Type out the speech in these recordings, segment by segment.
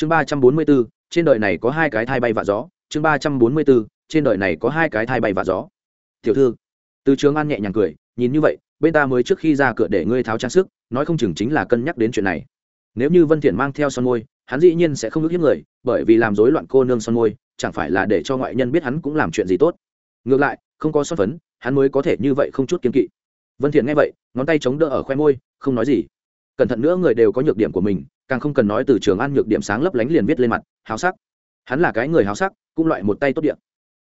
chương ba trăm bốn mươi bốn trên đời này có hai cái thai bay và gió. Chương ba trăm bốn mươi bốn trên đời này có hai cái thai bay và gió. Tiểu thư, từ trường an nhẹ nhàng cười, nhìn như vậy, bên ta mới trước khi ra cửa để ngươi tháo trang sức, nói không chừng chính là cân nhắc đến chuyện này. Nếu như vân thiện mang theo son môi, hắn dĩ nhiên sẽ không ước hiếp người, bởi vì làm rối loạn cô nương son môi, chẳng phải là để cho ngoại nhân biết hắn cũng làm chuyện gì tốt. Ngược lại, không có son phấn, hắn mới có thể như vậy không chút kiên kỵ. Vân thiện nghe vậy, ngón tay chống đỡ ở khoe môi, không nói gì. Cẩn thận nữa, người đều có nhược điểm của mình càng không cần nói từ trường an nhược điểm sáng lấp lánh liền viết lên mặt, háo sắc. Hắn là cái người háo sắc, cũng loại một tay tốt điện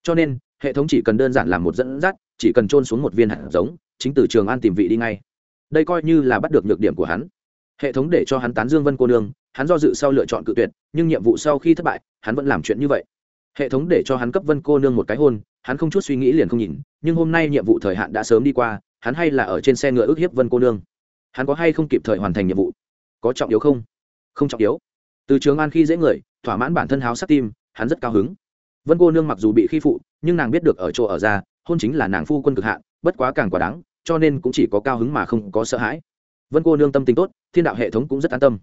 cho nên, hệ thống chỉ cần đơn giản làm một dẫn dắt, chỉ cần trôn xuống một viên hạt giống, chính từ trường an tìm vị đi ngay. Đây coi như là bắt được nhược điểm của hắn. Hệ thống để cho hắn tán dương vân cô nương, hắn do dự sau lựa chọn cự tuyệt, nhưng nhiệm vụ sau khi thất bại, hắn vẫn làm chuyện như vậy. Hệ thống để cho hắn cấp vân cô nương một cái hôn, hắn không chút suy nghĩ liền không nhìn, nhưng hôm nay nhiệm vụ thời hạn đã sớm đi qua, hắn hay là ở trên xe ngựa ước hiếp vân cô nương. Hắn có hay không kịp thời hoàn thành nhiệm vụ? Có trọng yếu không? Không trọng yếu. Từ trường an khi dễ người, thỏa mãn bản thân háo sắc tim, hắn rất cao hứng. Vân cô nương mặc dù bị khi phụ, nhưng nàng biết được ở chỗ ở ra, hôn chính là nàng phu quân cực hạn, bất quá càng quá đáng, cho nên cũng chỉ có cao hứng mà không có sợ hãi. Vân cô nương tâm tính tốt, thiên đạo hệ thống cũng rất an tâm.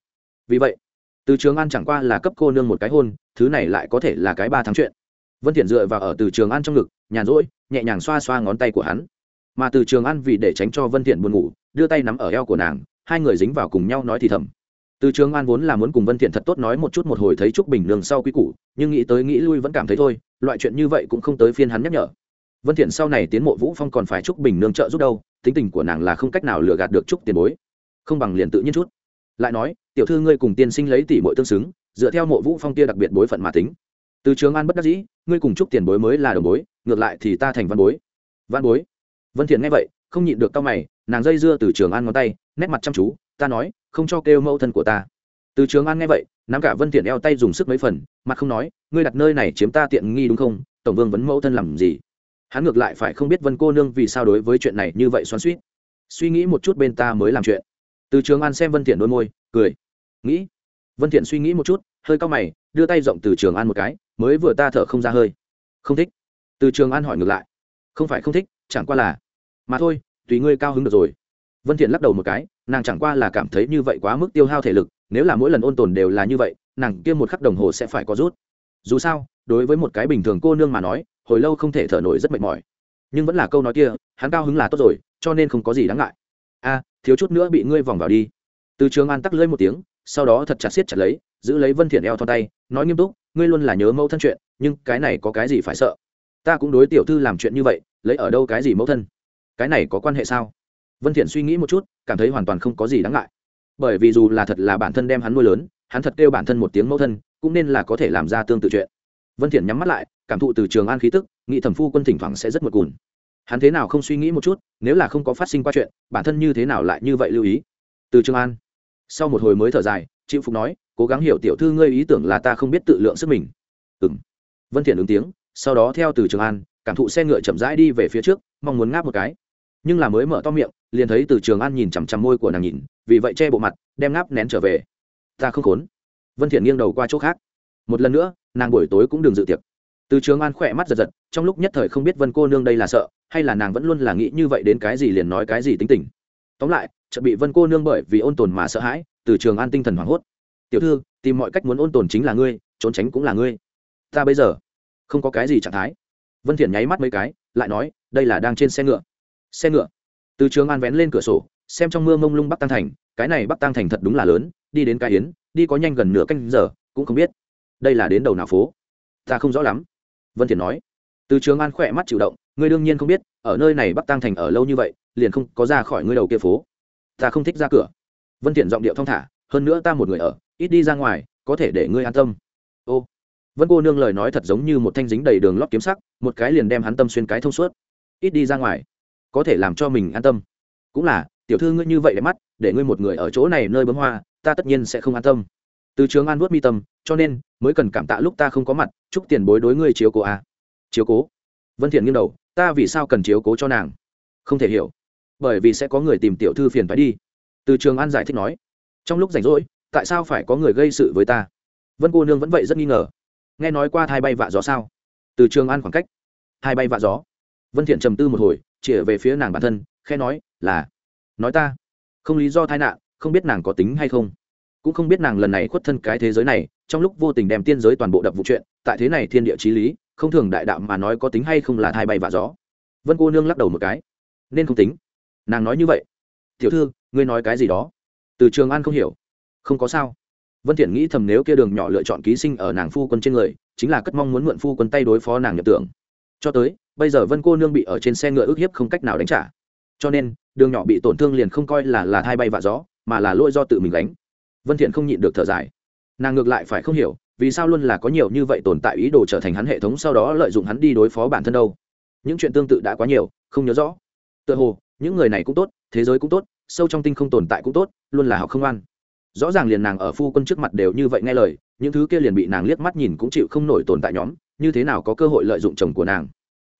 Vì vậy, từ trường an chẳng qua là cấp cô nương một cái hôn, thứ này lại có thể là cái ba tháng chuyện. Vân thiện dựa vào ở từ trường an trong ngực, nhàn rỗi, nhẹ nhàng xoa xoa ngón tay của hắn. Mà từ trường an vì để tránh cho vân thiện buồn ngủ, đưa tay nắm ở eo của nàng, hai người dính vào cùng nhau nói thì thầm từ trường an vốn là muốn cùng vân thiện thật tốt nói một chút một hồi thấy trúc bình nương sau quý củ, nhưng nghĩ tới nghĩ lui vẫn cảm thấy thôi, loại chuyện như vậy cũng không tới phiên hắn nhắc nhở. Vân thiện sau này tiến mộ vũ phong còn phải trúc bình nương trợ giúp đâu, tính tình của nàng là không cách nào lừa gạt được trúc tiền bối. Không bằng liền tự nhiên chút. Lại nói, tiểu thư ngươi cùng tiên sinh lấy tỷ muội tương xứng, dựa theo mộ vũ phong kia đặc biệt bối phận mà tính. Từ trường an bất đắc dĩ, ngươi cùng trúc tiền bối mới là đồng bối, ngược lại thì ta thành văn bối. Văn bối? Vân thiện nghe vậy, không nhịn được cao mày, nàng dây dưa từ trường an ngón tay, nét mặt chăm chú, ta nói không cho kêu mẫu thân của ta. Từ trường an nghe vậy, nắm cả vân thiện eo tay dùng sức mấy phần, mặt không nói, ngươi đặt nơi này chiếm ta tiện nghi đúng không? Tổng vương vấn mẫu thân làm gì? Hắn ngược lại phải không biết vân cô nương vì sao đối với chuyện này như vậy xoắn suýt suy nghĩ một chút bên ta mới làm chuyện. Từ trường an xem vân thiện đôi môi, cười. Nghĩ. Vân thiện suy nghĩ một chút, hơi cao mày, đưa tay rộng từ trường an một cái, mới vừa ta thở không ra hơi. Không thích. Từ trường an hỏi ngược lại. Không phải không thích, chẳng qua là. Mà thôi, tùy ngươi cao hứng được rồi. Vân thiện lắc đầu một cái nàng chẳng qua là cảm thấy như vậy quá mức tiêu hao thể lực, nếu là mỗi lần ôn tồn đều là như vậy, nàng kia một khắc đồng hồ sẽ phải có rút. Dù sao, đối với một cái bình thường cô nương mà nói, hồi lâu không thể thở nổi rất mệt mỏi. Nhưng vẫn là câu nói kia, hắn cao hứng là tốt rồi, cho nên không có gì đáng ngại. A, thiếu chút nữa bị ngươi vòng vào đi. Từ trường an tắc lưỡi một tiếng, sau đó thật chặt siết chặt lấy, giữ lấy vân thiện eo thon tay, nói nghiêm túc, ngươi luôn là nhớ mẫu thân chuyện, nhưng cái này có cái gì phải sợ? Ta cũng đối tiểu thư làm chuyện như vậy, lấy ở đâu cái gì mẫu thân? Cái này có quan hệ sao? Vân thiện suy nghĩ một chút, cảm thấy hoàn toàn không có gì đáng ngại. Bởi vì dù là thật là bản thân đem hắn nuôi lớn, hắn thật kêu bản thân một tiếng mẫu thân, cũng nên là có thể làm ra tương tự chuyện. Vân thiện nhắm mắt lại, cảm thụ từ trường an khí tức nghị thẩm phu quân thỉnh thoảng sẽ rất một cùn. Hắn thế nào không suy nghĩ một chút, nếu là không có phát sinh qua chuyện, bản thân như thế nào lại như vậy lưu ý? Từ trường an, sau một hồi mới thở dài, chịu phục nói, cố gắng hiểu tiểu thư ngươi ý tưởng là ta không biết tự lượng sức mình. Ừm. Vân thiện ứng tiếng, sau đó theo từ trường an, cảm thụ xe ngựa chậm rãi đi về phía trước, mong muốn ngáp một cái. Nhưng là mới mở to miệng liền thấy từ trường an nhìn chằm chằm môi của nàng nhìn, vì vậy che bộ mặt, đem ngáp nén trở về. Ta không khốn. Vân thiện nghiêng đầu qua chỗ khác. Một lần nữa, nàng buổi tối cũng đừng dự tiệc. Từ trường an khỏe mắt giật giật, trong lúc nhất thời không biết vân cô nương đây là sợ, hay là nàng vẫn luôn là nghĩ như vậy đến cái gì liền nói cái gì tính tình. Tóm lại, chợt bị vân cô nương bởi vì ôn tồn mà sợ hãi, từ trường an tinh thần hoảng hốt. Tiểu thư, tìm mọi cách muốn ôn tồn chính là ngươi, trốn tránh cũng là ngươi. Ta bây giờ không có cái gì trạng thái. Vân thiện nháy mắt mấy cái, lại nói, đây là đang trên xe ngựa. Xe ngựa? Từ trường an vén lên cửa sổ, xem trong mưa mông lung bắc tăng thành, cái này bắc tăng thành thật đúng là lớn, đi đến cái yến, đi có nhanh gần nửa canh giờ, cũng không biết đây là đến đầu nào phố. Ta không rõ lắm. Vân thiện nói. Từ trường an khỏe mắt chịu động, ngươi đương nhiên không biết, ở nơi này bắc tăng thành ở lâu như vậy, liền không có ra khỏi ngươi đầu kia phố. Ta không thích ra cửa. Vân thiện giọng điệu thong thả, hơn nữa ta một người ở, ít đi ra ngoài, có thể để ngươi an tâm. Ô. Vân cô nương lời nói thật giống như một thanh dính đầy đường lót kiếm sắc, một cái liền đem hắn tâm xuyên cái thông suốt. Ít đi ra ngoài có thể làm cho mình an tâm. Cũng là, tiểu thư ngươi như vậy để mắt, để ngươi một người ở chỗ này nơi bấm hoa, ta tất nhiên sẽ không an tâm. Từ trường an vuốt mi tâm, cho nên, mới cần cảm tạ lúc ta không có mặt, chúc tiền bối đối ngươi chiếu cố à. chiếu cố? Vân thiện nghiêng đầu, ta vì sao cần chiếu cố cho nàng? Không thể hiểu. Bởi vì sẽ có người tìm tiểu thư phiền phải đi. Từ trường an giải thích nói, trong lúc rảnh rỗi, tại sao phải có người gây sự với ta? Vân cô nương vẫn vậy rất nghi ngờ. Nghe nói qua thai bay vạ gió sao? Từ trường an khoảng cách. Hai bay vạ gió. Vân thiện trầm tư một hồi chĩa về phía nàng bản thân khe nói, là, nói ta. Không lý do tai nạn, không biết nàng có tính hay không. Cũng không biết nàng lần này khuất thân cái thế giới này, trong lúc vô tình đem tiên giới toàn bộ đập vụ chuyện, tại thế này thiên địa chí lý, không thường đại đạo mà nói có tính hay không là thai bay và gió. Vân cô nương lắc đầu một cái. Nên không tính. Nàng nói như vậy. Tiểu thư, ngươi nói cái gì đó? Từ trường an không hiểu. Không có sao. Vân thiện nghĩ thầm nếu kia đường nhỏ lựa chọn ký sinh ở nàng phu quân trên người, chính là cất mong muốn mượn phu quân tay đối phó nàng nhập tưởng cho tới, bây giờ vân cô nương bị ở trên xe ngựa ức hiếp không cách nào đánh trả. Cho nên, đường nhỏ bị tổn thương liền không coi là là thai bay vạ gió, mà là lỗi do tự mình đánh vân thiện không nhịn được thở dài. Nàng ngược lại phải không hiểu, vì sao luôn là có nhiều như vậy tồn tại ý đồ trở thành hắn hệ thống sau đó lợi dụng hắn đi đối phó bản thân đâu. Những chuyện tương tự đã quá nhiều, không nhớ rõ. Tựa hồ, những người này cũng tốt, thế giới cũng tốt, sâu trong tinh không tồn tại cũng tốt, luôn là học không ăn rõ ràng liền nàng ở phu quân trước mặt đều như vậy nghe lời, những thứ kia liền bị nàng liếc mắt nhìn cũng chịu không nổi tồn tại nhóm như thế nào có cơ hội lợi dụng chồng của nàng?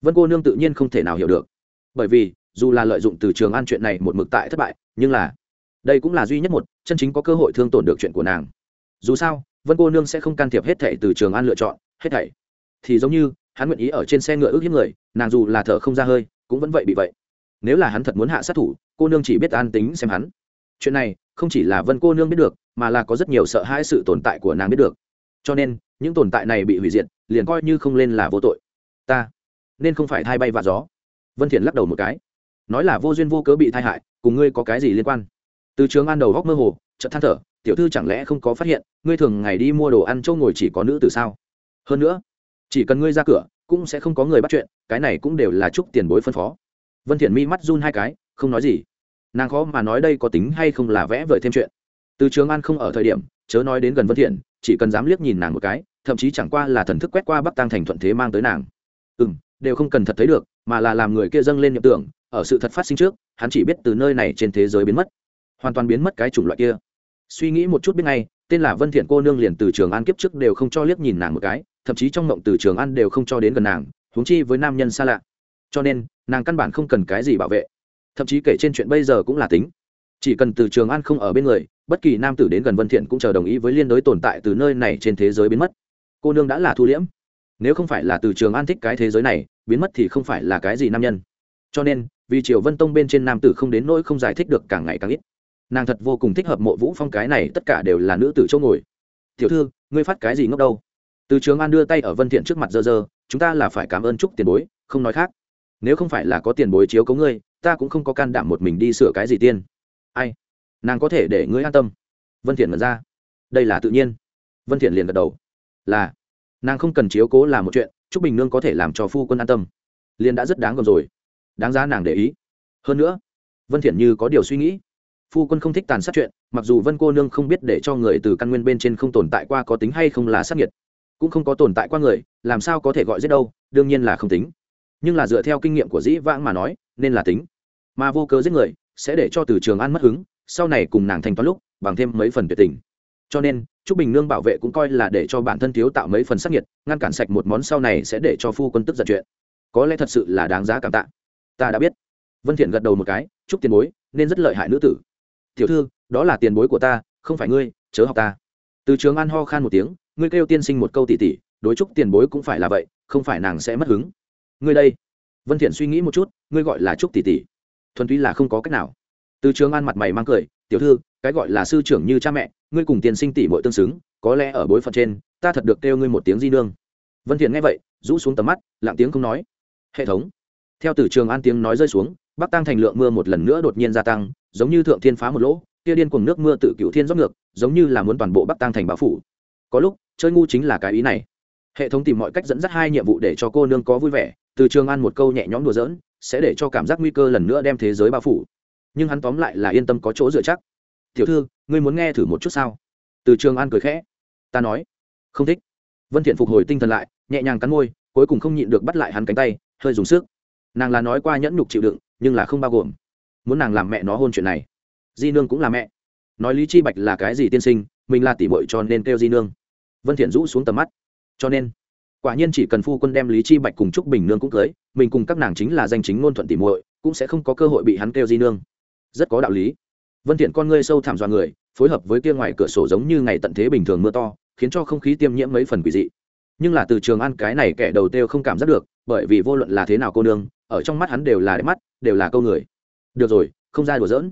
Vân cô nương tự nhiên không thể nào hiểu được. Bởi vì, dù là lợi dụng từ trường an chuyện này một mực tại thất bại, nhưng là, đây cũng là duy nhất một, chân chính có cơ hội thương tổn được chuyện của nàng. Dù sao, vân cô nương sẽ không can thiệp hết thảy từ trường an lựa chọn, hết thảy. Thì giống như, hắn nguyện ý ở trên xe ngựa ước hiếp người, nàng dù là thở không ra hơi, cũng vẫn vậy bị vậy. Nếu là hắn thật muốn hạ sát thủ, cô nương chỉ biết an tính xem hắn. Chuyện này, không chỉ là vân cô nương biết được, mà là có rất nhiều sợ hãi sự tồn tại của nàng biết được. Cho nên những tồn tại này bị hủy diệt, liền coi như không lên là vô tội. Ta nên không phải thai bay và gió. Vân thiện lắc đầu một cái. Nói là vô duyên vô cớ bị thai hại, cùng ngươi có cái gì liên quan? Từ trường an đầu góc mơ hồ, chợt than thở, tiểu thư chẳng lẽ không có phát hiện, ngươi thường ngày đi mua đồ ăn châu ngồi chỉ có nữ từ sao? Hơn nữa, chỉ cần ngươi ra cửa, cũng sẽ không có người bắt chuyện, cái này cũng đều là chúc tiền bối phân phó. Vân thiện mi mắt run hai cái, không nói gì. Nàng khó mà nói đây có tính hay không là vẽ vời thêm chuyện. Từ trường an không ở thời điểm, chớ nói đến gần vân thiện chỉ cần dám liếc nhìn nàng một cái, thậm chí chẳng qua là thần thức quét qua bắc tăng thành thuận thế mang tới nàng. Ừm, đều không cần thật thấy được, mà là làm người kia dâng lên nhậm tưởng, ở sự thật phát sinh trước, hắn chỉ biết từ nơi này trên thế giới biến mất. Hoàn toàn biến mất cái chủng loại kia. Suy nghĩ một chút biết ngay, tên là vân thiện cô nương liền từ trường an kiếp trước đều không cho liếc nhìn nàng một cái, thậm chí trong mộng từ trường an đều không cho đến gần nàng, huống chi với nam nhân xa lạ. Cho nên, nàng căn bản không cần cái gì bảo vệ. Thậm chí kể trên chuyện bây giờ cũng là tính chỉ cần từ trường an không ở bên người, bất kỳ nam tử đến gần vân thiện cũng chờ đồng ý với liên đối tồn tại từ nơi này trên thế giới biến mất. Cô nương đã là thu liễm. Nếu không phải là từ trường an thích cái thế giới này, biến mất thì không phải là cái gì nam nhân. Cho nên, vì triều vân tông bên trên nam tử không đến nỗi không giải thích được càng ngày càng ít. Nàng thật vô cùng thích hợp mộ vũ phong cái này, tất cả đều là nữ tử chỗ ngồi. Tiểu thư, ngươi phát cái gì ngốc đâu? Từ trường an đưa tay ở vân thiện trước mặt dơ dơ, chúng ta là phải cảm ơn chúc tiền bối, không nói khác. Nếu không phải là có tiền bối chiếu cấu ngươi, ta cũng không có can đảm một mình đi sửa cái gì tiên ai? Nàng có thể để ngươi an tâm. Vân thiện mật ra. Đây là tự nhiên. Vân thiện liền gật đầu. Là. Nàng không cần chiếu cố là một chuyện, trúc bình nương có thể làm cho phu quân an tâm. Liền đã rất đáng gồm rồi. Đáng giá nàng để ý. Hơn nữa, vân thiện như có điều suy nghĩ. Phu quân không thích tàn sát chuyện, mặc dù vân cô nương không biết để cho người từ căn nguyên bên trên không tồn tại qua có tính hay không là sát nhiệt cũng không có tồn tại qua người, làm sao có thể gọi giết đâu, đương nhiên là không tính. Nhưng là dựa theo kinh nghiệm của dĩ vãng mà nói, nên là tính. Mà vô cớ giết người sẽ để cho từ trường an mất hứng, sau này cùng nàng thanh toán lúc, bằng thêm mấy phần tuyệt tình. Cho nên, trúc bình nương bảo vệ cũng coi là để cho bản thân thiếu tạo mấy phần sắc nhiệt, ngăn cản sạch một món sau này sẽ để cho phu quân tức giận chuyện. Có lẽ thật sự là đáng giá cảm tạ. Ta đã biết. Vân thiện gật đầu một cái chúc tiền bối, nên rất lợi hại nữ tử. Tiểu thư, đó là tiền bối của ta, không phải ngươi, chớ học ta. Từ trường an ho khan một tiếng, ngươi kêu tiên sinh một câu tỉ tỉ, đối chúc tiền bối cũng phải là vậy, không phải nàng sẽ mất hứng. Ngươi đây. Vân thiện suy nghĩ một chút, ngươi gọi là chúc tỷ tỷ thuần túy là không có cách nào. Từ trường an mặt mày mang cười, tiểu thư, cái gọi là sư trưởng như cha mẹ, ngươi cùng tiền sinh tỷ muội tương xứng, có lẽ ở bối phận trên, ta thật được kêu ngươi một tiếng di nương. Vân thiện nghe vậy, rũ xuống tầm mắt, lặng tiếng không nói. Hệ thống. Theo từ trường an tiếng nói rơi xuống, bắc tăng thành lượng mưa một lần nữa đột nhiên gia tăng, giống như thượng thiên phá một lỗ, kia điên cuồng nước mưa tự cựu thiên rót ngược, giống như là muốn toàn bộ bắc tăng thành bão phủ. Có lúc, chơi ngu chính là cái ý này. Hệ thống tìm mọi cách dẫn dắt hai nhiệm vụ để cho cô nương có vui vẻ từ trường an một câu nhẹ nhõm đùa giỡn, sẽ để cho cảm giác nguy cơ lần nữa đem thế giới bao phủ. Nhưng hắn tóm lại là yên tâm có chỗ dựa chắc. Tiểu thư, ngươi muốn nghe thử một chút sao? Từ trường an cười khẽ. Ta nói. Không thích. Vân thiện phục hồi tinh thần lại, nhẹ nhàng cắn môi, cuối cùng không nhịn được bắt lại hắn cánh tay, hơi dùng sức. Nàng là nói qua nhẫn nhục chịu đựng, nhưng là không bao gồm. Muốn nàng làm mẹ nó hôn chuyện này. Di nương cũng là mẹ. Nói lý chi bạch là cái gì tiên sinh, mình là tỷ muội cho nên kêu di nương. Vân thiện rũ xuống tầm mắt. Cho nên quả nhiên chỉ cần phu quân đem lý chi bạch cùng trúc bình nương cũng cưới, mình cùng các nàng chính là danh chính ngôn thuận tỷ muội, cũng sẽ không có cơ hội bị hắn kêu di nương. Rất có đạo lý. Vân thiện con ngươi sâu thẳm doan người, phối hợp với kia ngoài cửa sổ giống như ngày tận thế bình thường mưa to, khiến cho không khí tiêm nhiễm mấy phần quỷ dị. Nhưng là từ trường ăn cái này kẻ đầu tiêu không cảm giác được, bởi vì vô luận là thế nào cô nương, ở trong mắt hắn đều là đẹp mắt, đều là câu người. Được rồi, không ra đùa giỡn.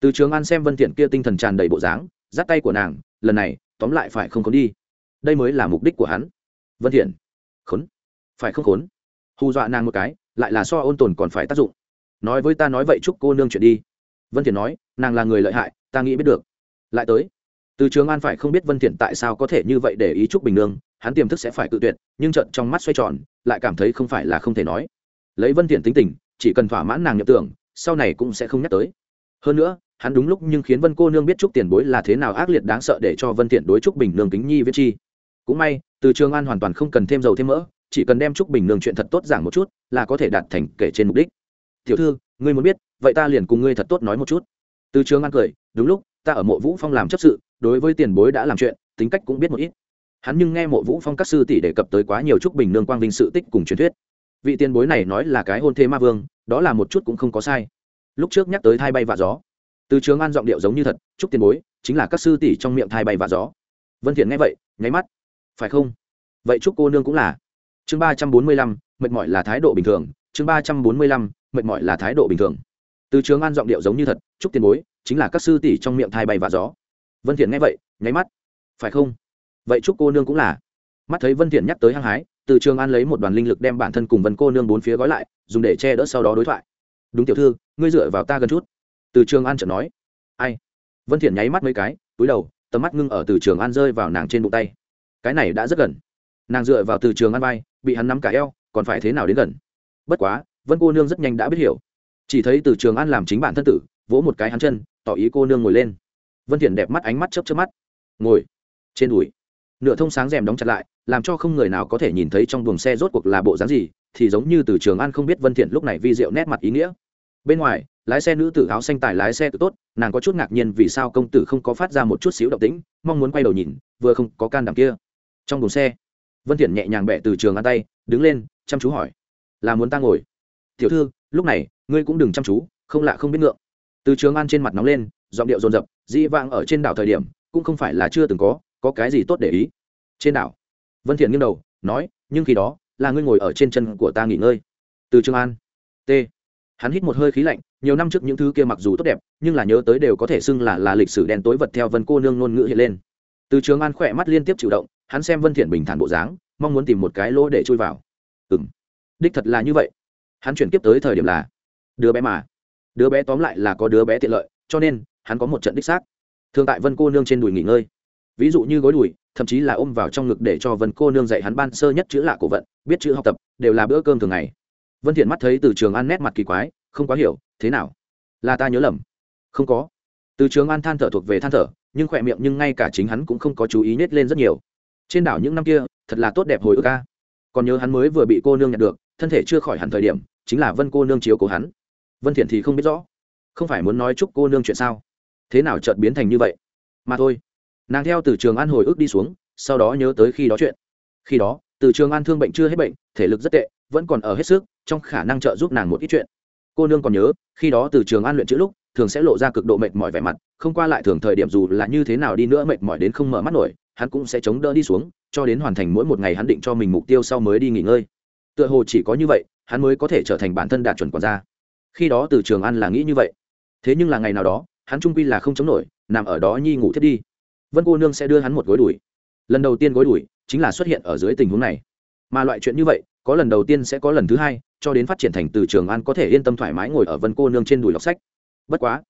Từ trường an xem vân thiện kia tinh thần tràn đầy bộ dáng giắt tay của nàng, lần này, tóm lại phải không có đi. Đây mới là mục đích của hắn. Vân thiện khốn. Phải không khốn? Hù dọa nàng một cái, lại là so ôn tồn còn phải tác dụng. Nói với ta nói vậy chúc cô nương chuyện đi. Vân thiện nói, nàng là người lợi hại, ta nghĩ biết được. Lại tới. Từ trường an phải không biết vân thiện tại sao có thể như vậy để ý trúc bình nương, hắn tiềm thức sẽ phải tự tuyệt, nhưng trận trong mắt xoay tròn, lại cảm thấy không phải là không thể nói. Lấy vân thiện tính tình, chỉ cần thỏa mãn nàng nhập tưởng, sau này cũng sẽ không nhắc tới. Hơn nữa, hắn đúng lúc nhưng khiến vân cô nương biết trúc tiền bối là thế nào ác liệt đáng sợ để cho vân thiện đối trúc bình nương kính nhi viết chi cũng may, từ trường an hoàn toàn không cần thêm dầu thêm mỡ, chỉ cần đem trúc bình nương chuyện thật tốt giảng một chút, là có thể đạt thành kể trên mục đích. Tiểu thư, ngươi muốn biết, vậy ta liền cùng ngươi thật tốt nói một chút. Từ trường an cười, đúng lúc, ta ở mộ vũ phong làm chấp sự, đối với tiền bối đã làm chuyện, tính cách cũng biết một ít. Hắn nhưng nghe mộ vũ phong các sư tỷ đề cập tới quá nhiều trúc bình nương quang vinh sự tích cùng truyền thuyết. Vị tiền bối này nói là cái hôn thế ma vương, đó là một chút cũng không có sai. Lúc trước nhắc tới thai bay và gió. Từ trường an giọng điệu giống như thật, trúc tiền bối, chính là các sư tỷ trong miệng thai bay và gió. Vân thiện nghe vậy, nháy mắt phải không? Vậy trúc cô nương cũng là. Chương ba trăm bốn mươi lăm, mệt mỏi là thái độ bình thường. Chương ba trăm bốn mươi lăm, mệt mỏi là thái độ bình thường. Từ trường an giọng điệu giống như thật, chúc tiền bối, chính là các sư tỷ trong miệng thai bay và gió. Vân thiện nghe vậy, nháy mắt. Phải không? Vậy trúc cô nương cũng là. Mắt thấy vân thiện nhắc tới hăng hái, từ trường an lấy một đoàn linh lực đem bản thân cùng vân cô nương bốn phía gói lại, dùng để che đỡ sau đó đối thoại. Đúng tiểu thư, ngươi dựa vào ta gần chút. Từ trường an chợt nói. Ai? Vân thiện nháy mắt mấy cái, túi đầu, tầm mắt ngưng ở từ trường an rơi vào nàng trên bụng tay cái này đã rất gần. Nàng dựa vào từ trường an bay bị hắn nắm cả eo, còn phải thế nào đến gần? Bất quá, vân cô nương rất nhanh đã biết hiểu. Chỉ thấy từ trường an làm chính bản thân tử, vỗ một cái hắn chân, tỏ ý cô nương ngồi lên. Vân thiện đẹp mắt ánh mắt chớp chớp mắt. Ngồi. Trên đùi. Nửa thông sáng rèm đóng chặt lại, làm cho không người nào có thể nhìn thấy trong buồng xe rốt cuộc là bộ dáng gì, thì giống như từ trường an không biết vân thiện lúc này vi diệu nét mặt ý nghĩa. Bên ngoài, lái xe nữ tử áo xanh tài lái xe tự tốt, nàng có chút ngạc nhiên vì sao công tử không có phát ra một chút xíu động tĩnh, mong muốn quay đầu nhìn, vừa không có can đảm kia trong buồng xe. Vân thiện nhẹ nhàng bẻ từ trường an tay, đứng lên, chăm chú hỏi. Là muốn ta ngồi? Tiểu thư, lúc này, ngươi cũng đừng chăm chú, không lạ không biết ngượng. Từ trường an trên mặt nóng lên, giọng điệu dồn dập, dĩ vãng ở trên đảo thời điểm, cũng không phải là chưa từng có có cái gì tốt để ý. Trên đảo? Vân thiện nghiêng đầu, nói, nhưng khi đó, là ngươi ngồi ở trên chân của ta nghỉ ngơi. Từ trường an, t. Hắn hít một hơi khí lạnh, nhiều năm trước những thứ kia mặc dù tốt đẹp, nhưng là nhớ tới đều có thể xưng là là lịch sử đen tối vật theo vân cô nương ngôn ngữ hiện lên. Từ trường an khỏe mắt liên tiếp chịu động hắn xem vân thiện bình thản bộ dáng, mong muốn tìm một cái lỗ để chui vào. Ừm, đích thật là như vậy. Hắn chuyển tiếp tới thời điểm là đứa bé mà. Đứa bé tóm lại là có đứa bé tiện lợi, cho nên hắn có một trận đích xác. Thường tại vân cô nương trên đùi nghỉ ngơi. Ví dụ như gối đùi, thậm chí là ôm vào trong ngực để cho vân cô nương dạy hắn ban sơ nhất chữ lạ cổ vận, biết chữ học tập, đều là bữa cơm thường ngày. Vân thiện mắt thấy từ trường ăn nét mặt kỳ quái, không quá hiểu, thế nào? Là ta nhớ lầm. Không có. Từ trường an than thở thuộc về than thở, nhưng khỏe miệng nhưng ngay cả chính hắn cũng không có chú ý nết lên rất nhiều trên đảo những năm kia, thật là tốt đẹp hồi ức ca còn nhớ hắn mới vừa bị cô nương nhận được, thân thể chưa khỏi hẳn thời điểm, chính là vân cô nương chiếu cố hắn. Vân thiện thì không biết rõ. Không phải muốn nói chúc cô nương chuyện sao? Thế nào chợt biến thành như vậy? Mà thôi. Nàng theo từ trường an hồi ức đi xuống, sau đó nhớ tới khi đó chuyện. Khi đó, từ trường an thương bệnh chưa hết bệnh, thể lực rất tệ, vẫn còn ở hết sức, trong khả năng trợ giúp nàng một ít chuyện. Cô nương còn nhớ, khi đó từ trường an luyện chữ lúc, thường sẽ lộ ra cực độ mệt mỏi vẻ mặt, không qua lại thường thời điểm dù là như thế nào đi nữa mệt mỏi đến không mở mắt nổi hắn cũng sẽ chống đỡ đi xuống, cho đến hoàn thành mỗi một ngày hắn định cho mình mục tiêu sau mới đi nghỉ ngơi. Tựa hồ chỉ có như vậy, hắn mới có thể trở thành bản thân đạt chuẩn quản gia. Khi đó từ trường an là nghĩ như vậy. Thế nhưng là ngày nào đó, hắn trung quy là không chống nổi, nằm ở đó nhi ngủ thiết đi. Vân cô nương sẽ đưa hắn một gối đùi. Lần đầu tiên gối đùi chính là xuất hiện ở dưới tình huống này. Mà loại chuyện như vậy, có lần đầu tiên sẽ có lần thứ hai, cho đến phát triển thành từ trường an có thể yên tâm thoải mái ngồi ở vân cô nương trên đùi đọc sách. Bất quá,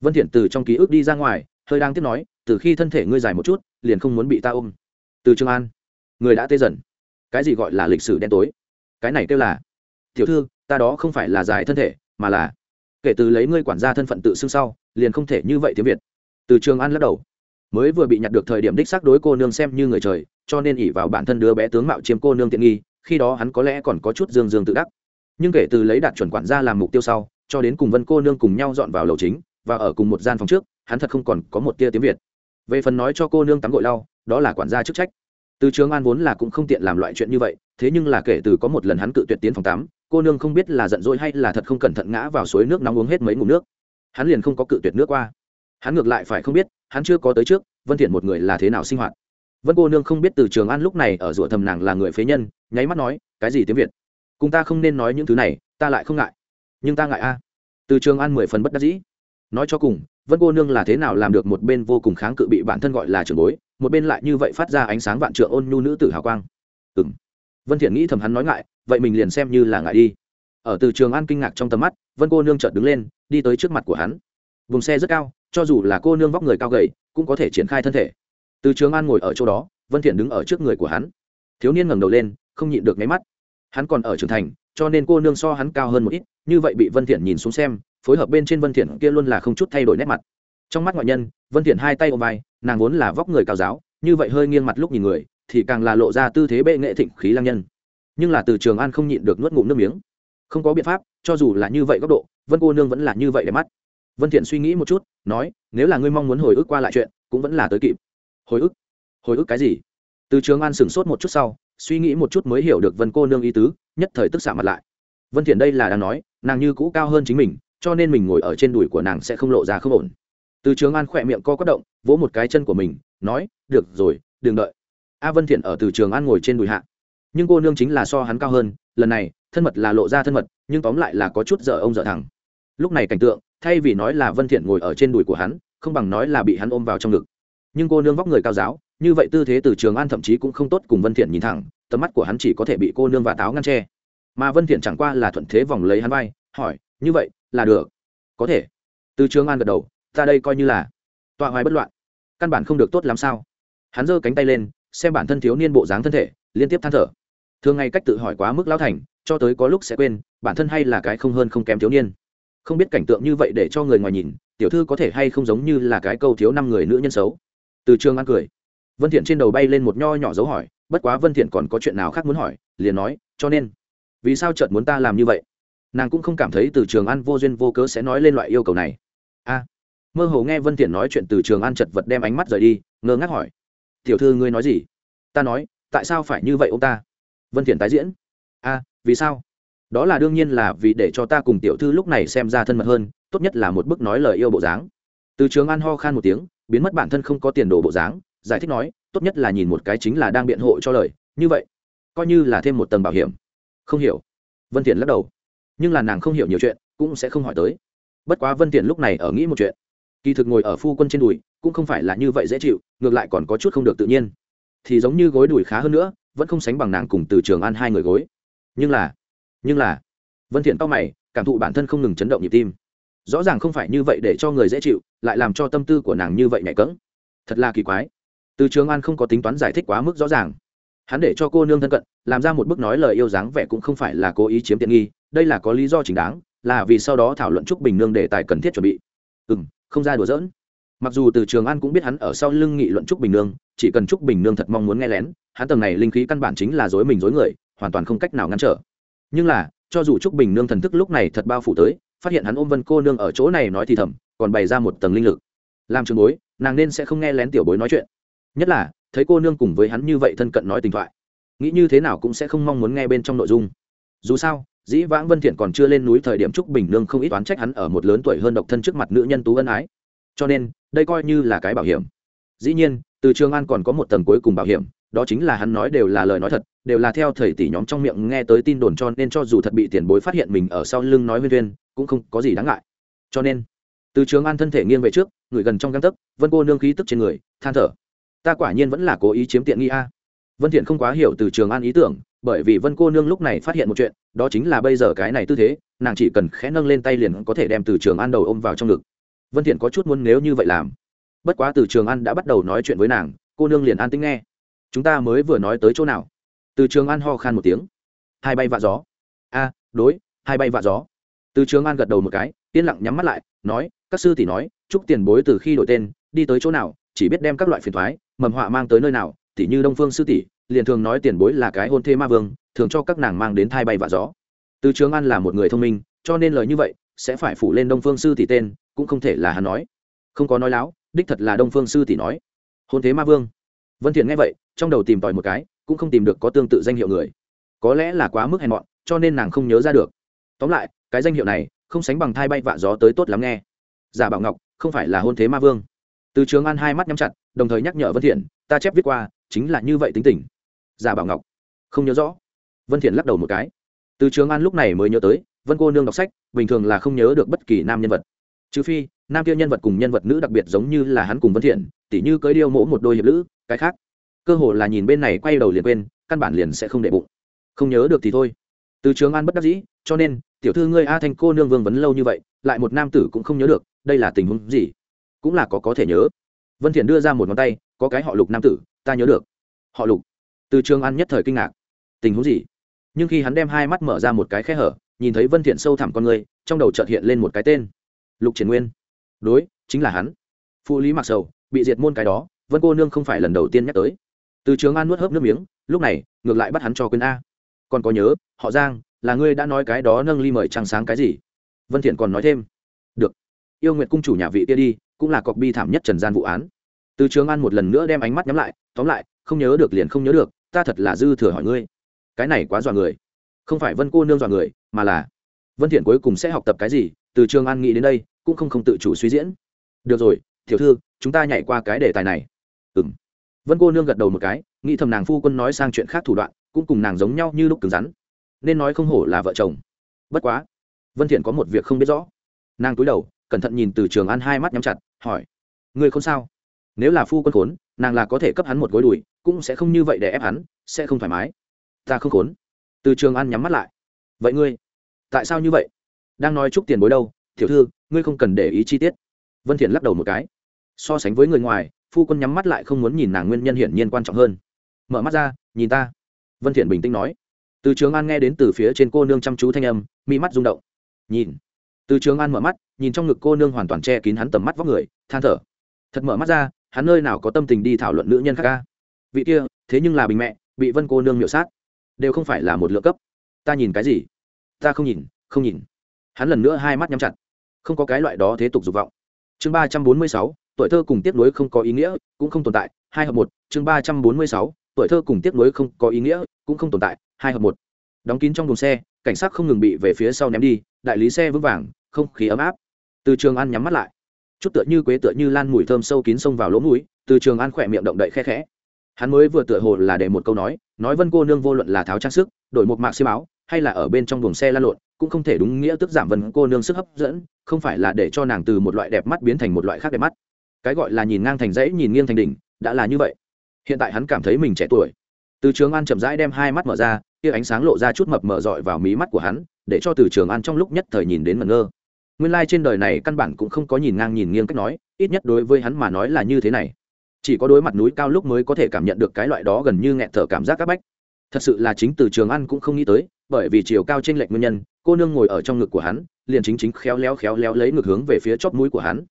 vân thiện từ trong ký ức đi ra ngoài, hơi đang tiếp nói từ khi thân thể ngươi dài một chút, liền không muốn bị ta ôm. Từ trường an, người đã tê dần. Cái gì gọi là lịch sử đen tối? Cái này kêu là, tiểu thư, ta đó không phải là dài thân thể, mà là, kể từ lấy ngươi quản gia thân phận tự xưng sau, liền không thể như vậy tiếng việt. Từ trường an lắc đầu. Mới vừa bị nhặt được thời điểm đích xác đối cô nương xem như người trời, cho nên ỉ vào bản thân đứa bé tướng mạo chiếm cô nương tiện nghi, khi đó hắn có lẽ còn có chút dương dương tự đắc. Nhưng kể từ lấy đạt chuẩn quản gia làm mục tiêu sau, cho đến cùng vân cô nương cùng nhau dọn vào lầu chính, và ở cùng một gian phòng trước, hắn thật không còn có một tia tiếng việt về phần nói cho cô nương tắm gội lau, đó là quản gia chức trách. Từ trường an vốn là cũng không tiện làm loại chuyện như vậy, thế nhưng là kể từ có một lần hắn cự tuyệt tiến phòng tắm, cô nương không biết là giận dỗi hay là thật không cẩn thận ngã vào suối nước nóng uống hết mấy ngụm nước. Hắn liền không có cự tuyệt nước qua. Hắn ngược lại phải không biết, hắn chưa có tới trước, vân thiện một người là thế nào sinh hoạt. Vân cô nương không biết từ trường an lúc này ở rủa thầm nàng là người phế nhân, nháy mắt nói, cái gì tiếng việt? Cùng ta không nên nói những thứ này, ta lại không ngại. Nhưng ta ngại a. Từ trường an mười phần bất đắc dĩ nói cho cùng, vân cô nương là thế nào làm được một bên vô cùng kháng cự bị bản thân gọi là trường bối, một bên lại như vậy phát ra ánh sáng vạn trượng ôn nhu nữ tử hào quang. Ừ m vân thiện nghĩ thầm hắn nói ngại, vậy mình liền xem như là ngại đi. Ở từ trường an kinh ngạc trong tầm mắt, vân cô nương chợt đứng lên, đi tới trước mặt của hắn. Vùng xe rất cao, cho dù là cô nương vóc người cao gầy, cũng có thể triển khai thân thể. Từ trường an ngồi ở chỗ đó, vân thiện đứng ở trước người của hắn. Thiếu niên ngẩng đầu lên, không nhịn được máy mắt. Hắn còn ở trưởng thành, cho nên cô nương so hắn cao hơn một ít, như vậy bị vân thiện nhìn xuống xem phối hợp bên trên vân thiện kia luôn là không chút thay đổi nét mặt. Trong mắt ngoại nhân, vân thiện hai tay ôm vai, nàng vốn là vóc người cao giáo, như vậy hơi nghiêng mặt lúc nhìn người, thì càng là lộ ra tư thế bệ nghệ thịnh khí lang nhân. Nhưng là từ trường an không nhịn được nuốt ngụm nước miếng. Không có biện pháp, cho dù là như vậy góc độ, vân cô nương vẫn là như vậy để mắt. Vân thiện suy nghĩ một chút, nói, nếu là ngươi mong muốn hồi ức qua lại chuyện, cũng vẫn là tới kịp. Hồi ức? Hồi ức cái gì? Từ trường an sửng sốt một chút sau, suy nghĩ một chút mới hiểu được vân cô nương ý tứ, nhất thời tức xạ mặt lại. Vân thiện đây là đang nói, nàng như cũ cao hơn chính mình cho nên mình ngồi ở trên đùi của nàng sẽ không lộ ra không ổn. Từ trường an khỏe miệng co quất động, vỗ một cái chân của mình, nói, được rồi, đừng đợi. A vân thiện ở từ trường an ngồi trên đùi hạ. Nhưng cô nương chính là so hắn cao hơn, lần này, thân mật là lộ ra thân mật, nhưng tóm lại là có chút dở ông dở thẳng lúc này cảnh tượng, thay vì nói là vân thiện ngồi ở trên đùi của hắn, không bằng nói là bị hắn ôm vào trong ngực. Nhưng cô nương vóc người cao giáo, như vậy tư thế từ trường an thậm chí cũng không tốt cùng vân thiện nhìn thẳng, tầm mắt của hắn chỉ có thể bị cô nương và táo ngăn che. Mà vân thiện chẳng qua là thuận thế vòng lấy hắn vai, hỏi, như vậy là được. Có thể. Từ trường an gật đầu, ta đây coi như là. Tọa hoài bất loạn. Căn bản không được tốt làm sao? Hắn giơ cánh tay lên, xem bản thân thiếu niên bộ dáng thân thể, liên tiếp than thở. Thường ngày cách tự hỏi quá mức lão thành, cho tới có lúc sẽ quên, bản thân hay là cái không hơn không kém thiếu niên. Không biết cảnh tượng như vậy để cho người ngoài nhìn, tiểu thư có thể hay không giống như là cái câu thiếu năm người nữ nhân xấu? Từ trường an cười. Vân thiện trên đầu bay lên một nho nhỏ dấu hỏi, bất quá vân thiện còn có chuyện nào khác muốn hỏi, liền nói, cho nên, vì sao chợt muốn ta làm như vậy? Nàng cũng không cảm thấy từ trường an vô duyên vô cớ sẽ nói lên loại yêu cầu này. A, mơ hồ nghe vân thiện nói chuyện từ trường an chật vật đem ánh mắt rời đi, ngơ ngác hỏi, tiểu thư ngươi nói gì? Ta nói, tại sao phải như vậy ông ta? Vân thiện tái diễn, a, vì sao? Đó là đương nhiên là vì để cho ta cùng tiểu thư lúc này xem ra thân mật hơn, tốt nhất là một bức nói lời yêu bộ dáng. Từ trường an ho khan một tiếng, biến mất bản thân không có tiền đồ bộ dáng, giải thích nói, tốt nhất là nhìn một cái chính là đang biện hộ cho lời, như vậy, coi như là thêm một tầng bảo hiểm. Không hiểu. Vân thiện lắc đầu nhưng là nàng không hiểu nhiều chuyện, cũng sẽ không hỏi tới. Bất quá vân tiện lúc này ở nghĩ một chuyện. Kỳ thực ngồi ở phu quân trên đùi, cũng không phải là như vậy dễ chịu, ngược lại còn có chút không được tự nhiên. Thì giống như gối đùi khá hơn nữa, vẫn không sánh bằng nàng cùng từ trường an hai người gối. Nhưng là nhưng là, vân thiện to mày, cảm thụ bản thân không ngừng chấn động nhịp tim. Rõ ràng không phải như vậy để cho người dễ chịu, lại làm cho tâm tư của nàng như vậy nhạy cẫng. Thật là kỳ quái. Từ trường an không có tính toán giải thích quá mức rõ ràng. Hắn để cho cô nương thân cận, làm ra một bức nói lời yêu dáng vẻ cũng không phải là cố ý chiếm tiện nghi đây là có lý do chính đáng, là vì sau đó thảo luận trúc bình nương đề tài cần thiết chuẩn bị. Ừ m không ra đùa dỡn. mặc dù từ trường an cũng biết hắn ở sau lưng nghị luận trúc bình nương, chỉ cần trúc bình nương thật mong muốn nghe lén, hắn tầng này linh khí căn bản chính là dối mình dối người, hoàn toàn không cách nào ngăn trở. Nhưng là, cho dù trúc bình nương thần thức lúc này thật bao phủ tới, phát hiện hắn ôm vân cô nương ở chỗ này nói thì thầm, còn bày ra một tầng linh lực. Làm trường bối, nàng nên sẽ không nghe lén tiểu bối nói chuyện. Nhất là, thấy cô nương cùng với hắn như vậy thân cận nói tình thoại, nghĩ như thế nào cũng sẽ không mong muốn nghe bên trong nội dung. Dù sao dĩ vãng vân thiện còn chưa lên núi thời điểm trúc bình nương không ít oán trách hắn ở một lớn tuổi hơn độc thân trước mặt nữ nhân tú ân ái. Cho nên, đây coi như là cái bảo hiểm. Dĩ nhiên, từ trường an còn có một tầng cuối cùng bảo hiểm, đó chính là hắn nói đều là lời nói thật, đều là theo thầy tỷ nhóm trong miệng nghe tới tin đồn cho nên cho dù thật bị tiền bối phát hiện mình ở sau lưng nói viên viên cũng không có gì đáng ngại. Cho nên, từ trường an thân thể nghiêng về trước, người gần trong găng tấc, vân cô nương khí tức trên người, than thở. Ta quả nhiên vẫn là cố ý chiếm tiện nghi a. Vân thiện không quá hiểu từ trường an ý tưởng bởi vì vân cô nương lúc này phát hiện một chuyện, đó chính là bây giờ cái này tư thế, nàng chỉ cần khẽ nâng lên tay liền có thể đem từ trường an đầu ôm vào trong ngực. Vân thiện có chút muốn nếu như vậy làm. Bất quá từ trường an đã bắt đầu nói chuyện với nàng, cô nương liền an tĩnh nghe. Chúng ta mới vừa nói tới chỗ nào? Từ trường an ho khan một tiếng. Hai bay vạ gió. A, đối, hai bay vạ gió. Từ trường an gật đầu một cái, yên lặng nhắm mắt lại, nói, các sư tỷ nói, chúc tiền bối từ khi đổi tên, đi tới chỗ nào, chỉ biết đem các loại phiền thoái, mầm họa mang tới nơi nào tỉ như đông phương sư tỷ, liền thường nói tiền bối là cái hôn thê ma vương, thường cho các nàng mang đến thai bay và gió. Từ trường an là một người thông minh, cho nên lời như vậy sẽ phải phủ lên đông phương sư tỷ tên, cũng không thể là hắn nói. Không có nói láo, đích thật là đông phương sư tỷ nói. Hôn thế ma vương. Vân thiện nghe vậy, trong đầu tìm tòi một cái, cũng không tìm được có tương tự danh hiệu người. Có lẽ là quá mức hèn mọn, cho nên nàng không nhớ ra được. Tóm lại, cái danh hiệu này không sánh bằng thai bay vạ gió tới tốt lắm nghe. Giả bảo ngọc, không phải là hôn thế ma vương. Từ trường an hai mắt nhắm chặt, đồng thời nhắc nhở vân thiện, ta chép viết qua chính là như vậy tính tình. Giả bảo ngọc không nhớ rõ. Vân thiện lắc đầu một cái. Từ trường an lúc này mới nhớ tới vân cô nương đọc sách bình thường là không nhớ được bất kỳ nam nhân vật. Trừ phi nam kia nhân vật cùng nhân vật nữ đặc biệt giống như là hắn cùng vân thiện tỉ như cưới điêu mỗ một đôi hiệp nữ, cái khác. Cơ hồ là nhìn bên này quay đầu liền quên căn bản liền sẽ không để bụng. Không nhớ được thì thôi. Từ trường an bất đắc dĩ cho nên tiểu thư ngươi a thanh cô nương vương vấn lâu như vậy lại một nam tử cũng không nhớ được đây là tình huống gì? Cũng là có có thể nhớ vân thiện đưa ra một ngón tay, có cái họ lục nam tử, ta nhớ được. Họ lục? Từ trường an nhất thời kinh ngạc. Tình huống gì? Nhưng khi hắn đem hai mắt mở ra một cái khe hở, nhìn thấy vân thiện sâu thẳm con người, trong đầu chợt hiện lên một cái tên. Lục triển nguyên. Đối, chính là hắn. Phụ lý mặc sầu, bị diệt môn cái đó, vân cô nương không phải lần đầu tiên nhắc tới. Từ trường an nuốt hớp nước miếng, lúc này, ngược lại bắt hắn cho quên a. Còn có nhớ, họ giang, là ngươi đã nói cái đó nâng ly mời trăng sáng cái gì? Vân thiện còn nói thêm. Được, yêu nguyệt cung chủ nhà vị kia đi cũng là cọc bi thảm nhất trần gian vụ án. Từ trường an một lần nữa đem ánh mắt nhắm lại, tóm lại, không nhớ được liền không nhớ được, ta thật là dư thừa hỏi ngươi. Cái này quá dọa người. Không phải vân cô nương dọa người, mà là vân thiện cuối cùng sẽ học tập cái gì, từ trường an nghĩ đến đây, cũng không không tự chủ suy diễn. Được rồi, tiểu thư, chúng ta nhảy qua cái đề tài này. Ừm. Vân cô nương gật đầu một cái, nghĩ thầm nàng phu quân nói sang chuyện khác thủ đoạn, cũng cùng nàng giống nhau như lúc cứng rắn. Nên nói không hổ là vợ chồng. Bất quá, vân thiện có một việc không biết rõ. Nàng cúi đầu cẩn thận nhìn từ trường an hai mắt nhắm chặt, hỏi người không sao? Nếu là phu quân khốn, nàng là có thể cấp hắn một gối đùi, cũng sẽ không như vậy để ép hắn, sẽ không thoải mái. Ta không khốn. Từ trường an nhắm mắt lại, vậy ngươi, tại sao như vậy? Đang nói chúc tiền bối đâu? Tiểu thư, ngươi không cần để ý chi tiết. Vân thiện lắc đầu một cái, so sánh với người ngoài, phu quân nhắm mắt lại không muốn nhìn nàng nguyên nhân hiển nhiên quan trọng hơn. Mở mắt ra, nhìn ta. Vân thiện bình tĩnh nói. Từ trường an nghe đến từ phía trên cô nương chăm chú thanh âm, mi mắt rung động. Nhìn từ trường an mở mắt, nhìn trong ngực cô nương hoàn toàn che kín hắn tầm mắt vóc người, than thở. Thật mở mắt ra, hắn nơi nào có tâm tình đi thảo luận nữ nhân khác ca vị kia, thế nhưng là bình mẹ, bị vân cô nương miệu sát. Đều không phải là một lượng cấp. Ta nhìn cái gì? Ta không nhìn không nhìn. Hắn lần nữa hai mắt nhắm chặt. Không có cái loại đó thế tục dục vọng. Chương ba trăm bốn mươi sáu, tuổi thơ cùng tiếp nối không có ý nghĩa, cũng không tồn tại, hai hợp một. Chương ba trăm bốn mươi sáu, tuổi thơ cùng tiếp nối không có ý nghĩa, cũng không tồn tại, hai hợp một. Đóng kín trong đồn xe, cảnh sát không ngừng bị về phía sau ném đi đại lý xe vững vàng, không khí ấm áp. Từ trường an nhắm mắt lại. Chút tựa như quế tựa như lan mùi thơm sâu kín sông vào lỗ mũi, từ trường an khỏe miệng động đậy khe khẽ. Hắn mới vừa tựa hồ là để một câu nói nói vân cô nương vô luận là tháo trang sức, đổi một mạc xiêm áo, hay là ở bên trong buồng xe lan lộn, cũng không thể đúng nghĩa tức giảm vân cô nương sức hấp dẫn, không phải là để cho nàng từ một loại đẹp mắt biến thành một loại khác đẹp mắt. Cái gọi là nhìn ngang thành dãy, nhìn nghiêng thành đỉnh, đã là như vậy. Hiện tại hắn cảm thấy mình trẻ tuổi. Từ trường an chậm rãi đem hai mắt mở ra kia ánh sáng lộ ra chút mập mở dọi vào mí mắt của hắn để cho từ trường an trong lúc nhất thời nhìn đến mẩn ngơ. Nguyên lai、like、trên đời này căn bản cũng không có nhìn ngang nhìn nghiêng cách nói, ít nhất đối với hắn mà nói là như thế này. Chỉ có đối mặt núi cao lúc mới có thể cảm nhận được cái loại đó gần như nghẹn thở cảm giác áp bách. Thật sự là chính từ trường ăn cũng không nghĩ tới, bởi vì chiều cao trên lệch nguyên nhân, cô nương ngồi ở trong ngực của hắn, liền chính chính khéo léo khéo léo lấy ngực hướng về phía chót mũi của hắn.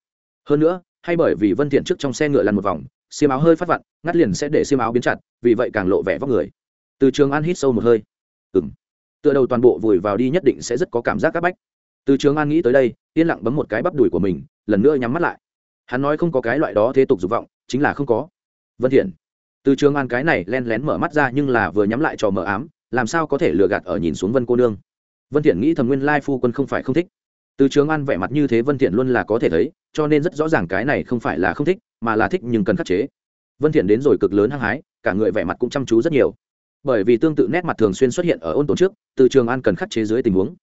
Hơn nữa, hay bởi vì vân thiện trước trong xe ngựa lăn một vòng, xiêm áo hơi phát vặn, ngắt liền sẽ để xiêm áo biến chặt, vì vậy càng lộ vẻ vóc người. Từ trường an hít sâu một hơi. Ừm tựa đầu toàn bộ vùi vào đi nhất định sẽ rất có cảm giác áp bách. Từ trường an nghĩ tới đây, yên lặng bấm một cái bắp đùi của mình, lần nữa nhắm mắt lại. Hắn nói không có cái loại đó thế tục dục vọng, chính là không có. Vân thiện. Từ trường an cái này len lén mở mắt ra nhưng là vừa nhắm lại trò mờ ám, làm sao có thể lừa gạt ở nhìn xuống vân cô nương? Vân thiện nghĩ thầm nguyên lai phu quân không phải không thích. Từ trường an vẻ mặt như thế vân thiện luôn là có thể thấy, cho nên rất rõ ràng cái này không phải là không thích, mà là thích nhưng cần khắc chế. Vân thiện đến rồi cực lớn hăng hái, cả người vẻ mặt cũng chăm chú rất nhiều bởi vì tương tự nét mặt thường xuyên xuất hiện ở ôn tồn trước, từ trường an cần khắc chế dưới tình huống.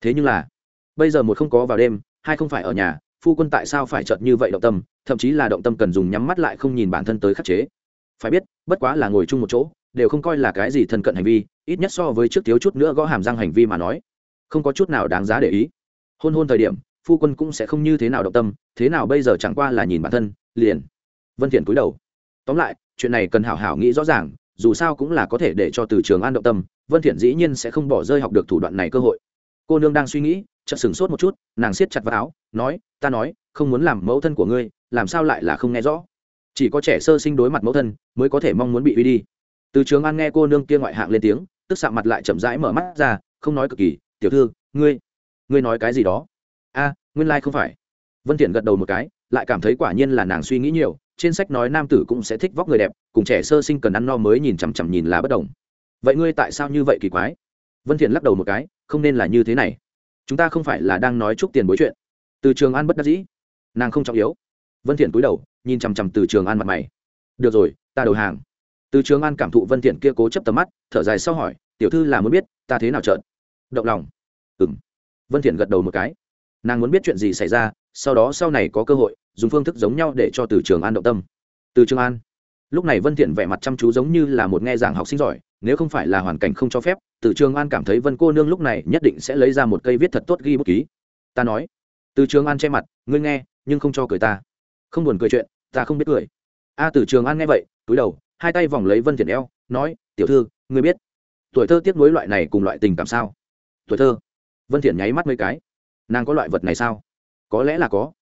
Thế nhưng là, bây giờ một không có vào đêm, hai không phải ở nhà, phu quân tại sao phải chợt như vậy động tâm, thậm chí là động tâm cần dùng nhắm mắt lại không nhìn bản thân tới khắc chế. Phải biết, bất quá là ngồi chung một chỗ, đều không coi là cái gì thân cận hành vi, ít nhất so với trước thiếu chút nữa gõ hàm răng hành vi mà nói, không có chút nào đáng giá để ý. Hôn hôn thời điểm, phu quân cũng sẽ không như thế nào động tâm, thế nào bây giờ chẳng qua là nhìn bản thân, liền, vân thiện cúi đầu. Tóm lại, chuyện này cần hảo hảo nghĩ rõ ràng dù sao cũng là có thể để cho từ trường an động tâm, vân thiện dĩ nhiên sẽ không bỏ rơi học được thủ đoạn này cơ hội. Cô nương đang suy nghĩ, chợt sừng sốt một chút, nàng siết chặt vào áo, nói, ta nói, không muốn làm mẫu thân của ngươi, làm sao lại là không nghe rõ? Chỉ có trẻ sơ sinh đối mặt mẫu thân, mới có thể mong muốn bị uy đi. Từ trường an nghe cô nương kia ngoại hạng lên tiếng, tức sạm mặt lại chậm rãi mở mắt ra, không nói cực kỳ, tiểu thư, ngươi ngươi nói cái gì đó? A, nguyên lai không phải. Vân thiện gật đầu một cái, lại cảm thấy quả nhiên là nàng suy nghĩ nhiều trên sách nói nam tử cũng sẽ thích vóc người đẹp, cùng trẻ sơ sinh cần ăn no mới nhìn chằm chằm nhìn là bất đồng. Vậy ngươi tại sao như vậy kỳ quái? Vân thiện lắc đầu một cái, không nên là như thế này. Chúng ta không phải là đang nói chúc tiền bối chuyện. Từ trường an bất đắc dĩ. Nàng không trọng yếu. Vân thiện cúi đầu, nhìn chằm chằm từ trường an mặt mày. Được rồi, ta đầu hàng. Từ trường an cảm thụ vân thiện kia cố chấp tầm mắt, thở dài sau hỏi, tiểu thư là muốn biết, ta thế nào trợn? Động lòng. Ừm. Vân thiện gật đầu một cái. Nàng muốn biết chuyện gì xảy ra, sau đó sau này có cơ hội dùng phương thức giống nhau để cho từ trường an động tâm. Từ trường an, lúc này vân thiện vẻ mặt chăm chú giống như là một nghe giảng học sinh giỏi, nếu không phải là hoàn cảnh không cho phép, từ trường an cảm thấy vân cô nương lúc này nhất định sẽ lấy ra một cây viết thật tốt ghi bút ký. Ta nói, từ trường an che mặt, ngươi nghe, nhưng không cho cười ta. Không buồn cười chuyện, ta không biết cười. A, từ trường an nghe vậy, túi đầu, hai tay vòng lấy vân thiện eo, nói, tiểu thư, ngươi biết, tuổi thơ tiếc nối loại này cùng loại tình cảm sao? Tuổi thơ? Vân thiện nháy mắt mấy cái. Nàng có loại vật này sao? Có lẽ là có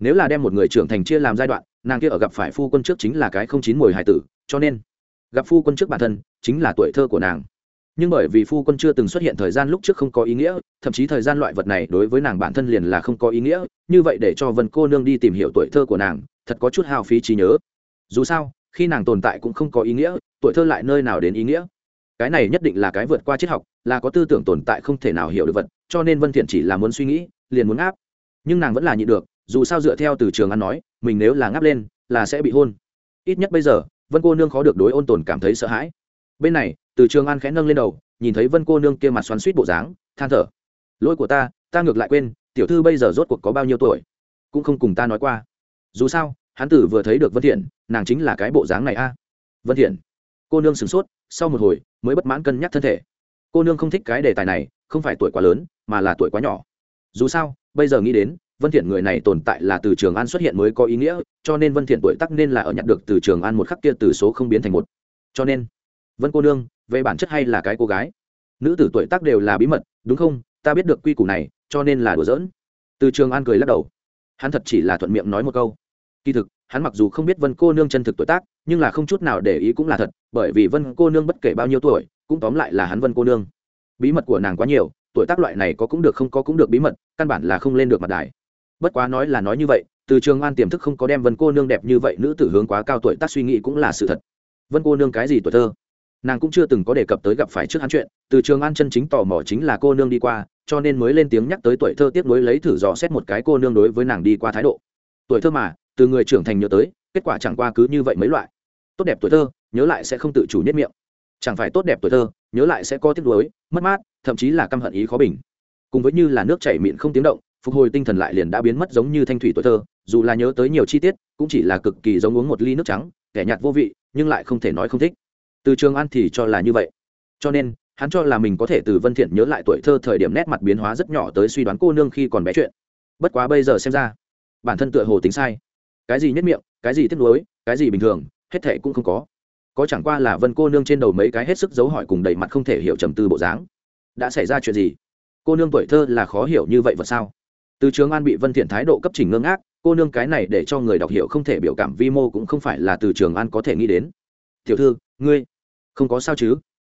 nếu là đem một người trưởng thành chia làm giai đoạn, nàng kia ở gặp phải phu quân trước chính là cái không chín mùi hải tử, cho nên gặp phu quân trước bản thân chính là tuổi thơ của nàng. Nhưng bởi vì phu quân chưa từng xuất hiện thời gian lúc trước không có ý nghĩa, thậm chí thời gian loại vật này đối với nàng bản thân liền là không có ý nghĩa, như vậy để cho vân cô nương đi tìm hiểu tuổi thơ của nàng, thật có chút hao phí trí nhớ. Dù sao, khi nàng tồn tại cũng không có ý nghĩa, tuổi thơ lại nơi nào đến ý nghĩa. Cái này nhất định là cái vượt qua triết học, là có tư tưởng tồn tại không thể nào hiểu được vật, cho nên vân thiện chỉ là muốn suy nghĩ, liền muốn áp nhưng nàng vẫn là nhịn được dù sao dựa theo từ trường ăn nói, mình nếu là ngáp lên, là sẽ bị hôn. Ít nhất bây giờ, vân cô nương khó được đối ôn tồn cảm thấy sợ hãi. Bên này, từ trường an khẽ nâng lên đầu, nhìn thấy vân cô nương kia mặt xoắn suýt bộ dáng, than thở. Lỗi của ta ta ngược lại quên, tiểu thư bây giờ rốt cuộc có bao nhiêu tuổi? Cũng không cùng ta nói qua. Dù sao, hắn tử vừa thấy được vân thiện, nàng chính là cái bộ dáng này a. Vân thiện. Cô nương sửng sốt, sau một hồi, mới bất mãn cân nhắc thân thể. Cô nương không thích cái đề tài này, không phải tuổi quá lớn, mà là tuổi quá nhỏ. Dù sao, bây giờ nghĩ đến vân thiện người này tồn tại là từ trường an xuất hiện mới có ý nghĩa, cho nên vân thiện tuổi tác nên là ở nhận được từ trường an một khắc kia từ số không biến thành một. Cho nên, vân cô nương, về bản chất hay là cái cô gái? Nữ tử tuổi tác đều là bí mật, đúng không? Ta biết được quy củ này, cho nên là đùa giỡn. Từ trường an cười lắc đầu. Hắn thật chỉ là thuận miệng nói một câu. Kỳ thực, hắn mặc dù không biết vân cô nương chân thực tuổi tác, nhưng là không chút nào để ý cũng là thật, bởi vì vân cô nương bất kể bao nhiêu tuổi, cũng tóm lại là hắn vân cô nương. Bí mật của nàng quá nhiều, tuổi tác loại này có cũng được không có cũng được bí mật, căn bản là không lên được mặt đài bất quá nói là nói như vậy, từ trường an tiềm thức không có đem vân cô nương đẹp như vậy nữ tử hướng quá cao tuổi tác suy nghĩ cũng là sự thật. Vân cô nương cái gì tuổi thơ? Nàng cũng chưa từng có đề cập tới gặp phải trước hắn chuyện, từ trường an chân chính tò mò chính là cô nương đi qua, cho nên mới lên tiếng nhắc tới tuổi thơ tiếp nối lấy thử dò xét một cái cô nương đối với nàng đi qua thái độ. Tuổi thơ mà, từ người trưởng thành nhớ tới, kết quả chẳng qua cứ như vậy mấy loại. Tốt đẹp tuổi thơ, nhớ lại sẽ không tự chủ nhất miệng. Chẳng phải tốt đẹp tuổi thơ, nhớ lại sẽ có tiếc nuối, mất mát, thậm chí là căm hận ý khó bình. Cùng với như là nước chảy miệng không tiếng động phục hồi tinh thần lại liền đã biến mất giống như thanh thủy tuổi thơ, dù là nhớ tới nhiều chi tiết, cũng chỉ là cực kỳ giống uống một ly nước trắng, kẻ nhạt vô vị, nhưng lại không thể nói không thích. Từ trường an thì cho là như vậy. Cho nên, hắn cho là mình có thể từ vân thiện nhớ lại tuổi thơ thời điểm nét mặt biến hóa rất nhỏ tới suy đoán cô nương khi còn bé chuyện. Bất quá bây giờ xem ra, bản thân tựa hồ tính sai. Cái gì nhất miệng, cái gì tiếc nuối, cái gì bình thường, hết thệ cũng không có. Có chẳng qua là vân cô nương trên đầu mấy cái hết sức giấu hỏi cùng đầy mặt không thể hiểu trầm tư bộ dáng. Đã xảy ra chuyện gì? Cô nương tuổi thơ là khó hiểu như vậy vật sao? Từ trường an bị vân thiện thái độ cấp chỉnh ngưng ác cô nương cái này để cho người đọc hiểu không thể biểu cảm vi mô cũng không phải là từ trường an có thể nghĩ đến. Tiểu thư, ngươi không có sao chứ?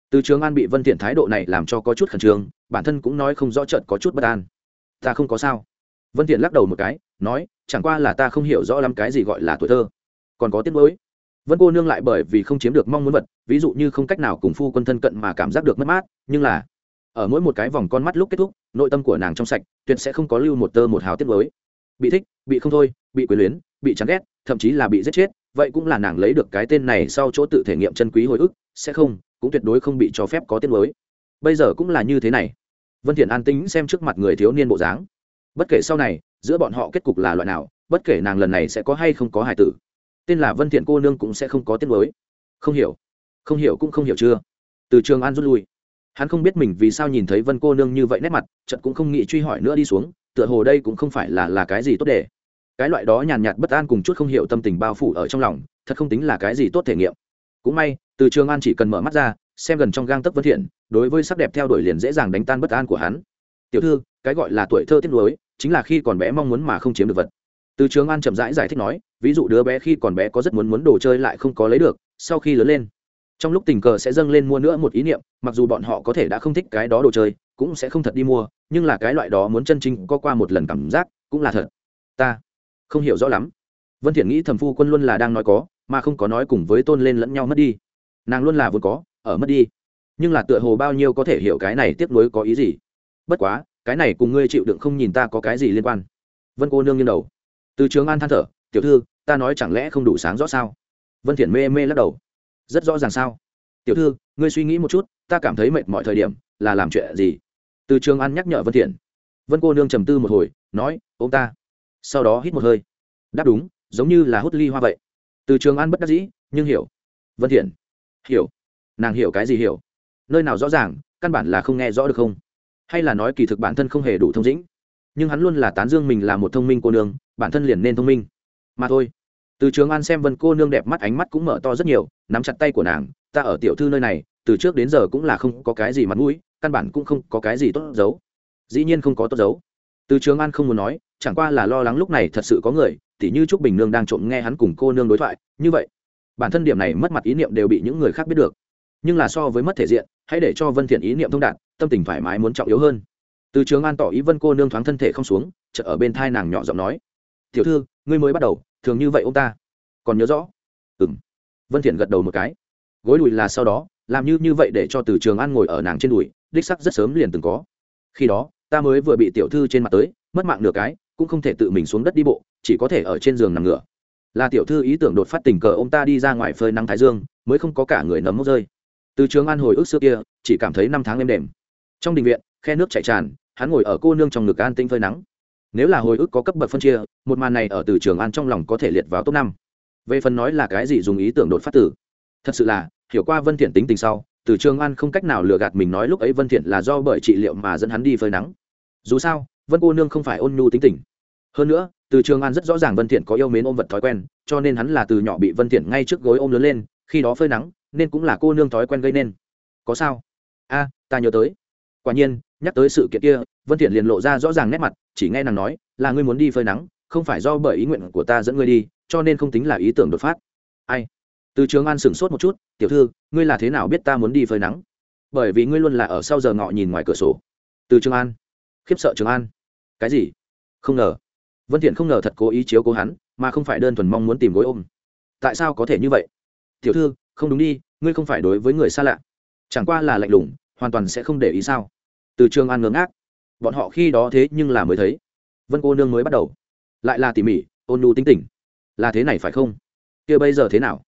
Từ trường an bị vân thiện thái độ này làm cho có chút khẩn trương, bản thân cũng nói không rõ trận có chút bất an. Ta không có sao. Vân thiện lắc đầu một cái, nói, chẳng qua là ta không hiểu rõ lắm cái gì gọi là tuổi thơ. Còn có tiếc nuối vân cô nương lại bởi vì không chiếm được mong muốn vật, ví dụ như không cách nào cùng phu quân thân cận mà cảm giác được mất mát, nhưng là ở mỗi một cái vòng con mắt lúc kết thúc, nội tâm của nàng trong sạch, tuyệt sẽ không có lưu một tơ một hào tiết mới. Bị thích, bị không thôi, bị quyền luyến, bị chán ghét, thậm chí là bị giết chết, vậy cũng là nàng lấy được cái tên này sau chỗ tự thể nghiệm chân quý hồi ức, sẽ không, cũng tuyệt đối không bị cho phép có tiết mới. Bây giờ cũng là như thế này. Vân thiện an tính xem trước mặt người thiếu niên bộ dáng. Bất kể sau này, giữa bọn họ kết cục là loại nào, bất kể nàng lần này sẽ có hay không có hài tử, tên là vân thiện cô nương cũng sẽ không có tiết mới. Không hiểu. Không hiểu cũng không hiểu chưa. Từ trường an rút lui hắn không biết mình vì sao nhìn thấy vân cô nương như vậy nét mặt, chợt cũng không nghĩ truy hỏi nữa đi xuống, tựa hồ đây cũng không phải là là cái gì tốt để. Cái loại đó nhàn nhạt bất an cùng chút không hiểu tâm tình bao phủ ở trong lòng, thật không tính là cái gì tốt thể nghiệm. Cũng may, từ trường an chỉ cần mở mắt ra, xem gần trong gang tấc vân thiện, đối với sắc đẹp theo đuổi liền dễ dàng đánh tan bất an của hắn. Tiểu thư, cái gọi là tuổi thơ tiếc nuối, chính là khi còn bé mong muốn mà không chiếm được vật. Từ trường an chậm rãi giải thích nói, ví dụ đứa bé khi còn bé có rất muốn muốn đồ chơi lại không có lấy được, sau khi lớn lên trong lúc tình cờ sẽ dâng lên mua nữa một ý niệm, mặc dù bọn họ có thể đã không thích cái đó đồ chơi, cũng sẽ không thật đi mua, nhưng là cái loại đó muốn chân chính có qua một lần cảm giác, cũng là thật. Ta không hiểu rõ lắm. Vân thiện nghĩ thầm phu quân luôn là đang nói có, mà không có nói cùng với tôn lên lẫn nhau mất đi. Nàng luôn là vốn có, ở mất đi. Nhưng là tựa hồ bao nhiêu có thể hiểu cái này tiếp nối có ý gì. Bất quá, cái này cùng ngươi chịu đựng không nhìn ta có cái gì liên quan. Vân cô nương nghiêng đầu. Từ trường an than thở, tiểu thư, ta nói chẳng lẽ không đủ sáng rõ sao? Vân thiện mê mê lắc đầu rất rõ ràng sao? Tiểu thư, ngươi suy nghĩ một chút, ta cảm thấy mệt mọi thời điểm là làm chuyện gì? Từ trường an nhắc nhở vân thiện. Vân cô nương trầm tư một hồi, nói ông ta. Sau đó hít một hơi. Đáp đúng, giống như là hút ly hoa vậy. Từ trường an bất đắc dĩ, nhưng hiểu. Vân thiện. Hiểu. Nàng hiểu cái gì hiểu? Nơi nào rõ ràng, căn bản là không nghe rõ được không? Hay là nói kỳ thực bản thân không hề đủ thông dĩnh? Nhưng hắn luôn là tán dương mình là một thông minh cô nương, bản thân liền nên thông minh. Mà thôi từ trường an xem vân cô nương đẹp mắt ánh mắt cũng mở to rất nhiều, nắm chặt tay của nàng, ta ở tiểu thư nơi này, từ trước đến giờ cũng là không có cái gì mặt mũi, căn bản cũng không có cái gì tốt giấu dĩ nhiên không có tốt giấu từ trường an không muốn nói, chẳng qua là lo lắng lúc này thật sự có người, tỉ như trúc bình nương đang trộm nghe hắn cùng cô nương đối thoại, như vậy, bản thân điểm này mất mặt ý niệm đều bị những người khác biết được. Nhưng là so với mất thể diện, hãy để cho vân thiện ý niệm thông đạt, tâm tình thoải mái muốn trọng yếu hơn. Từ trường an tỏ ý vân cô nương thoáng thân thể không xuống, chợt ở bên thai nàng nhỏ giọng nói, tiểu thư, ngươi mới bắt đầu thường như vậy ông ta. Còn nhớ rõ? Ừm. Vân thiện gật đầu một cái. Gối đùi là sau đó, làm như như vậy để cho từ trường an ngồi ở nàng trên đùi, đích sắc rất sớm liền từng có. Khi đó, ta mới vừa bị tiểu thư trên mặt tới, mất mạng nửa cái, cũng không thể tự mình xuống đất đi bộ, chỉ có thể ở trên giường nằm ngửa. Là tiểu thư ý tưởng đột phát tình cờ ông ta đi ra ngoài phơi nắng thái dương, mới không có cả người nấm mốc rơi. Từ trường an hồi ức xưa kia, chỉ cảm thấy năm tháng êm đềm. Trong đình viện, khe nước chảy tràn, hắn ngồi ở cô nương trong ngực an tinh phơi nắng nếu là hồi ức có cấp bậc phân chia, một màn này ở từ trường an trong lòng có thể liệt vào top năm. Về phần nói là cái gì dùng ý tưởng đột phát tử. Thật sự là, hiểu qua vân thiện tính tình sau, từ trường an không cách nào lừa gạt mình nói lúc ấy vân thiện là do bởi trị liệu mà dẫn hắn đi phơi nắng. Dù sao, vân cô nương không phải ôn nhu tính tình. Hơn nữa, từ trường an rất rõ ràng vân thiện có yêu mến ôm vật thói quen, cho nên hắn là từ nhỏ bị vân thiện ngay trước gối ôm lớn lên, khi đó phơi nắng, nên cũng là cô nương thói quen gây nên. Có sao? A, ta nhớ tới. Quả nhiên nhắc tới sự kiện kia, vân thiện liền lộ ra rõ ràng nét mặt, chỉ nghe nàng nói, là ngươi muốn đi phơi nắng, không phải do bởi ý nguyện của ta dẫn ngươi đi, cho nên không tính là ý tưởng đột phát. Ai? Từ trường an sửng sốt một chút, tiểu thư, ngươi là thế nào biết ta muốn đi phơi nắng? Bởi vì ngươi luôn là ở sau giờ ngọ nhìn ngoài cửa sổ. Từ trường an. Khiếp sợ trường an. Cái gì? Không ngờ. Vân thiện không ngờ thật cố ý chiếu cố hắn, mà không phải đơn thuần mong muốn tìm gối ôm. Tại sao có thể như vậy? Tiểu thư, không đúng đi, ngươi không phải đối với người xa lạ. Chẳng qua là lạnh lùng, hoàn toàn sẽ không để ý sao? Từ trường an ngưỡng ác bọn họ khi đó thế nhưng là mới thấy. Vân cô nương mới bắt đầu. Lại là tỉ mỉ, ôn nhu tinh tỉnh là thế này phải không? Kia bây giờ thế nào?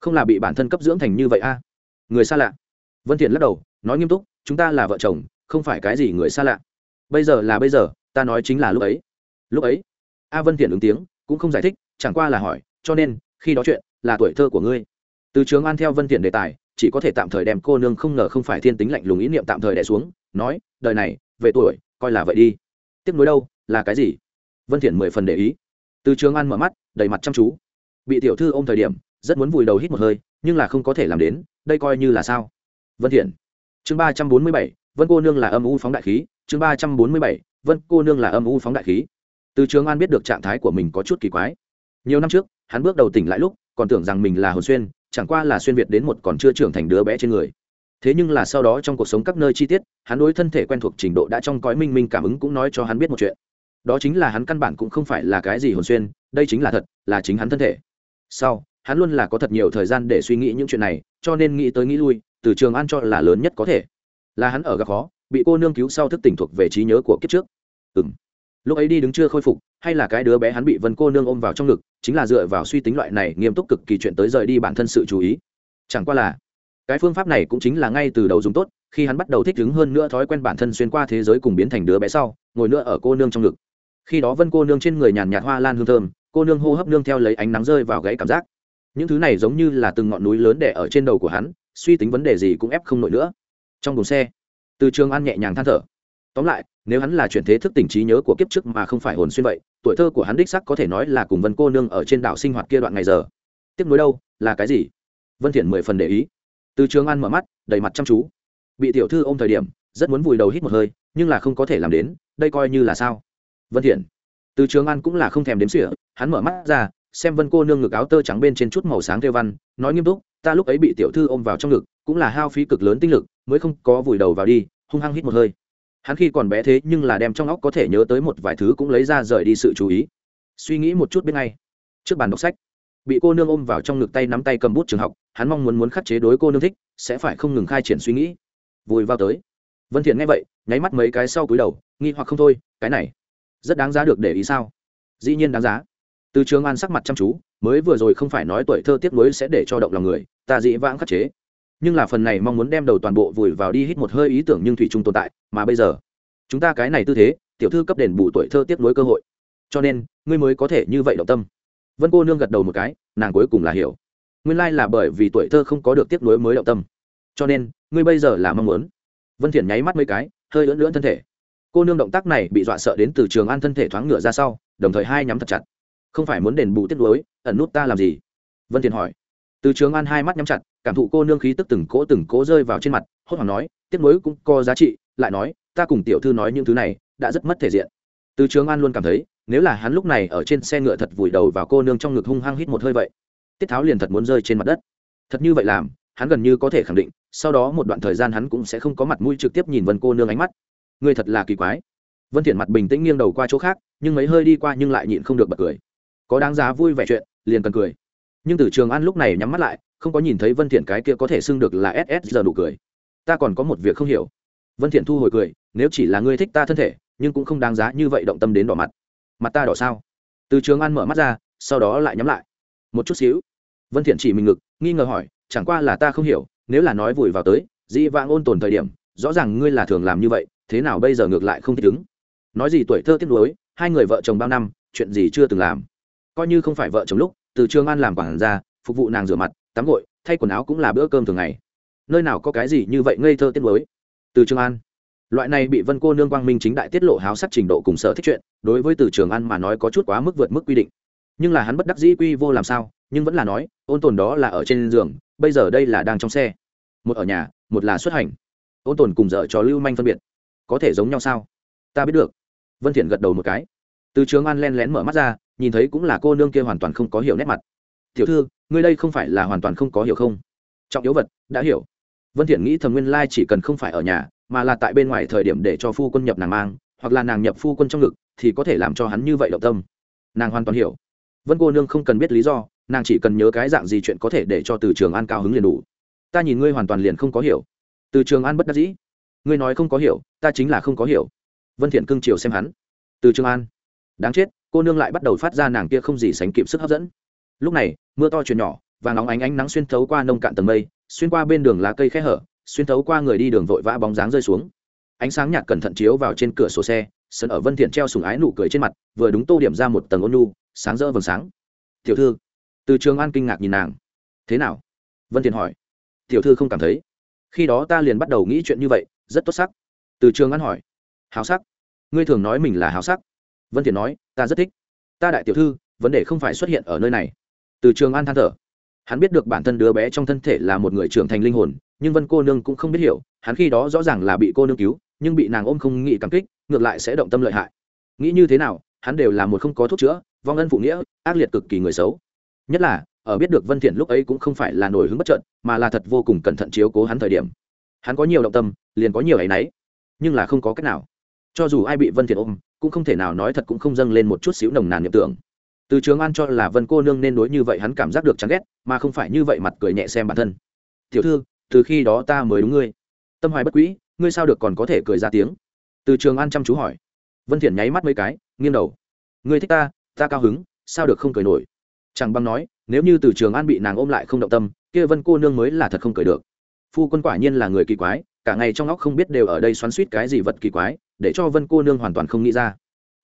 Không là bị bản thân cấp dưỡng thành như vậy a? À? người xa lạ. Vân thiện lắc đầu, nói nghiêm túc, chúng ta là vợ chồng, không phải cái gì người xa lạ. Bây giờ là bây giờ, ta nói chính là lúc ấy. Lúc ấy, a vân thiện ứng tiếng, cũng không giải thích, chẳng qua là hỏi, cho nên, khi đó chuyện, là tuổi thơ của ngươi. Từ trường an theo vân thiện đề tài, chỉ có thể tạm thời đem cô nương không ngờ không phải thiên tính lạnh lùng ý niệm tạm thời đè xuống nói, đời này, về tuổi, coi là vậy đi. Tiếp nối đâu, là cái gì? Vân thiện mười phần để ý. Từ trường an mở mắt, đầy mặt chăm chú. Bị tiểu thư ôm thời điểm, rất muốn vùi đầu hít một hơi, nhưng là không có thể làm đến, đây coi như là sao? Vân thiện chương ba trăm bốn mươi bảy, vân cô nương là âm u phóng đại khí. Chương ba trăm bốn mươi bảy, vân cô nương là âm u phóng đại khí. Từ trường an biết được trạng thái của mình có chút kỳ quái. Nhiều năm trước, hắn bước đầu tỉnh lại lúc, còn tưởng rằng mình là hồn xuyên, chẳng qua là xuyên việt đến một còn chưa trưởng thành đứa bé trên người thế nhưng là sau đó trong cuộc sống các nơi chi tiết, hắn đối thân thể quen thuộc trình độ đã trong cõi minh minh cảm ứng cũng nói cho hắn biết một chuyện. Đó chính là hắn căn bản cũng không phải là cái gì hồn xuyên, đây chính là thật, là chính hắn thân thể. Sau, hắn luôn là có thật nhiều thời gian để suy nghĩ những chuyện này, cho nên nghĩ tới nghĩ lui, từ trường an cho là lớn nhất có thể. Là hắn ở gặp khó, bị cô nương cứu sau thức tỉnh thuộc về trí nhớ của kiếp trước. Ừ m lúc ấy đi đứng chưa khôi phục, hay là cái đứa bé hắn bị vân cô nương ôm vào trong ngực, chính là dựa vào suy tính loại này nghiêm túc cực kỳ chuyện tới rời đi bản thân sự chú ý. Chẳng qua là cái phương pháp này cũng chính là ngay từ đầu dùng tốt, khi hắn bắt đầu thích ứng hơn nữa thói quen bản thân xuyên qua thế giới cùng biến thành đứa bé sau, ngồi nữa ở cô nương trong ngực. Khi đó vân cô nương trên người nhàn nhạt hoa lan hương thơm, cô nương hô hấp nương theo lấy ánh nắng rơi vào gãy cảm giác. Những thứ này giống như là từng ngọn núi lớn đẻ ở trên đầu của hắn, suy tính vấn đề gì cũng ép không nổi nữa. Trong đồn xe, từ trường an nhẹ nhàng than thở. Tóm lại, nếu hắn là chuyển thế thức tỉnh trí nhớ của kiếp trước mà không phải hồn xuyên vậy, tuổi thơ của hắn đích sắc có thể nói là cùng vân cô nương ở trên đảo sinh hoạt kia đoạn ngày giờ. Tiếp nối đâu, là cái gì? Vân thiện mười phần để ý từ trường an mở mắt, đầy mặt chăm chú. Bị tiểu thư ôm thời điểm, rất muốn vùi đầu hít một hơi, nhưng là không có thể làm đến, đây coi như là sao? Vân thiện. Từ trường an cũng là không thèm đếm xỉa, hắn mở mắt ra, xem vân cô nương ngực áo tơ trắng bên trên chút màu sáng theo văn, nói nghiêm túc, ta lúc ấy bị tiểu thư ôm vào trong ngực, cũng là hao phí cực lớn tinh lực, mới không có vùi đầu vào đi. Hung hăng hít một hơi. Hắn khi còn bé thế nhưng là đem trong óc có thể nhớ tới một vài thứ cũng lấy ra rời đi sự chú ý. Suy nghĩ một chút bên ngay. Trước bàn đọc sách, bị cô nương ôm vào trong ngực tay nắm tay cầm bút trường học hắn mong muốn muốn khắc chế đối cô nương thích, sẽ phải không ngừng khai triển suy nghĩ. Vùi vào tới. Vân thiện nghe vậy, nháy mắt mấy cái sau cúi đầu, nghi hoặc không thôi, cái này, rất đáng giá được để ý sao? Dĩ nhiên đáng giá. Từ trường an sắc mặt chăm chú, mới vừa rồi không phải nói tuổi thơ tiếc nuối sẽ để cho động lòng người, ta dĩ vãng khắc chế. Nhưng là phần này mong muốn đem đầu toàn bộ vùi vào đi hít một hơi ý tưởng nhưng thủy chung tồn tại, mà bây giờ, chúng ta cái này tư thế, tiểu thư cấp đền bù tuổi thơ tiếc nuối cơ hội. Cho nên, ngươi mới có thể như vậy động tâm. Vân cô nương gật đầu một cái, nàng cuối cùng là hiểu nguyên lai là bởi vì tuổi thơ không có được tiếp nối mới động tâm. Cho nên, ngươi bây giờ là mong muốn. Vân thiện nháy mắt mấy cái, hơi lưỡn lưỡn thân thể. Cô nương động tác này bị dọa sợ đến từ trường an thân thể thoáng ngửa ra sau, đồng thời hai nhắm thật chặt. Không phải muốn đền bù tiếp nối ẩn nút ta làm gì? Vân thiện hỏi. Từ trường an hai mắt nhắm chặt, cảm thụ cô nương khí tức từng cỗ từng cỗ rơi vào trên mặt, hốt hoảng nói tiếp nối cũng có giá trị. Lại nói, ta cùng tiểu thư nói những thứ này, đã rất mất thể diện. Từ trường an luôn cảm thấy, nếu là hắn lúc này ở trên xe ngựa thật vùi đầu vào cô nương trong ngực hung hăng hít một hơi vậy tiết tháo liền thật muốn rơi trên mặt đất. Thật như vậy làm, hắn gần như có thể khẳng định, sau đó một đoạn thời gian hắn cũng sẽ không có mặt mũi trực tiếp nhìn vân cô nương ánh mắt. Người thật là kỳ quái. Vân thiện mặt bình tĩnh nghiêng đầu qua chỗ khác, nhưng mấy hơi đi qua nhưng lại nhịn không được bật cười. Có đáng giá vui vẻ chuyện, liền cần cười. Nhưng từ trường an lúc này nhắm mắt lại, không có nhìn thấy vân thiện cái kia có thể xưng được là ss giờ đủ cười. Ta còn có một việc không hiểu. Vân thiện thu hồi cười, nếu chỉ là ngươi thích ta thân thể, nhưng cũng không đáng giá như vậy động tâm đến đỏ mặt. Mặt ta đỏ sao? Từ trường an mở mắt ra, sau đó lại nhắm lại. Một chút xíu vân thiện chỉ mình ngực, nghi ngờ hỏi, chẳng qua là ta không hiểu, nếu là nói vùi vào tới, dĩ vãng ôn tồn thời điểm, rõ ràng ngươi là thường làm như vậy, thế nào bây giờ ngược lại không thích ứng? Nói gì tuổi thơ tiếc nuối, hai người vợ chồng bao năm, chuyện gì chưa từng làm. Coi như không phải vợ chồng lúc, từ trường an làm quản gia, phục vụ nàng rửa mặt, tắm gội, thay quần áo cũng là bữa cơm thường ngày. Nơi nào có cái gì như vậy ngây thơ tiết nuối? Từ trường an. Loại này bị vân cô nương quang minh chính đại tiết lộ háo sắc trình độ cùng sở thích chuyện, đối với từ trường an mà nói có chút quá mức vượt mức quy định. Nhưng là hắn bất đắc dĩ quy vô làm sao nhưng vẫn là nói, ôn tồn đó là ở trên giường, bây giờ đây là đang trong xe. Một ở nhà, một là xuất hành. Ôn tồn cùng dở cho lưu manh phân biệt. Có thể giống nhau sao? Ta biết được. Vân thiện gật đầu một cái. Từ trường an len lén mở mắt ra, nhìn thấy cũng là cô nương kia hoàn toàn không có hiểu nét mặt. Tiểu thư, ngươi đây không phải là hoàn toàn không có hiểu không? Trọng yếu vật, đã hiểu. Vân thiện nghĩ thầm nguyên lai chỉ cần không phải ở nhà, mà là tại bên ngoài thời điểm để cho phu quân nhập nàng mang, hoặc là nàng nhập phu quân trong ngực, thì có thể làm cho hắn như vậy động tâm. Nàng hoàn toàn hiểu. Vân cô nương không cần biết lý do nàng chỉ cần nhớ cái dạng gì chuyện có thể để cho từ trường an cao hứng liền đủ. Ta nhìn ngươi hoàn toàn liền không có hiểu. Từ trường an bất đắc dĩ. Ngươi nói không có hiểu, ta chính là không có hiểu. Vân thiện cưng chiều xem hắn. Từ trường an. Đáng chết, cô nương lại bắt đầu phát ra nàng kia không gì sánh kịp sức hấp dẫn. Lúc này, mưa to chuyển nhỏ, và nóng ánh ánh nắng xuyên thấu qua nông cạn tầng mây, xuyên qua bên đường lá cây khe hở, xuyên thấu qua người đi đường vội vã bóng dáng rơi xuống. Ánh sáng nhạt cẩn thận chiếu vào trên cửa sổ xe, sân ở vân thiện treo sùng ái nụ cười trên mặt, vừa đúng tô điểm ra một tầng ôn nhu, sáng rỡ vầng sáng. Tiểu thư từ trường an kinh ngạc nhìn nàng. Thế nào? Vân thiện hỏi. Tiểu thư không cảm thấy. Khi đó ta liền bắt đầu nghĩ chuyện như vậy, rất tốt sắc. Từ trường an hỏi. Hào sắc? Ngươi thường nói mình là hào sắc. Vân thiện nói. Ta rất thích. Ta đại tiểu thư, vấn đề không phải xuất hiện ở nơi này. Từ trường an than thở. Hắn biết được bản thân đứa bé trong thân thể là một người trưởng thành linh hồn, nhưng vân cô nương cũng không biết hiểu. Hắn khi đó rõ ràng là bị cô nương cứu, nhưng bị nàng ôm không nghĩ cảm kích, ngược lại sẽ động tâm lợi hại. Nghĩ như thế nào, hắn đều là một không có thuốc chữa, vong ân phụ nghĩa, ác liệt cực kỳ người xấu nhất là, ở biết được vân thiện lúc ấy cũng không phải là nổi hứng bất trận mà là thật vô cùng cẩn thận chiếu cố hắn thời điểm. Hắn có nhiều động tâm, liền có nhiều ấy nấy nhưng là không có cách nào. Cho dù ai bị vân thiện ôm, cũng không thể nào nói thật cũng không dâng lên một chút xíu nồng nàn niệm tưởng. Từ trường an cho là vân cô nương nên đối như vậy hắn cảm giác được chán ghét, mà không phải như vậy mặt cười nhẹ xem bản thân. Tiểu thư, từ khi đó ta mới đúng ngươi. Tâm hoài bất quỹ ngươi sao được còn có thể cười ra tiếng? Từ trường an chăm chú hỏi. Vân thiện nháy mắt mấy cái, nghiêng đầu. Ngươi thích ta ta cao hứng, sao được không cười nổi? Chẳng băng nói, nếu như từ trường an bị nàng ôm lại không động tâm, kia vân cô nương mới là thật không cười được. Phu quân quả nhiên là người kỳ quái, cả ngày trong óc không biết đều ở đây xoắn suýt cái gì vật kỳ quái, để cho vân cô nương hoàn toàn không nghĩ ra.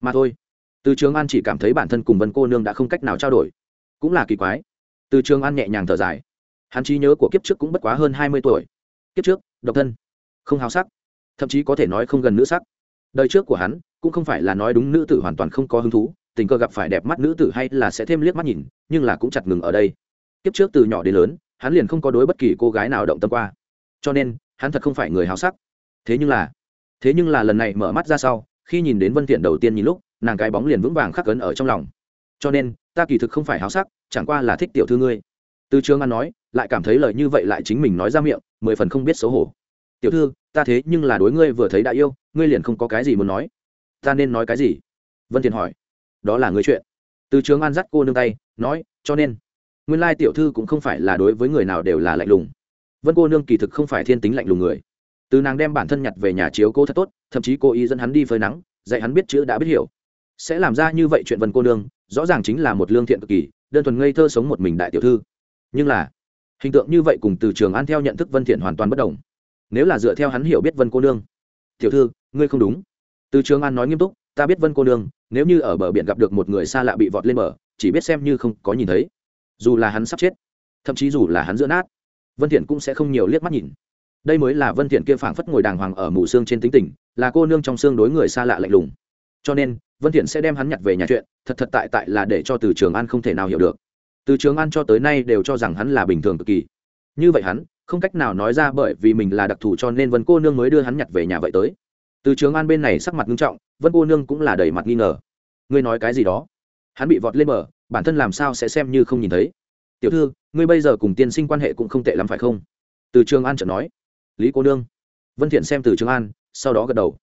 Mà thôi, từ trường an chỉ cảm thấy bản thân cùng vân cô nương đã không cách nào trao đổi. Cũng là kỳ quái. Từ trường an nhẹ nhàng thở dài. Hắn trí nhớ của kiếp trước cũng bất quá hơn hai mươi tuổi. Kiếp trước, độc thân, không hào sắc, thậm chí có thể nói không gần nữ sắc. Đời trước của hắn, cũng không phải là nói đúng nữ tử hoàn toàn không có hứng thú tình cờ gặp phải đẹp mắt nữ tử hay là sẽ thêm liếc mắt nhìn, nhưng là cũng chặt ngừng ở đây. Kiếp trước từ nhỏ đến lớn, hắn liền không có đối bất kỳ cô gái nào động tâm qua. Cho nên, hắn thật không phải người hào sắc. Thế nhưng là, thế nhưng là lần này mở mắt ra sau, khi nhìn đến vân thiện đầu tiên nhìn lúc, nàng cái bóng liền vững vàng khắc cấn ở trong lòng. Cho nên, ta kỳ thực không phải háo sắc, chẳng qua là thích tiểu thư ngươi. Từ trường an nói, lại cảm thấy lời như vậy lại chính mình nói ra miệng, mười phần không biết xấu hổ. Tiểu thư, ta thế nhưng là đối ngươi vừa thấy đã yêu, ngươi liền không có cái gì muốn nói. Ta nên nói cái gì? Vân thiện hỏi đó là người chuyện. Từ trường an dắt cô nương tay, nói, cho nên, nguyên lai tiểu thư cũng không phải là đối với người nào đều là lạnh lùng. Vân cô nương kỳ thực không phải thiên tính lạnh lùng người. Từ nàng đem bản thân nhặt về nhà chiếu cô thật tốt, thậm chí cô ý dẫn hắn đi phơi nắng, dạy hắn biết chữ đã biết hiểu. Sẽ làm ra như vậy chuyện vân cô nương, rõ ràng chính là một lương thiện cực kỳ, đơn thuần ngây thơ sống một mình đại tiểu thư. Nhưng là, hình tượng như vậy cùng từ trường an theo nhận thức vân thiện hoàn toàn bất đồng. Nếu là dựa theo hắn hiểu biết vân cô nương, tiểu thư, ngươi không đúng. Từ trường an nói nghiêm túc, ta biết vân cô nương nếu như ở bờ biển gặp được một người xa lạ bị vọt lên bờ, chỉ biết xem như không có nhìn thấy. Dù là hắn sắp chết, thậm chí dù là hắn giữa nát, vân thiện cũng sẽ không nhiều liếc mắt nhìn. Đây mới là vân thiện kia phảng phất ngồi đàng hoàng ở mù xương trên tính tình, là cô nương trong xương đối người xa lạ lạnh lùng. Cho nên, vân thiện sẽ đem hắn nhặt về nhà chuyện, thật thật tại tại là để cho từ trường an không thể nào hiểu được. Từ trường an cho tới nay đều cho rằng hắn là bình thường cực kỳ. Như vậy hắn, không cách nào nói ra bởi vì mình là đặc thù cho nên vân cô nương mới đưa hắn nhặt về nhà vậy tới từ trường an bên này sắc mặt nghiêm trọng, vân cô nương cũng là đầy mặt nghi ngờ. Ngươi nói cái gì đó? Hắn bị vọt lên mở bản thân làm sao sẽ xem như không nhìn thấy? Tiểu thư, ngươi bây giờ cùng tiên sinh quan hệ cũng không tệ lắm phải không? Từ trường an chợt nói. Lý cô nương. Vân thiện xem từ trường an, sau đó gật đầu.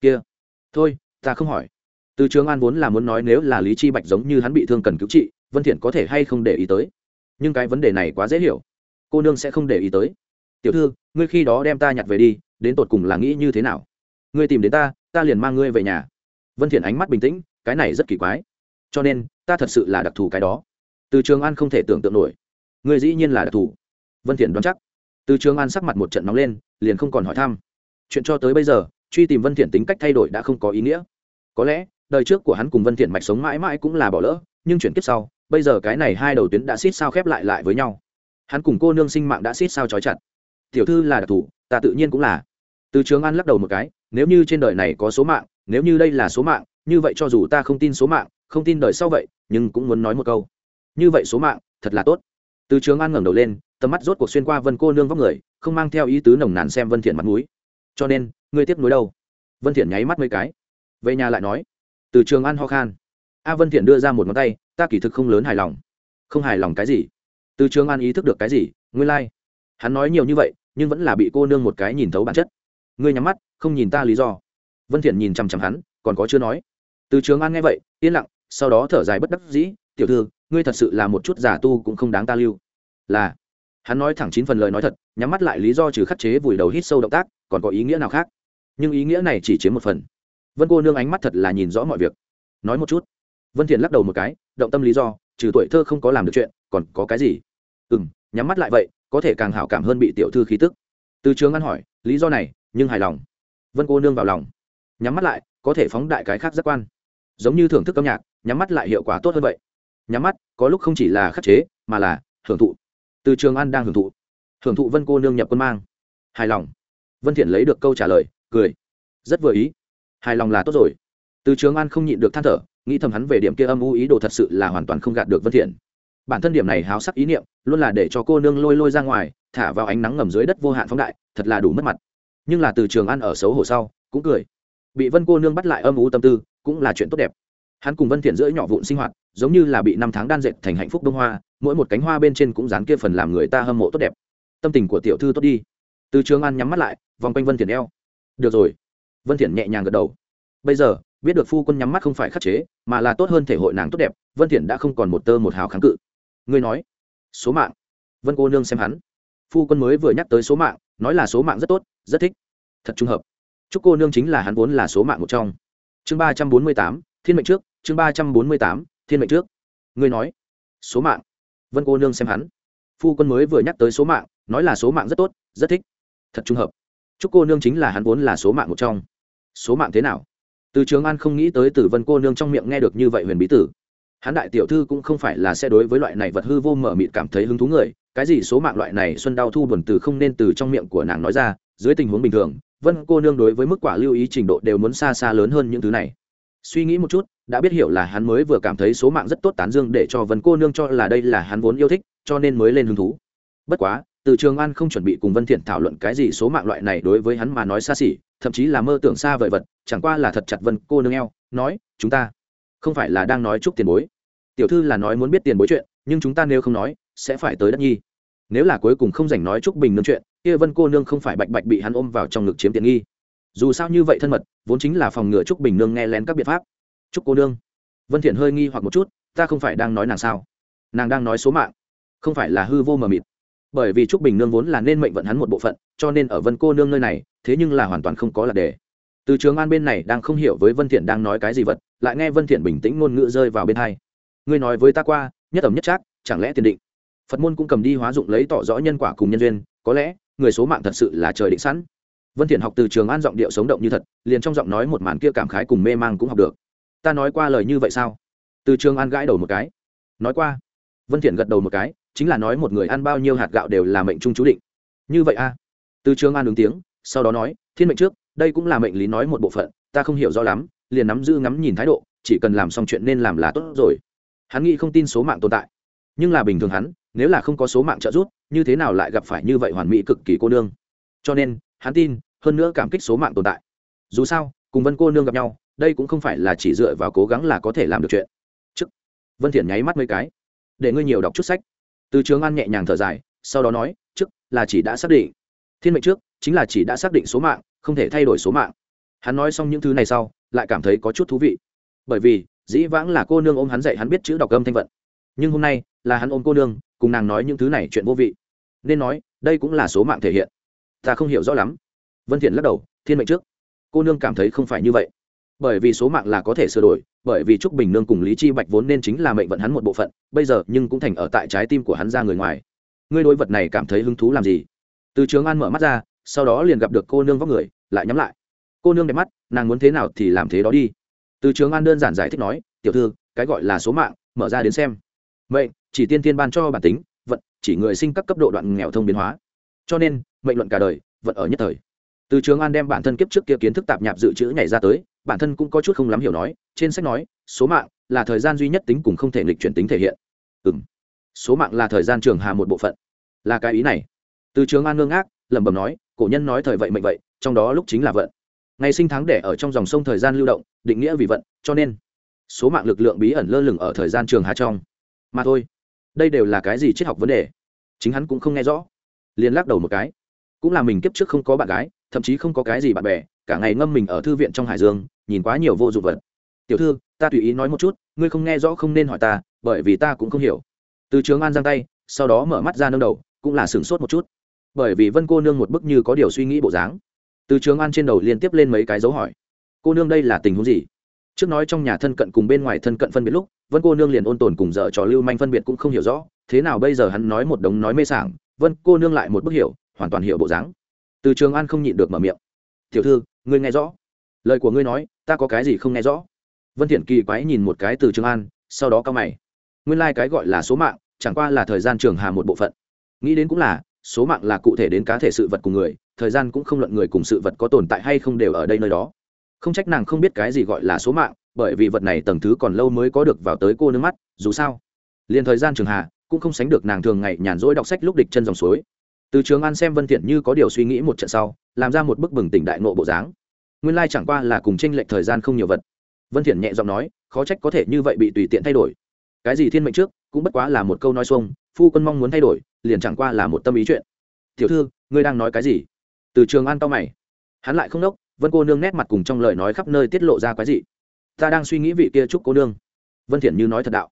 Kia. Thôi, ta không hỏi. Từ trường an vốn là muốn nói nếu là lý chi bạch giống như hắn bị thương cần cứu trị, vân thiện có thể hay không để ý tới. Nhưng cái vấn đề này quá dễ hiểu. Cô nương sẽ không để ý tới. Tiểu thư, ngươi khi đó đem ta nhặt về đi, đến tột cùng là nghĩ như thế nào? Ngươi tìm đến ta ta liền mang ngươi về nhà. Vân thiện ánh mắt bình tĩnh, cái này rất kỳ quái. Cho nên, ta thật sự là đặc thù cái đó. Từ trường an không thể tưởng tượng nổi. Ngươi dĩ nhiên là đặc thù. Vân thiện đoán chắc. Từ trường an sắc mặt một trận nóng lên, liền không còn hỏi thăm. Chuyện cho tới bây giờ, truy tìm vân thiện tính cách thay đổi đã không có ý nghĩa. Có lẽ, đời trước của hắn cùng vân thiện mạch sống mãi mãi cũng là bỏ lỡ, nhưng chuyển kiếp sau, bây giờ cái này hai đầu tuyến đã xít sao khép lại lại với nhau. Hắn cùng cô nương sinh mạng đã xít sao trói chặt. Tiểu thư là đặc thù, ta tự nhiên cũng là. Từ trường an lắc đầu một cái nếu như trên đời này có số mạng, nếu như đây là số mạng, như vậy cho dù ta không tin số mạng, không tin đời sau vậy, nhưng cũng muốn nói một câu. Như vậy số mạng, thật là tốt. Từ trường an ngẩng đầu lên, tầm mắt rốt cuộc xuyên qua vân cô nương vóc người, không mang theo ý tứ nồng nàn xem vân thiện mặt mũi. Cho nên, ngươi tiếp nối đâu? Vân thiện nháy mắt mấy cái. Về nhà lại nói. Từ trường an ho khan. A vân thiện đưa ra một ngón tay, ta kỳ thực không lớn hài lòng. Không hài lòng cái gì? Từ trường an ý thức được cái gì? Nguyên lai. Like. hắn nói nhiều như vậy, nhưng vẫn là bị cô nương một cái nhìn thấu bản chất ngươi nhắm mắt, không nhìn ta lý do. Vân thiện nhìn chăm chăm hắn, còn có chưa nói. Từ trường an nghe vậy, yên lặng, sau đó thở dài bất đắc dĩ, tiểu thư, ngươi thật sự là một chút giả tu cũng không đáng ta lưu. Là. Hắn nói thẳng chín phần lời nói thật, nhắm mắt lại lý do trừ khắc chế vùi đầu hít sâu động tác, còn có ý nghĩa nào khác? Nhưng ý nghĩa này chỉ chiếm một phần. Vân cô nương ánh mắt thật là nhìn rõ mọi việc. Nói một chút. Vân thiện lắc đầu một cái, động tâm lý do, trừ tuổi thơ không có làm được chuyện, còn có cái gì? Ừm, nhắm mắt lại vậy, có thể càng hảo cảm hơn bị tiểu thư khí tức. Từ trường ăn hỏi, lý do này nhưng hài lòng. Vân cô nương vào lòng. Nhắm mắt lại, có thể phóng đại cái khác giác quan. Giống như thưởng thức âm nhạc, nhắm mắt lại hiệu quả tốt hơn vậy. Nhắm mắt, có lúc không chỉ là khắc chế, mà là hưởng thụ. Từ trường an đang hưởng thụ. Hưởng thụ vân cô nương nhập quân mang. Hài lòng. Vân thiện lấy được câu trả lời, cười. Rất vừa ý. Hài lòng là tốt rồi. Từ trường an không nhịn được than thở, nghĩ thầm hắn về điểm kia âm u ý đồ thật sự là hoàn toàn không gạt được vân thiện. Bản thân điểm này háo sắc ý niệm, luôn là để cho cô nương lôi lôi ra ngoài, thả vào ánh nắng ngầm dưới đất vô hạn phóng đại, thật là đủ mất mặt nhưng là từ trường an ở xấu hổ sau, cũng cười. Bị vân cô nương bắt lại âm u tâm tư, cũng là chuyện tốt đẹp. Hắn cùng vân thiện giữa nhỏ vụn sinh hoạt, giống như là bị năm tháng đan dệt thành hạnh phúc bông hoa, mỗi một cánh hoa bên trên cũng dán kia phần làm người ta hâm mộ tốt đẹp. Tâm tình của tiểu thư tốt đi. Từ trường an nhắm mắt lại, vòng quanh vân thiện eo. Được rồi. Vân thiện nhẹ nhàng gật đầu. Bây giờ, biết được phu quân nhắm mắt không phải khắc chế, mà là tốt hơn thể hội nàng tốt đẹp, vân thiện đã không còn một tơ một hào kháng cự. Ngươi nói. Số mạng. Vân cô nương xem hắn. Phu quân mới vừa nhắc tới số mạng nói là số mạng rất tốt, rất thích. Thật trùng hợp. Chúc cô nương chính là hắn vốn là số mạng một trong. Chương ba trăm bốn mươi tám, thiên mệnh trước, chương ba trăm bốn mươi tám, thiên mệnh trước. Ngươi nói, số mạng. Vân cô nương xem hắn. Phu quân mới vừa nhắc tới số mạng, nói là số mạng rất tốt, rất thích. Thật trùng hợp. Chúc cô nương chính là hắn vốn là số mạng một trong. Số mạng thế nào? Từ trường an không nghĩ tới từ vân cô nương trong miệng nghe được như vậy huyền bí tử hắn đại tiểu thư cũng không phải là sẽ đối với loại này vật hư vô mở mịt cảm thấy hứng thú người, cái gì số mạng loại này xuân đau thu buồn từ không nên từ trong miệng của nàng nói ra, dưới tình huống bình thường, vân cô nương đối với mức quả lưu ý trình độ đều muốn xa xa lớn hơn những thứ này. Suy nghĩ một chút, đã biết hiểu là hắn mới vừa cảm thấy số mạng rất tốt tán dương để cho vân cô nương cho là đây là hắn vốn yêu thích, cho nên mới lên hứng thú. Bất quá, từ trường an không chuẩn bị cùng vân thiện thảo luận cái gì số mạng loại này đối với hắn mà nói xa xỉ, thậm chí là mơ tưởng xa vời vật, chẳng qua là thật chặt vân cô nương eo, nói, chúng ta không phải là đang nói chúc tiền bối. Tiểu thư là nói muốn biết tiền bối chuyện, nhưng chúng ta nếu không nói, sẽ phải tới đất nhi. Nếu là cuối cùng không dành nói chúc bình nương chuyện, kia vân cô nương không phải bạch bạch bị hắn ôm vào trong ngực chiếm tiện nghi. Dù sao như vậy thân mật, vốn chính là phòng ngừa chúc bình nương nghe lén các biện pháp. Chúc cô nương. Vân thiện hơi nghi hoặc một chút, ta không phải đang nói nàng sao? Nàng đang nói số mạng. Không phải là hư vô mờ mịt. Bởi vì trúc bình nương vốn là nên mệnh vận hắn một bộ phận, cho nên ở vân cô nương nơi này, thế nhưng là hoàn toàn không có là đề từ trường an bên này đang không hiểu với vân thiện đang nói cái gì vật, lại nghe vân thiện bình tĩnh ngôn ngữ rơi vào bên hai. Ngươi nói với ta qua, nhất ẩm nhất chắc chẳng lẽ tiền định? Phật môn cũng cầm đi hóa dụng lấy tỏ rõ nhân quả cùng nhân duyên, có lẽ, người số mạng thật sự là trời định sẵn. Vân thiện học từ trường an giọng điệu sống động như thật, liền trong giọng nói một màn kia cảm khái cùng mê mang cũng học được. Ta nói qua lời như vậy sao? Từ trường an gãi đầu một cái. Nói qua. Vân thiện gật đầu một cái, chính là nói một người ăn bao nhiêu hạt gạo đều là mệnh trung chú định. Như vậy a. Từ trường an ứng tiếng, sau đó nói, thiên mệnh trước đây cũng là mệnh lý nói một bộ phận, ta không hiểu rõ lắm, liền nắm giữ ngắm nhìn thái độ, chỉ cần làm xong chuyện nên làm là tốt rồi. Hắn nghĩ không tin số mạng tồn tại. Nhưng là bình thường hắn, nếu là không có số mạng trợ giúp, như thế nào lại gặp phải như vậy hoàn mỹ cực kỳ cô nương? Cho nên, hắn tin, hơn nữa cảm kích số mạng tồn tại. Dù sao, cùng vân cô nương gặp nhau, đây cũng không phải là chỉ dựa vào cố gắng là có thể làm được chuyện. Chức vân thiện nháy mắt mấy cái. Để ngươi nhiều đọc chút sách. Từ trường an nhẹ nhàng thở dài, sau đó nói chức là chỉ đã xác định. Thiên mệnh trước, chính là chỉ đã xác định số mạng không thể thay đổi số mạng. Hắn nói xong những thứ này sau, lại cảm thấy có chút thú vị. Bởi vì, dĩ vãng là cô nương ôm hắn dạy hắn biết chữ đọc âm thanh vận. Nhưng hôm nay, là hắn ôm cô nương, cùng nàng nói những thứ này chuyện vô vị. Nên nói, đây cũng là số mạng thể hiện. Ta không hiểu rõ lắm. Vân thiện lắc đầu, thiên mệnh trước. Cô nương cảm thấy không phải như vậy. Bởi vì số mạng là có thể sửa đổi, bởi vì trúc bình nương cùng lý chi bạch vốn nên chính là mệnh vận hắn một bộ phận, bây giờ nhưng cũng thành ở tại trái tim của hắn ra người ngoài. Ngươi đối vật này cảm thấy hứng thú làm gì? Từ trường an mở mắt ra sau đó liền gặp được cô nương vóc người, lại nhắm lại. Cô nương đẹp mắt, nàng muốn thế nào thì làm thế đó đi. Từ trường an đơn giản giải thích nói, tiểu thư, cái gọi là số mạng, mở ra đến xem. Mệnh, chỉ tiên tiên ban cho bản tính, vận, chỉ người sinh các cấp độ đoạn nghèo thông biến hóa. Cho nên, mệnh luận cả đời, vận ở nhất thời. Từ trường an đem bản thân kiếp trước kia kiến thức tạp nhạp dự trữ nhảy ra tới, bản thân cũng có chút không lắm hiểu nói, trên sách nói, số mạng là thời gian duy nhất tính cùng không thể nghịch chuyển tính thể hiện. Ừ m số mạng là thời gian trường hà một bộ phận. Là cái ý này. Từ trường an ngơ ngác, lẩm bẩm nói cổ nhân nói thời vậy mệnh vậy, trong đó lúc chính là vận. Ngày sinh tháng đẻ ở trong dòng sông thời gian lưu động, định nghĩa vì vận, cho nên số mạng lực lượng bí ẩn lơ lửng ở thời gian trường hà trong. Mà thôi, đây đều là cái gì triết học vấn đề? Chính hắn cũng không nghe rõ. Liền lắc đầu một cái. Cũng là mình kiếp trước không có bạn gái, thậm chí không có cái gì bạn bè, cả ngày ngâm mình ở thư viện trong hải dương, nhìn quá nhiều vô dụng vật. Tiểu thư, ta tùy ý nói một chút, ngươi không nghe rõ không nên hỏi ta, bởi vì ta cũng không hiểu. Từ trường an giang tay, sau đó mở mắt ra nâng đầu, cũng là sửng sốt một chút bởi vì vân cô nương một bức như có điều suy nghĩ bộ dáng. Từ trường an trên đầu liên tiếp lên mấy cái dấu hỏi. Cô nương đây là tình huống gì? Trước nói trong nhà thân cận cùng bên ngoài thân cận phân biệt lúc, vân cô nương liền ôn tồn cùng dở trò lưu manh phân biệt cũng không hiểu rõ. Thế nào bây giờ hắn nói một đống nói mê sảng, vân cô nương lại một bức hiểu, hoàn toàn hiểu bộ dáng. Từ trường an không nhịn được mở miệng. Tiểu thư, ngươi nghe rõ. Lời của ngươi nói, ta có cái gì không nghe rõ? Vân thiện kỳ quái nhìn một cái từ trường an, sau đó cao mày. Nguyên lai like cái gọi là số mạng, chẳng qua là thời gian trường hà một bộ phận. Nghĩ đến cũng là số mạng là cụ thể đến cá thể sự vật cùng người, thời gian cũng không luận người cùng sự vật có tồn tại hay không đều ở đây nơi đó. Không trách nàng không biết cái gì gọi là số mạng, bởi vì vật này tầng thứ còn lâu mới có được vào tới cô nước mắt, dù sao, liền thời gian trường hà cũng không sánh được nàng thường ngày nhàn rỗi đọc sách lúc địch chân dòng suối. Từ trường an xem vân thiện như có điều suy nghĩ một trận sau, làm ra một bức bừng tỉnh đại nộ bộ dáng. Nguyên lai chẳng qua là cùng tranh lệch thời gian không nhiều vật. Vân thiện nhẹ giọng nói, khó trách có thể như vậy bị tùy tiện thay đổi. Cái gì thiên mệnh trước, cũng bất quá là một câu nói xuông, phu quân mong muốn thay đổi liền chẳng qua là một tâm ý chuyện. Tiểu thư, ngươi đang nói cái gì? Từ trường an tao mày. Hắn lại không nốc vân cô nương nét mặt cùng trong lời nói khắp nơi tiết lộ ra cái gì ta đang suy nghĩ vị kia trúc cô nương. Vân thiện như nói thật đạo.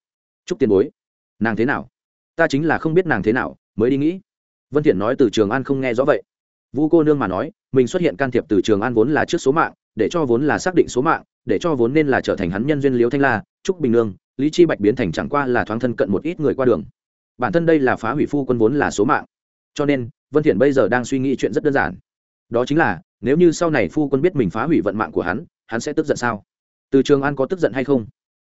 Trúc tiền bối, nàng thế nào? Ta chính là không biết nàng thế nào, mới đi nghĩ. Vân thiện nói từ trường an không nghe rõ vậy. Vu cô nương mà nói, mình xuất hiện can thiệp từ trường an vốn là trước số mạng, để cho vốn là xác định số mạng, để cho vốn nên là trở thành hắn nhân duyên liếu thanh la, trúc bình nương, lý chi bạch biến thành chẳng qua là thoáng thân cận một ít người qua đường bản thân đây là phá hủy phu quân vốn là số mạng. Cho nên, vân thiện bây giờ đang suy nghĩ chuyện rất đơn giản. Đó chính là, nếu như sau này phu quân biết mình phá hủy vận mạng của hắn hắn sẽ tức giận sao? Từ trường an có tức giận hay không?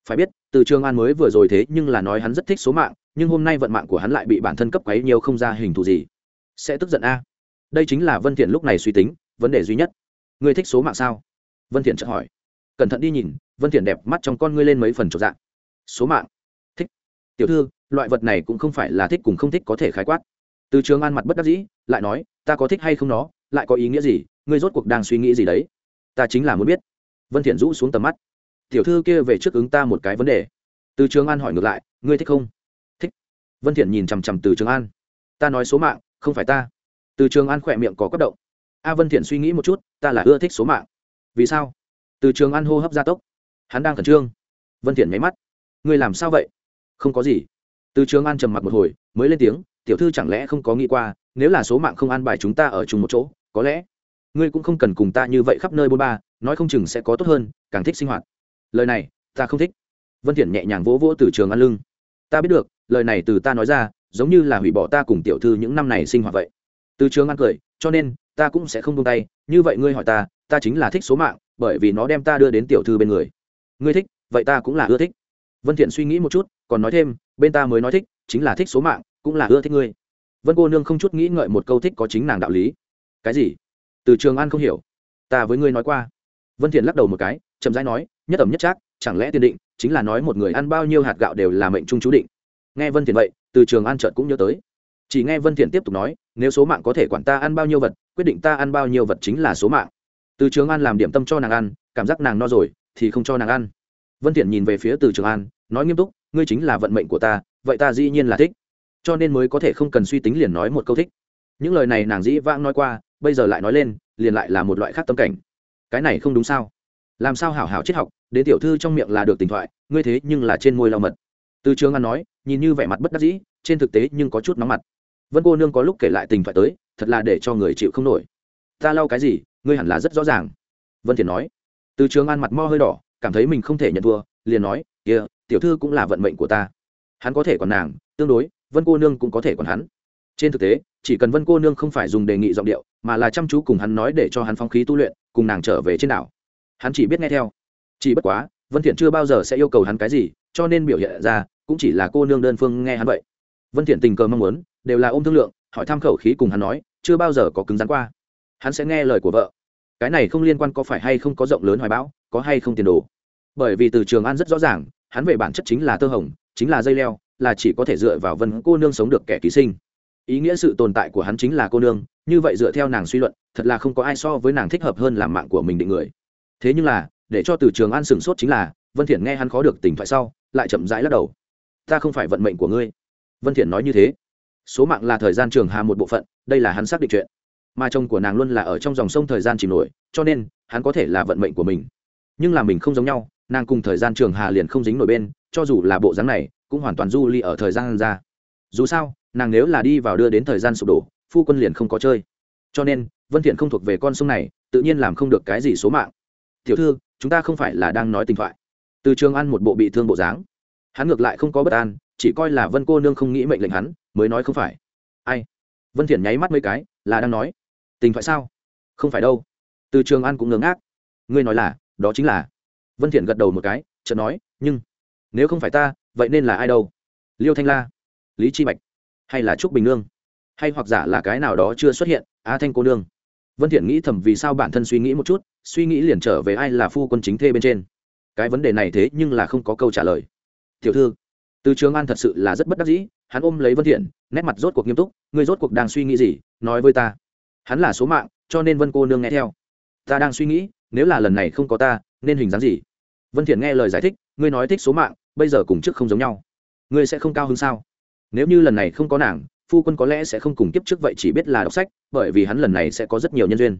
Phải biết, từ trường an mới vừa rồi thế nhưng là nói hắn rất thích số mạng, nhưng hôm nay vận mạng của hắn lại bị bản thân cấp quấy nhiều không ra hình thù gì. Sẽ tức giận a? Đây chính là vân thiện lúc này suy tính, vấn đề duy nhất. Ngươi thích số mạng sao? Vân thiện chợt hỏi. Cẩn thận đi nhìn, vân thiện đẹp mắt trong con ngươi lên mấy phần trộn dạng số mạng? Tiểu thư, loại vật này cũng không phải là thích cùng không thích có thể khái quát. Từ trường an mặt bất đắc dĩ, lại nói, ta có thích hay không nó, lại có ý nghĩa gì, ngươi rốt cuộc đang suy nghĩ gì đấy? Ta chính là muốn biết. Vân thiện rũ xuống tầm mắt. Tiểu thư kia về trước ứng ta một cái vấn đề. Từ trường an hỏi ngược lại, ngươi thích không? Thích. Vân thiện nhìn chằm chằm từ trường an. Ta nói số mạng, không phải ta. Từ trường an khỏe miệng có quất động. A vân thiện suy nghĩ một chút, ta là ưa thích số mạng. Vì sao? Từ trường an hô hấp gia tốc. Hắn đang khẩn trương. Vân thiện nháy mắt. Ngươi làm sao vậy? Không có gì. Từ trường an trầm mặc một hồi, mới lên tiếng, tiểu thư chẳng lẽ không có nghĩ qua, nếu là số mạng không an bài chúng ta ở chung một chỗ, có lẽ ngươi cũng không cần cùng ta như vậy khắp nơi bôn ba, nói không chừng sẽ có tốt hơn, càng thích sinh hoạt. Lời này, ta không thích. Vân thiện nhẹ nhàng vỗ vỗ từ trường an lưng. Ta biết được, lời này từ ta nói ra, giống như là hủy bỏ ta cùng tiểu thư những năm này sinh hoạt vậy. Từ trường an cười, cho nên, ta cũng sẽ không buông tay, như vậy ngươi hỏi ta ta chính là thích số mạng, bởi vì nó đem ta đưa đến tiểu thư bên người. Ngươi thích, vậy ta cũng là ưa thích. Vân thiện suy nghĩ một chút còn nói thêm, bên ta mới nói thích, chính là thích số mạng, cũng là ưa thích ngươi. Vân cô nương không chút nghĩ ngợi một câu thích có chính nàng đạo lý. Cái gì? Từ trường an không hiểu. Ta với ngươi nói qua. Vân thiện lắc đầu một cái, chậm rãi nói, nhất ẩm nhất chắc chẳng lẽ tiên định, chính là nói một người ăn bao nhiêu hạt gạo đều là mệnh trung chú định. Nghe vân thiện vậy, từ trường an chợt cũng nhớ tới. Chỉ nghe vân thiện tiếp tục nói, nếu số mạng có thể quản ta ăn bao nhiêu vật, quyết định ta ăn bao nhiêu vật chính là số mạng. Từ trường an làm điểm tâm cho nàng ăn, cảm giác nàng no rồi, thì không cho nàng ăn. Vân thiện nhìn về phía từ trường an, nói nghiêm túc ngươi chính là vận mệnh của ta, vậy ta dĩ nhiên là thích. Cho nên mới có thể không cần suy tính liền nói một câu thích. Những lời này nàng dĩ vãng nói qua, bây giờ lại nói lên, liền lại là một loại khác tâm cảnh. Cái này không đúng sao? Làm sao hảo hảo triết học, đến tiểu thư trong miệng là được tình thoại, ngươi thế nhưng là trên môi lau mật. Từ trường an nói, nhìn như vẻ mặt bất đắc dĩ, trên thực tế nhưng có chút nóng mặt. Vân cô nương có lúc kể lại tình thoại tới, thật là để cho người chịu không nổi. Ta lau cái gì, ngươi hẳn là rất rõ ràng. Vân thiền nói. Từ trường an mặt mo hơi đỏ, cảm thấy mình không thể nhận thua, liền nói, kia tiểu thư cũng là vận mệnh của ta. Hắn có thể còn nàng, tương đối, vân cô nương cũng có thể còn hắn. Trên thực tế, chỉ cần vân cô nương không phải dùng đề nghị giọng điệu, mà là chăm chú cùng hắn nói để cho hắn phong khí tu luyện, cùng nàng trở về trên đảo. Hắn chỉ biết nghe theo. Chỉ bất quá, vân thiện chưa bao giờ sẽ yêu cầu hắn cái gì, cho nên biểu hiện ra, cũng chỉ là cô nương đơn phương nghe hắn vậy. Vân thiện tình cờ mong muốn, đều là ôm thương lượng, hỏi tham khẩu khí cùng hắn nói, chưa bao giờ có cứng rắn qua. Hắn sẽ nghe lời của vợ. Cái này không liên quan có phải hay không có rộng lớn hoài bão, có hay không tiền đồ. Bởi vì từ trường an rất rõ ràng hắn về bản chất chính là tơ hồng, chính là dây leo, là chỉ có thể dựa vào vân cô nương sống được kẻ ký sinh. Ý nghĩa sự tồn tại của hắn chính là cô nương, như vậy dựa theo nàng suy luận, thật là không có ai so với nàng thích hợp hơn làm mạng của mình định người. Thế nhưng là, để cho từ trường an sửng sốt chính là, vân thiện nghe hắn khó được tỉnh thoại sau, lại chậm rãi lắc đầu. Ta không phải vận mệnh của ngươi. Vân thiện nói như thế. Số mạng là thời gian trường hà một bộ phận, đây là hắn xác định chuyện. Mà chồng của nàng luôn là ở trong dòng sông thời gian chìm nổi, cho nên, hắn có thể là vận mệnh của mình. Nhưng là mình không giống nhau nàng cùng thời gian trường hà liền không dính nổi bên, cho dù là bộ dáng này, cũng hoàn toàn du ly ở thời gian ra. Dù sao, nàng nếu là đi vào đưa đến thời gian sụp đổ, phu quân liền không có chơi. Cho nên, vân thiện không thuộc về con sông này, tự nhiên làm không được cái gì số mạng. Tiểu thư, chúng ta không phải là đang nói tình thoại. Từ trường ăn một bộ bị thương bộ dáng. Hắn ngược lại không có bất an, chỉ coi là vân cô nương không nghĩ mệnh lệnh hắn, mới nói không phải. Ai? Vân thiện nháy mắt mấy cái, là đang nói. Tình thoại sao? Không phải đâu. Từ trường an cũng ngớ ngác. Ngươi nói là, đó chính là vân thiện gật đầu một cái, chợt nói, nhưng, nếu không phải ta, vậy nên là ai đâu? Liêu thanh la, lý chi bạch, hay là trúc bình nương? Hay hoặc giả là cái nào đó chưa xuất hiện a thanh cô nương? Vân thiện nghĩ thầm vì sao bản thân suy nghĩ một chút, suy nghĩ liền trở về ai là phu quân chính thê bên trên. Cái vấn đề này thế nhưng là không có câu trả lời. Tiểu thư, từ trường an thật sự là rất bất đắc dĩ, hắn ôm lấy vân thiện, nét mặt rốt cuộc nghiêm túc, ngươi rốt cuộc đang suy nghĩ gì? Nói với ta. Hắn là số mạng, cho nên vân cô nương nghe theo. Ta đang suy nghĩ, nếu là lần này không có ta, nên hình dáng gì? Vân thiện nghe lời giải thích, ngươi nói thích số mạng, bây giờ cùng trước không giống nhau. Ngươi sẽ không cao hơn sao? Nếu như lần này không có nàng, phu quân có lẽ sẽ không cùng kiếp trước vậy chỉ biết là đọc sách, bởi vì hắn lần này sẽ có rất nhiều nhân duyên.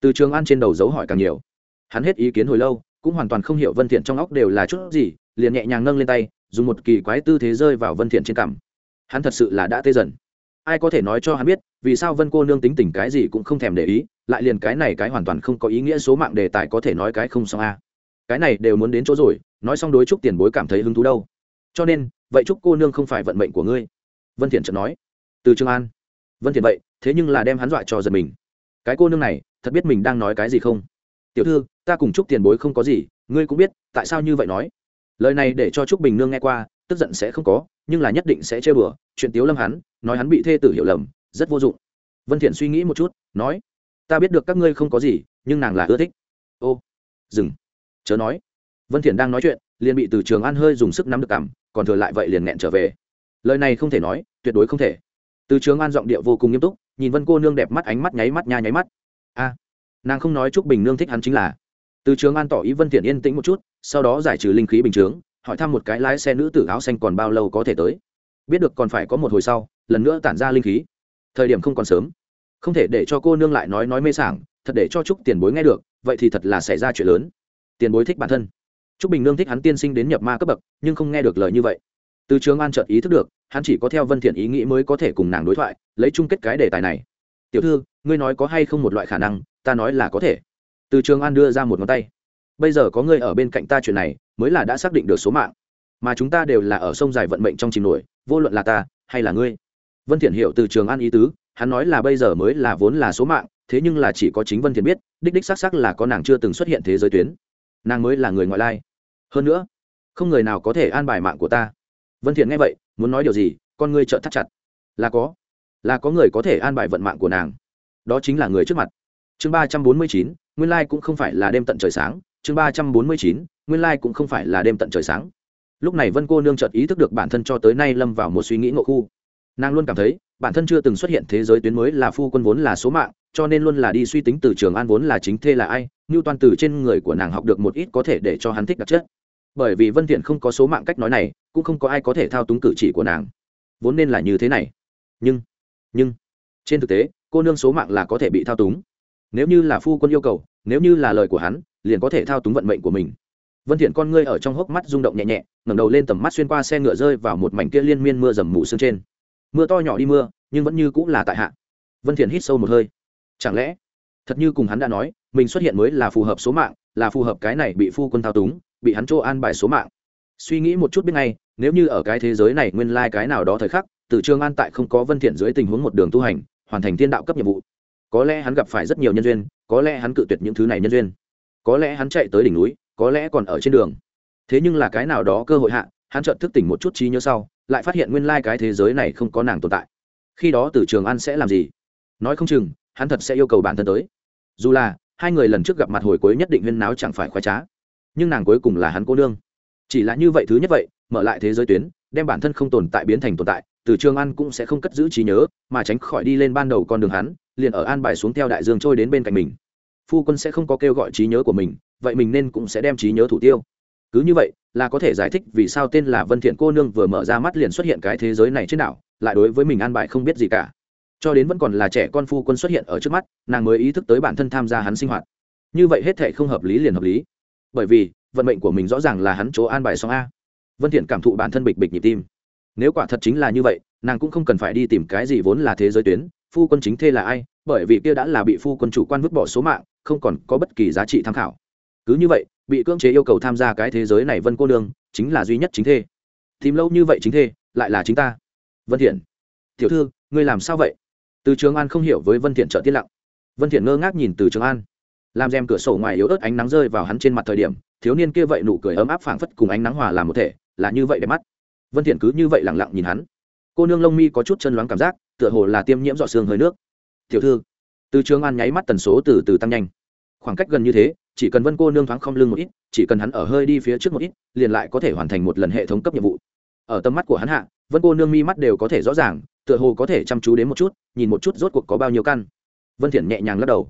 Từ trường an trên đầu dấu hỏi càng nhiều. Hắn hết ý kiến hồi lâu, cũng hoàn toàn không hiểu vân thiện trong óc đều là chút gì, liền nhẹ nhàng nâng lên tay, dùng một kỳ quái tư thế rơi vào vân thiện trên cằm. Hắn thật sự là đã tê dần. Ai có thể nói cho hắn biết, vì sao vân cô nương tính tình cái gì cũng không thèm để ý, lại liền cái này cái hoàn toàn không có ý nghĩa số mạng đề tài có thể nói cái không xong a cái này đều muốn đến chỗ rồi, nói xong đối chúc tiền bối cảm thấy hứng thú đâu. Cho nên, vậy chúc cô nương không phải vận mệnh của ngươi? Vân thiện chợt nói. Từ trường an. Vân thiện vậy, thế nhưng là đem hắn dọa cho giật mình. Cái cô nương này, thật biết mình đang nói cái gì không? Tiểu thư, ta cùng chúc tiền bối không có gì, ngươi cũng biết, tại sao như vậy nói? Lời này để cho trúc bình nương nghe qua, tức giận sẽ không có, nhưng là nhất định sẽ chơi bừa. Chuyện tiếu lâm hắn, nói hắn bị thê tử hiểu lầm, rất vô dụng. Vân thiện suy nghĩ một chút, nói. Ta biết được các ngươi không có gì, nhưng nàng là ưa thích. Ô, dừng chớ nói, vân thiện đang nói chuyện, liền bị từ trường an hơi dùng sức nắm được cằm còn thừa lại vậy liền nghẹn trở về. Lời này không thể nói, tuyệt đối không thể. Từ trường an giọng điệu vô cùng nghiêm túc, nhìn vân cô nương đẹp mắt ánh mắt nháy mắt nha nháy mắt. A, nàng không nói chúc bình nương thích hắn chính là. Từ trường an tỏ ý vân thiện yên tĩnh một chút, sau đó giải trừ linh khí bình chướng, hỏi thăm một cái lái xe nữ tử áo xanh còn bao lâu có thể tới. Biết được còn phải có một hồi sau, lần nữa tản ra linh khí. Thời điểm không còn sớm. Không thể để cho cô nương lại nói nói mê sảng, thật để cho chúc tiền bối nghe được, vậy thì thật là xảy ra chuyện lớn tiền bối thích bản thân. Chúc bình nương thích hắn tiên sinh đến nhập ma cấp bậc, nhưng không nghe được lời như vậy. Từ trường an chợt ý thức được, hắn chỉ có theo vân thiện ý nghĩ mới có thể cùng nàng đối thoại, lấy chung kết cái đề tài này. Tiểu thư, ngươi nói có hay không một loại khả năng, ta nói là có thể. Từ trường an đưa ra một ngón tay. Bây giờ có ngươi ở bên cạnh ta chuyện này, mới là đã xác định được số mạng. Mà chúng ta đều là ở sông dài vận mệnh trong chìm nổi, vô luận là ta hay là ngươi. Vân thiện hiểu từ trường an ý tứ, hắn nói là bây giờ mới là vốn là số mạng, thế nhưng là chỉ có chính vân thiện biết, đích đích xác xác là có nàng chưa từng xuất hiện thế giới tuyến nàng mới là người ngoại lai. Hơn nữa, không người nào có thể an bài mạng của ta. Vân thiện nghe vậy, muốn nói điều gì, con ngươi trợn thắt chặt. Là có. Là có người có thể an bài vận mạng của nàng. Đó chính là người trước mặt. Chương ba trăm bốn mươi chín, nguyên lai cũng không phải là đêm tận trời sáng. Chương ba trăm bốn mươi chín, nguyên lai cũng không phải là đêm tận trời sáng. Lúc này vân cô nương chợt ý thức được bản thân cho tới nay lâm vào một suy nghĩ ngộ khu. Nàng luôn cảm thấy bản thân chưa từng xuất hiện thế giới tuyến mới là phu quân vốn là số mạng, cho nên luôn là đi suy tính từ trường an vốn là chính thê là ai như toàn từ trên người của nàng học được một ít có thể để cho hắn thích đặc chất. Bởi vì vân thiện không có số mạng cách nói này, cũng không có ai có thể thao túng cử chỉ của nàng. Vốn nên là như thế này. Nhưng nhưng, trên thực tế, cô nương số mạng là có thể bị thao túng. Nếu như là phu quân yêu cầu, nếu như là lời của hắn, liền có thể thao túng vận mệnh của mình. Vân thiện con ngươi ở trong hốc mắt rung động nhẹ nhẹ, ngẩng đầu lên tầm mắt xuyên qua xe ngựa rơi vào một mảnh kia liên miên mưa dầm mù sương trên mưa to nhỏ đi mưa, nhưng vẫn như cũng là tại hạ. Vân thiện hít sâu một hơi. Chẳng lẽ, thật như cùng hắn đã nói, mình xuất hiện mới là phù hợp số mạng, là phù hợp cái này bị phu quân thao túng, bị hắn chỗ an bài số mạng. Suy nghĩ một chút biết ngay, nếu như ở cái thế giới này nguyên lai like cái nào đó thời khắc, từ trường an tại không có vân thiện dưới tình huống một đường tu hành, hoàn thành thiên đạo cấp nhiệm vụ, có lẽ hắn gặp phải rất nhiều nhân duyên, có lẽ hắn cự tuyệt những thứ này nhân duyên, có lẽ hắn chạy tới đỉnh núi, có lẽ còn ở trên đường. Thế nhưng là cái nào đó cơ hội hạ, hắn chợt thức tỉnh một chút trí nhớ sau lại phát hiện nguyên lai cái thế giới này không có nàng tồn tại. Khi đó từ trường an sẽ làm gì? Nói không chừng, hắn thật sẽ yêu cầu bản thân tới. Dù là, hai người lần trước gặp mặt hồi cuối nhất định huyên náo chẳng phải khoái trá. Nhưng nàng cuối cùng là hắn cô nương. Chỉ là như vậy thứ nhất vậy, mở lại thế giới tuyến, đem bản thân không tồn tại biến thành tồn tại, từ trường an cũng sẽ không cất giữ trí nhớ, mà tránh khỏi đi lên ban đầu con đường hắn, liền ở an bài xuống theo đại dương trôi đến bên cạnh mình. Phu quân sẽ không có kêu gọi trí nhớ của mình, vậy mình nên cũng sẽ đem trí nhớ thủ tiêu cứ như vậy, là có thể giải thích vì sao tên là vân thiện cô nương vừa mở ra mắt liền xuất hiện cái thế giới này trên đảo, lại đối với mình an bài không biết gì cả. Cho đến vẫn còn là trẻ con phu quân xuất hiện ở trước mắt, nàng mới ý thức tới bản thân tham gia hắn sinh hoạt. Như vậy hết thể không hợp lý liền hợp lý. Bởi vì, vận mệnh của mình rõ ràng là hắn chỗ an bài xong a. Vân thiện cảm thụ bản thân bịch bịch nhịp tim. Nếu quả thật chính là như vậy, nàng cũng không cần phải đi tìm cái gì vốn là thế giới tuyến, phu quân chính thê là ai, bởi vì kia đã là bị phu quân chủ quan vứt bỏ số mạng, không còn có bất kỳ giá trị tham khảo. Cứ như vậy bị cưỡng chế yêu cầu tham gia cái thế giới này vân cô nương, chính là duy nhất chính thê. Tìm lâu như vậy chính thê, lại là chính ta. Vân thiện. Tiểu thư, ngươi làm sao vậy? Từ trường an không hiểu với vân thiện trợ tiết lặng. Vân thiện ngơ ngác nhìn từ trường an. Làm rèm cửa sổ ngoài yếu ớt ánh nắng rơi vào hắn trên mặt thời điểm, thiếu niên kia vậy nụ cười ấm áp phảng phất cùng ánh nắng hòa làm một thể, là như vậy đẹp mắt. Vân thiện cứ như vậy lặng lặng nhìn hắn. Cô nương lông mi có chút chân loáng cảm giác, tựa hồ là tiêm nhiễm dọ xương hơi nước. Tiểu thư. Từ trường an nháy mắt tần số từ từ tăng nhanh. Khoảng cách gần như thế chỉ cần vân cô nương thoáng không lưng một ít, chỉ cần hắn ở hơi đi phía trước một ít, liền lại có thể hoàn thành một lần hệ thống cấp nhiệm vụ. Ở tầm mắt của hắn hạ, vân cô nương mi mắt đều có thể rõ ràng, tựa hồ có thể chăm chú đến một chút, nhìn một chút rốt cuộc có bao nhiêu căn. Vân thiện nhẹ nhàng lắc đầu.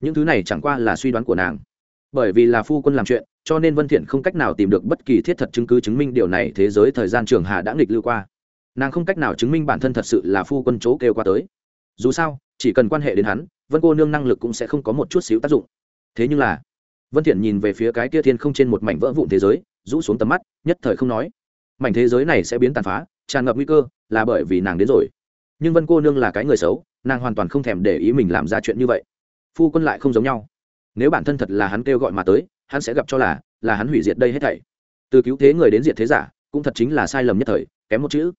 Những thứ này chẳng qua là suy đoán của nàng. Bởi vì là phu quân làm chuyện, cho nên vân thiện không cách nào tìm được bất kỳ thiết thật chứng cứ chứng minh điều này thế giới thời gian trường hà đã nghịch lưu qua. Nàng không cách nào chứng minh bản thân thật sự là phu quân chỗ kêu qua tới. Dù sao, chỉ cần quan hệ đến hắn, vân cô nương năng lực cũng sẽ không có một chút xíu tác dụng. Thế nhưng là vân thiện nhìn về phía cái kia thiên không trên một mảnh vỡ vụn thế giới, rũ xuống tầm mắt, nhất thời không nói. Mảnh thế giới này sẽ biến tàn phá, tràn ngập nguy cơ, là bởi vì nàng đến rồi. Nhưng vân cô nương là cái người xấu, nàng hoàn toàn không thèm để ý mình làm ra chuyện như vậy. Phu quân lại không giống nhau. Nếu bản thân thật là hắn kêu gọi mà tới, hắn sẽ gặp cho là là hắn hủy diệt đây hết thảy. Từ cứu thế người đến diệt thế giả, cũng thật chính là sai lầm nhất thời, kém một chữ.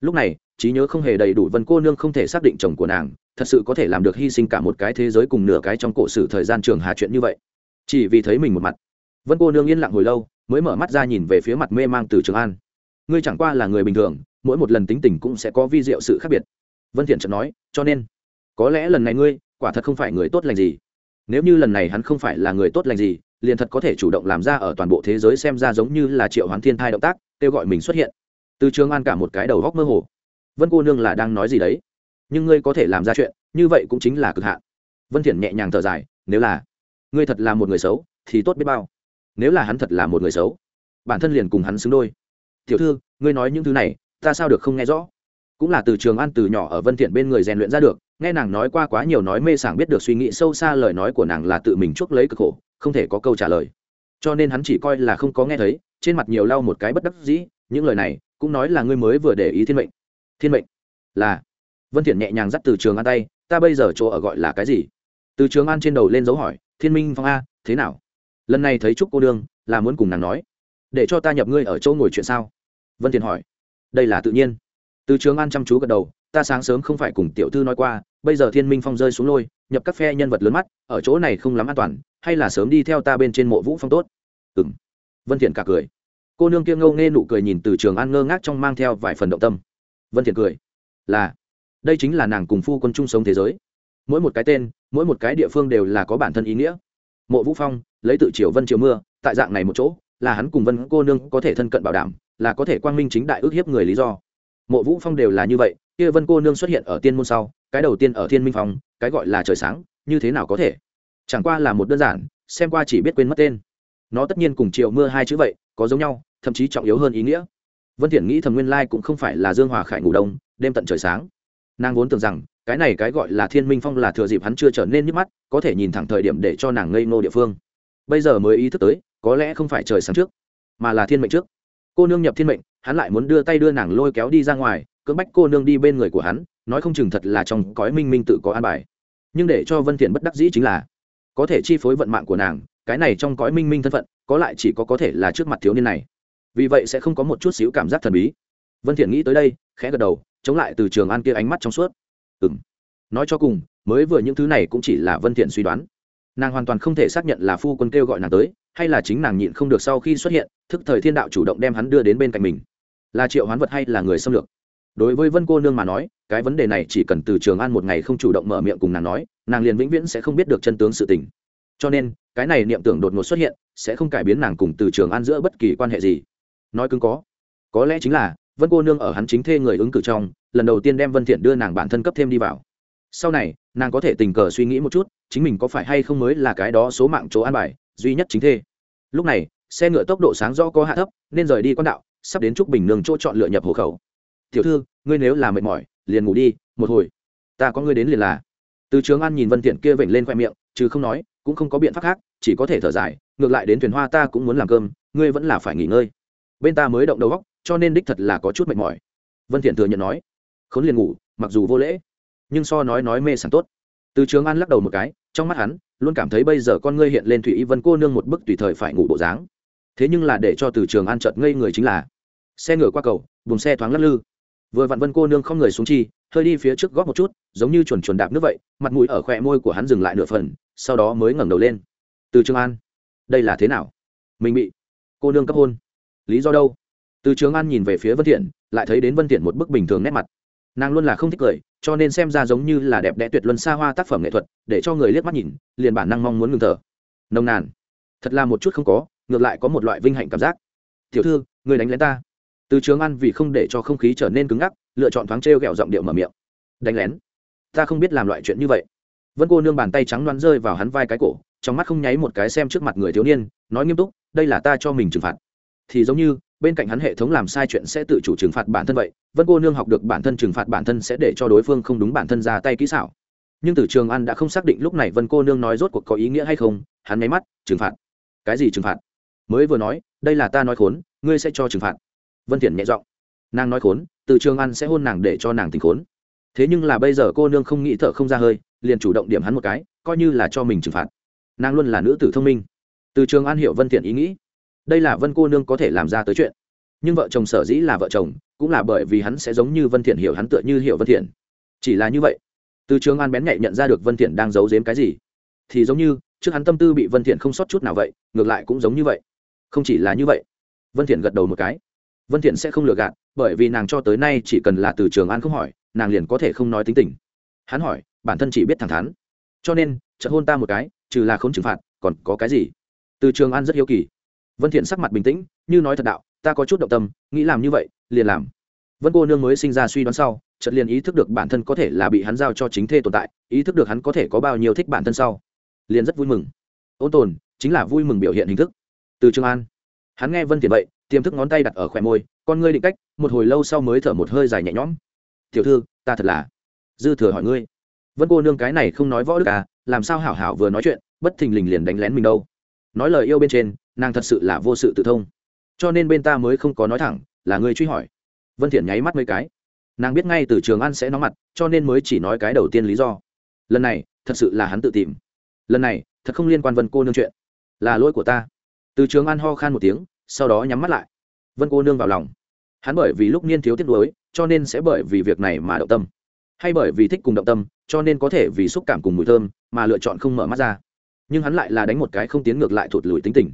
Lúc này, trí nhớ không hề đầy đủ vân cô nương không thể xác định chồng của nàng, thật sự có thể làm được hy sinh cả một cái thế giới cùng nửa cái trong cổ sử thời gian trường hà chuyện như vậy chỉ vì thấy mình một mặt. Vân cô nương yên lặng hồi lâu, mới mở mắt ra nhìn về phía mặt mê mang từ trường an. Ngươi chẳng qua là người bình thường, mỗi một lần tính tình cũng sẽ có vi diệu sự khác biệt. Vân thiện chợt nói, cho nên, có lẽ lần này ngươi, quả thật không phải người tốt lành gì. Nếu như lần này hắn không phải là người tốt lành gì, liền thật có thể chủ động làm ra ở toàn bộ thế giới xem ra giống như là triệu hoán thiên thai động tác, kêu gọi mình xuất hiện. Từ trường an cả một cái đầu góc mơ hồ. Vân cô nương là đang nói gì đấy? Nhưng ngươi có thể làm ra chuyện, như vậy cũng chính là cực hạn. Vân thiện nhẹ nhàng thở dài, nếu là ngươi thật là một người xấu, thì tốt biết bao. Nếu là hắn thật là một người xấu, bản thân liền cùng hắn xứng đôi. Tiểu thư, ngươi nói những thứ này, ta sao được không nghe rõ? Cũng là từ trường an từ nhỏ ở vân thiện bên người rèn luyện ra được, nghe nàng nói qua quá nhiều nói mê sảng biết được suy nghĩ sâu xa lời nói của nàng là tự mình chuốc lấy cực khổ, không thể có câu trả lời. Cho nên hắn chỉ coi là không có nghe thấy, trên mặt nhiều lau một cái bất đắc dĩ, những lời này cũng nói là ngươi mới vừa để ý thiên mệnh. Thiên mệnh? Là. Vân thiện nhẹ nhàng dắt từ trường an tay, ta bây giờ chỗ ở gọi là cái gì? Từ trường an trên đầu lên dấu hỏi thiên minh phong a, thế nào? Lần này thấy trúc cô đương là muốn cùng nàng nói. Để cho ta nhập ngươi ở chỗ ngồi chuyện sao? Vân thiện hỏi. Đây là tự nhiên. Từ trường an chăm chú gật đầu, ta sáng sớm không phải cùng tiểu thư nói qua, bây giờ thiên minh phong rơi xuống lôi, nhập các phe nhân vật lớn mắt, ở chỗ này không lắm an toàn, hay là sớm đi theo ta bên trên mộ vũ phong tốt? Ừm. Vân thiện cả cười. Cô nương kia ngâu nghe nụ cười nhìn từ trường an ngơ ngác trong mang theo vài phần động tâm. Vân thiện cười. Là, đây chính là nàng cùng phu quân chung sống thế giới mỗi một cái tên, mỗi một cái địa phương đều là có bản thân ý nghĩa. Mộ vũ phong, lấy tự triều vân triều mưa, tại dạng này một chỗ, là hắn cùng vân cô nương có thể thân cận bảo đảm, là có thể quang minh chính đại ước hiếp người lý do. Mộ vũ phong đều là như vậy, kia vân cô nương xuất hiện ở tiên môn sau, cái đầu tiên ở thiên minh phong, cái gọi là trời sáng, như thế nào có thể? Chẳng qua là một đơn giản, xem qua chỉ biết quên mất tên. Nó tất nhiên cùng Triều mưa hai chữ vậy, có giống nhau, thậm chí trọng yếu hơn ý nghĩa. Vân thiện nghĩ thầm nguyên lai cũng không phải là dương hòa khải ngủ đông, đêm tận trời sáng. Nàng vốn tưởng rằng cái này cái gọi là thiên minh phong là thừa dịp hắn chưa trở nên nhức mắt, có thể nhìn thẳng thời điểm để cho nàng ngây ngô địa phương. Bây giờ mới ý thức tới, có lẽ không phải trời sáng trước, mà là thiên mệnh trước. Cô nương nhập thiên mệnh, hắn lại muốn đưa tay đưa nàng lôi kéo đi ra ngoài, cưỡng bách cô nương đi bên người của hắn, nói không chừng thật là trong cõi minh minh tự có an bài. Nhưng để cho vân thiện bất đắc dĩ chính là, có thể chi phối vận mạng của nàng, cái này trong cõi minh minh thân phận, có lại chỉ có có thể là trước mặt thiếu niên này. Vì vậy sẽ không có một chút xíu cảm giác thần bí. Vân thiện nghĩ tới đây, khẽ gật đầu, chống lại từ trường an kia ánh mắt trong suốt ừm. Nói cho cùng, mới vừa những thứ này cũng chỉ là vân thiện suy đoán. Nàng hoàn toàn không thể xác nhận là phu quân kêu gọi nàng tới, hay là chính nàng nhịn không được sau khi xuất hiện, thức thời thiên đạo chủ động đem hắn đưa đến bên cạnh mình. Là triệu hoán vật hay là người xâm lược? Đối với vân cô nương mà nói, cái vấn đề này chỉ cần từ trường an một ngày không chủ động mở miệng cùng nàng nói, nàng liền vĩnh viễn sẽ không biết được chân tướng sự tình. Cho nên, cái này niệm tưởng đột ngột xuất hiện, sẽ không cải biến nàng cùng từ trường an giữa bất kỳ quan hệ gì. Nói cứng có. Có lẽ chính là vân cô nương ở hắn chính thê người ứng cử trong, lần đầu tiên đem vân thiện đưa nàng bản thân cấp thêm đi vào. Sau này, nàng có thể tình cờ suy nghĩ một chút, chính mình có phải hay không mới là cái đó số mạng chỗ an bài, duy nhất chính thê. Lúc này, xe ngựa tốc độ sáng do có hạ thấp, nên rời đi quan đạo, sắp đến trúc bình nương chỗ chọn lựa nhập hộ khẩu. Tiểu thư, ngươi nếu là mệt mỏi, liền ngủ đi, một hồi. Ta có ngươi đến liền là. Từ trường an nhìn vân thiện kia vểnh lên khoe miệng, chứ không nói, cũng không có biện pháp khác, chỉ có thể thở dài, ngược lại đến thuyền hoa ta cũng muốn làm cơm, ngươi vẫn là phải nghỉ ngơi. Bên ta mới động đầu góc cho nên đích thật là có chút mệt mỏi. Vân thiện thừa nhận nói, khốn liền ngủ, mặc dù vô lễ, nhưng so nói nói mê sảng tốt. Từ trường an lắc đầu một cái, trong mắt hắn, luôn cảm thấy bây giờ con ngươi hiện lên thủy y vân cô nương một bức tùy thời phải ngủ bộ dáng. Thế nhưng là để cho từ trường an chợt ngây người chính là, xe ngựa qua cầu, buồng xe thoáng lắc lư. Vừa vặn vân cô nương không người xuống chi, hơi đi phía trước góp một chút, giống như chuẩn chuẩn đạp nước vậy, mặt mũi ở khỏe môi của hắn dừng lại nửa phần, sau đó mới ngẩng đầu lên. Từ trường an, đây là thế nào? Mình bị cô nương cấp hôn, lý do đâu? Từ trường an nhìn về phía vân thiện, lại thấy đến vân thiện một bức bình thường nét mặt. Nàng luôn là không thích cười, cho nên xem ra giống như là đẹp đẽ tuyệt luân xa hoa tác phẩm nghệ thuật, để cho người liếc mắt nhìn, liền bản năng mong muốn ngừng thở. Nồng nàn. Thật là một chút không có, ngược lại có một loại vinh hạnh cảm giác. Tiểu thư, người đánh lén ta. Từ trường an vì không để cho không khí trở nên cứng ngắc, lựa chọn thoáng trêu ghẹo giọng điệu mở miệng. Đánh lén? Ta không biết làm loại chuyện như vậy. Vân cô nương bàn tay trắng đoán rơi vào hắn vai cái cổ, trong mắt không nháy một cái xem trước mặt người thiếu niên, nói nghiêm túc, đây là ta cho mình trừng phạt. Thì giống như bên cạnh hắn hệ thống làm sai chuyện sẽ tự chủ trừng phạt bản thân vậy, vân cô nương học được bản thân trừng phạt bản thân sẽ để cho đối phương không đúng bản thân ra tay kỹ xảo. Nhưng từ trường an đã không xác định lúc này vân cô nương nói rốt cuộc có ý nghĩa hay không, hắn nháy mắt, trừng phạt. Cái gì trừng phạt? Mới vừa nói, đây là ta nói khốn, ngươi sẽ cho trừng phạt. Vân thiện nhẹ giọng. Nàng nói khốn, từ trường an sẽ hôn nàng để cho nàng tỉnh khốn. Thế nhưng là bây giờ cô nương không nghĩ thở không ra hơi, liền chủ động điểm hắn một cái, coi như là cho mình trừng phạt. Nàng luôn là nữ tử thông minh. Từ trường an hiểu vân thiện ý nghĩ đây là vân cô nương có thể làm ra tới chuyện. Nhưng vợ chồng sở dĩ là vợ chồng, cũng là bởi vì hắn sẽ giống như vân thiện hiểu hắn tựa như hiểu vân thiện. Chỉ là như vậy, từ trường an bén nhạy nhận ra được vân thiện đang giấu giếm cái gì, thì giống như trước hắn tâm tư bị vân thiện không sót chút nào vậy, ngược lại cũng giống như vậy. Không chỉ là như vậy, vân thiện gật đầu một cái. Vân thiện sẽ không lừa gạt, bởi vì nàng cho tới nay chỉ cần là từ trường an không hỏi, nàng liền có thể không nói tính tình. Hắn hỏi, bản thân chỉ biết thẳng thắn. Cho nên, chợt hôn ta một cái, trừ là khốn trừng phạt, còn có cái gì? Từ trường an rất hiếu kỳ vân thiện sắc mặt bình tĩnh, như nói thật đạo, ta có chút động tâm, nghĩ làm như vậy, liền làm. Vân cô nương mới sinh ra suy đoán sau, chợt liền ý thức được bản thân có thể là bị hắn giao cho chính thê tồn tại, ý thức được hắn có thể có bao nhiêu thích bản thân sau, liền rất vui mừng. Ôn tồn, chính là vui mừng biểu hiện hình thức. Từ trường an, hắn nghe vân thiện vậy, tiềm thức ngón tay đặt ở khỏe môi, con ngươi định cách, một hồi lâu sau mới thở một hơi dài nhẹ nhõm. Tiểu thư, ta thật là dư thừa hỏi ngươi. Vân cô nương cái này không nói võ đức à làm sao hảo hảo vừa nói chuyện, bất thình lình liền đánh lén mình đâu? Nói lời yêu bên trên nàng thật sự là vô sự tự thông. Cho nên bên ta mới không có nói thẳng là ngươi truy hỏi. Vân thiện nháy mắt mấy cái. Nàng biết ngay từ trường an sẽ nóng mặt cho nên mới chỉ nói cái đầu tiên lý do. Lần này thật sự là hắn tự tìm. Lần này thật không liên quan vân cô nương chuyện. Là lỗi của ta. Từ trường an ho khan một tiếng sau đó nhắm mắt lại. Vân cô nương vào lòng. Hắn bởi vì lúc niên thiếu tiết đối, cho nên sẽ bởi vì việc này mà động tâm. Hay bởi vì thích cùng động tâm cho nên có thể vì xúc cảm cùng mùi thơm mà lựa chọn không mở mắt ra nhưng hắn lại là đánh một cái không tiến ngược lại thụt lùi tính tình.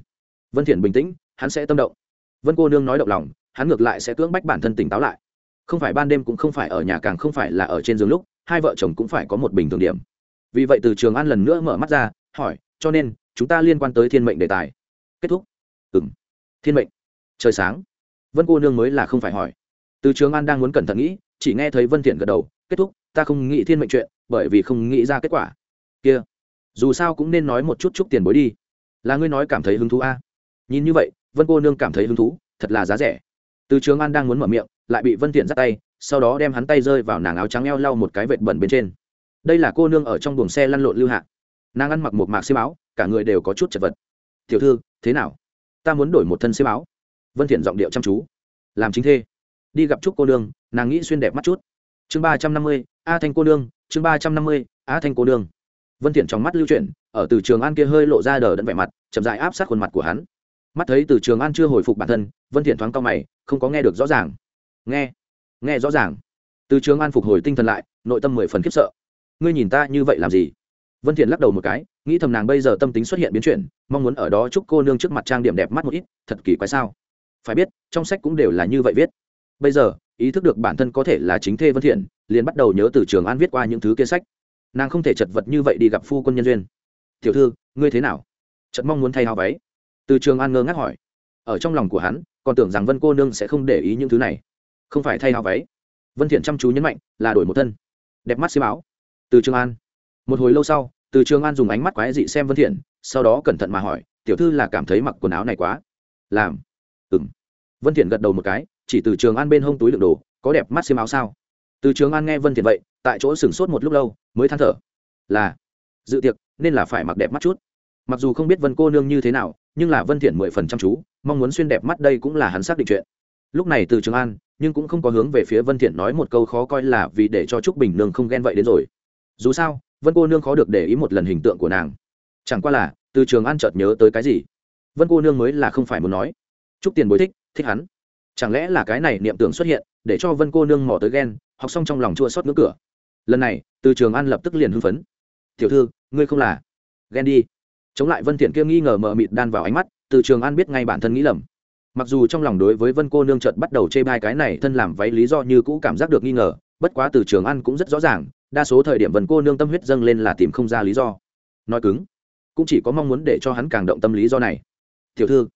Vân thiện bình tĩnh, hắn sẽ tâm động. Vân cô nương nói động lòng, hắn ngược lại sẽ cưỡng bách bản thân tỉnh táo lại. Không phải ban đêm cũng không phải ở nhà, càng không phải là ở trên giường lúc, hai vợ chồng cũng phải có một bình thường điểm. Vì vậy từ trường an lần nữa mở mắt ra, hỏi, cho nên, chúng ta liên quan tới thiên mệnh đề tài. Kết thúc. Ừm. Thiên mệnh. Trời sáng. Vân cô nương mới là không phải hỏi. Từ trường an đang muốn cẩn thận nghĩ, chỉ nghe thấy vân thiện gật đầu, kết thúc, ta không nghĩ thiên mệnh chuyện, bởi vì không nghĩ ra kết quả. Kia dù sao cũng nên nói một chút chút tiền bối đi. Là ngươi nói cảm thấy hứng thú a? Nhìn như vậy, vân cô nương cảm thấy hứng thú, thật là giá rẻ. Từ trường an đang muốn mở miệng, lại bị vân thiện dắt tay, sau đó đem hắn tay rơi vào nàng áo trắng eo lau một cái vệt bẩn bên trên. Đây là cô nương ở trong buồng xe lăn lộn lưu hạ. Nàng ăn mặc một mạc xiêm áo, cả người đều có chút chật vật. Tiểu thư, thế nào? Ta muốn đổi một thân xiêm áo. Vân thiện giọng điệu chăm chú. Làm chính thê. Đi gặp trúc cô nương, nàng nghĩ xuyên đẹp mắt chút. Chương ba trăm năm mươi, a thanh cô nương, chương ba trăm năm mươi, a thanh cô nương vân thiện trong mắt lưu chuyển, ở từ trường an kia hơi lộ ra đờ đẫn vẻ mặt, chậm rãi áp sát khuôn mặt của hắn. Mắt thấy từ trường an chưa hồi phục bản thân, vân thiện thoáng cao mày, không có nghe được rõ ràng. Nghe nghe rõ ràng. Từ trường an phục hồi tinh thần lại, nội tâm mười phần khiếp sợ. Ngươi nhìn ta như vậy làm gì? Vân thiện lắc đầu một cái, nghĩ thầm nàng bây giờ tâm tính xuất hiện biến chuyển, mong muốn ở đó chúc cô nương trước mặt trang điểm đẹp mắt một ít, thật kỳ quái sao? Phải biết, trong sách cũng đều là như vậy viết. Bây giờ, ý thức được bản thân có thể là chính thê vân thiện, liền bắt đầu nhớ từ trường an viết qua những thứ kia sách nàng không thể chật vật như vậy đi gặp phu quân nhân duyên. Tiểu thư, ngươi thế nào? Chật mong muốn thay hao váy. Từ trường an ngơ ngác hỏi. Ở trong lòng của hắn, còn tưởng rằng vân cô nương sẽ không để ý những thứ này. Không phải thay hao váy. Vân thiện chăm chú nhấn mạnh, là đổi một thân. Đẹp mắt xiêm áo. Từ trường an. Một hồi lâu sau, từ trường an dùng ánh mắt quái dị xem vân thiện, sau đó cẩn thận mà hỏi, tiểu thư là cảm thấy mặc quần áo này quá? Làm. Ừm. Vân thiện gật đầu một cái, chỉ từ trường an bên hông túi đựng đồ, có đẹp mắt xiêm áo sao? Từ trường an nghe vân thiện vậy tại chỗ sửng sốt một lúc lâu, mới than thở. Là, dự tiệc, nên là phải mặc đẹp mắt chút. Mặc dù không biết vân cô nương như thế nào, nhưng là vân thiện mười phần chăm chú, mong muốn xuyên đẹp mắt đây cũng là hắn xác định chuyện. Lúc này từ trường an, nhưng cũng không có hướng về phía vân thiện nói một câu khó coi là vì để cho trúc bình nương không ghen vậy đến rồi. Dù sao, vân cô nương khó được để ý một lần hình tượng của nàng. Chẳng qua là, từ trường an chợt nhớ tới cái gì? Vân cô nương mới là không phải muốn nói. Trúc tiền bối thích thích hắn. Chẳng lẽ là cái này niệm tưởng xuất hiện, để cho vân cô nương mò tới ghen, học xong trong lòng chua xót ngưỡng cửa? Lần này, từ trường an lập tức liền hưng phấn. Tiểu thư, ngươi không là? Ghen đi. Chống lại vân thiện kia nghi ngờ mờ mịt đan vào ánh mắt, từ trường an biết ngay bản thân nghĩ lầm. Mặc dù trong lòng đối với vân cô nương chợt bắt đầu chê bai cái này thân làm váy lý do như cũ cảm giác được nghi ngờ, bất quá từ trường an cũng rất rõ ràng, đa số thời điểm vân cô nương tâm huyết dâng lên là tìm không ra lý do. Nói cứng, cũng chỉ có mong muốn để cho hắn càng động tâm lý do này. Tiểu thư.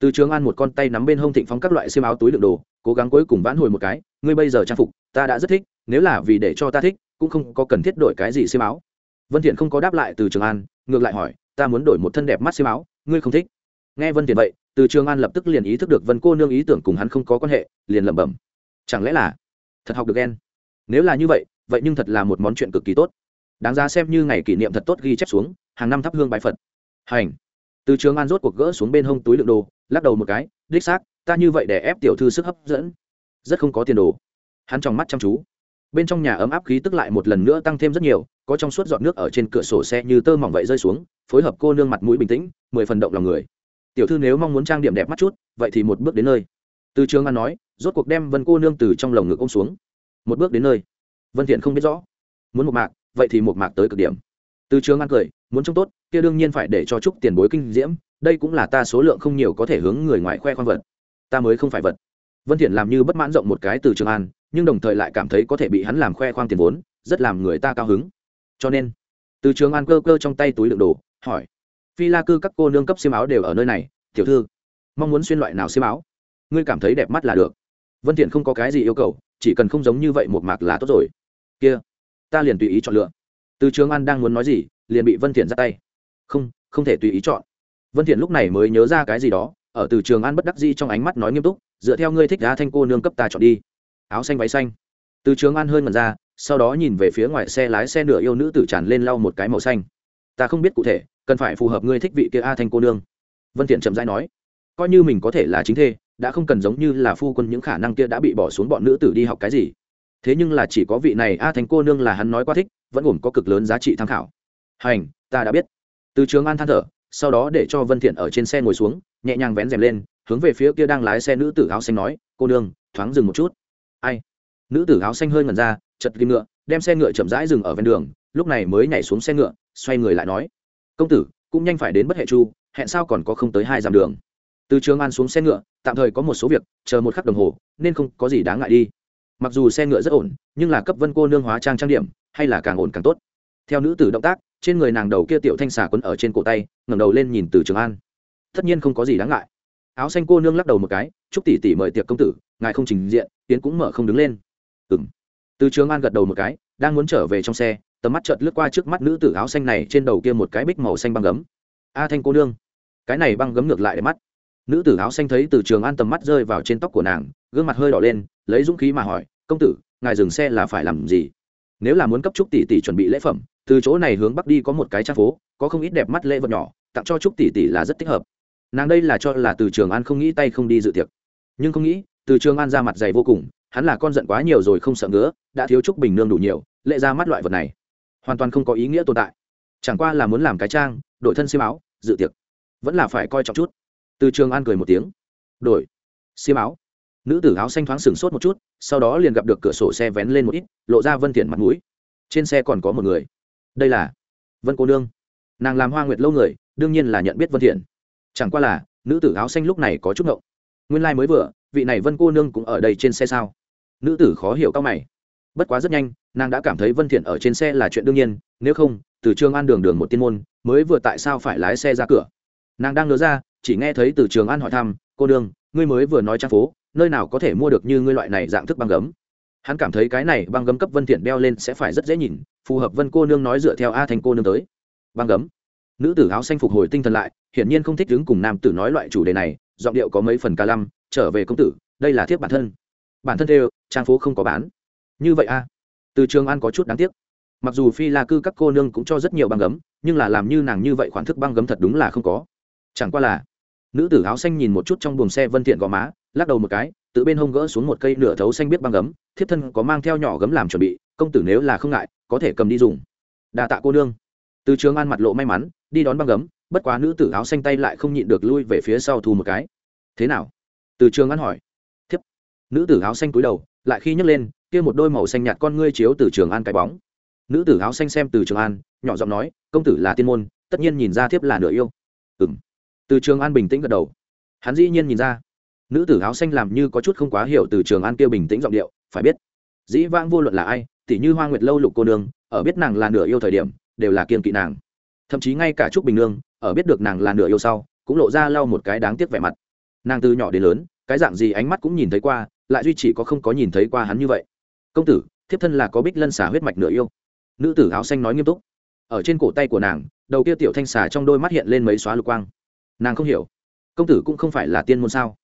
Từ trường an một con tay nắm bên hông thịnh phóng các loại xiêm áo túi đựng đồ, cố gắng cuối cùng vãn hồi một cái, ngươi bây giờ trang phục, ta đã rất thích, nếu là vì để cho ta thích cũng không có cần thiết đổi cái gì xiêm áo. Vân thiện không có đáp lại từ trường an, ngược lại hỏi, ta muốn đổi một thân đẹp mắt xiêm áo, ngươi không thích? Nghe vân thiện vậy, từ trường an lập tức liền ý thức được vân cô nương ý tưởng cùng hắn không có quan hệ, liền lẩm bẩm, chẳng lẽ là thật học được ghen nếu là như vậy vậy nhưng thật là một món chuyện cực kỳ tốt. Đáng giá xem như ngày kỷ niệm thật tốt ghi chép xuống, hàng năm thắp hương bái phật. Hành. Từ trường an rốt cuộc gỡ xuống bên hông túi lượng đồ, lắc đầu một cái, đích xác, ta như vậy để ép tiểu thư sức hấp dẫn. Rất không có tiền đồ. Hắn trong mắt chăm chú bên trong nhà ấm áp khí tức lại một lần nữa tăng thêm rất nhiều, có trong suốt giọt nước ở trên cửa sổ xe như tơ mỏng vậy rơi xuống, phối hợp cô nương mặt mũi bình tĩnh, mười phần động lòng người. Tiểu thư nếu mong muốn trang điểm đẹp mắt chút, vậy thì một bước đến nơi. Từ trường an nói, rốt cuộc đem vân cô nương từ trong lồng ngực ôm xuống. Một bước đến nơi. Vân thiện không biết rõ. Muốn một mạc, vậy thì một mạc tới cực điểm. Từ trường an cười, muốn trông tốt, kia đương nhiên phải để cho chút tiền bối kinh diễm, đây cũng là ta số lượng không nhiều có thể hướng người ngoài khoe khoang vật. Ta mới không phải vật. Vân thiện làm như bất mãn rộng một cái từ trường an nhưng đồng thời lại cảm thấy có thể bị hắn làm khoe khoang tiền vốn, rất làm người ta cao hứng. Cho nên, từ trường an cơ cơ trong tay túi đựng đồ, hỏi, phi la cư các cô nương cấp xiêm áo đều ở nơi này, tiểu thư, mong muốn xuyên loại nào xiêm áo? Ngươi cảm thấy đẹp mắt là được. Vân thiện không có cái gì yêu cầu, chỉ cần không giống như vậy một mạc là tốt rồi. Kia, ta liền tùy ý chọn lựa. Từ trường an đang muốn nói gì, liền bị vân thiện ra tay. Không không thể tùy ý chọn. Vân thiện lúc này mới nhớ ra cái gì đó, ở từ trường an bất đắc dĩ trong ánh mắt nói nghiêm túc, dựa theo ngươi thích giá thanh cô nương cấp ta chọn đi áo xanh váy xanh. Từ trường an hơn mần ra, sau đó nhìn về phía ngoài xe lái xe nửa yêu nữ tử tràn lên lau một cái màu xanh. Ta không biết cụ thể, cần phải phù hợp ngươi thích vị kia a thanh cô nương. Vân thiện chậm rãi nói, coi như mình có thể là chính thê, đã không cần giống như là phu quân những khả năng kia đã bị bỏ xuống bọn nữ tử đi học cái gì. Thế nhưng là chỉ có vị này a thanh cô nương là hắn nói quá thích, vẫn gồm có cực lớn giá trị tham khảo. Hành, ta đã biết. Từ trường an than thở, sau đó để cho vân thiện ở trên xe ngồi xuống, nhẹ nhàng vén rèm lên, hướng về phía kia đang lái xe nữ tử áo xanh nói, cô nương, thoáng dừng một chút ai? Nữ tử áo xanh hơi ngẩn ra, chật ghim ngựa, đem xe ngựa chậm rãi dừng ở ven đường, lúc này mới nhảy xuống xe ngựa, xoay người lại nói, công tử, cũng nhanh phải đến bất hệ chu, hẹn sao còn có không tới hai dặm đường. Từ trường an xuống xe ngựa, tạm thời có một số việc, chờ một khắc đồng hồ, nên không có gì đáng ngại đi. Mặc dù xe ngựa rất ổn, nhưng là cấp vân cô nương hóa trang trang điểm, hay là càng ổn càng tốt. Theo nữ tử động tác, trên người nàng đầu kia tiểu thanh xà quấn ở trên cổ tay, ngẩng đầu lên nhìn từ trường an. Tất nhiên không có gì đáng ngại áo xanh cô nương lắc đầu một cái, chúc tỷ tỷ mời tiệc công tử, ngài không trình diện, tiến cũng mở không đứng lên. Ừng từ trường an gật đầu một cái, đang muốn trở về trong xe, tầm mắt chợt lướt qua trước mắt nữ tử áo xanh này trên đầu kia một cái bích màu xanh băng gấm. A thanh cô nương. Cái này băng gấm ngược lại để mắt. Nữ tử áo xanh thấy từ trường an tầm mắt rơi vào trên tóc của nàng, gương mặt hơi đỏ lên, lấy dũng khí mà hỏi, công tử, ngài dừng xe là phải làm gì? Nếu là muốn cấp trúc tỷ tỷ chuẩn bị lễ phẩm, từ chỗ này hướng bắc đi có một cái trang phố, có không ít đẹp mắt lễ vật nhỏ, tặng cho trúc tỷ tỷ là rất thích hợp nàng đây là cho là từ trường an không nghĩ tay không đi dự tiệc. Nhưng không nghĩ, từ trường an ra mặt dày vô cùng, hắn là con giận quá nhiều rồi không sợ ngứa, đã thiếu trúc bình nương đủ nhiều, lệ ra mắt loại vật này. Hoàn toàn không có ý nghĩa tồn tại. Chẳng qua là muốn làm cái trang, đổi thân xiêm áo, dự tiệc. Vẫn là phải coi trọng chút. Từ trường an cười một tiếng. Đổi. Xiêm áo. Nữ tử áo xanh thoáng sừng sốt một chút, sau đó liền gặp được cửa sổ xe vén lên một ít, lộ ra vân thiện mặt mũi. Trên xe còn có một người. Đây là vân cô nương. Nàng làm hoa nguyệt lâu người, đương nhiên là nhận biết vân thiện chẳng qua là, nữ tử áo xanh lúc này có chút ngộng. Nguyên lai mới vừa, vị này vân cô nương cũng ở đây trên xe sao? Nữ tử khó hiểu cao mày. Bất quá rất nhanh, nàng đã cảm thấy vân thiện ở trên xe là chuyện đương nhiên, nếu không, từ trường an đường đường một tiên môn, mới vừa tại sao phải lái xe ra cửa. Nàng đang nhớ ra, chỉ nghe thấy từ trường an hỏi thăm, cô đương ngươi mới vừa nói trang phố, nơi nào có thể mua được như ngươi loại này dạng thức băng gấm? Hắn cảm thấy cái này băng gấm cấp vân thiện đeo lên sẽ phải rất dễ nhìn, phù hợp vân cô nương nói dựa theo a thành cô nương tới. Băng gấm? Nữ tử áo xanh phục hồi tinh thần lại, hiển nhiên không thích đứng cùng nam tử nói loại chủ đề này, giọng điệu có mấy phần ca lăm, trở về công tử, đây là thiếp bản thân. Bản thân theo trang phố không có bán. Như vậy a từ trường an có chút đáng tiếc. Mặc dù phi la cư các cô nương cũng cho rất nhiều băng gấm, nhưng là làm như nàng như vậy khoản thức băng gấm thật đúng là không có. Chẳng qua là, nữ tử áo xanh nhìn một chút trong buồng xe vân thiện gò má, lắc đầu một cái tự bên hông gỡ xuống một cây nửa thấu xanh biết băng gấm, thiếp thân có mang theo nhỏ gấm làm chuẩn bị, công tử nếu là không ngại, có thể cầm đi dùng. Đa tạ cô nương từ trường an mặt lộ may mắn, đi đón băng gấm, bất quá nữ tử áo xanh tay lại không nhịn được lui về phía sau thu một cái. Thế nào? Từ trường an hỏi. Thiếp. Nữ tử áo xanh cúi đầu, lại khi nhấc lên, kia một đôi màu xanh nhạt con ngươi chiếu từ trường an cái bóng. Nữ tử áo xanh xem từ trường an, nhỏ giọng nói, công tử là tiên môn, tất nhiên nhìn ra thiếp là nửa yêu. Ừng từ trường an bình tĩnh gật đầu. Hắn dĩ nhiên nhìn ra. Nữ tử áo xanh làm như có chút không quá hiểu từ trường an kia bình tĩnh giọng điệu, phải biết, dĩ vãng vô luận là ai, tỉ như hoa nguyệt lâu lục cô nương, ở biết nàng là nửa yêu thời điểm đều là kiên kỵ nàng. Thậm chí ngay cả trúc bình nương, ở biết được nàng là nửa yêu sau, cũng lộ ra lau một cái đáng tiếc vẻ mặt. Nàng từ nhỏ đến lớn, cái dạng gì ánh mắt cũng nhìn thấy qua, lại duy chỉ có không có nhìn thấy qua hắn như vậy. Công tử, thiếp thân là có bích lân xả huyết mạch nửa yêu. Nữ tử áo xanh nói nghiêm túc. Ở trên cổ tay của nàng, đầu kia tiểu thanh xà trong đôi mắt hiện lên mấy xóa lục quang. Nàng không hiểu. Công tử cũng không phải là tiên môn sao?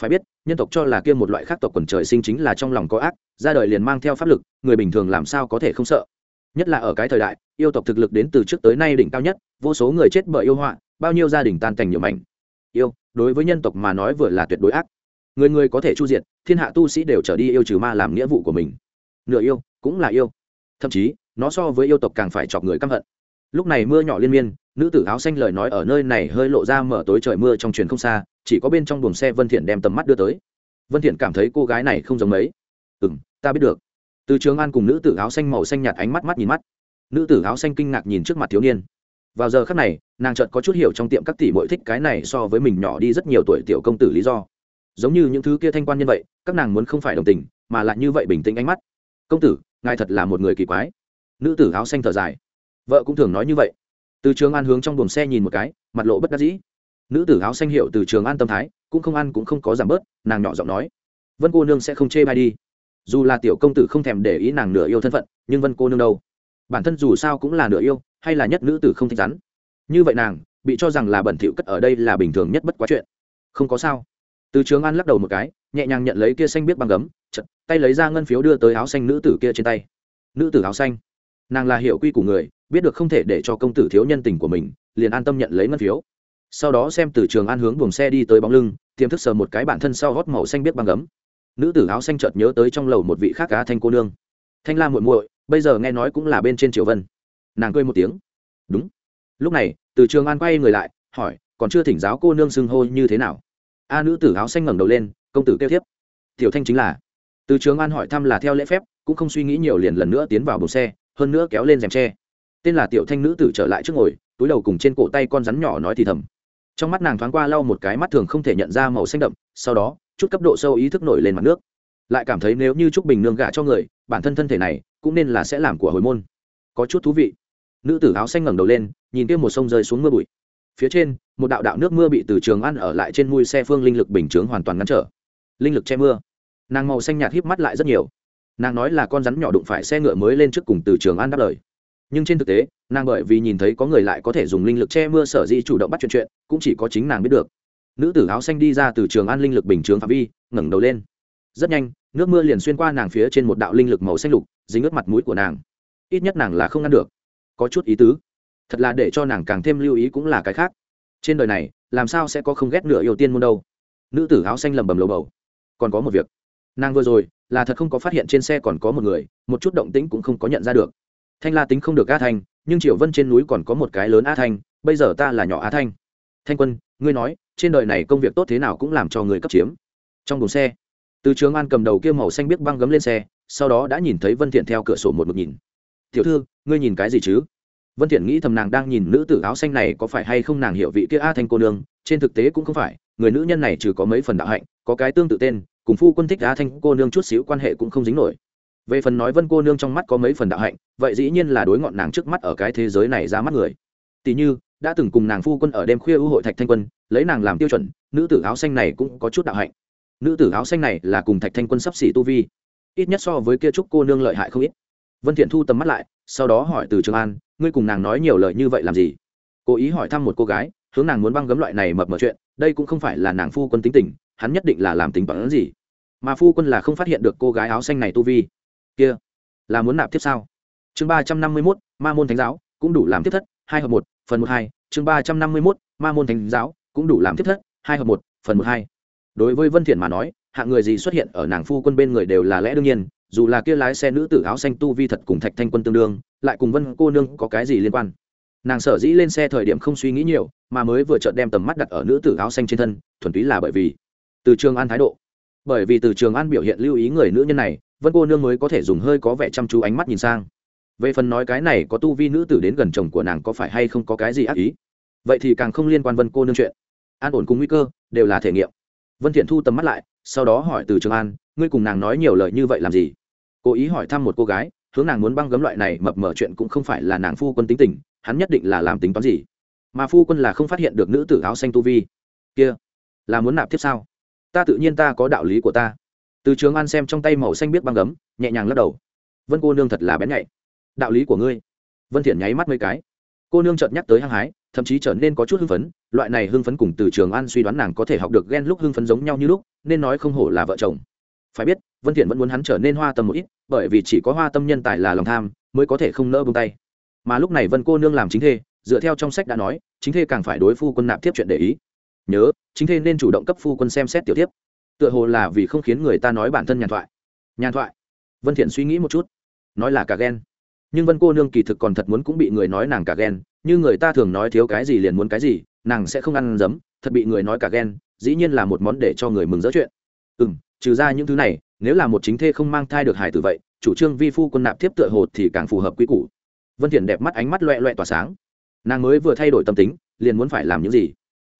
Phải biết, nhân tộc cho là kia một loại khác tộc quần trời sinh chính là trong lòng có ác, ra đời liền mang theo pháp lực, người bình thường làm sao có thể không sợ? Nhất là ở cái thời đại, yêu tộc thực lực đến từ trước tới nay đỉnh cao nhất, vô số người chết bởi yêu họa, bao nhiêu gia đình tan cảnh nhiều mảnh. Yêu, đối với nhân tộc mà nói vừa là tuyệt đối ác. Người người có thể chu diệt, thiên hạ tu sĩ đều trở đi yêu trừ ma làm nghĩa vụ của mình. Nửa yêu, cũng là yêu. Thậm chí, nó so với yêu tộc càng phải chọc người căm hận. Lúc này mưa nhỏ liên miên, nữ tử áo xanh lời nói ở nơi này hơi lộ ra mở tối trời mưa trong truyền không xa, chỉ có bên trong buồng xe vân thiện đem tầm mắt đưa tới. Vân thiện cảm thấy cô gái này không giống mấy. Ừm, ta biết được từ trường an cùng nữ tử áo xanh màu xanh nhạt ánh mắt mắt nhìn mắt. Nữ tử áo xanh kinh ngạc nhìn trước mặt thiếu niên. Vào giờ khắc này, nàng chợt có chút hiểu trong tiệm các tỷ muội thích cái này so với mình nhỏ đi rất nhiều tuổi tiểu công tử lý do. Giống như những thứ kia thanh quan như vậy, các nàng muốn không phải đồng tình, mà lại như vậy bình tĩnh ánh mắt. Công tử, ngài thật là một người kỳ quái. Nữ tử áo xanh thở dài. Vợ cũng thường nói như vậy. Từ trường an hướng trong buồng xe nhìn một cái, mặt lộ bất đắc dĩ. Nữ tử áo xanh hiệu từ trường an tâm thái, cũng không ăn cũng không có giảm bớt, nàng nhỏ giọng nói, vân cô nương sẽ không chê bai đi dù là tiểu công tử không thèm để ý nàng nửa yêu thân phận, nhưng vân cô nương đâu? Bản thân dù sao cũng là nửa yêu, hay là nhất nữ tử không thích rắn? Như vậy nàng, bị cho rằng là bẩn thỉu cất ở đây là bình thường nhất bất quá chuyện. Không có sao. Từ trường an lắc đầu một cái, nhẹ nhàng nhận lấy kia xanh biết băng gấm chật tay lấy ra ngân phiếu đưa tới áo xanh nữ tử kia trên tay. Nữ tử áo xanh. Nàng là hiệu quy của người, biết được không thể để cho công tử thiếu nhân tình của mình, liền an tâm nhận lấy ngân phiếu. Sau đó xem từ trường an hướng buồng xe đi tới bóng lưng, tiềm thức sờ một cái bản thân sau gót màu xanh biết băng gấm nữ tử áo xanh chợt nhớ tới trong lầu một vị khác cá thanh cô nương. Thanh la muội muội, bây giờ nghe nói cũng là bên trên triều vân. Nàng cười một tiếng. Đúng. Lúc này, từ trường an quay người lại, hỏi, còn chưa thỉnh giáo cô nương xưng hô như thế nào? A nữ tử áo xanh ngẩng đầu lên, công tử kêu thiếp. Tiểu thanh chính là. Từ trường an hỏi thăm là theo lễ phép, cũng không suy nghĩ nhiều liền lần nữa tiến vào buồng xe, hơn nữa kéo lên rèm tre. Tên là tiểu thanh nữ tử trở lại trước ngồi, túi đầu cùng trên cổ tay con rắn nhỏ nói thì thầm. Trong mắt nàng thoáng qua lau một cái mắt thường không thể nhận ra màu xanh đậm, sau đó chút cấp độ sâu ý thức nổi lên mặt nước. Lại cảm thấy nếu như trúc bình nương gả cho người, bản thân thân thể này cũng nên là sẽ làm của hồi môn. Có chút thú vị. Nữ tử áo xanh ngẩng đầu lên, nhìn kia một sông rơi xuống mưa bụi. Phía trên, một đạo đạo nước mưa bị từ trường ăn ở lại trên mui xe phương linh lực bình chướng hoàn toàn ngăn trở. Linh lực che mưa. Nàng màu xanh nhạt híp mắt lại rất nhiều. Nàng nói là con rắn nhỏ đụng phải xe ngựa mới lên trước cùng từ trường an đáp lời. Nhưng trên thực tế, nàng bởi vì nhìn thấy có người lại có thể dùng linh lực che mưa sở dĩ chủ động bắt chuyện chuyện, cũng chỉ có chính nàng biết được nữ tử áo xanh đi ra từ trường an linh lực bình chướng phạm vi, ngẩng đầu lên. Rất nhanh, nước mưa liền xuyên qua nàng phía trên một đạo linh lực màu xanh lục, dính ướt mặt mũi của nàng. Ít nhất nàng là không ngăn được. Có chút ý tứ. Thật là để cho nàng càng thêm lưu ý cũng là cái khác. Trên đời này, làm sao sẽ có không ghét nửa yêu tiên môn đâu? Nữ tử áo xanh lầm bầm lầu bầu. Còn có một việc. Nàng vừa rồi, là thật không có phát hiện trên xe còn có một người, một chút động tĩnh cũng không có nhận ra được. Thanh la tính không được a thanh, nhưng triệu vân trên núi còn có một cái lớn a thanh, bây giờ ta là nhỏ a thanh. Thanh quân, ngươi nói trên đời này công việc tốt thế nào cũng làm cho người cấp chiếm. Trong buồng xe, từ trường an cầm đầu kia màu xanh biết băng gấm lên xe, sau đó đã nhìn thấy vân thiện theo cửa sổ một một nhìn. Tiểu thư, ngươi nhìn cái gì chứ? Vân thiện nghĩ thầm nàng đang nhìn nữ tử áo xanh này có phải hay không nàng hiểu vị kia a thanh cô nương, trên thực tế cũng không phải, người nữ nhân này trừ có mấy phần đạo hạnh, có cái tương tự tên, cùng phu quân thích a thanh cô nương chút xíu quan hệ cũng không dính nổi. Về phần nói vân cô nương trong mắt có mấy phần đạo hạnh, vậy dĩ nhiên là đối ngọn nàng trước mắt ở cái thế giới này ra mắt người. Tỷ như đã từng cùng nàng phu quân ở đêm khuya ưu hội thạch thanh quân, lấy nàng làm tiêu chuẩn, nữ tử áo xanh này cũng có chút đạo hạnh. Nữ tử áo xanh này là cùng thạch thanh quân sắp xỉ tu vi, ít nhất so với kia trúc cô nương lợi hại không ít. Vân thiện thu tầm mắt lại, sau đó hỏi từ trường an, ngươi cùng nàng nói nhiều lời như vậy làm gì? Cố ý hỏi thăm một cô gái, hướng nàng muốn băng gấm loại này mập mờ chuyện, đây cũng không phải là nàng phu quân tính tình, hắn nhất định là làm tính bằng gì. Mà phu quân là không phát hiện được cô gái áo xanh này tu vi. Kia, là muốn nạp tiếp sao? Chương ba trăm năm mươi mốt, ma môn thánh giáo, cũng đủ làm tiếp thất, hai hợp một phần một hai, chương ba trăm năm mươi mốt, ma môn thánh giáo, cũng đủ làm thiết thất, hai hợp một, phần một hai. Đối với vân thiện mà nói, hạng người gì xuất hiện ở nàng phu quân bên người đều là lẽ đương nhiên, dù là kia lái xe nữ tử áo xanh tu vi thật cùng thạch thanh quân tương đương, lại cùng vân cô nương có cái gì liên quan? Nàng sở dĩ lên xe thời điểm không suy nghĩ nhiều, mà mới vừa chợt đem tầm mắt đặt ở nữ tử áo xanh trên thân, thuần túy là bởi vì từ trường an thái độ. Bởi vì từ trường an biểu hiện lưu ý người nữ nhân này, vân cô nương mới có thể dùng hơi có vẻ chăm chú ánh mắt nhìn sang về phần nói cái này có tu vi nữ tử đến gần chồng của nàng có phải hay không có cái gì ác ý? Vậy thì càng không liên quan vân cô nương chuyện. An ổn cùng nguy cơ, đều là thể nghiệm. Vân thiện thu tầm mắt lại, sau đó hỏi từ trường an, ngươi cùng nàng nói nhiều lời như vậy làm gì? Cố ý hỏi thăm một cô gái, hướng nàng muốn băng gấm loại này mập mờ chuyện cũng không phải là nàng phu quân tính tình, hắn nhất định là làm tính toán gì? Mà phu quân là không phát hiện được nữ tử áo xanh tu vi. Kia, là muốn nạp tiếp sao? Ta tự nhiên ta có đạo lý của ta. Từ trường an xem trong tay màu xanh biết băng gấm, nhẹ nhàng lắc đầu. Vân cô nương thật là bén nhạy đạo lý của ngươi. Vân thiện nháy mắt mấy cái. Cô nương chợt nhắc tới hăng hái, thậm chí trở nên có chút hưng phấn, loại này hưng phấn cùng từ trường an suy đoán nàng có thể học được ghen lúc hưng phấn giống nhau như lúc, nên nói không hổ là vợ chồng. Phải biết, vân thiện vẫn muốn hắn trở nên hoa tâm một ít, bởi vì chỉ có hoa tâm nhân tài là lòng tham, mới có thể không nỡ buông tay. Mà lúc này vân cô nương làm chính thê, dựa theo trong sách đã nói, chính thê càng phải đối phu quân nạp tiếp chuyện để ý. Nhớ, chính thê nên chủ động cấp phu quân xem xét tiểu tiếp tựa hồ là vì không khiến người ta nói bản thân nhàn thoại. Nhàn thoại. Vân thiện suy nghĩ một chút, nói là cả ghen nhưng vân cô nương kỳ thực còn thật muốn cũng bị người nói nàng cả ghen, như người ta thường nói thiếu cái gì liền muốn cái gì, nàng sẽ không ăn dấm thật bị người nói cả ghen, dĩ nhiên là một món để cho người mừng dỡ chuyện. Ừ trừ ra những thứ này, nếu là một chính thê không mang thai được hài tử vậy, chủ trương vi phu quân nạp tiếp tựa hồ thì càng phù hợp quy củ. Vân thiện đẹp mắt ánh mắt loẹ loẹ tỏa sáng. Nàng mới vừa thay đổi tâm tính, liền muốn phải làm những gì?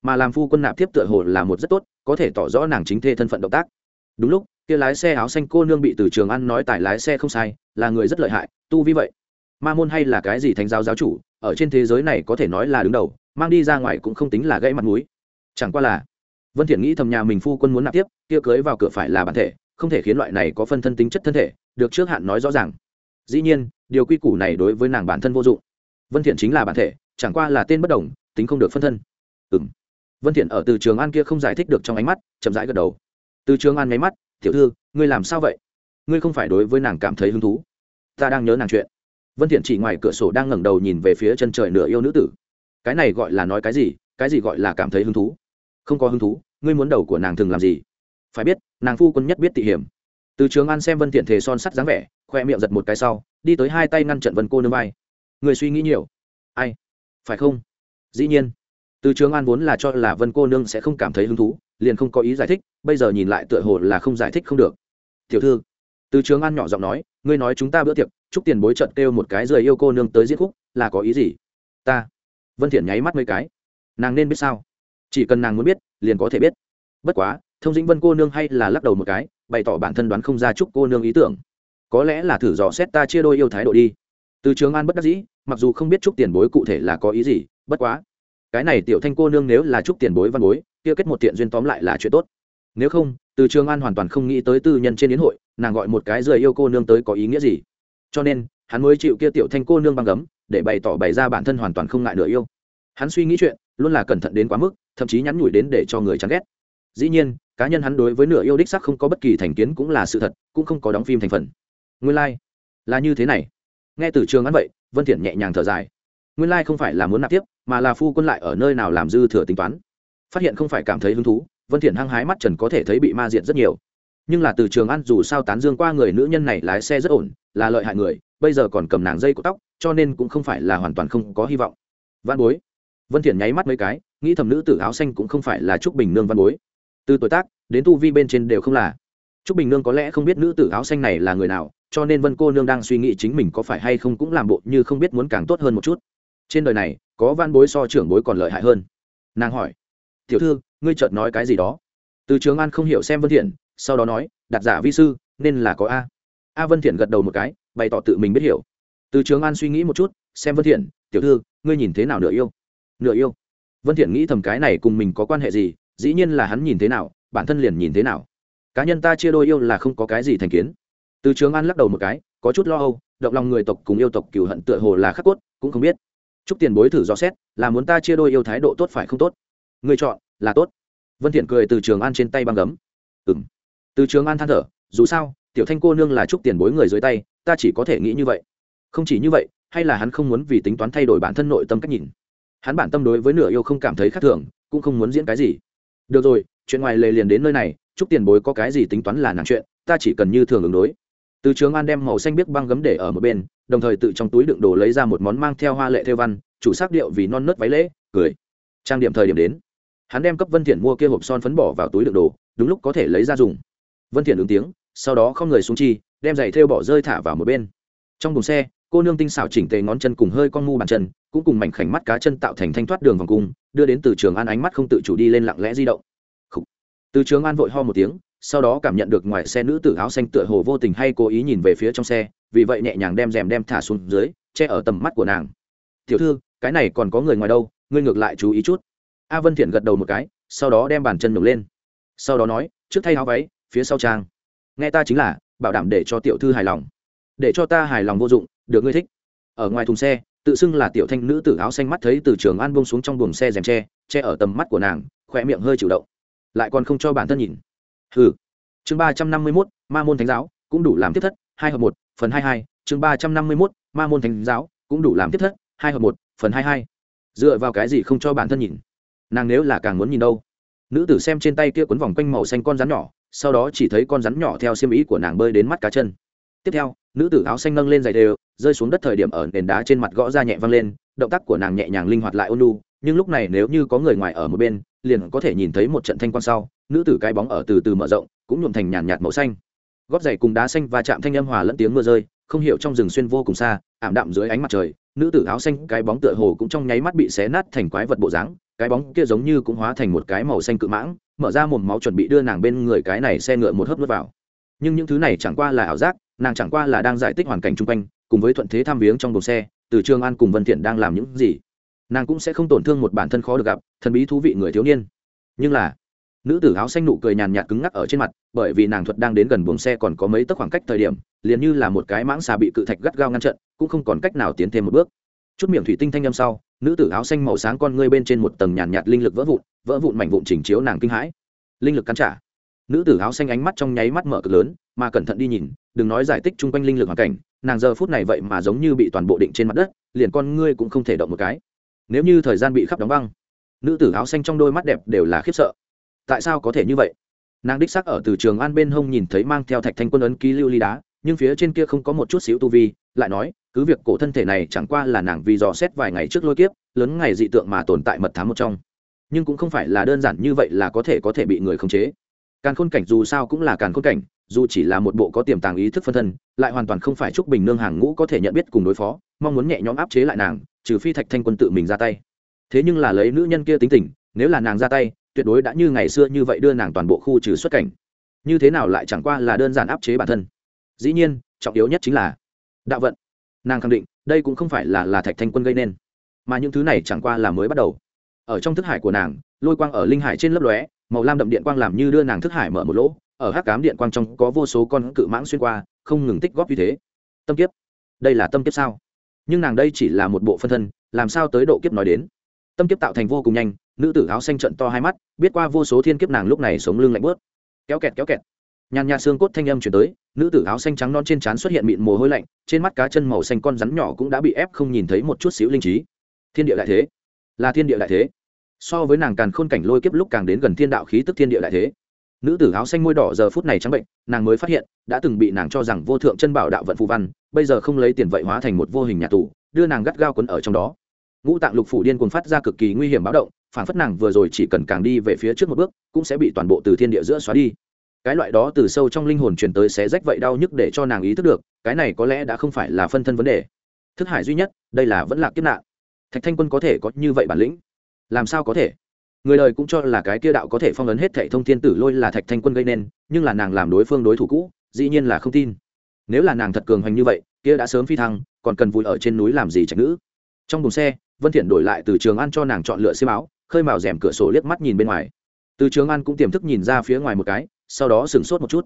Mà làm phu quân nạp tiếp tựa hồ là một rất tốt, có thể tỏ rõ nàng chính thê thân phận động tác. Đúng lúc, kia lái xe áo xanh cô nương bị từ trường ăn nói tài lái xe không sai, là người rất lợi hại, tu vi vậy ma môn hay là cái gì thánh giáo giáo chủ, ở trên thế giới này có thể nói là đứng đầu, mang đi ra ngoài cũng không tính là gãy mặt mũi. Chẳng qua là, vân thiện nghĩ thầm nhà mình phu quân muốn nạp tiếp, kia cưới vào cửa phải là bản thể, không thể khiến loại này có phân thân tính chất thân thể, được trước hạn nói rõ ràng. Dĩ nhiên, điều quy củ này đối với nàng bản thân vô dụng. Vân thiện chính là bản thể, chẳng qua là tên bất đồng, tính không được phân thân. Ừm. Vân thiện ở từ trường an kia không giải thích được trong ánh mắt, chậm rãi gật đầu. Từ trường an nháy mắt, tiểu thư, ngươi làm sao vậy? Ngươi không phải đối với nàng cảm thấy hứng thú. Ta đang nhớ nàng chuyện vân thiện chỉ ngoài cửa sổ đang ngẩng đầu nhìn về phía chân trời nửa yêu nữ tử. Cái này gọi là nói cái gì? Cái gì gọi là cảm thấy hứng thú? Không có hứng thú, ngươi muốn đầu của nàng thường làm gì? Phải biết, nàng phu quân nhất biết tị hiểm. Từ trường an xem vân thiện thề son sắt dáng vẻ, khoe miệng giật một cái sau, đi tới hai tay ngăn trận vân cô nương vai. Người suy nghĩ nhiều. Ai? Phải không? Dĩ nhiên. Từ trường an vốn là cho là vân cô nương sẽ không cảm thấy hứng thú, liền không có ý giải thích, bây giờ nhìn lại tựa hồ là không giải thích không được. Tiểu thư từ trường an nhỏ giọng nói, ngươi nói chúng ta bữa tiệc, chúc tiền bối trận kêu một cái rời yêu cô nương tới diễn khúc, là có ý gì? Ta. Vân thiện nháy mắt mấy cái. Nàng nên biết sao? Chỉ cần nàng muốn biết, liền có thể biết. Bất quá, thông dĩnh vân cô nương hay là lắc đầu một cái, bày tỏ bản thân đoán không ra chúc cô nương ý tưởng. Có lẽ là thử dò xét ta chia đôi yêu thái độ đi. Từ trường an bất đắc dĩ, mặc dù không biết chúc tiền bối cụ thể là có ý gì, bất quá, cái này tiểu thanh cô nương nếu là chúc tiền bối văn bối, kia kết một tiện duyên tóm lại là chuyện tốt nếu không, từ trường an hoàn toàn không nghĩ tới tư nhân trên yến hội, nàng gọi một cái rời yêu cô nương tới có ý nghĩa gì. Cho nên, hắn mới chịu kia tiểu thanh cô nương băng gấm, để bày tỏ bày ra bản thân hoàn toàn không ngại nửa yêu. Hắn suy nghĩ chuyện, luôn là cẩn thận đến quá mức, thậm chí nhắn nhủi đến để cho người chán ghét. Dĩ nhiên, cá nhân hắn đối với nửa yêu đích sắc không có bất kỳ thành kiến cũng là sự thật, cũng không có đóng phim thành phần. Nguyên lai、like. là như thế này. Nghe từ trường ăn vậy, vân thiện nhẹ nhàng thở dài. Nguyên lai、like、không phải là muốn nạp tiếp, mà là phu quân lại ở nơi nào làm dư thừa tính toán. Phát hiện không phải cảm thấy hứng thú vân thiện hăng hái mắt trần có thể thấy bị ma diệt rất nhiều. Nhưng là từ trường ăn dù sao tán dương qua người nữ nhân này lái xe rất ổn, là lợi hại người, bây giờ còn cầm nàng dây của tóc, cho nên cũng không phải là hoàn toàn không có hy vọng. Văn bối. Vân thiện nháy mắt mấy cái, nghĩ thầm nữ tử áo xanh cũng không phải là trúc bình nương văn bối. Từ tuổi tác, đến tu vi bên trên đều không là. Trúc bình nương có lẽ không biết nữ tử áo xanh này là người nào, cho nên vân cô nương đang suy nghĩ chính mình có phải hay không cũng làm bộ như không biết muốn càng tốt hơn một chút. Trên đời này, có văn bối so trưởng bối còn lợi hại hơn. Nàng hỏi. Tiểu thư ngươi chợt nói cái gì đó. Từ trường an không hiểu xem vân thiện, sau đó nói đặt giả vi sư, nên là có a. A vân thiện gật đầu một cái, bày tỏ tự mình biết hiểu. Từ trường an suy nghĩ một chút, xem vân thiện, tiểu thư, ngươi nhìn thế nào nửa yêu? Nửa yêu? Vân thiện nghĩ thầm cái này cùng mình có quan hệ gì, dĩ nhiên là hắn nhìn thế nào, bản thân liền nhìn thế nào. Cá nhân ta chia đôi yêu là không có cái gì thành kiến. Từ trường an lắc đầu một cái, có chút lo âu, động lòng người tộc cùng yêu tộc cừu hận tựa hồ là khắc cốt, cũng không biết. Chúc tiền bối thử dò xét, là muốn ta chia đôi yêu thái độ tốt phải không tốt? Người chọn là tốt. Vân thiện cười từ trường an trên tay băng gấm. Ừm. Từ trường an than thở, dù sao, tiểu thanh cô nương là chúc tiền bối người dưới tay, ta chỉ có thể nghĩ như vậy. Không chỉ như vậy, hay là hắn không muốn vì tính toán thay đổi bản thân nội tâm cách nhìn. Hắn bản tâm đối với nửa yêu không cảm thấy khác thường, cũng không muốn diễn cái gì. Được rồi, chuyện ngoài lề liền đến nơi này, chúc tiền bối có cái gì tính toán là nàng chuyện, ta chỉ cần như thường ứng đối. Từ trường an đem màu xanh biếc băng gấm để ở một bên, đồng thời tự trong túi đựng đồ lấy ra một món mang theo hoa lệ theo văn, chủ sắc điệu vì non nớt váy lễ, cười. Trang điểm thời điểm đến hắn đem cấp vân thiện mua kia hộp son phấn bỏ vào túi đựng đồ, đúng lúc có thể lấy ra dùng. Vân thiện ứng tiếng, sau đó không người xuống chi, đem giày thêu bỏ rơi thả vào một bên. Trong buồng xe, cô nương tinh xảo chỉnh tề ngón chân cùng hơi con mu bàn chân, cũng cùng mảnh khảnh mắt cá chân tạo thành thanh thoát đường vòng cung, đưa đến từ trường an ánh mắt không tự chủ đi lên lặng lẽ di động. Khủ. từ trường an vội ho một tiếng, sau đó cảm nhận được ngoài xe nữ tử áo xanh tựa hồ vô tình hay cố ý nhìn về phía trong xe, vì vậy nhẹ nhàng đem rèm đem thả xuống dưới, che ở tầm mắt của nàng. Tiểu thư, cái này còn có người ngoài đâu, ngươi ngược lại chú ý chút a vân thiện gật đầu một cái, sau đó đem bàn chân nhổng lên. Sau đó nói, trước thay áo váy, phía sau trang. Nghe ta chính là, bảo đảm để cho tiểu thư hài lòng. Để cho ta hài lòng vô dụng, được ngươi thích. Ở ngoài thùng xe, tự xưng là tiểu thanh nữ tử áo xanh mắt thấy từ trường an bông xuống trong buồng xe rèm tre, che ở tầm mắt của nàng khỏe miệng hơi chịu động. Lại còn không cho bản thân nhìn. Hừ. Chương ba trăm năm mươi mốt, ma môn thánh giáo, cũng đủ làm tiếp thất, hai hợp một, phần hai hai. Chương ba trăm năm mươi mốt, ma môn thánh giáo, cũng đủ làm tiếp thất, hai hợp một, phần hai hai. Dựa vào cái gì không cho bản thân nhìn? Nàng nếu là càng muốn nhìn đâu. Nữ tử xem trên tay kia quấn vòng quanh màu xanh con rắn nhỏ, sau đó chỉ thấy con rắn nhỏ theo xiêm ý của nàng bơi đến mắt cá chân. Tiếp theo, nữ tử áo xanh nâng lên giày đều, rơi xuống đất thời điểm ở nền đá trên mặt gõ ra nhẹ văng lên, động tác của nàng nhẹ nhàng linh hoạt lại ôn lu nhưng lúc này nếu như có người ngoài ở một bên, liền có thể nhìn thấy một trận thanh quan sau, nữ tử cái bóng ở từ từ mở rộng, cũng nhuộm thành nhàn nhạt màu xanh. Gót giày cùng đá xanh và chạm thanh âm hòa lẫn tiếng mưa rơi, không hiểu trong rừng xuyên vô cùng xa, ảm đạm dưới ánh mặt trời, nữ tử áo xanh cái bóng tựa hồ cũng trong nháy mắt bị xé nát thành quái vật bộ dáng cái bóng kia giống như cũng hóa thành một cái màu xanh cự mãng, mở ra mồm máu chuẩn bị đưa nàng bên người cái này xe ngựa một hớp nuốt vào. Nhưng những thứ này chẳng qua là ảo giác, nàng chẳng qua là đang giải thích hoàn cảnh chung quanh, cùng với thuận thế tham viếng trong buồng xe, từ trường an cùng vân thiện đang làm những gì. Nàng cũng sẽ không tổn thương một bản thân khó được gặp, thần bí thú vị người thiếu niên. Nhưng là, nữ tử áo xanh nụ cười nhàn nhạt cứng ngắc ở trên mặt, bởi vì nàng thuật đang đến gần buồng xe còn có mấy tấc khoảng cách thời điểm, liền như là một cái mãng xà bị cự thạch gắt gao ngăn trận cũng không còn cách nào tiến thêm một bước chút miệng thủy tinh thanh âm sau, nữ tử áo xanh màu sáng con ngươi bên trên một tầng nhàn nhạt linh lực vỡ vụn vỡ vụn mảnh vụn chỉnh chiếu nàng kinh hãi. Linh lực cắn trả. Nữ tử áo xanh ánh mắt trong nháy mắt mở cực lớn, mà cẩn thận đi nhìn, đừng nói giải tích chung quanh linh lực hoàn cảnh, nàng giờ phút này vậy mà giống như bị toàn bộ định trên mặt đất, liền con ngươi cũng không thể động một cái. Nếu như thời gian bị khắp đóng băng, nữ tử áo xanh trong đôi mắt đẹp đều là khiếp sợ. Tại sao có thể như vậy? Nàng đích sắc ở từ trường an bên hông nhìn thấy mang theo thạch thanh quân ấn ký lưu ly đá, nhưng phía trên kia không có một chút xíu tu vi, lại nói cứ việc cổ thân thể này chẳng qua là nàng vì dò xét vài ngày trước lôi kiếp, lớn ngày dị tượng mà tồn tại mật thám một trong. Nhưng cũng không phải là đơn giản như vậy là có thể có thể bị người khống chế. Càn khôn cảnh dù sao cũng là càn khôn cảnh, dù chỉ là một bộ có tiềm tàng ý thức phân thân, lại hoàn toàn không phải trúc bình nương hàng ngũ có thể nhận biết cùng đối phó, mong muốn nhẹ nhõm áp chế lại nàng, trừ phi thạch thanh quân tự mình ra tay. Thế nhưng là lấy nữ nhân kia tính tình, nếu là nàng ra tay, tuyệt đối đã như ngày xưa như vậy đưa nàng toàn bộ khu trừ xuất cảnh. Như thế nào lại chẳng qua là đơn giản áp chế bản thân. Dĩ nhiên, trọng yếu nhất chính là đạo vận nàng khẳng định, đây cũng không phải là là thạch thanh quân gây nên, mà những thứ này chẳng qua là mới bắt đầu. Ở trong thức hải của nàng, lôi quang ở linh hải trên lớp lóe, màu lam đậm điện quang làm như đưa nàng thức hải mở một lỗ, ở hắc cám điện quang trong có vô số con cự mãng xuyên qua, không ngừng tích góp như thế. Tâm kiếp. Đây là tâm kiếp sao? Nhưng nàng đây chỉ là một bộ phân thân, làm sao tới độ kiếp nói đến? Tâm kiếp tạo thành vô cùng nhanh, nữ tử áo xanh trận to hai mắt, biết qua vô số thiên kiếp nàng lúc này sống lưng lạnh bớt kéo kẹt kéo kẹt nhàn nhạt xương cốt thanh âm chuyển tới, nữ tử áo xanh trắng non trên trán xuất hiện mịn mồ hôi lạnh, trên mắt cá chân màu xanh con rắn nhỏ cũng đã bị ép không nhìn thấy một chút xíu linh trí. Thiên địa đại thế. Là thiên địa đại thế. So với nàng càn khôn cảnh lôi kiếp lúc càng đến gần thiên đạo khí tức thiên địa đại thế. Nữ tử áo xanh môi đỏ giờ phút này trắng bệnh, nàng mới phát hiện, đã từng bị nàng cho rằng vô thượng chân bảo đạo vận phù văn, bây giờ không lấy tiền vậy hóa thành một vô hình nhà tù, đưa nàng gắt gao quấn ở trong đó. Ngũ tạng lục phủ điên cuồng phát ra cực kỳ nguy hiểm báo động, phản phất nàng vừa rồi chỉ cần càng đi về phía trước một bước, cũng sẽ bị toàn bộ từ thiên địa giữa xóa đi cái loại đó từ sâu trong linh hồn truyền tới xé rách vậy đau nhức để cho nàng ý thức được, cái này có lẽ đã không phải là phân thân vấn đề. Thức hải duy nhất, đây là vẫn là kiếp nạn. Thạch thanh quân có thể có như vậy bản lĩnh? Làm sao có thể? Người đời cũng cho là cái kia đạo có thể phong ấn hết thệ thông thiên tử lôi là thạch thanh quân gây nên, nhưng là nàng làm đối phương đối thủ cũ, dĩ nhiên là không tin. Nếu là nàng thật cường hành như vậy, kia đã sớm phi thăng, còn cần vui ở trên núi làm gì trạch nữ? Trong buồng xe, vân thiện đổi lại từ trường an cho nàng chọn lựa xiêm áo, khơi mào rèm cửa sổ liếc mắt nhìn bên ngoài. Từ trường an cũng tiềm thức nhìn ra phía ngoài một cái sau đó sửng sốt một chút.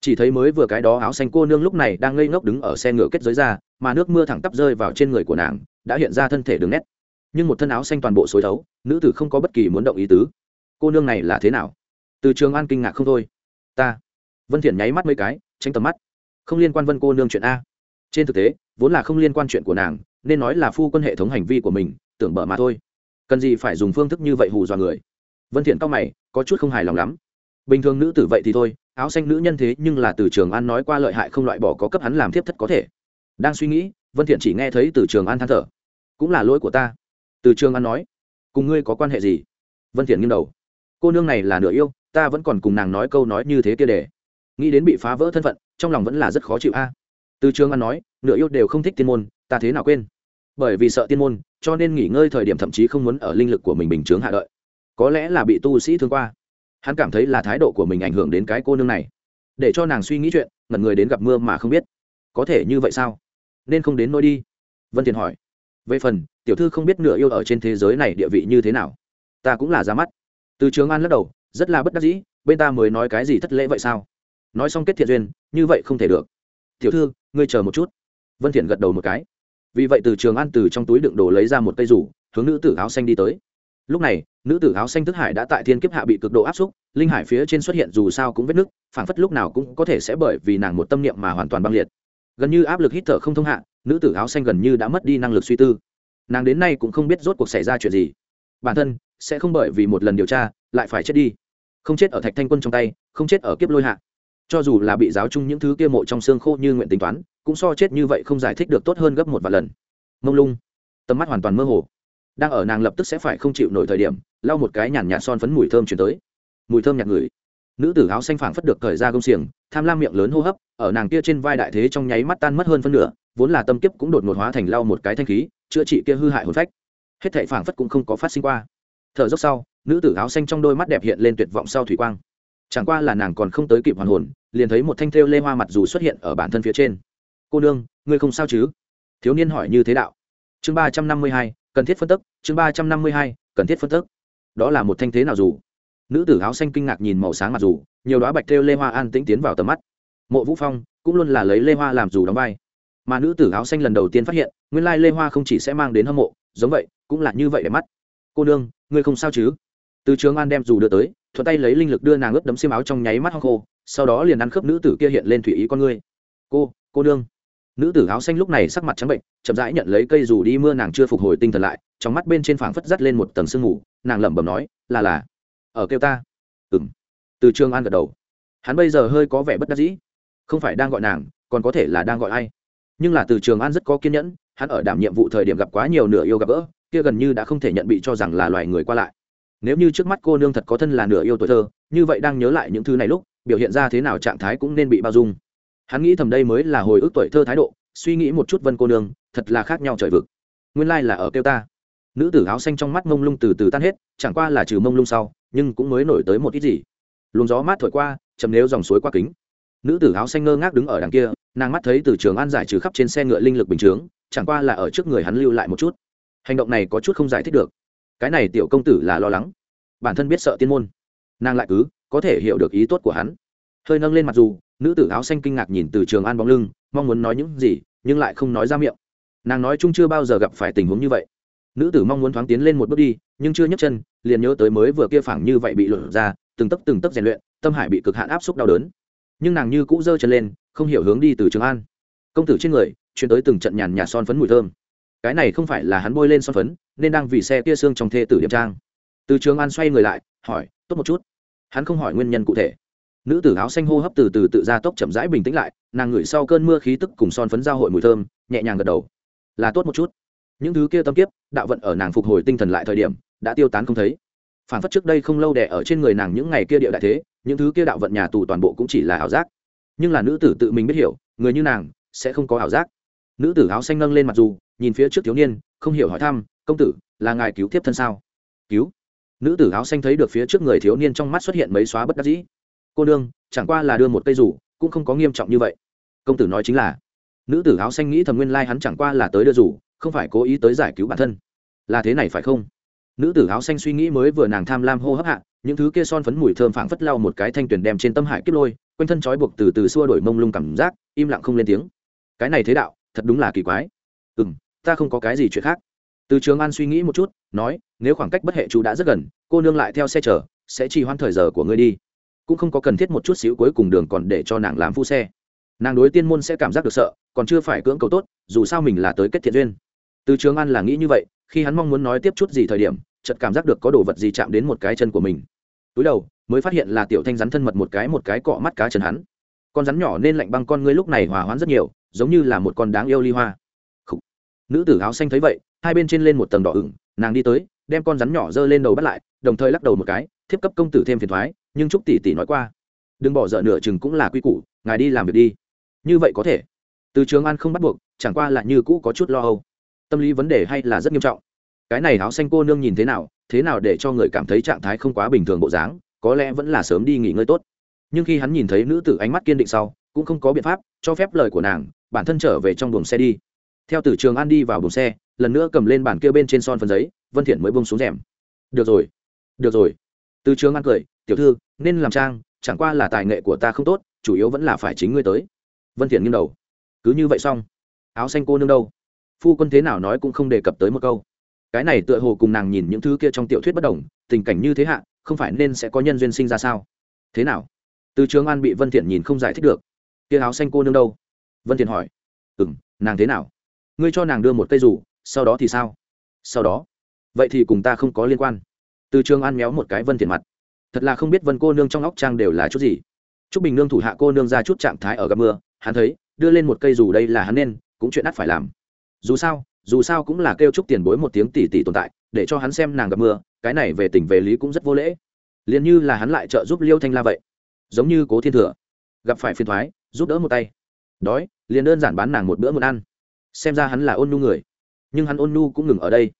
Chỉ thấy mới vừa cái đó áo xanh cô nương lúc này đang ngây ngốc đứng ở xe ngựa kết giới ra, mà nước mưa thẳng tắp rơi vào trên người của nàng, đã hiện ra thân thể đường nét. Nhưng một thân áo xanh toàn bộ xối thấu, nữ tử không có bất kỳ muốn động ý tứ. Cô nương này là thế nào? Từ trường an kinh ngạc không thôi. Ta. Vân thiện nháy mắt mấy cái, tránh tầm mắt. Không liên quan vân cô nương chuyện a. Trên thực tế, vốn là không liên quan chuyện của nàng, nên nói là phu quân hệ thống hành vi của mình, tưởng bở mà thôi. Cần gì phải dùng phương thức như vậy hù dọa người? Vân thiện cao mày, có chút không hài lòng lắm bình thường nữ tử vậy thì thôi, áo xanh nữ nhân thế nhưng là từ trường an nói qua lợi hại không loại bỏ có cấp hắn làm thiếp thất có thể. Đang suy nghĩ, vân thiện chỉ nghe thấy từ trường an than thở. Cũng là lỗi của ta. Từ trường an nói. Cùng ngươi có quan hệ gì? Vân thiện nghiêng đầu. Cô nương này là nửa yêu, ta vẫn còn cùng nàng nói câu nói như thế kia để. Nghĩ đến bị phá vỡ thân phận, trong lòng vẫn là rất khó chịu a. Từ trường an nói, nửa yêu đều không thích tiên môn, ta thế nào quên? Bởi vì sợ tiên môn, cho nên nghỉ ngơi thời điểm thậm chí không muốn ở linh lực của mình bình chướng hạ đợi. Có lẽ là bị tu sĩ thương qua hắn cảm thấy là thái độ của mình ảnh hưởng đến cái cô nương này. Để cho nàng suy nghĩ chuyện, ngẩn người đến gặp mưa mà không biết. Có thể như vậy sao? Nên không đến nỗi đi. Vân thiện hỏi. Về phần, tiểu thư không biết nửa yêu ở trên thế giới này địa vị như thế nào. Ta cũng là ra mắt. Từ trường an lắc đầu, rất là bất đắc dĩ, bên ta mới nói cái gì thất lễ vậy sao? Nói xong kết thiện duyên, như vậy không thể được. Tiểu thư, ngươi chờ một chút. Vân thiện gật đầu một cái. Vì vậy từ trường an từ trong túi đựng đồ lấy ra một cây rủ, hướng nữ tử áo xanh đi tới lúc này, nữ tử áo xanh thức hải đã tại thiên kiếp hạ bị cực độ áp xúc, linh hải phía trên xuất hiện dù sao cũng vết nứt, phảng phất lúc nào cũng có thể sẽ bởi vì nàng một tâm niệm mà hoàn toàn băng liệt. Gần như áp lực hít thở không thông hạ, nữ tử áo xanh gần như đã mất đi năng lực suy tư. Nàng đến nay cũng không biết rốt cuộc xảy ra chuyện gì. Bản thân sẽ không bởi vì một lần điều tra, lại phải chết đi. Không chết ở thạch thanh quân trong tay, không chết ở kiếp lôi hạ. Cho dù là bị giáo chung những thứ kia mộ trong xương khô như nguyện tính toán, cũng so chết như vậy không giải thích được tốt hơn gấp một vài lần. Mông lung. Tầm mắt hoàn toàn mơ hồ đang ở nàng lập tức sẽ phải không chịu nổi thời điểm, lau một cái nhàn nhạt son phấn mùi thơm chuyển tới. Mùi thơm nhạt người nữ tử áo xanh phảng phất được thời ra công xiềng, tham lam miệng lớn hô hấp, ở nàng kia trên vai đại thế trong nháy mắt tan mất hơn phân nửa, vốn là tâm kiếp cũng đột ngột hóa thành lau một cái thanh khí, chữa trị kia hư hại hồn phách. Hết thảy phảng phất cũng không có phát sinh qua. Thở dốc sau, nữ tử áo xanh trong đôi mắt đẹp hiện lên tuyệt vọng sau thủy quang. Chẳng qua là nàng còn không tới kịp hoàn hồn, liền thấy một thanh thêu lê hoa mặt dù xuất hiện ở bản thân phía trên. Cô nương, ngươi không sao chứ? Thiếu niên hỏi như thế đạo. Chương ba trăm năm mươi hai cần thiết phân tức, chương ba trăm năm mươi hai, cần thiết phân tức. Đó là một thanh thế nào dù? Nữ tử áo xanh kinh ngạc nhìn màu sáng mặt dù, nhiều đoá bạch thêu lê hoa an tĩnh tiến vào tầm mắt. Mộ vũ phong cũng luôn là lấy lê hoa làm dù đóng vai. Mà nữ tử áo xanh lần đầu tiên phát hiện, nguyên lai lê hoa không chỉ sẽ mang đến hâm mộ, giống vậy, cũng là như vậy để mắt. Cô nương, ngươi không sao chứ? Từ trường an đem dù đưa tới, thuận tay lấy linh lực đưa nàng ướt đấm xiêm áo trong nháy mắt hong khô, sau đó liền ăn khớp nữ tử kia hiện lên thủy ý con ngươi. Cô cô nương nữ tử áo xanh lúc này sắc mặt trắng bệnh, chậm rãi nhận lấy cây dù đi mưa nàng chưa phục hồi tinh thần lại, trong mắt bên trên phảng phất dắt lên một tầng sương mù, nàng lẩm bẩm nói, là là, ở kêu ta. Ừng từ trường an gật đầu. Hắn bây giờ hơi có vẻ bất đắc dĩ. Không phải đang gọi nàng, còn có thể là đang gọi ai. Nhưng là từ trường an rất có kiên nhẫn, hắn ở đảm nhiệm vụ thời điểm gặp quá nhiều nửa yêu gặp gỡ, kia gần như đã không thể nhận bị cho rằng là loài người qua lại. Nếu như trước mắt cô nương thật có thân là nửa yêu tuổi thơ, như vậy đang nhớ lại những thứ này lúc, biểu hiện ra thế nào trạng thái cũng nên bị bao dung hắn nghĩ thầm đây mới là hồi ức tuổi thơ thái độ, suy nghĩ một chút vân cô nương, thật là khác nhau trời vực. Nguyên lai là ở kêu ta. Nữ tử áo xanh trong mắt mông lung từ từ tan hết, chẳng qua là trừ mông lung sau, nhưng cũng mới nổi tới một ít gì. Luồng gió mát thổi qua chầm nếu dòng suối qua kính. Nữ tử áo xanh ngơ ngác đứng ở đằng kia, nàng mắt thấy từ trường an giải trừ khắp trên xe ngựa linh lực bình chướng, chẳng qua là ở trước người hắn lưu lại một chút. Hành động này có chút không giải thích được. Cái này tiểu công tử là lo lắng. Bản thân biết sợ tiên môn. Nàng lại cứ, có thể hiểu được ý tốt của hắn hơi nâng lên mặt dù, nữ tử áo xanh kinh ngạc nhìn từ trường an bóng lưng, mong muốn nói những gì, nhưng lại không nói ra miệng. Nàng nói chung chưa bao giờ gặp phải tình huống như vậy. Nữ tử mong muốn thoáng tiến lên một bước đi, nhưng chưa nhấc chân, liền nhớ tới mới vừa kia phẳng như vậy bị lột ra, từng tấc từng tấc rèn luyện, tâm hải bị cực hạn áp suất đau đớn. Nhưng nàng như cũ giơ chân lên, không hiểu hướng đi từ trường an. Công tử trên người chuyển tới từng trận nhàn nhạt son phấn mùi thơm. Cái này không phải là hắn bôi lên son phấn, nên đang vì xe kia xương trong thê tử điểm trang. Từ trường an xoay người lại, hỏi, tốt một chút. Hắn không hỏi nguyên nhân cụ thể nữ tử áo xanh hô hấp từ từ tự ra tốc chậm rãi bình tĩnh lại, nàng ngửi sau cơn mưa khí tức cùng son phấn giao hội mùi thơm, nhẹ nhàng gật đầu. Là tốt một chút. Những thứ kia tâm kiếp, đạo vận ở nàng phục hồi tinh thần lại thời điểm, đã tiêu tán không thấy. Phản phất trước đây không lâu đẻ ở trên người nàng những ngày kia địa đại thế, những thứ kia đạo vận nhà tù toàn bộ cũng chỉ là ảo giác. Nhưng là nữ tử tự mình biết hiểu, người như nàng, sẽ không có ảo giác. Nữ tử áo xanh nâng lên mặt dù, nhìn phía trước thiếu niên, không hiểu hỏi thăm, công tử, là ngài cứu tiếp thân sao? Cứu? Nữ tử áo xanh thấy được phía trước người thiếu niên trong mắt xuất hiện mấy xóa bất đắc dĩ cô nương, chẳng qua là đưa một cây rủ cũng không có nghiêm trọng như vậy. Công tử nói chính là, nữ tử áo xanh nghĩ thầm nguyên lai hắn chẳng qua là tới đưa rủ không phải cố ý tới giải cứu bản thân. Là thế này phải không? Nữ tử áo xanh suy nghĩ mới vừa nàng tham lam hô hấp hạ, những thứ kia son phấn mùi thơm phảng phất lau một cái thanh tuyển đem trên tâm hải kiếp lôi, quanh thân trói buộc từ từ xua đổi mông lung cảm giác, im lặng không lên tiếng. Cái này thế đạo, thật đúng là kỳ quái. Ừ m ta không có cái gì chuyện khác. Từ trường an suy nghĩ một chút, nói, nếu khoảng cách bất hệ chú đã rất gần, cô nương lại theo xe chở, sẽ trì hoãn thời giờ của ngươi đi cũng không có cần thiết một chút xíu cuối cùng đường còn để cho nàng làm phu xe. Nàng đối tiên môn sẽ cảm giác được sợ, còn chưa phải cưỡng cầu tốt, dù sao mình là tới kết thiện duyên. Từ trường an là nghĩ như vậy, khi hắn mong muốn nói tiếp chút gì thời điểm, chợt cảm giác được có đồ vật gì chạm đến một cái chân của mình. Túi đầu, mới phát hiện là tiểu thanh rắn thân mật một cái một cái cọ mắt cá chân hắn. Con rắn nhỏ nên lạnh băng con ngươi lúc này hòa hoãn rất nhiều, giống như là một con đáng yêu ly hoa. Khủ. nữ tử áo xanh thấy vậy, hai bên trên lên một tầng đỏ ửng, nàng đi tới, đem con rắn nhỏ giơ lên đầu bắt lại, đồng thời lắc đầu một cái, thiếp cấp công tử thêm phiền thoái nhưng trúc tỷ tỷ nói qua, đừng bỏ dở nửa chừng cũng là quy củ, ngài đi làm việc đi. Như vậy có thể. Từ trường an không bắt buộc, chẳng qua là như cũ có chút lo âu. Tâm lý vấn đề hay là rất nghiêm trọng. Cái này áo xanh cô nương nhìn thế nào thế nào để cho người cảm thấy trạng thái không quá bình thường bộ dáng, có lẽ vẫn là sớm đi nghỉ ngơi tốt. Nhưng khi hắn nhìn thấy nữ tử ánh mắt kiên định sau, cũng không có biện pháp cho phép lời của nàng, bản thân trở về trong buồng xe đi. Theo tử trường an đi vào buồng xe, lần nữa cầm lên bàn kia bên trên son phần giấy, vân thiện mới bông xuống rèm. Được rồi được rồi. Từ trường an cười tiểu thư, nên làm trang, chẳng qua là tài nghệ của ta không tốt, chủ yếu vẫn là phải chính ngươi tới. Vân thiện nghiêng đầu. Cứ như vậy xong. Áo xanh cô nương đâu? Phu quân thế nào nói cũng không đề cập tới một câu. Cái này tựa hồ cùng nàng nhìn những thứ kia trong tiểu thuyết bất đồng, tình cảnh như thế hạ, không phải nên sẽ có nhân duyên sinh ra sao? Thế nào? Từ trường an bị vân thiện nhìn không giải thích được. Kia áo xanh cô nương đâu? Vân thiện hỏi. Ừm, nàng thế nào? Ngươi cho nàng đưa một cây rủ sau đó thì sao? Sau đó? Vậy thì cùng ta không có liên quan. Từ trường an méo một cái vân thiện mặt thật là không biết vân cô nương trong óc trang đều là chút gì. Trúc bình nương thủ hạ cô nương ra chút trạng thái ở gặp mưa, hắn thấy, đưa lên một cây dù đây là hắn nên, cũng chuyện ắt phải làm. Dù sao dù sao cũng là kêu chúc tiền bối một tiếng tỷ tỷ tồn tại, để cho hắn xem nàng gặp mưa, cái này về tình về lý cũng rất vô lễ. Liền như là hắn lại trợ giúp liêu thanh la vậy. Giống như cố thiên thừa. Gặp phải phiền thoái, giúp đỡ một tay. Đói, liền đơn giản bán nàng một bữa một ăn. Xem ra hắn là ôn nhu người. Nhưng hắn ôn nhu cũng ngừng ở đây.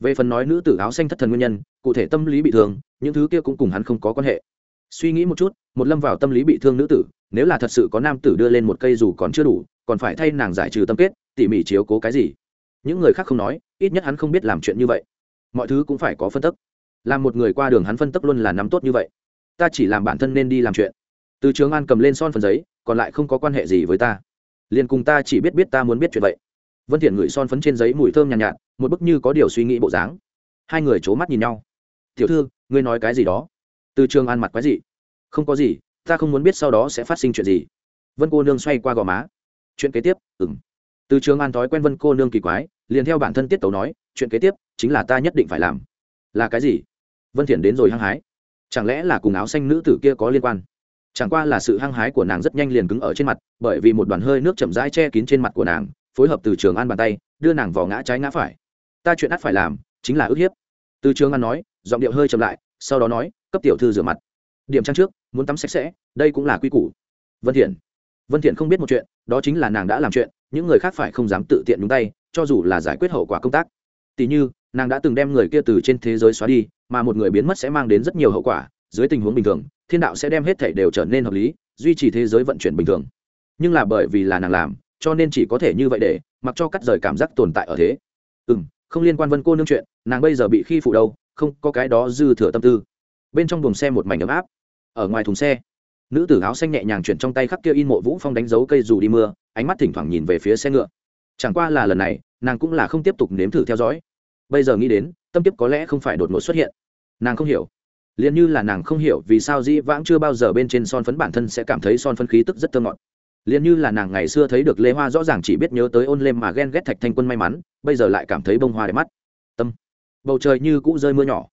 Về phần nói nữ tử áo xanh thất thần nguyên nhân, cụ thể tâm lý bị thương những thứ kia cũng cùng hắn không có quan hệ. Suy nghĩ một chút một lâm vào tâm lý bị thương nữ tử nếu là thật sự có nam tử đưa lên một cây dù còn chưa đủ còn phải thay nàng giải trừ tâm kết tỉ mỉ chiếu cố cái gì? Những người khác không nói ít nhất hắn không biết làm chuyện như vậy. Mọi thứ cũng phải có phân tức. Làm một người qua đường hắn phân tức luôn là nắm tốt như vậy. Ta chỉ làm bản thân nên đi làm chuyện. Từ trường an cầm lên son phần giấy còn lại không có quan hệ gì với ta. Liền cùng ta chỉ biết biết ta muốn biết chuyện vậy. Vân thiện ngửi son phấn trên giấy mùi thơm nhàn nhạt, nhạt một bức như có điều suy nghĩ bộ dáng. Hai người c mắt nhìn nhau tiểu thư, ngươi nói cái gì đó? Từ trường an mặt quái gì không có gì, ta không muốn biết sau đó sẽ phát sinh chuyện gì. Vân cô nương xoay qua gò má. Chuyện kế tiếp ừng từ trường an thói quen vân cô nương kỳ quái, liền theo bản thân tiết tấu nói, chuyện kế tiếp chính là ta nhất định phải làm. Là cái gì? Vân thiện đến rồi hăng hái. Chẳng lẽ là cùng áo xanh nữ tử kia có liên quan? Chẳng qua là sự hăng hái của nàng rất nhanh liền cứng ở trên mặt, bởi vì một đoàn hơi nước chậm rãi che kín trên mặt của nàng, phối hợp từ trường an bàn tay, đưa nàng vào ngã trái ngã phải. Ta chuyện ắt phải làm, chính là ức hiếp từ trường an nói, giọng điệu hơi chậm lại, sau đó nói, cấp tiểu thư rửa mặt. Điểm trang trước, muốn tắm sạch sẽ, đây cũng là quy củ. Vân thiện. Vân thiện không biết một chuyện, đó chính là nàng đã làm chuyện, những người khác phải không dám tự tiện đúng tay, cho dù là giải quyết hậu quả công tác. Tỷ như, nàng đã từng đem người kia từ trên thế giới xóa đi, mà một người biến mất sẽ mang đến rất nhiều hậu quả, dưới tình huống bình thường, thiên đạo sẽ đem hết thảy đều trở nên hợp lý, duy trì thế giới vận chuyển bình thường. Nhưng là bởi vì là nàng làm, cho nên chỉ có thể như vậy để, mặc cho cắt rời cảm giác tồn tại ở thế. Ừ không liên quan vân cô nương chuyện nàng bây giờ bị khi phụ đâu, không có cái đó dư thừa tâm tư. Bên trong buồng xe một mảnh ấm áp. Ở ngoài thùng xe, nữ tử áo xanh nhẹ nhàng chuyển trong tay khắc kia in mộ vũ phong đánh dấu cây dù đi mưa, ánh mắt thỉnh thoảng nhìn về phía xe ngựa. Chẳng qua là lần này, nàng cũng là không tiếp tục nếm thử theo dõi. Bây giờ nghĩ đến, tâm tiếp có lẽ không phải đột ngột xuất hiện. Nàng không hiểu. Liền như là nàng không hiểu vì sao dĩ vãng chưa bao giờ bên trên son phấn bản thân sẽ cảm thấy son phấn khí tức rất thơ ngọt. Liền như là nàng ngày xưa thấy được lê hoa rõ ràng chỉ biết nhớ tới ôn lêm mà ghen ghét thạch thanh quân may mắn, bây giờ lại cảm thấy bông hoa đẹp mắt. Tâm bầu trời như cũ rơi mưa nhỏ.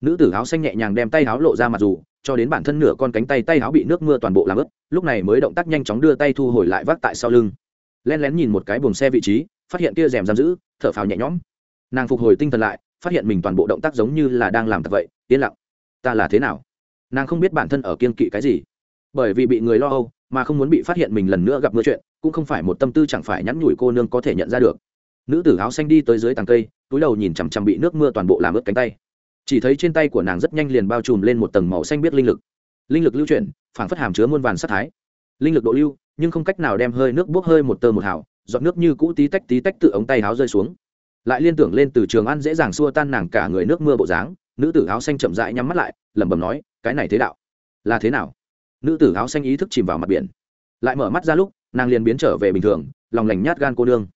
Nữ tử áo xanh nhẹ nhàng đem tay áo lộ ra mặt dù, cho đến bản thân nửa con cánh tay tay áo bị nước mưa toàn bộ làm ướt, lúc này mới động tác nhanh chóng đưa tay thu hồi lại vác tại sau lưng. Len lén nhìn một cái buồng xe vị trí, phát hiện kia rèm giam giữ, thở phào nhẹ nhõm. Nàng phục hồi tinh thần lại, phát hiện mình toàn bộ động tác giống như là đang làm thật vậy, yên lặng. Ta là thế nào? Nàng không biết bản thân ở kiên kỵ cái gì. Bởi vì bị người lo âu, mà không muốn bị phát hiện mình lần nữa gặp mưa chuyện, cũng không phải một tâm tư chẳng phải nhắn nhủi cô nương có thể nhận ra được. Nữ tử áo xanh đi tới dưới tàng cây túi đầu nhìn chằm chằm bị nước mưa toàn bộ làm ướt cánh tay. Chỉ thấy trên tay của nàng rất nhanh liền bao trùm lên một tầng màu xanh biết linh lực. Linh lực lưu chuyển, phảng phất hàm chứa muôn vàn sát thái. Linh lực độ lưu, nhưng không cách nào đem hơi nước bốc hơi một tơ một hào, giọt nước như cũ tí tách tí tách tự ống tay áo rơi xuống. Lại liên tưởng lên từ trường ăn dễ dàng xua tan nàng cả người nước mưa bộ dáng, nữ tử áo xanh chậm rãi nhắm mắt lại, lẩm bẩm nói, cái này thế đạo, là thế nào? Nữ tử áo xanh ý thức chìm vào mặt biển. Lại mở mắt ra lúc, nàng liền biến trở về bình thường, lòng lành nhát gan cô nương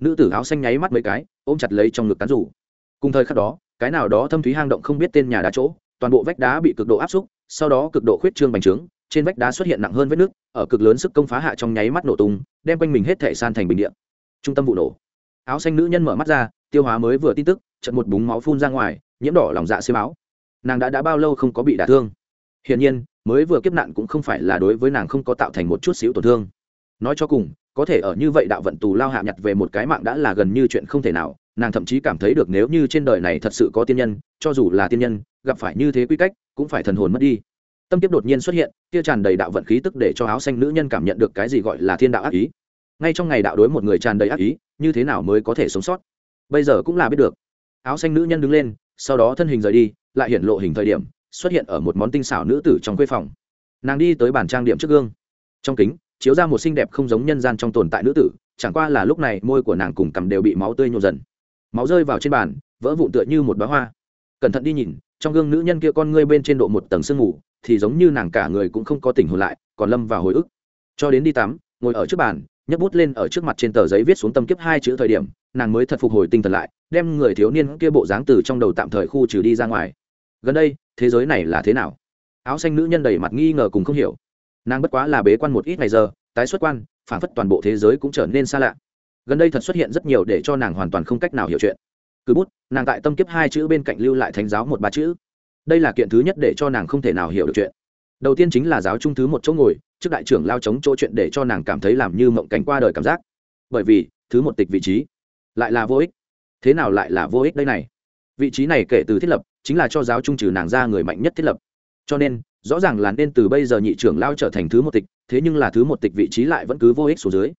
nữ tử áo xanh nháy mắt mấy cái, ôm chặt lấy trong ngực cán rủ. Cùng thời khắc đó, cái nào đó thâm thúy hang động không biết tên nhà đá chỗ, toàn bộ vách đá bị cực độ áp xúc, sau đó cực độ khuyết trương bành trướng, trên vách đá xuất hiện nặng hơn vết nước ở cực lớn sức công phá hạ trong nháy mắt nổ tung, đem quanh mình hết thể san thành bình điện trung tâm vụ nổ. Áo xanh nữ nhân mở mắt ra, tiêu hóa mới vừa tin tức trận một búng máu phun ra ngoài, nhiễm đỏ lòng dạ xiêm máu. nàng đã đã bao lâu không có bị đả thương? Hiển nhiên, mới vừa kiếp nạn cũng không phải là đối với nàng không có tạo thành một chút xíu tổn thương. Nói cho cùng có thể ở như vậy đạo vận tù lao hạ nhặt về một cái mạng đã là gần như chuyện không thể nào, nàng thậm chí cảm thấy được nếu như trên đời này thật sự có tiên nhân, cho dù là tiên nhân, gặp phải như thế quy cách, cũng phải thần hồn mất đi. Tâm tiếp đột nhiên xuất hiện, kia tràn đầy đạo vận khí tức để cho áo xanh nữ nhân cảm nhận được cái gì gọi là thiên đạo ác ý. Ngay trong ngày đạo đối một người tràn đầy ác ý, như thế nào mới có thể sống sót? Bây giờ cũng là biết được. Áo xanh nữ nhân đứng lên, sau đó thân hình rời đi, lại hiện lộ hình thời điểm, xuất hiện ở một món tinh xảo nữ tử trong quê phòng. Nàng đi tới bàn trang điểm trước gương. Trong kính chiếu ra một xinh đẹp không giống nhân gian trong tồn tại nữ tử, chẳng qua là lúc này môi của nàng cùng cằm đều bị máu tươi nhộn dần. Máu rơi vào trên bàn, vỡ vụn tựa như một bá hoa. Cẩn thận đi nhìn, trong gương nữ nhân kia con ngươi bên trên độ một tầng sương mù, thì giống như nàng cả người cũng không có tỉnh hồn lại, còn lâm vào hồi ức. Cho đến đi tắm, ngồi ở trước bàn, nhấc bút lên ở trước mặt trên tờ giấy viết xuống tâm kiếp hai chữ thời điểm, nàng mới thật phục hồi tinh thần lại, đem người thiếu niên kia bộ dáng từ trong đầu tạm thời khu trừ đi ra ngoài. Gần đây, thế giới này là thế nào? Áo xanh nữ nhân đầy mặt nghi ngờ cùng không hiểu nàng bất quá là bế quan một ít ngày giờ, tái xuất quan phản phất toàn bộ thế giới cũng trở nên xa lạ. Gần đây thật xuất hiện rất nhiều để cho nàng hoàn toàn không cách nào hiểu chuyện. Cứ bút, nàng tại tâm kiếp hai chữ bên cạnh lưu lại thánh giáo một ba chữ. Đây là kiện thứ nhất để cho nàng không thể nào hiểu được chuyện. Đầu tiên chính là giáo trung thứ một chỗ ngồi, trước đại trưởng lao chống chỗ chuyện để cho nàng cảm thấy làm như mộng cảnh qua đời cảm giác. Bởi vì, thứ một tịch vị trí, lại là vô ích. Thế nào lại là vô ích đây này? Vị trí này kể từ thiết lập, chính là cho giáo trung trừ nàng ra người mạnh nhất thiết lập. Cho nên rõ ràng là nên từ bây giờ nhị trưởng lao trở thành thứ một tịch, thế nhưng là thứ một tịch vị trí lại vẫn cứ vô ích xuống dưới.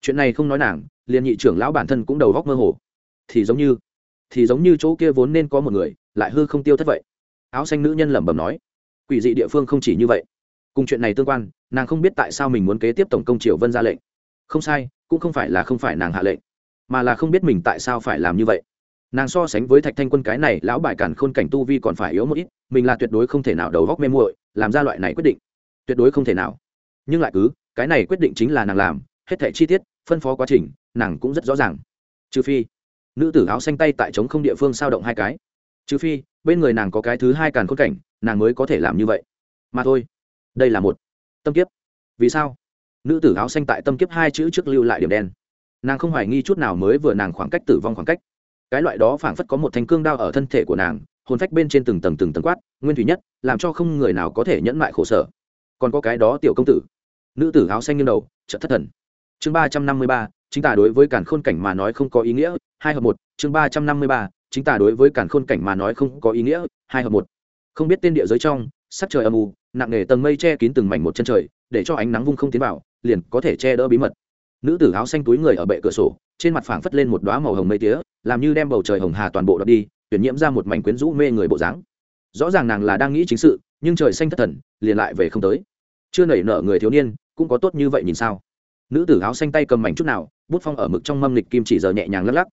Chuyện này không nói nàng, liền nhị trưởng lão bản thân cũng đầu góc mơ hồ. Thì giống như, thì giống như chỗ kia vốn nên có một người, lại hư không tiêu thất vậy. Áo xanh nữ nhân lẩm bẩm nói, quỷ dị địa phương không chỉ như vậy. Cùng chuyện này tương quan, nàng không biết tại sao mình muốn kế tiếp tổng công triều vân ra lệnh. Không sai, cũng không phải là không phải nàng hạ lệnh, mà là không biết mình tại sao phải làm như vậy nàng so sánh với thạch thanh quân cái này lão bài cản khôn cảnh tu vi còn phải yếu một ít, mình là tuyệt đối không thể nào đầu góc mê muội, làm ra loại này quyết định. Tuyệt đối không thể nào. Nhưng lại cứ, cái này quyết định chính là nàng làm, hết thẻ chi tiết, phân phó quá trình, nàng cũng rất rõ ràng. Trừ phi, nữ tử áo xanh tay tại trống không địa phương sao động hai cái. Trừ phi, bên người nàng có cái thứ hai càn khôn cảnh, nàng mới có thể làm như vậy. Mà thôi, đây là một tâm kiếp. Vì sao? Nữ tử áo xanh tại tâm kiếp hai chữ trước lưu lại điểm đen. Nàng không hoài nghi chút nào mới vừa nàng khoảng cách tử vong khoảng cách cái loại đó phảng phất có một thanh cương đao ở thân thể của nàng, hồn phách bên trên từng tầng từng tầng quát, nguyên thủy nhất, làm cho không người nào có thể nhẫn mại khổ sở. Còn có cái đó tiểu công tử. Nữ tử áo xanh như đầu, chợt thất thần. Chương ba trăm năm mươi ba, chính tả đối với cản khôn cảnh mà nói không có ý nghĩa, hai hợp một. Chương ba trăm năm mươi ba, chính tả đối với cản khôn cảnh mà nói không có ý nghĩa, hai hợp một. Không biết tên địa giới trong, sắc trời âm u, nặng nề tầng mây che kín từng mảnh một chân trời, để cho ánh nắng vung không tiến vào, liền có thể che đỡ bí mật nữ tử áo xanh túi người ở bệ cửa sổ, trên mặt phảng phất lên một đoá màu hồng mây tía, làm như đem bầu trời hồng hà toàn bộ đập đi, tuyển nhiễm ra một mảnh quyến rũ mê người bộ dáng. Rõ ràng nàng là đang nghĩ chính sự, nhưng trời xanh thất thần, liền lại về không tới. Chưa nảy nở người thiếu niên, cũng có tốt như vậy nhìn sao? Nữ tử áo xanh tay cầm mảnh chút nào, bút phong ở mực trong mâm lịch kim chỉ giờ nhẹ nhàng lắc lắc.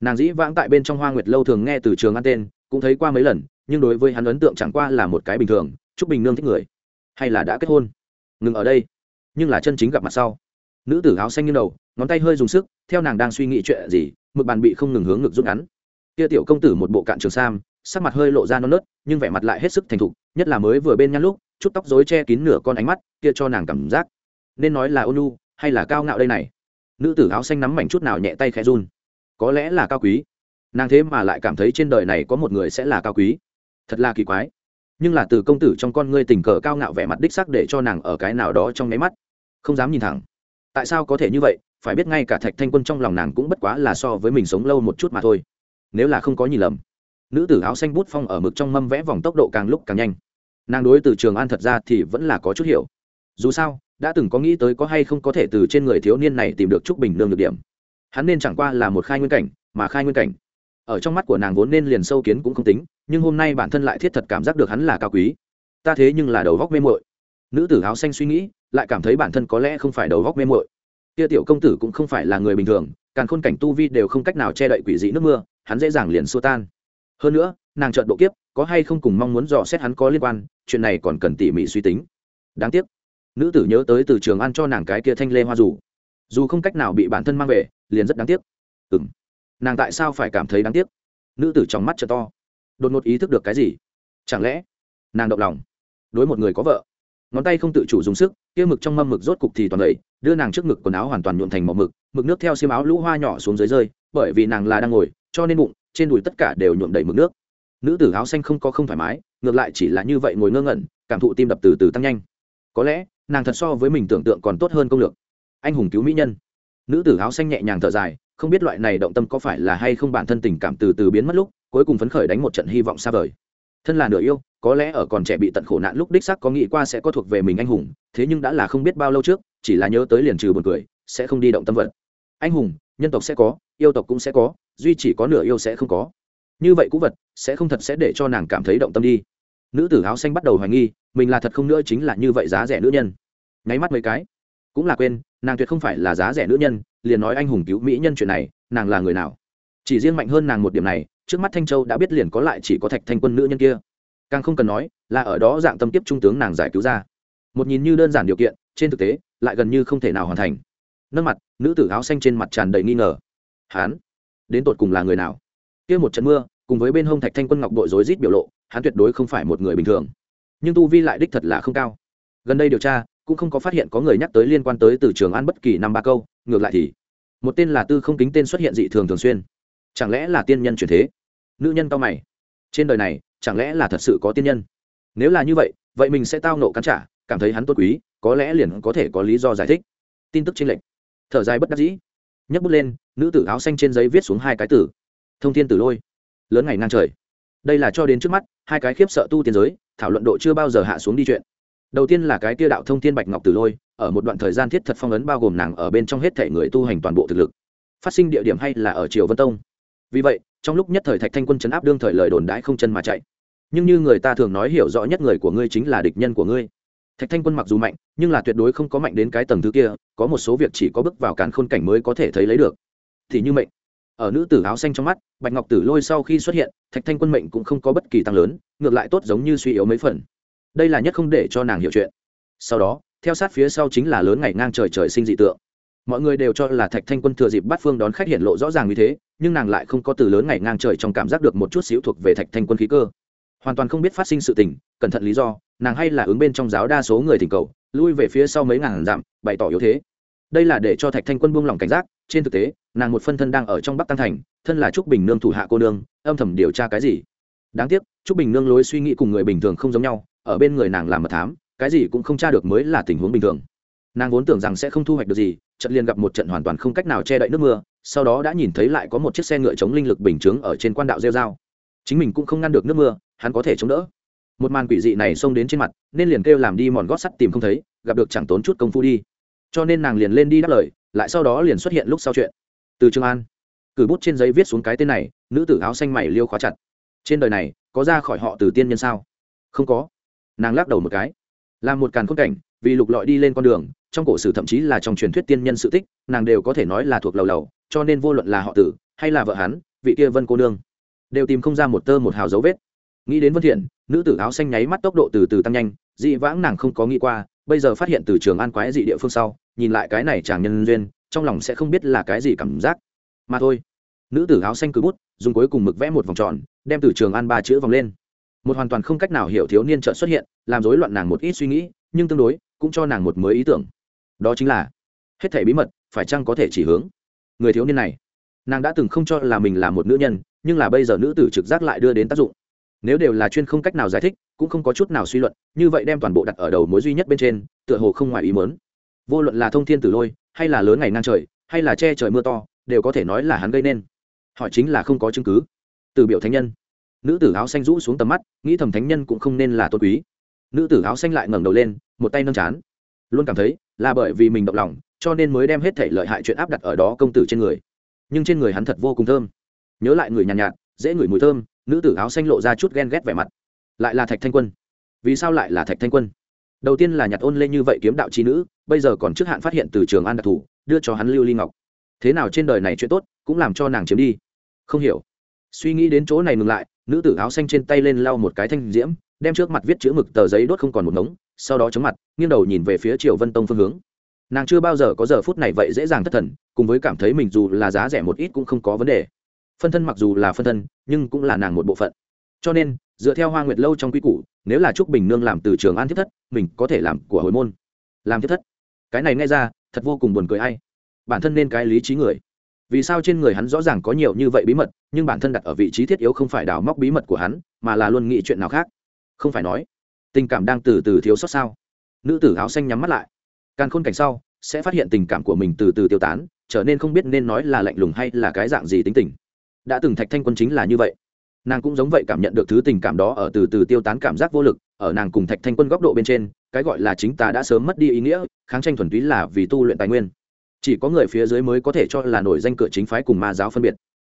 Nàng dĩ vãng tại bên trong hoa nguyệt lâu thường nghe từ trường ăn tên, cũng thấy qua mấy lần, nhưng đối với hắn ấn tượng chẳng qua là một cái bình thường, chúc bình nương thích người. Hay là đã kết hôn? Ngừng ở đây, nhưng là chân chính gặp mặt sau nữ tử áo xanh như đầu, ngón tay hơi dùng sức, theo nàng đang suy nghĩ chuyện gì, mực bàn bị không ngừng hướng ngực rút ngắn. Kia tiểu công tử một bộ cạn trường sam, sắc mặt hơi lộ ra non nớt, nhưng vẻ mặt lại hết sức thành thục, nhất là mới vừa bên nhăn lúc, chút tóc rối che kín nửa con ánh mắt, kia cho nàng cảm giác. Nên nói là ônu hay là cao ngạo đây này? Nữ tử áo xanh nắm mảnh chút nào nhẹ tay khẽ run. Có lẽ là cao quý. Nàng thế mà lại cảm thấy trên đời này có một người sẽ là cao quý. Thật là kỳ quái. Nhưng là từ công tử trong con ngươi tình cờ cao ngạo vẻ mặt đích sắc để cho nàng ở cái nào đó trong nháy mắt. Không dám nhìn thẳng tại sao có thể như vậy, phải biết ngay cả thạch thanh quân trong lòng nàng cũng bất quá là so với mình sống lâu một chút mà thôi. Nếu là không có nhìn lầm, nữ tử áo xanh bút phong ở mực trong mâm vẽ vòng tốc độ càng lúc càng nhanh. Nàng đối từ trường an thật ra thì vẫn là có chút hiểu. Dù sao, đã từng có nghĩ tới có hay không có thể từ trên người thiếu niên này tìm được trúc bình nương được điểm. Hắn nên chẳng qua là một khai nguyên cảnh, mà khai nguyên cảnh. Ở trong mắt của nàng vốn nên liền sâu kiến cũng không tính, nhưng hôm nay bản thân lại thiết thật cảm giác được hắn là cao quý. Ta thế nhưng là đầu góc mê mội nữ tử áo xanh suy nghĩ, lại cảm thấy bản thân có lẽ không phải đầu góc mê mội kia tiểu công tử cũng không phải là người bình thường, càng khôn cảnh tu vi đều không cách nào che đậy quỷ dị nước mưa, hắn dễ dàng liền xua tan. Hơn nữa, nàng trợn độ kiếp, có hay không cùng mong muốn dò xét hắn có liên quan, chuyện này còn cần tỉ mỉ suy tính. Đáng tiếc, nữ tử nhớ tới từ trường ăn cho nàng cái kia thanh lê hoa dù. Dù không cách nào bị bản thân mang về, liền rất đáng tiếc. Ừ m nàng tại sao phải cảm thấy đáng tiếc? Nữ tử trong mắt t to. Đột ngột ý thức được cái gì? Chẳng lẽ nàng động lòng? Đối một người có vợ ngón tay không tự chủ dùng sức, kia mực trong mâm mực rốt cục thì toàn đầy, đưa nàng trước ngực quần áo hoàn toàn nhuộn thành màu mực mực nước theo xiêm áo lũ hoa nhỏ xuống dưới rơi, bởi vì nàng là đang ngồi, cho nên bụng, trên đùi tất cả đều nhuộm đầy mực nước. Nữ tử áo xanh không có không thoải mái, ngược lại chỉ là như vậy ngồi ngơ ngẩn, cảm thụ tim đập từ từ tăng nhanh. Có lẽ, nàng thật so với mình tưởng tượng còn tốt hơn công lược. Anh hùng cứu mỹ nhân. Nữ tử áo xanh nhẹ nhàng thở dài, không biết loại này động tâm có phải là hay không bản thân tình cảm từ từ biến mất lúc, cuối cùng phấn khởi đánh một trận hy vọng xa vời thân là nửa yêu, có lẽ ở còn trẻ bị tận khổ nạn lúc đích sắc có nghĩ qua sẽ có thuộc về mình anh hùng, thế nhưng đã là không biết bao lâu trước, chỉ là nhớ tới liền trừ buồn cười, sẽ không đi động tâm vật. Anh hùng, nhân tộc sẽ có, yêu tộc cũng sẽ có, duy chỉ có nửa yêu sẽ không có. Như vậy cũ vật, sẽ không thật sẽ để cho nàng cảm thấy động tâm đi. Nữ tử áo xanh bắt đầu hoài nghi, mình là thật không nữa chính là như vậy giá rẻ nữ nhân. Nháy mắt mấy cái, cũng là quên, nàng tuyệt không phải là giá rẻ nữ nhân, liền nói anh hùng cứu mỹ nhân chuyện này, nàng là người nào. Chỉ riêng mạnh hơn nàng một điểm này trước mắt thanh châu đã biết liền có lại chỉ có thạch thanh quân nữ nhân kia. Càng không cần nói, là ở đó dạng tâm tiếp trung tướng nàng giải cứu ra. Một nhìn như đơn giản điều kiện, trên thực tế, lại gần như không thể nào hoàn thành. Nâng mặt, nữ tử áo xanh trên mặt tràn đầy nghi ngờ. Hán, đến tột cùng là người nào? Kia một trận mưa, cùng với bên hông thạch thanh quân ngọc đội rối rít biểu lộ, hắn tuyệt đối không phải một người bình thường. Nhưng tu vi lại đích thật là không cao. Gần đây điều tra, cũng không có phát hiện có người nhắc tới liên quan tới từ trường an bất kỳ năm ba câu, ngược lại thì, một tên là tư không kính tên xuất hiện dị thường thường xuyên chẳng lẽ là tiên nhân chuyển thế? Nữ nhân cao mày. Trên đời này, chẳng lẽ là thật sự có tiên nhân? Nếu là như vậy vậy mình sẽ tao nộ cắn trả, cảm thấy hắn tốt quý, có lẽ liền có thể có lý do giải thích. Tin tức trên lệnh thở dài bất đắc dĩ. Nhấc bút lên, nữ tử áo xanh trên giấy viết xuống hai cái tử thông thiên tử lôi. Lớn ngày ngang trời. Đây là cho đến trước mắt, hai cái khiếp sợ tu tiên giới, thảo luận độ chưa bao giờ hạ xuống đi chuyện. Đầu tiên là cái tia đạo thông thiên bạch ngọc tử lôi, ở một đoạn thời gian thiết thật phong ấn bao gồm nàng ở bên trong hết thể người tu hành toàn bộ thực lực. Phát sinh địa điểm hay là ở triều vân tông? Vì vậy, trong lúc nhất thời thạch thanh quân chấn áp đương thời lời đồn đãi không chân mà chạy. Nhưng như người ta thường nói hiểu rõ nhất người của ngươi chính là địch nhân của ngươi. Thạch thanh quân mặc dù mạnh, nhưng là tuyệt đối không có mạnh đến cái tầng thứ kia, có một số việc chỉ có bước vào càn khôn cảnh mới có thể thấy lấy được. Thì như mệnh, ở nữ tử áo xanh trong mắt, bạch ngọc tử lôi sau khi xuất hiện, thạch thanh quân mệnh cũng không có bất kỳ tăng lớn, ngược lại tốt giống như suy yếu mấy phần. Đây là nhất không để cho nàng hiểu chuyện. Sau đó, theo sát phía sau chính là lớn ngày ngang trời trời sinh dị tượng. Mọi người đều cho là thạch thanh quân thừa dịp bắt phương đón khách hiện lộ rõ ràng như thế nhưng nàng lại không có từ lớn ngày ngang trời trong cảm giác được một chút xíu thuộc về thạch thanh quân khí cơ. Hoàn toàn không biết phát sinh sự tình, cẩn thận lý do, nàng hay là ứng bên trong giáo đa số người thỉnh cầu, lui về phía sau mấy ngàn dặm, bày tỏ yếu thế. Đây là để cho thạch thanh quân buông lỏng cảnh giác, trên thực tế, nàng một phân thân đang ở trong bắc tăng thành, thân là trúc bình nương thủ hạ cô nương, âm thầm điều tra cái gì? Đáng tiếc, trúc bình nương lối suy nghĩ cùng người bình thường không giống nhau, ở bên người nàng làm mật thám, cái gì cũng không tra được mới là tình huống bình thường nàng vốn tưởng rằng sẽ không thu hoạch được gì trận liền gặp một trận hoàn toàn không cách nào che đậy nước mưa, sau đó đã nhìn thấy lại có một chiếc xe ngựa chống linh lực bình chướng ở trên quan đạo rêu dao chính mình cũng không ngăn được nước mưa, hắn có thể chống đỡ. Một màn quỷ dị này xông đến trên mặt, nên liền kêu làm đi mòn gót sắt tìm không thấy, gặp được chẳng tốn chút công phu đi. Cho nên nàng liền lên đi đáp lời, lại sau đó liền xuất hiện lúc sau chuyện. Từ trường an, cử bút trên giấy viết xuống cái tên này, nữ tử áo xanh mày liêu khóa chặt. Trên đời này, có ra khỏi họ từ tiên nhân sao? Không có. Nàng lắc đầu một cái. Làm một càn khôn cảnh vì lục lọi đi lên con đường, trong cổ sử thậm chí là trong truyền thuyết tiên nhân sự tích, nàng đều có thể nói là thuộc lầu lầu, cho nên vô luận là họ tử, hay là vợ hắn, vị kia vân cô nương, đều tìm không ra một tơ một hào dấu vết. Nghĩ đến vân thiện, nữ tử áo xanh nháy mắt tốc độ từ từ tăng nhanh, dị vãng nàng không có nghĩ qua, bây giờ phát hiện từ trường an quái dị địa phương sau, nhìn lại cái này chàng nhân duyên, trong lòng sẽ không biết là cái gì cảm giác. Mà thôi. Nữ tử áo xanh cứ bút, dùng cuối cùng mực vẽ một vòng tròn, đem từ trường an ba chữ vòng lên. Một hoàn toàn không cách nào hiểu thiếu niên chợt xuất hiện, làm rối loạn nàng một ít suy nghĩ, nhưng tương đối cũng cho nàng một mới ý tưởng. Đó chính là, hết thảy bí mật, phải chăng có thể chỉ hướng người thiếu niên này? Nàng đã từng không cho là mình là một nữ nhân, nhưng là bây giờ nữ tử trực giác lại đưa đến tác dụng. Nếu đều là chuyên không cách nào giải thích, cũng không có chút nào suy luận, như vậy đem toàn bộ đặt ở đầu mối duy nhất bên trên, tựa hồ không ngoài ý mớn vô luận là thông thiên tử lôi, hay là lớn ngày ngang trời, hay là che trời mưa to, đều có thể nói là hắn gây nên. Họ chính là không có chứng cứ. Từ biểu thánh nhân, nữ tử áo xanh rũ xuống tầm mắt, nghĩ thầm thánh nhân cũng không nên là tôn quý. Nữ tử áo xanh lại ngẩng đầu lên một tay nâng chán. Luôn cảm thấy là bởi vì mình động lòng cho nên mới đem hết thể lợi hại chuyện áp đặt ở đó công tử trên người. Nhưng trên người hắn thật vô cùng thơm. Nhớ lại người nhàn nhạt, nhạt dễ ngửi mùi thơm nữ tử áo xanh lộ ra chút ghen ghét vẻ mặt. Lại là thạch thanh quân. Vì sao lại là thạch thanh quân? Đầu tiên là nhặt ôn lên như vậy kiếm đạo trí nữ bây giờ còn trước hạn phát hiện từ trường an đặc thù đưa cho hắn lưu ly ngọc. Thế nào trên đời này chuyện tốt cũng làm cho nàng chiếm đi. Không hiểu. Suy nghĩ đến chỗ này ngừng lại nữ tử áo xanh trên tay lên lau một cái thanh diễm đem trước mặt viết chữ mực tờ giấy đốt không còn một ngống, sau đó chống mặt, nghiêng đầu nhìn về phía triều vân tông phương hướng. Nàng chưa bao giờ có giờ phút này vậy dễ dàng thất thần, cùng với cảm thấy mình dù là giá rẻ một ít cũng không có vấn đề. Phân thân mặc dù là phân thân, nhưng cũng là nàng một bộ phận. Cho nên, dựa theo hoa nguyệt lâu trong quy củ, nếu là trúc bình nương làm từ trường an thiết thất, mình có thể làm của hồi môn. Làm thiết thất. Cái này nghe ra, thật vô cùng buồn cười hay bản thân nên cái lý trí người. Vì sao trên người hắn rõ ràng có nhiều như vậy bí mật, nhưng bản thân đặt ở vị trí thiết yếu không phải đào móc bí mật của hắn, mà là luôn nghĩ chuyện nào khác? Không phải nói, tình cảm đang từ từ thiếu sót sao? Nữ tử áo xanh nhắm mắt lại. Càng khôn cảnh sau, sẽ phát hiện tình cảm của mình từ từ tiêu tán, trở nên không biết nên nói là lạnh lùng hay là cái dạng gì tính tình. Đã từng thạch thanh quân chính là như vậy. Nàng cũng giống vậy cảm nhận được thứ tình cảm đó ở từ từ tiêu tán cảm giác vô lực, ở nàng cùng thạch thanh quân góc độ bên trên, cái gọi là chính ta đã sớm mất đi ý nghĩa, kháng tranh thuần túy là vì tu luyện tài nguyên. Chỉ có người phía dưới mới có thể cho là nổi danh cửa chính phái cùng ma giáo phân biệt.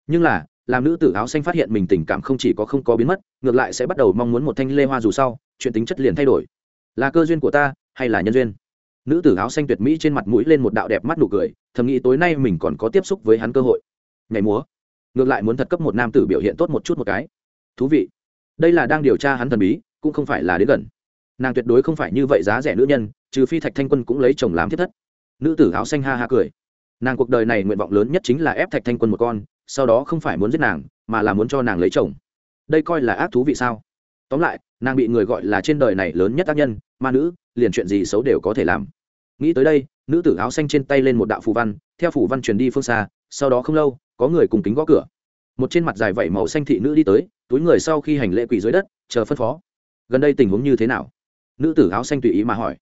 Nhưng là làm nữ tử áo xanh phát hiện mình tình cảm không chỉ có không có biến mất, ngược lại sẽ bắt đầu mong muốn một thanh lê hoa dù sau, chuyện tính chất liền thay đổi. Là cơ duyên của ta, hay là nhân duyên? Nữ tử áo xanh tuyệt mỹ trên mặt mũi lên một đạo đẹp mắt nụ cười, thầm nghĩ tối nay mình còn có tiếp xúc với hắn cơ hội. Nhảy múa. Ngược lại muốn thật cấp một nam tử biểu hiện tốt một chút một cái. Thú vị. Đây là đang điều tra hắn thần bí, cũng không phải là đến gần. Nàng tuyệt đối không phải như vậy giá rẻ nữ nhân, trừ phi thạch thanh quân cũng lấy chồng làm thiết thất. Nữ tử áo xanh ha ha cười. Nàng cuộc đời này nguyện vọng lớn nhất chính là ép thạch thanh quân một con sau đó không phải muốn giết nàng, mà là muốn cho nàng lấy chồng. Đây coi là ác thú vị sao? Tóm lại, nàng bị người gọi là trên đời này lớn nhất tác nhân, ma nữ, liền chuyện gì xấu đều có thể làm. Nghĩ tới đây, nữ tử áo xanh trên tay lên một đạo phù văn, theo phù văn truyền đi phương xa, sau đó không lâu, có người cùng kính gõ cửa. Một trên mặt dài vẩy màu xanh thị nữ đi tới, túi người sau khi hành lễ quỷ dưới đất, chờ phân phó. Gần đây tình huống như thế nào? Nữ tử áo xanh tùy ý mà hỏi.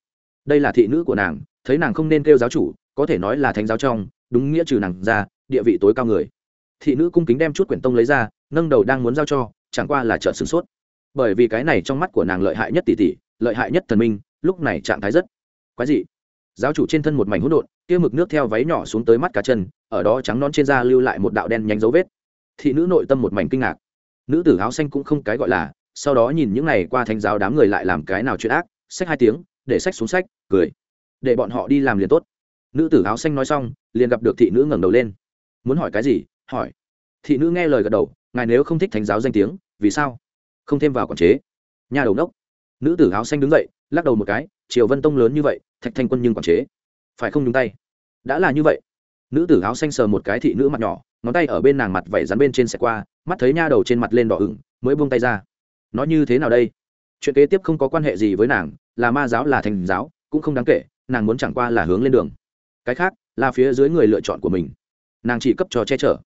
Đây là thị nữ của nàng, thấy nàng không nên kêu giáo chủ, có thể nói là thánh giáo trong, đúng nghĩa trừ nàng ra, địa vị tối cao người thị nữ cung kính đem chút quyển tông lấy ra, nâng đầu đang muốn giao cho, chẳng qua là trợn sửng sốt. Bởi vì cái này trong mắt của nàng lợi hại nhất tỷ tỷ, lợi hại nhất thần minh, lúc này trạng thái rất quái dị. Giáo chủ trên thân một mảnh hỗn độn, kia mực nước theo váy nhỏ xuống tới mắt cá chân, ở đó trắng non trên da lưu lại một đạo đen nhánh dấu vết. Thị nữ nội tâm một mảnh kinh ngạc. Nữ tử áo xanh cũng không cái gọi là, sau đó nhìn những này qua thánh giáo đám người lại làm cái nào chuyện ác sách hai tiếng, để sách xuống sách cười. Để bọn họ đi làm liền tốt. Nữ tử áo xanh nói xong, liền gặp được thị nữ ngẩng đầu lên. Muốn hỏi cái gì hỏi. Thị nữ nghe lời gật đầu, ngài nếu không thích thánh giáo danh tiếng, vì sao không thêm vào quản chế? Nhà đầu đốc. Nữ tử áo xanh đứng dậy, lắc đầu một cái, triều vân tông lớn như vậy, thạch thanh quân nhưng quản chế, phải không nhúng tay? Đã là như vậy. Nữ tử áo xanh sờ một cái thị nữ mặt nhỏ, ngón tay ở bên nàng mặt vẩy rắn bên trên xe qua, mắt thấy nha đầu trên mặt lên đỏ ửng, mới buông tay ra. Nói như thế nào đây? Chuyện kế tiếp không có quan hệ gì với nàng, là ma giáo là thành giáo, cũng không đáng kể, nàng muốn chẳng qua là hướng lên đường. Cái khác, là phía dưới người lựa chọn của mình. Nàng chỉ cấp cho che chở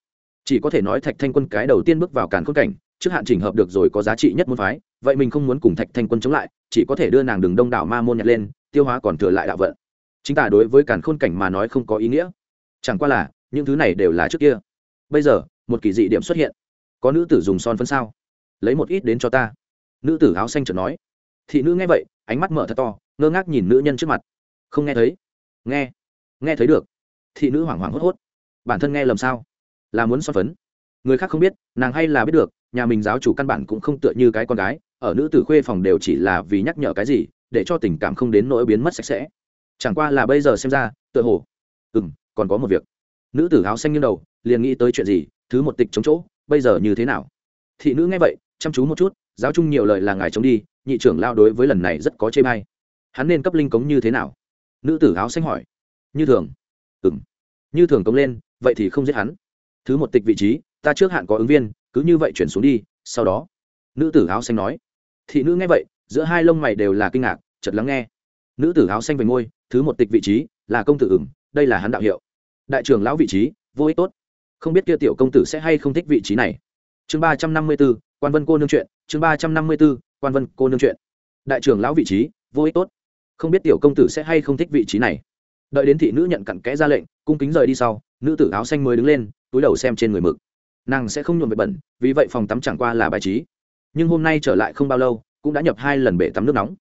chỉ có thể nói thạch thanh quân cái đầu tiên bước vào càn khôn cảnh, trước hạn chỉnh hợp được rồi có giá trị nhất môn phái, vậy mình không muốn cùng thạch thanh quân chống lại, chỉ có thể đưa nàng đường đông đảo ma môn nhặt lên, tiêu hóa còn thừa lại đạo vận. Chính tả đối với càn khôn cảnh mà nói không có ý nghĩa. Chẳng qua là, những thứ này đều là trước kia. Bây giờ, một kỳ dị điểm xuất hiện. Có nữ tử dùng son phấn sao? Lấy một ít đến cho ta. Nữ tử áo xanh chợt nói. Thị nữ nghe vậy, ánh mắt mở thật to, ngơ ngác nhìn nữ nhân trước mặt. Không nghe thấy. Nghe. Nghe thấy được. Thị nữ hoảng hoảng hốt hốt. Bản thân nghe lầm sao? Là muốn son phấn. Người khác không biết, nàng hay là biết được, nhà mình giáo chủ căn bản cũng không tựa như cái con gái, ở nữ tử khuê phòng đều chỉ là vì nhắc nhở cái gì, để cho tình cảm không đến nỗi biến mất sạch sẽ. Chẳng qua là bây giờ xem ra, tựa hồ ừ m còn có một việc. Nữ tử áo xanh như đầu, liền nghĩ tới chuyện gì, thứ một tịch chống chỗ, bây giờ như thế nào? Thị nữ nghe vậy, chăm chú một chút, giáo trung nhiều lời là ngài chống đi, nhị trưởng lao đối với lần này rất có chê may hắn nên cấp linh cống như thế nào? Nữ tử áo xanh hỏi. Như thường. Ừ m như thường cống lên, vậy thì không giết hắn thứ một tịch vị trí, ta trước hạn có ứng viên, cứ như vậy chuyển xuống đi, sau đó. Nữ tử áo xanh nói. Thị nữ nghe vậy, giữa hai lông mày đều là kinh ngạc chật lắng nghe. Nữ tử áo xanh về ngôi thứ một tịch vị trí, là công tử ửng, đây là hắn đạo hiệu. Đại trưởng lão vị trí, vô ích tốt. Không biết kia tiểu công tử sẽ hay không thích vị trí này. Chương ba trăm năm mươi b ố quan vân cô nương chuyện, chương ba trăm năm mươi b ố quan vân cô nương chuyện. Đại trưởng lão vị trí, vô ích tốt. Không biết tiểu công tử sẽ hay không thích vị trí này. Đợi đến thị nữ nhận cặn kẽ ra lệnh, cung kính rời đi sau, nữ tử áo xanh mới đứng lên túi đầu xem trên người mực. Nàng sẽ không nhuộm vệ bẩn, vì vậy phòng tắm chẳng qua là bài trí. Nhưng hôm nay trở lại không bao lâu, cũng đã nhập hai lần bể tắm nước nóng.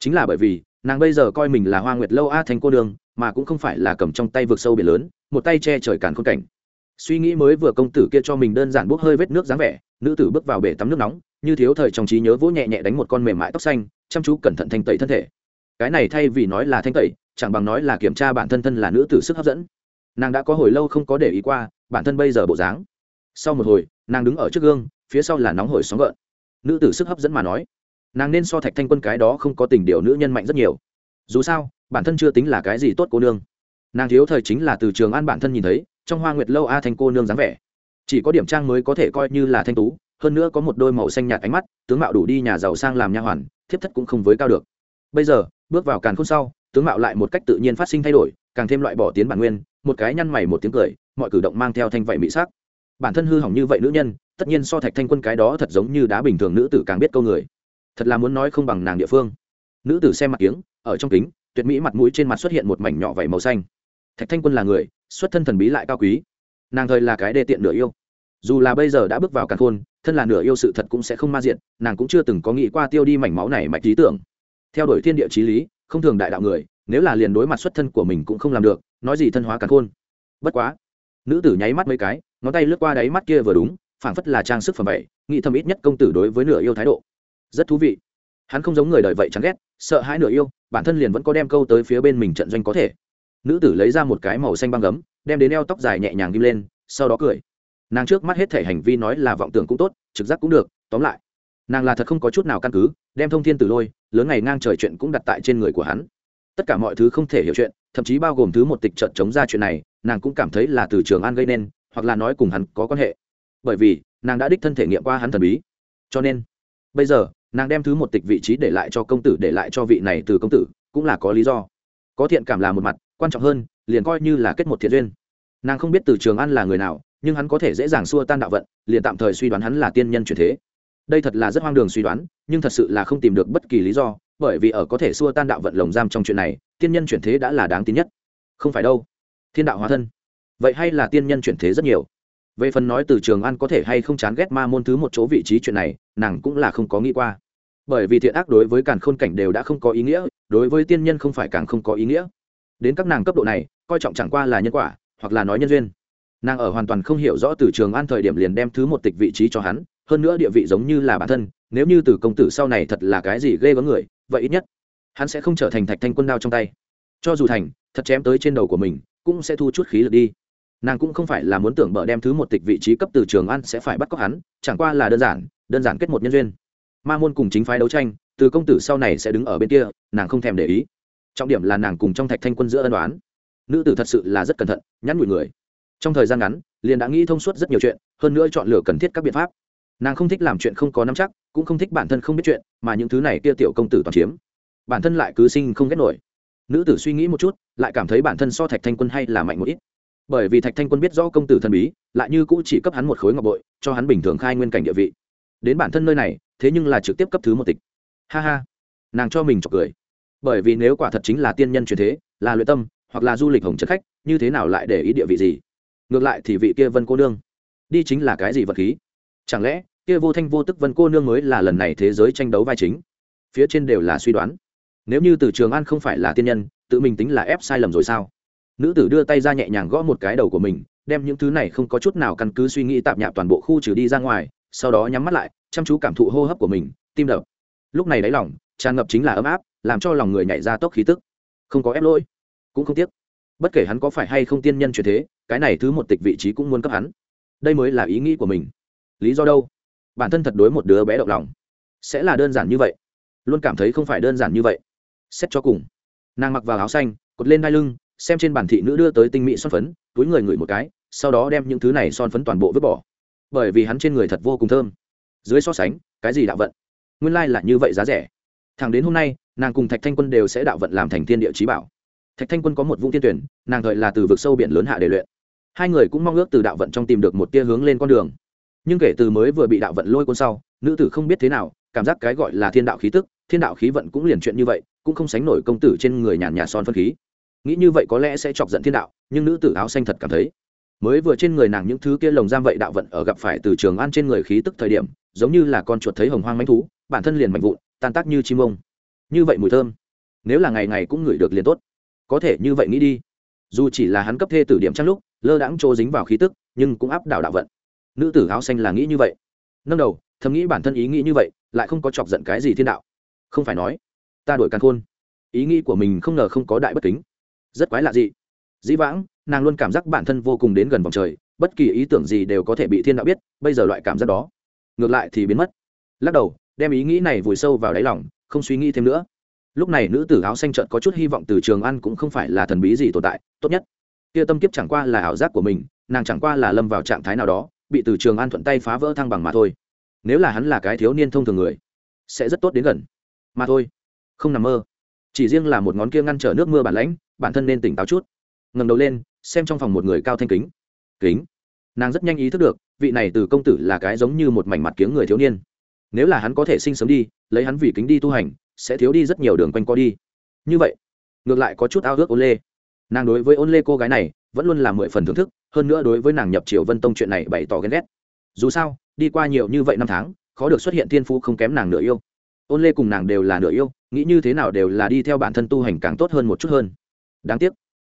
Chính là bởi vì, nàng bây giờ coi mình là hoa nguyệt lâu a thành cô đường mà cũng không phải là cầm trong tay vượt sâu biển lớn, một tay che trời càn khôn cảnh. Suy nghĩ mới vừa công tử kia cho mình đơn giản bốc hơi vết nước dáng vẻ, nữ tử bước vào bể tắm nước nóng, như thiếu thời trong trí nhớ vỗ nhẹ nhẹ đánh một con mềm mại tóc xanh, chăm chú cẩn thận thanh tẩy thân thể. Cái này thay vì nói là thanh tẩy, chẳng bằng nói là kiểm tra bản thân thân là nữ tử sức hấp dẫn. Nàng đã có hồi lâu không có để ý qua bản thân bây giờ bộ dáng. Sau một hồi, nàng đứng ở trước gương, phía sau là nóng hổi sóng gợn. Nữ tử sức hấp dẫn mà nói, nàng nên so thạch thanh quân cái đó không có tình điều nữ nhân mạnh rất nhiều. Dù sao, bản thân chưa tính là cái gì tốt cô nương. Nàng thiếu thời chính là từ trường an bản thân nhìn thấy, trong hoa nguyệt lâu a thanh cô nương dáng vẻ. Chỉ có điểm trang mới có thể coi như là thanh tú, hơn nữa có một đôi màu xanh nhạt ánh mắt, tướng mạo đủ đi nhà giàu sang làm nha hoàn, thiếp thất cũng không với cao được. Bây giờ, bước vào càn khôn sau, tướng mạo lại một cách tự nhiên phát sinh thay đổi, càng thêm loại bỏ tiến bản nguyên, một cái nhăn mày một tiếng cười mọi cử động mang theo thanh vậy mỹ sắc. Bản thân hư hỏng như vậy nữ nhân, tất nhiên so thạch thanh quân cái đó thật giống như đá bình thường nữ tử càng biết câu người. Thật là muốn nói không bằng nàng địa phương. Nữ tử xem mặt kiếng, ở trong kính, tuyệt mỹ mặt mũi trên mặt xuất hiện một mảnh nhỏ vảy màu xanh. Thạch thanh quân là người, xuất thân thần bí lại cao quý. Nàng thời là cái đê tiện nửa yêu. Dù là bây giờ đã bước vào càn khôn, thân là nửa yêu sự thật cũng sẽ không ma diện, nàng cũng chưa từng có nghĩ qua tiêu đi mảnh máu này mạch lý tưởng. Theo đuổi thiên địa trí lý, không thường đại đạo người, nếu là liền đối mặt xuất thân của mình cũng không làm được, nói gì thân hóa càn khôn. Bất quá nữ tử nháy mắt mấy cái, ngón tay lướt qua đáy mắt kia vừa đúng, phảng phất là trang sức phẩm vậy nghĩ thầm ít nhất công tử đối với nửa yêu thái độ. Rất thú vị. Hắn không giống người đời vậy chán ghét, sợ hãi nửa yêu, bản thân liền vẫn có đem câu tới phía bên mình trận doanh có thể. Nữ tử lấy ra một cái màu xanh băng gấm, đem đến eo tóc dài nhẹ nhàng ghim lên, sau đó cười. Nàng trước mắt hết thể hành vi nói là vọng tưởng cũng tốt, trực giác cũng được, tóm lại, nàng là thật không có chút nào căn cứ, đem thông thiên tử lôi, lớn ngày ngang trời chuyện cũng đặt tại trên người của hắn. Tất cả mọi thứ không thể hiểu chuyện thậm chí bao gồm thứ một tịch trận chống ra chuyện này, nàng cũng cảm thấy là từ trường an gây nên, hoặc là nói cùng hắn có quan hệ. Bởi vì, nàng đã đích thân thể nghiệm qua hắn thần bí. Cho nên, bây giờ, nàng đem thứ một tịch vị trí để lại cho công tử, để lại cho vị này từ công tử, cũng là có lý do. Có thiện cảm là một mặt, quan trọng hơn, liền coi như là kết một thiện duyên. Nàng không biết từ trường an là người nào, nhưng hắn có thể dễ dàng xua tan đạo vận, liền tạm thời suy đoán hắn là tiên nhân chuyển thế. Đây thật là rất hoang đường suy đoán, nhưng thật sự là không tìm được bất kỳ lý do, bởi vì ở có thể xua tan đạo vận lồng giam trong chuyện này tiên nhân chuyển thế đã là đáng tin nhất. Không phải đâu. Thiên đạo hóa thân. Vậy hay là tiên nhân chuyển thế rất nhiều? Về phần nói từ trường an có thể hay không chán ghét ma môn thứ một chỗ vị trí chuyện này, nàng cũng là không có nghĩ qua. Bởi vì thiện ác đối với càn khôn cảnh đều đã không có ý nghĩa, đối với tiên nhân không phải càng không có ý nghĩa. Đến các nàng cấp độ này, coi trọng chẳng qua là nhân quả, hoặc là nói nhân duyên. Nàng ở hoàn toàn không hiểu rõ từ trường an thời điểm liền đem thứ một tịch vị trí cho hắn, hơn nữa địa vị giống như là bản thân, nếu như từ công tử sau này thật là cái gì ghê gớm người, vậy ít nhất hắn sẽ không trở thành thạch thanh quân đao trong tay. Cho dù thành, thật chém tới trên đầu của mình, cũng sẽ thu chút khí lực đi. Nàng cũng không phải là muốn tưởng bở đem thứ một tịch vị trí cấp từ trường an sẽ phải bắt cóc hắn, chẳng qua là đơn giản đơn giản kết một nhân duyên. Ma môn cùng chính phái đấu tranh, từ công tử sau này sẽ đứng ở bên kia, nàng không thèm để ý. Trọng điểm là nàng cùng trong thạch thanh quân giữa ân đoán nữ tử thật sự là rất cẩn thận, nhắn nhủi người. Trong thời gian ngắn, liền đã nghĩ thông suốt rất nhiều chuyện, hơn nữa chọn lựa cần thiết các biện pháp. Nàng không thích làm chuyện không có nắm chắc, cũng không thích bản thân không biết chuyện, mà những thứ này kia tiểu công tử toàn chiếm bản thân lại cứ sinh không ghét nổi. Nữ tử suy nghĩ một chút, lại cảm thấy bản thân so thạch thanh quân hay là mạnh một ít. Bởi vì thạch thanh quân biết rõ công tử thần bí, lại như cũ chỉ cấp hắn một khối ngọc bội, cho hắn bình thường khai nguyên cảnh địa vị. Đến bản thân nơi này, thế nhưng là trực tiếp cấp thứ một tịch. Ha ha. Nàng cho mình chọc cười. Bởi vì nếu quả thật chính là tiên nhân truyền thế, là luyện tâm, hoặc là du lịch hồng chất khách, như thế nào lại để ý địa vị gì? Ngược lại thì vị kia vân cô nương, đi chính là cái gì vật khí? Chẳng lẽ, kia vô thanh vô tức vân cô nương mới là lần này thế giới tranh đấu vai chính? Phía trên đều là suy đoán nếu như từ trường an không phải là tiên nhân, tự mình tính là ép sai lầm rồi sao? Nữ tử đưa tay ra nhẹ nhàng gõ một cái đầu của mình, đem những thứ này không có chút nào căn cứ suy nghĩ tạp nhạp toàn bộ khu trừ đi ra ngoài, sau đó nhắm mắt lại, chăm chú cảm thụ hô hấp của mình, tim đập. Lúc này đáy lòng, tràn ngập chính là ấm áp, làm cho lòng người nhảy ra tốc khí tức. Không có ép lỗi, cũng không tiếc. Bất kể hắn có phải hay không tiên nhân chuyển thế, cái này thứ một tịch vị trí cũng muốn cấp hắn. Đây mới là ý nghĩ của mình. Lý do đâu? Bản thân thật đối một đứa bé động lòng. Sẽ là đơn giản như vậy. Luôn cảm thấy không phải đơn giản như vậy xét cho cùng. Nàng mặc vào áo xanh, cột lên đai lưng, xem trên bản thị nữ đưa tới tinh mỹ son phấn, túi người ngửi một cái, sau đó đem những thứ này son phấn toàn bộ vứt bỏ. Bởi vì hắn trên người thật vô cùng thơm. Dưới so sánh, cái gì đạo vận? Nguyên lai là như vậy giá rẻ. Thẳng đến hôm nay, nàng cùng thạch thanh quân đều sẽ đạo vận làm thành thiên địa trí bảo. Thạch thanh quân có một vũng tiên tuyển, nàng gợi là từ vực sâu biển lớn hạ để luyện. Hai người cũng mong ước từ đạo vận trong tìm được một tia hướng lên con đường. Nhưng kể từ mới vừa bị đạo vận lôi cuốn sau, nữ tử không biết thế nào, cảm giác cái gọi là thiên đạo khí tức, thiên đạo khí vận cũng liền chuyện như vậy cũng không sánh nổi công tử trên người nhàn nhạt son phân khí. Nghĩ như vậy có lẽ sẽ chọc giận thiên đạo, nhưng nữ tử áo xanh thật cảm thấy. Mới vừa trên người nàng những thứ kia lồng giam vậy đạo vận ở gặp phải từ trường an trên người khí tức thời điểm, giống như là con chuột thấy hồng hoang manh thú, bản thân liền mạnh vụn, tan tác như chim ông. Như vậy mùi thơm. Nếu là ngày ngày cũng ngửi được liền tốt. Có thể như vậy nghĩ đi. Dù chỉ là hắn cấp thê tử điểm trăng lúc, lơ đãng trô dính vào khí tức, nhưng cũng áp đảo đạo vận. Nữ tử áo xanh là nghĩ như vậy. Nâng đầu, thầm nghĩ bản thân ý nghĩ như vậy, lại không có chọc giận cái gì thiên đạo. Không phải nói ta đổi căn khôn. Ý nghĩ của mình không ngờ không có đại bất kính. Rất quái lạ dị. dĩ vãng, nàng luôn cảm giác bản thân vô cùng đến gần vòng trời, bất kỳ ý tưởng gì đều có thể bị thiên đạo biết, bây giờ loại cảm giác đó, ngược lại thì biến mất. Lắc đầu, đem ý nghĩ này vùi sâu vào đáy lòng, không suy nghĩ thêm nữa. Lúc này nữ tử áo xanh trợn có chút hy vọng từ trường ăn cũng không phải là thần bí gì tồn tại, tốt nhất. Kia tâm kiếp chẳng qua là ảo giác của mình, nàng chẳng qua là lâm vào trạng thái nào đó, bị từ trường an thuận tay phá vỡ thăng bằng mà thôi. Nếu là hắn là cái thiếu niên thông thường người, sẽ rất tốt đến gần. Mà thôi không nằm mơ. Chỉ riêng là một ngón kia ngăn trở nước mưa bản lãnh, bản thân nên tỉnh táo chút. Ngẩng đầu lên, xem trong phòng một người cao thanh kính. Kính. Nàng rất nhanh ý thức được, vị này từ công tử là cái giống như một mảnh mặt kiếng người thiếu niên. Nếu là hắn có thể sinh sớm đi, lấy hắn vì kính đi tu hành, sẽ thiếu đi rất nhiều đường quanh co đi. Như vậy, ngược lại có chút ao ước ôn lê. Nàng đối với ôn lê cô gái này, vẫn luôn là mười phần thưởng thức, hơn nữa đối với nàng nhập triều vân tông chuyện này bày tỏ ghen ghét. Dù sao, đi qua nhiều như vậy năm tháng, khó được xuất hiện thiên phú không kém nàng nửa yêu ôn lê cùng nàng đều là nửa yêu, nghĩ như thế nào đều là đi theo bản thân tu hành càng tốt hơn một chút hơn. Đáng tiếc,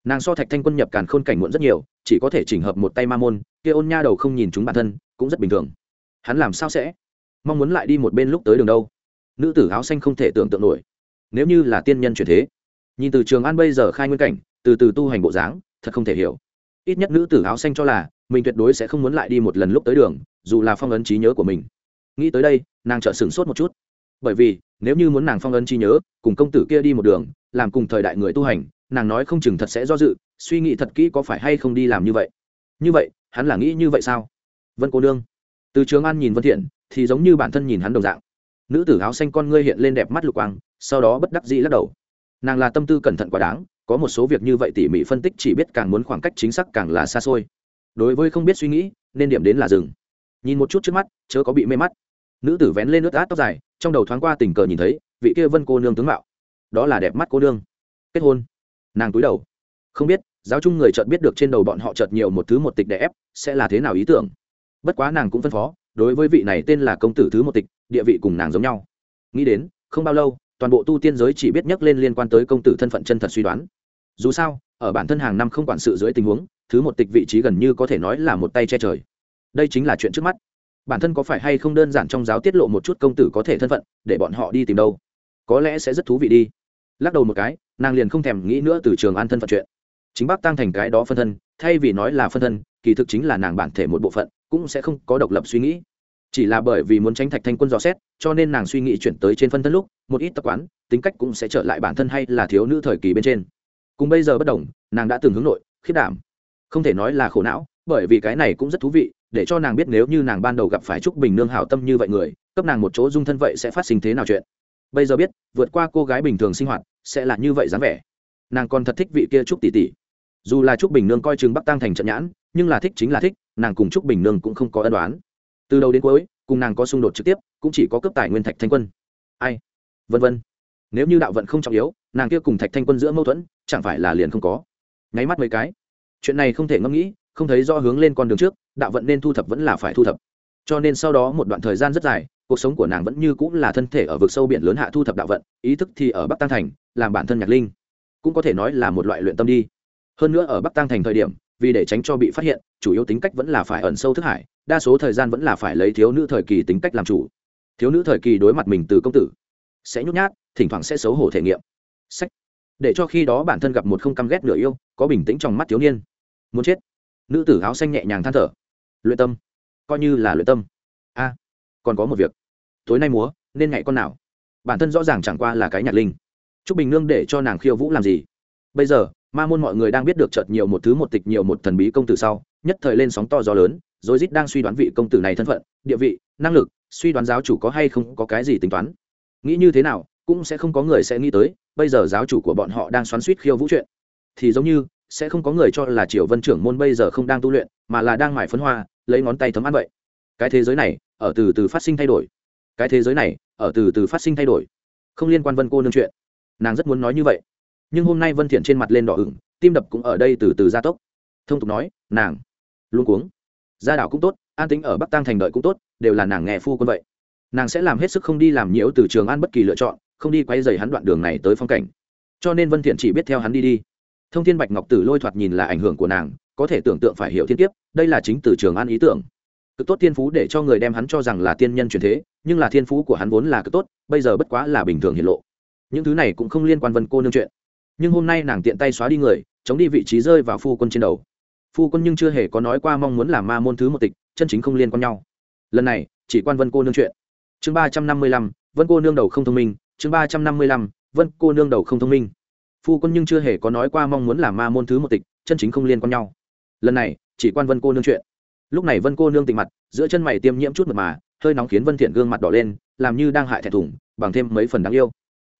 nàng so thạch thanh quân nhập càn khôn cảnh muộn rất nhiều, chỉ có thể chỉnh hợp một tay ma môn, kia ôn nha đầu không nhìn chúng bản thân, cũng rất bình thường. Hắn làm sao sẽ? Mong muốn lại đi một bên lúc tới đường đâu? Nữ tử áo xanh không thể tưởng tượng nổi. Nếu như là tiên nhân chuyển thế, nhìn từ trường an bây giờ khai nguyên cảnh, từ từ tu hành bộ dáng, thật không thể hiểu. Ít nhất nữ tử áo xanh cho là, mình tuyệt đối sẽ không muốn lại đi một lần lúc tới đường, dù là phong ấn trí nhớ của mình. Nghĩ tới đây, nàng trợ sửng sốt một chút bởi vì, nếu như muốn nàng phong ấn chi nhớ, cùng công tử kia đi một đường, làm cùng thời đại người tu hành, nàng nói không chừng thật sẽ do dự, suy nghĩ thật kỹ có phải hay không đi làm như vậy. Như vậy, hắn là nghĩ như vậy sao? Vân cô nương. Từ trường an nhìn vân thiện, thì giống như bản thân nhìn hắn đồng dạng. Nữ tử áo xanh con ngươi hiện lên đẹp mắt lục quang, sau đó bất đắc dĩ lắc đầu. Nàng là tâm tư cẩn thận quá đáng, có một số việc như vậy tỉ mỉ phân tích chỉ biết càng muốn khoảng cách chính xác càng là xa xôi. Đối với không biết suy nghĩ, nên điểm đến là rừng nhìn một chút trước mắt, chớ có bị mê mắt. Nữ tử vén lên nước át tóc dài trong đầu thoáng qua tình cờ nhìn thấy, vị kia vân cô nương tướng mạo. Đó là đẹp mắt cô nương. Kết hôn. Nàng túi đầu. Không biết, giáo chung người chợt biết được trên đầu bọn họ chợt nhiều một thứ một tịch đè ép, sẽ là thế nào ý tưởng? Bất quá nàng cũng phân phó, đối với vị này tên là công tử thứ một tịch, địa vị cùng nàng giống nhau. Nghĩ đến, không bao lâu, toàn bộ tu tiên giới chỉ biết nhắc lên liên quan tới công tử thân phận chân thật suy đoán. Dù sao, ở bản thân hàng năm không quản sự dưới tình huống, thứ một tịch vị trí gần như có thể nói là một tay che trời. Đây chính là chuyện trước mắt bản thân có phải hay không đơn giản trong giáo tiết lộ một chút công tử có thể thân phận, để bọn họ đi tìm đâu? Có lẽ sẽ rất thú vị đi. Lắc đầu một cái, nàng liền không thèm nghĩ nữa từ trường an thân phận chuyện. Chính bác tăng thành cái đó phân thân, thay vì nói là phân thân, kỳ thực chính là nàng bản thể một bộ phận, cũng sẽ không có độc lập suy nghĩ. Chỉ là bởi vì muốn tránh thạch thanh quân dò xét, cho nên nàng suy nghĩ chuyển tới trên phân thân lúc, một ít tập quán, tính cách cũng sẽ trở lại bản thân hay là thiếu nữ thời kỳ bên trên. Cùng bây giờ bất đồng, nàng đã từng hướng nội khiết đảm. Không thể nói là khổ não, bởi vì cái này cũng rất thú vị để cho nàng biết nếu như nàng ban đầu gặp phải trúc bình nương hảo tâm như vậy người, cấp nàng một chỗ dung thân vậy sẽ phát sinh thế nào chuyện? Bây giờ biết, vượt qua cô gái bình thường sinh hoạt, sẽ là như vậy dáng vẻ. Nàng còn thật thích vị kia trúc tỷ tỷ. Dù là trúc bình nương coi chừng bắc tăng thành trận nhãn, nhưng là thích chính là thích, nàng cùng trúc bình nương cũng không có ân đoán từ đầu đến cuối, cùng nàng có xung đột trực tiếp, cũng chỉ có cấp tài nguyên thạch thanh quân. Ai? Vân vân. Nếu như đạo vận không trọng yếu, nàng kia cùng thạch thanh quân giữa mâu thuẫn, chẳng phải là liền không có. Nháy mắt mấy cái. Chuyện này không thể ngẫm nghĩ, không thấy do hướng lên con đường trước đạo vận nên thu thập vẫn là phải thu thập. Cho nên sau đó một đoạn thời gian rất dài, cuộc sống của nàng vẫn như cũng là thân thể ở vực sâu biển lớn hạ thu thập đạo vận, ý thức thì ở bắc tăng thành, làm bản thân nhạc linh. Cũng có thể nói là một loại luyện tâm đi. Hơn nữa ở bắc tăng thành thời điểm, vì để tránh cho bị phát hiện, chủ yếu tính cách vẫn là phải ẩn sâu thức hải, đa số thời gian vẫn là phải lấy thiếu nữ thời kỳ tính cách làm chủ. Thiếu nữ thời kỳ đối mặt mình từ công tử, sẽ nhút nhát, thỉnh thoảng sẽ xấu hổ thể nghiệm. Sách. Để cho khi đó bản thân gặp một không căm ghét nửa yêu, có bình tĩnh trong mắt thiếu niên. Muốn chết. Nữ tử áo xanh nhẹ nhàng than thở luyện tâm. Coi như là luyện tâm. A, còn có một việc. Tối nay múa, nên ngày con nào? Bản thân rõ ràng chẳng qua là cái nhạc linh. T r ú c bình nương để cho nàng khiêu vũ làm gì? Bây giờ, ma môn mọi người đang biết được chợt nhiều một thứ một tịch nhiều một thần bí công tử sau, nhất thời lên sóng to gió lớn, rồi rít đang suy đoán vị công tử này thân phận, địa vị, năng lực, suy đoán giáo chủ có hay không có cái gì tính toán. Nghĩ như thế nào, cũng sẽ không có người sẽ nghĩ tới, bây giờ giáo chủ của bọn họ đang xoắn suýt khiêu vũ chuyện. Thì giống như sẽ không có người cho là triều vân trưởng môn bây giờ không đang tu luyện, mà là đang mải phấn hoa, lấy ngón tay thấm ăn vậy. Cái thế giới này, ở từ từ phát sinh thay đổi. Cái thế giới này, ở từ từ phát sinh thay đổi. Không liên quan vân cô nương chuyện. Nàng rất muốn nói như vậy. Nhưng hôm nay vân thiện trên mặt lên đỏ ửng, tim đập cũng ở đây từ từ gia tốc. Thông tục nói, nàng, luôn cuống. Gia đảo cũng tốt, an tính ở bắc tăng thành đợi cũng tốt, đều là nàng nghe phu quân vậy. Nàng sẽ làm hết sức không đi làm nhiễu từ trường an bất kỳ lựa chọn, không đi quay dày hắn đoạn đường này tới phong cảnh. Cho nên vân thiện chỉ biết theo hắn đi đi thông thiên bạch ngọc tử lôi thoạt nhìn là ảnh hưởng của nàng, có thể tưởng tượng phải hiểu thiên kiếp, đây là chính từ trường an ý tưởng. Cực tốt thiên phú để cho người đem hắn cho rằng là tiên nhân truyền thế, nhưng là thiên phú của hắn vốn là cực tốt, bây giờ bất quá là bình thường hiện lộ. Những thứ này cũng không liên quan vân cô nương chuyện. Nhưng hôm nay nàng tiện tay xóa đi người, chống đi vị trí rơi vào phu quân trên đầu. Phu quân nhưng chưa hề có nói qua mong muốn làm ma môn thứ một tịch, chân chính không liên quan nhau. Lần này, chỉ quan vân cô nương chuyện. Chương ba trăm năm mươi lăm, vân cô nương đầu không thông minh, chương ba trăm năm mươi lăm, vân cô nương đầu không thông minh phu quân nhưng chưa hề có nói qua mong muốn làm ma môn thứ một tịch, chân chính không liên quan nhau. Lần này, chỉ quan vân cô nương chuyện. Lúc này vân cô nương tịnh mặt, giữa chân mày tiêm nhiễm chút mật mà, hơi nóng khiến vân thiện gương mặt đỏ lên, làm như đang hại thẹn thùng, bằng thêm mấy phần đáng yêu.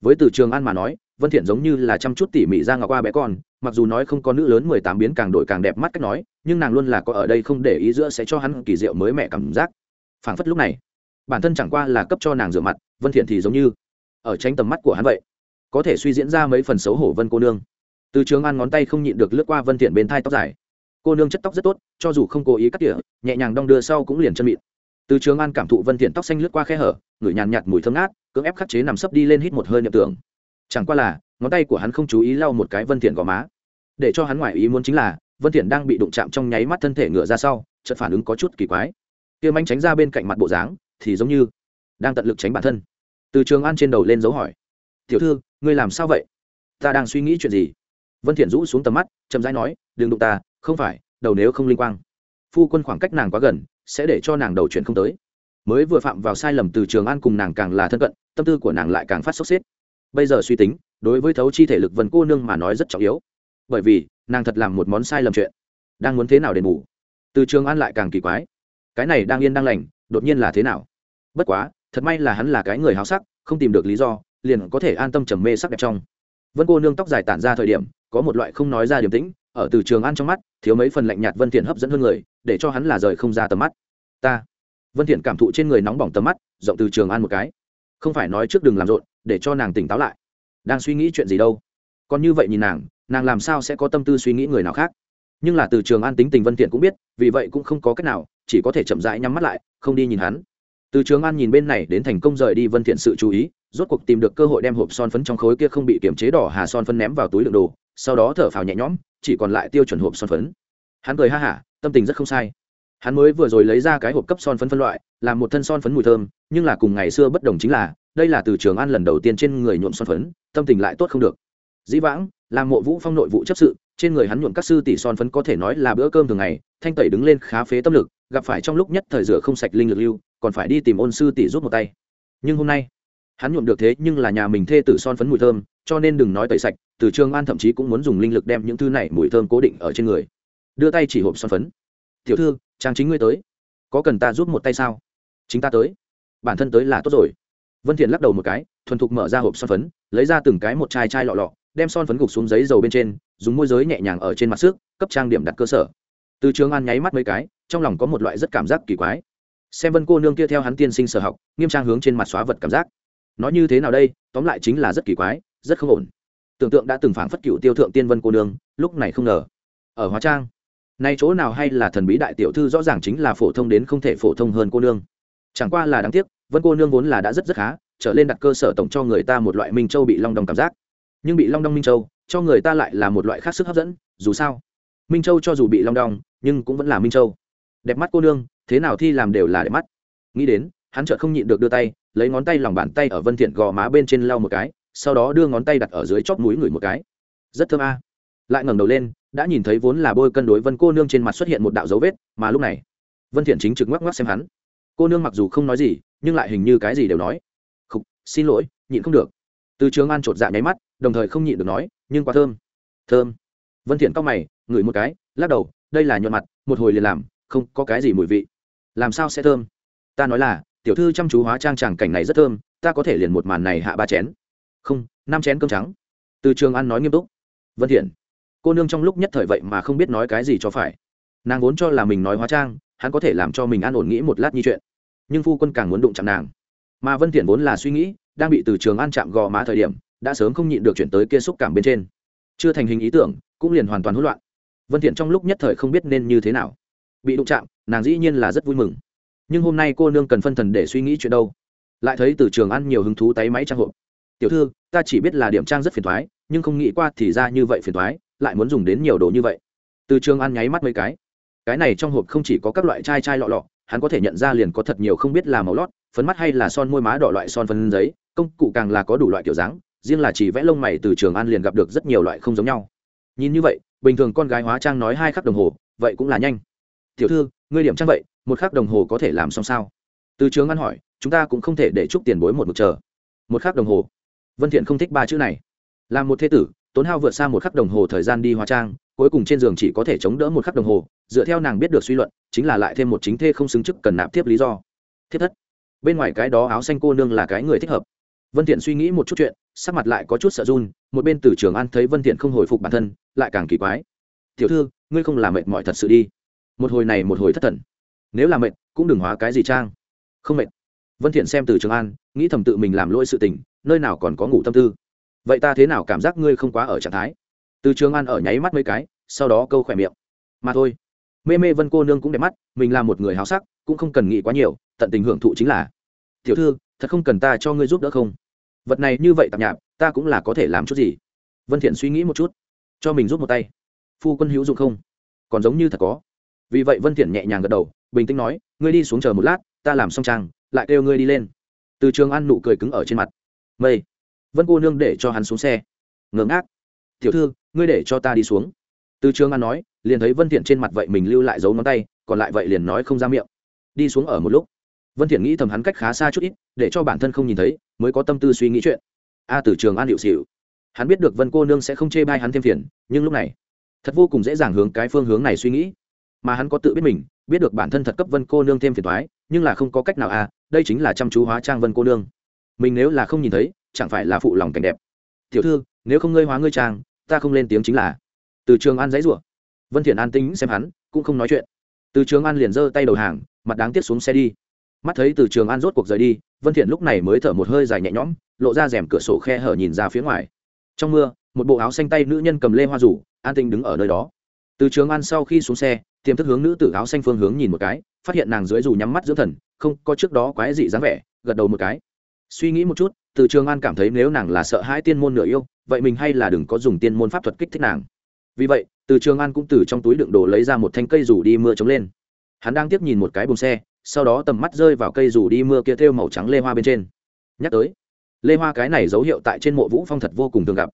Với từ trường an mà nói, vân thiện giống như là chăm chút tỉ mỉ ra ngọc qua bé con, mặc dù nói không có nữ lớn 18 biến càng đổi càng đẹp mắt cách nói, nhưng nàng luôn là có ở đây không để ý giữa sẽ cho hắn kỳ diệu mới mẻ cảm giác. Phảng phất lúc này, bản thân chẳng qua là cấp cho nàng rửa mặt, vân thiện thì giống như ở tránh tầm mắt của hắn vậy có thể suy diễn ra mấy phần xấu hổ vân cô nương. Từ trường an ngón tay không nhịn được lướt qua vân thiện bên thai tóc dài. Cô nương chất tóc rất tốt, cho dù không cố ý cắt tỉa, nhẹ nhàng đong đưa sau cũng liền chân mịn. Từ trường an cảm thụ vân thiện tóc xanh lướt qua khe hở ngửi nhàn nhạt mùi thơm ngát, cưỡng ép khắc chế nằm sấp đi lên hít một hơi niệm tưởng. Chẳng qua là, ngón tay của hắn không chú ý lau một cái vân thiện gò má. Để cho hắn ngoại ý muốn chính là, vân thiện đang bị đụng chạm trong nháy mắt thân thể ngửa ra sau, chợt phản ứng có chút kỳ quái. Kia manh tránh ra bên cạnh mặt bộ dáng, thì giống như đang tận lực tránh bản thân. Từ trường an trên đầu lên dấu hỏi. Tiểu thư ngươi làm sao vậy? Ta đang suy nghĩ chuyện gì? Vân thiện rũ xuống tầm mắt, chậm rãi nói, đừng đụng ta, không phải, đầu nếu không linh quang. Phu quân khoảng cách nàng quá gần, sẽ để cho nàng đầu chuyển không tới. Mới vừa phạm vào sai lầm từ trường an cùng nàng càng là thân cận, tâm tư của nàng lại càng phát sốc xếp. Bây giờ suy tính, đối với thấu chi thể lực vần cô nương mà nói rất trọng yếu. Bởi vì, nàng thật làm một món sai lầm chuyện. Đang muốn thế nào đền bù? Từ trường an lại càng kỳ quái. Cái này đang yên đang lành, đột nhiên là thế nào? Bất quá, thật may là hắn là cái người háo sắc, không tìm được lý do liền có thể an tâm trầm mê sắc đẹp trong. Vân cô nương tóc dài tản ra thời điểm, có một loại không nói ra điềm tĩnh, ở từ trường an trong mắt, thiếu mấy phần lạnh nhạt vân thiện hấp dẫn hơn người, để cho hắn là rời không ra tầm mắt. Ta. Vân thiện cảm thụ trên người nóng bỏng tầm mắt, rộng từ trường an một cái. Không phải nói trước đừng làm rộn, để cho nàng tỉnh táo lại. Đang suy nghĩ chuyện gì đâu. Còn như vậy nhìn nàng nàng làm sao sẽ có tâm tư suy nghĩ người nào khác? Nhưng là từ trường an tính tình vân thiện cũng biết, vì vậy cũng không có cách nào, chỉ có thể chậm rãi nhắm mắt lại, không đi nhìn hắn từ trường an nhìn bên này đến thành công rời đi vân thiện sự chú ý, rốt cuộc tìm được cơ hội đem hộp son phấn trong khối kia không bị kiểm chế đỏ hà son phấn ném vào túi đựng đồ, sau đó thở phào nhẹ nhõm, chỉ còn lại tiêu chuẩn hộp son phấn. Hắn cười ha hả, tâm tình rất không sai. Hắn mới vừa rồi lấy ra cái hộp cấp son phấn phân loại làm một thân son phấn mùi thơm, nhưng là cùng ngày xưa bất đồng chính là, đây là từ trường an lần đầu tiên trên người nhuộm son phấn, tâm tình lại tốt không được. Dĩ vãng làm mộ vũ phong nội vụ chấp sự, trên người hắn nhuộm các sư tỷ son phấn có thể nói là bữa cơm thường ngày, thanh tẩy đứng lên khá phế tâm lực, gặp phải trong lúc nhất thời rửa không sạch linh lực lưu còn phải đi tìm ôn sư tỷ rút một tay. Nhưng hôm nay, hắn nhuộm được thế nhưng là nhà mình thê tử son phấn mùi thơm, cho nên đừng nói tẩy sạch, từ trường an thậm chí cũng muốn dùng linh lực đem những thứ này mùi thơm cố định ở trên người. Đưa tay chỉ hộp son phấn. Tiểu thư, trang chính ngươi tới. Có cần ta giúp một tay sao? Chính ta tới. Bản thân tới là tốt rồi. Vân thiện lắc đầu một cái, thuần thục mở ra hộp son phấn, lấy ra từng cái một chai chai lọ lọ, đem son phấn gục xuống giấy dầu bên trên, dùng môi giới nhẹ nhàng ở trên mặt xước, cấp trang điểm đặt cơ sở. Từ trường an nháy mắt mấy cái, trong lòng có một loại rất cảm giác kỳ quái xem vân cô nương kia theo hắn tiên sinh sở học, nghiêm trang hướng trên mặt xóa vật cảm giác. Nói như thế nào đây? Tóm lại chính là rất kỳ quái, rất không ổn. Tưởng tượng đã từng phản phất cựu tiêu thượng tiên vân cô nương, lúc này không ngờ. Ở hóa trang, nay chỗ nào hay là thần bí đại tiểu thư rõ ràng chính là phổ thông đến không thể phổ thông hơn cô nương. Chẳng qua là đáng tiếc, vân cô nương vốn là đã rất rất khá, trở lên đặt cơ sở tổng cho người ta một loại minh châu bị long đong cảm giác. Nhưng bị long đong minh châu, cho người ta lại là một loại khác sức hấp dẫn, dù sao, minh châu cho dù bị long đong, nhưng cũng vẫn là minh châu đẹp mắt cô nương thế nào thi làm đều là đẹp mắt. Nghĩ đến hắn chợt không nhịn được đưa tay lấy ngón tay lòng bàn tay ở vân thiện gò má bên trên lau một cái sau đó đưa ngón tay đặt ở dưới chóp mũi người một cái. Rất thơm a. Lại ngẩng đầu lên đã nhìn thấy vốn là bôi cân đối vân cô nương trên mặt xuất hiện một đạo dấu vết mà lúc này vân thiện chính trực ngoắc ngoắc xem hắn. Cô nương mặc dù không nói gì nhưng lại hình như cái gì đều nói. Khục, xin lỗi nhịn không được. Từ trường an trột dạ nháy mắt đồng thời không nhịn được nói nhưng quá thơm. Thơm. Vân thiện cao mày ngửi một cái lắc đầu đây là nhuận mặt một hồi liền làm không có cái gì mùi vị. Làm sao sẽ thơm? Ta nói là, tiểu thư chăm chú hóa trang tràng cảnh này rất thơm, ta có thể liền một màn này hạ ba chén. Không, năm chén cơm trắng. Từ trường an nói nghiêm túc. Vân thiện. Cô nương trong lúc nhất thời vậy mà không biết nói cái gì cho phải. Nàng vốn cho là mình nói hóa trang, hắn có thể làm cho mình an ổn nghĩ một lát như chuyện. Nhưng phu quân càng muốn đụng chạm nàng. Mà vân thiện vốn là suy nghĩ, đang bị từ trường an chạm gò má thời điểm, đã sớm không nhịn được chuyển tới kia xúc cảm bên trên. Chưa thành hình ý tưởng, cũng liền hoàn toàn hỗn loạn. Vân thiện trong lúc nhất thời không biết nên như thế nào bị đụng chạm, nàng dĩ nhiên là rất vui mừng. Nhưng hôm nay cô nương cần phân thần để suy nghĩ chuyện đâu. Lại thấy từ trường ăn nhiều hứng thú tay máy trang hộp. Tiểu thư, ta chỉ biết là điểm trang rất phiền thoái nhưng không nghĩ qua thì ra như vậy phiền thoái lại muốn dùng đến nhiều đồ như vậy. Từ trường ăn nháy mắt mấy cái. Cái này trong hộp không chỉ có các loại chai chai lọ lọ, hắn có thể nhận ra liền có thật nhiều không biết là màu lót, phấn mắt hay là son môi má đỏ loại son phân giấy, công cụ càng là có đủ loại kiểu dáng, riêng là chỉ vẽ lông mày từ trường an liền gặp được rất nhiều loại không giống nhau. Nhìn như vậy, bình thường con gái hóa trang nói hai khắc đồng hồ, vậy cũng là nhanh tiểu thư, ngươi điểm trang vậy, một khắc đồng hồ có thể làm xong sao? Từ trường an hỏi, chúng ta cũng không thể để chúc tiền bối một mực chờ. Một khắc đồng hồ. Vân thiện không thích ba chữ này. Làm một thế tử, tốn hao vượt xa một khắc đồng hồ thời gian đi hóa trang, cuối cùng trên giường chỉ có thể chống đỡ một khắc đồng hồ, dựa theo nàng biết được suy luận, chính là lại thêm một chính thê không xứng chức cần nạp tiếp lý do. Thiết thất. Bên ngoài cái đó áo xanh cô nương là cái người thích hợp. Vân thiện suy nghĩ một chút chuyện, sắc mặt lại có chút sợ run, một bên từ trường an thấy vân thiện không hồi phục bản thân, lại càng kỳ quái. Tiểu thư, ngươi không làm mệt mỏi thật sự đi một hồi này một hồi thất thần. Nếu là mệt, cũng đừng hóa cái gì trang. Không mệt. Vân thiện xem từ trường an, nghĩ thầm tự mình làm lỗi sự tình, nơi nào còn có ngủ tâm tư. Vậy ta thế nào cảm giác ngươi không quá ở trạng thái? Từ trường an ở nháy mắt mấy cái, sau đó câu khỏe miệng. Mà thôi. Mê mê vân cô nương cũng đẹp mắt, mình là một người háo sắc, cũng không cần nghĩ quá nhiều, tận tình hưởng thụ chính là. Tiểu thư, thật không cần ta cho ngươi giúp đỡ không? Vật này như vậy tạp nhạp, ta cũng là có thể làm chút gì? Vân thiện suy nghĩ một chút. Cho mình giúp một tay. Phu quân hữu dụng không? Còn giống như thật có vì vậy vân thiện nhẹ nhàng gật đầu, bình tĩnh nói, ngươi đi xuống chờ một lát, ta làm xong trang, lại kêu ngươi đi lên. Từ trường an nụ cười cứng ở trên mặt. Mây. Vân cô nương để cho hắn xuống xe. Ngớ ngác. Tiểu thư, ngươi để cho ta đi xuống. Từ trường an nói, liền thấy vân thiện trên mặt vậy mình lưu lại dấu ngón tay, còn lại vậy liền nói không ra miệng. Đi xuống ở một lúc. Vân thiện nghĩ thầm hắn cách khá xa chút ít, để cho bản thân không nhìn thấy, mới có tâm tư suy nghĩ chuyện. A từ trường an hiệu xỉu. Hắn biết được vân cô nương sẽ không chê bai hắn thêm phiền, nhưng lúc này, thật vô cùng dễ dàng hướng cái phương hướng này suy nghĩ mà hắn có tự biết mình, biết được bản thân thật cấp vân cô nương thêm phiền toái, nhưng là không có cách nào à đây chính là chăm chú hóa trang vân cô nương. Mình nếu là không nhìn thấy, chẳng phải là phụ lòng cảnh đẹp. Tiểu thư, nếu không ngươi hóa ngươi trang, ta không lên tiếng chính là. Từ trường an dãy rủa. Vân thiện an tính xem hắn, cũng không nói chuyện. Từ trường an liền giơ tay đầu hàng, mặt đáng tiếc xuống xe đi. Mắt thấy từ trường an rốt cuộc rời đi, vân thiện lúc này mới thở một hơi dài nhẹ nhõm, lộ ra rèm cửa sổ khe hở nhìn ra phía ngoài. Trong mưa, một bộ áo xanh tay nữ nhân cầm lê hoa rủ, an tinh đứng ở nơi đó. Từ trường an sau khi xuống xe tiềm thức hướng nữ tử áo xanh phương hướng nhìn một cái, phát hiện nàng dưới dù nhắm mắt dưỡng thần, không, có trước đó quái dị dáng vẻ, gật đầu một cái. Suy nghĩ một chút, từ trường an cảm thấy nếu nàng là sợ hãi tiên môn nửa yêu, vậy mình hay là đừng có dùng tiên môn pháp thuật kích thích nàng. Vì vậy, từ trường an cũng từ trong túi đựng đồ lấy ra một thanh cây rủ đi mưa chống lên. Hắn đang tiếp nhìn một cái bùng xe, sau đó tầm mắt rơi vào cây rủ đi mưa kia thêu màu trắng lê hoa bên trên. Nhắc tới, lê hoa cái này dấu hiệu tại trên mộ vũ phong thật vô cùng thường gặp.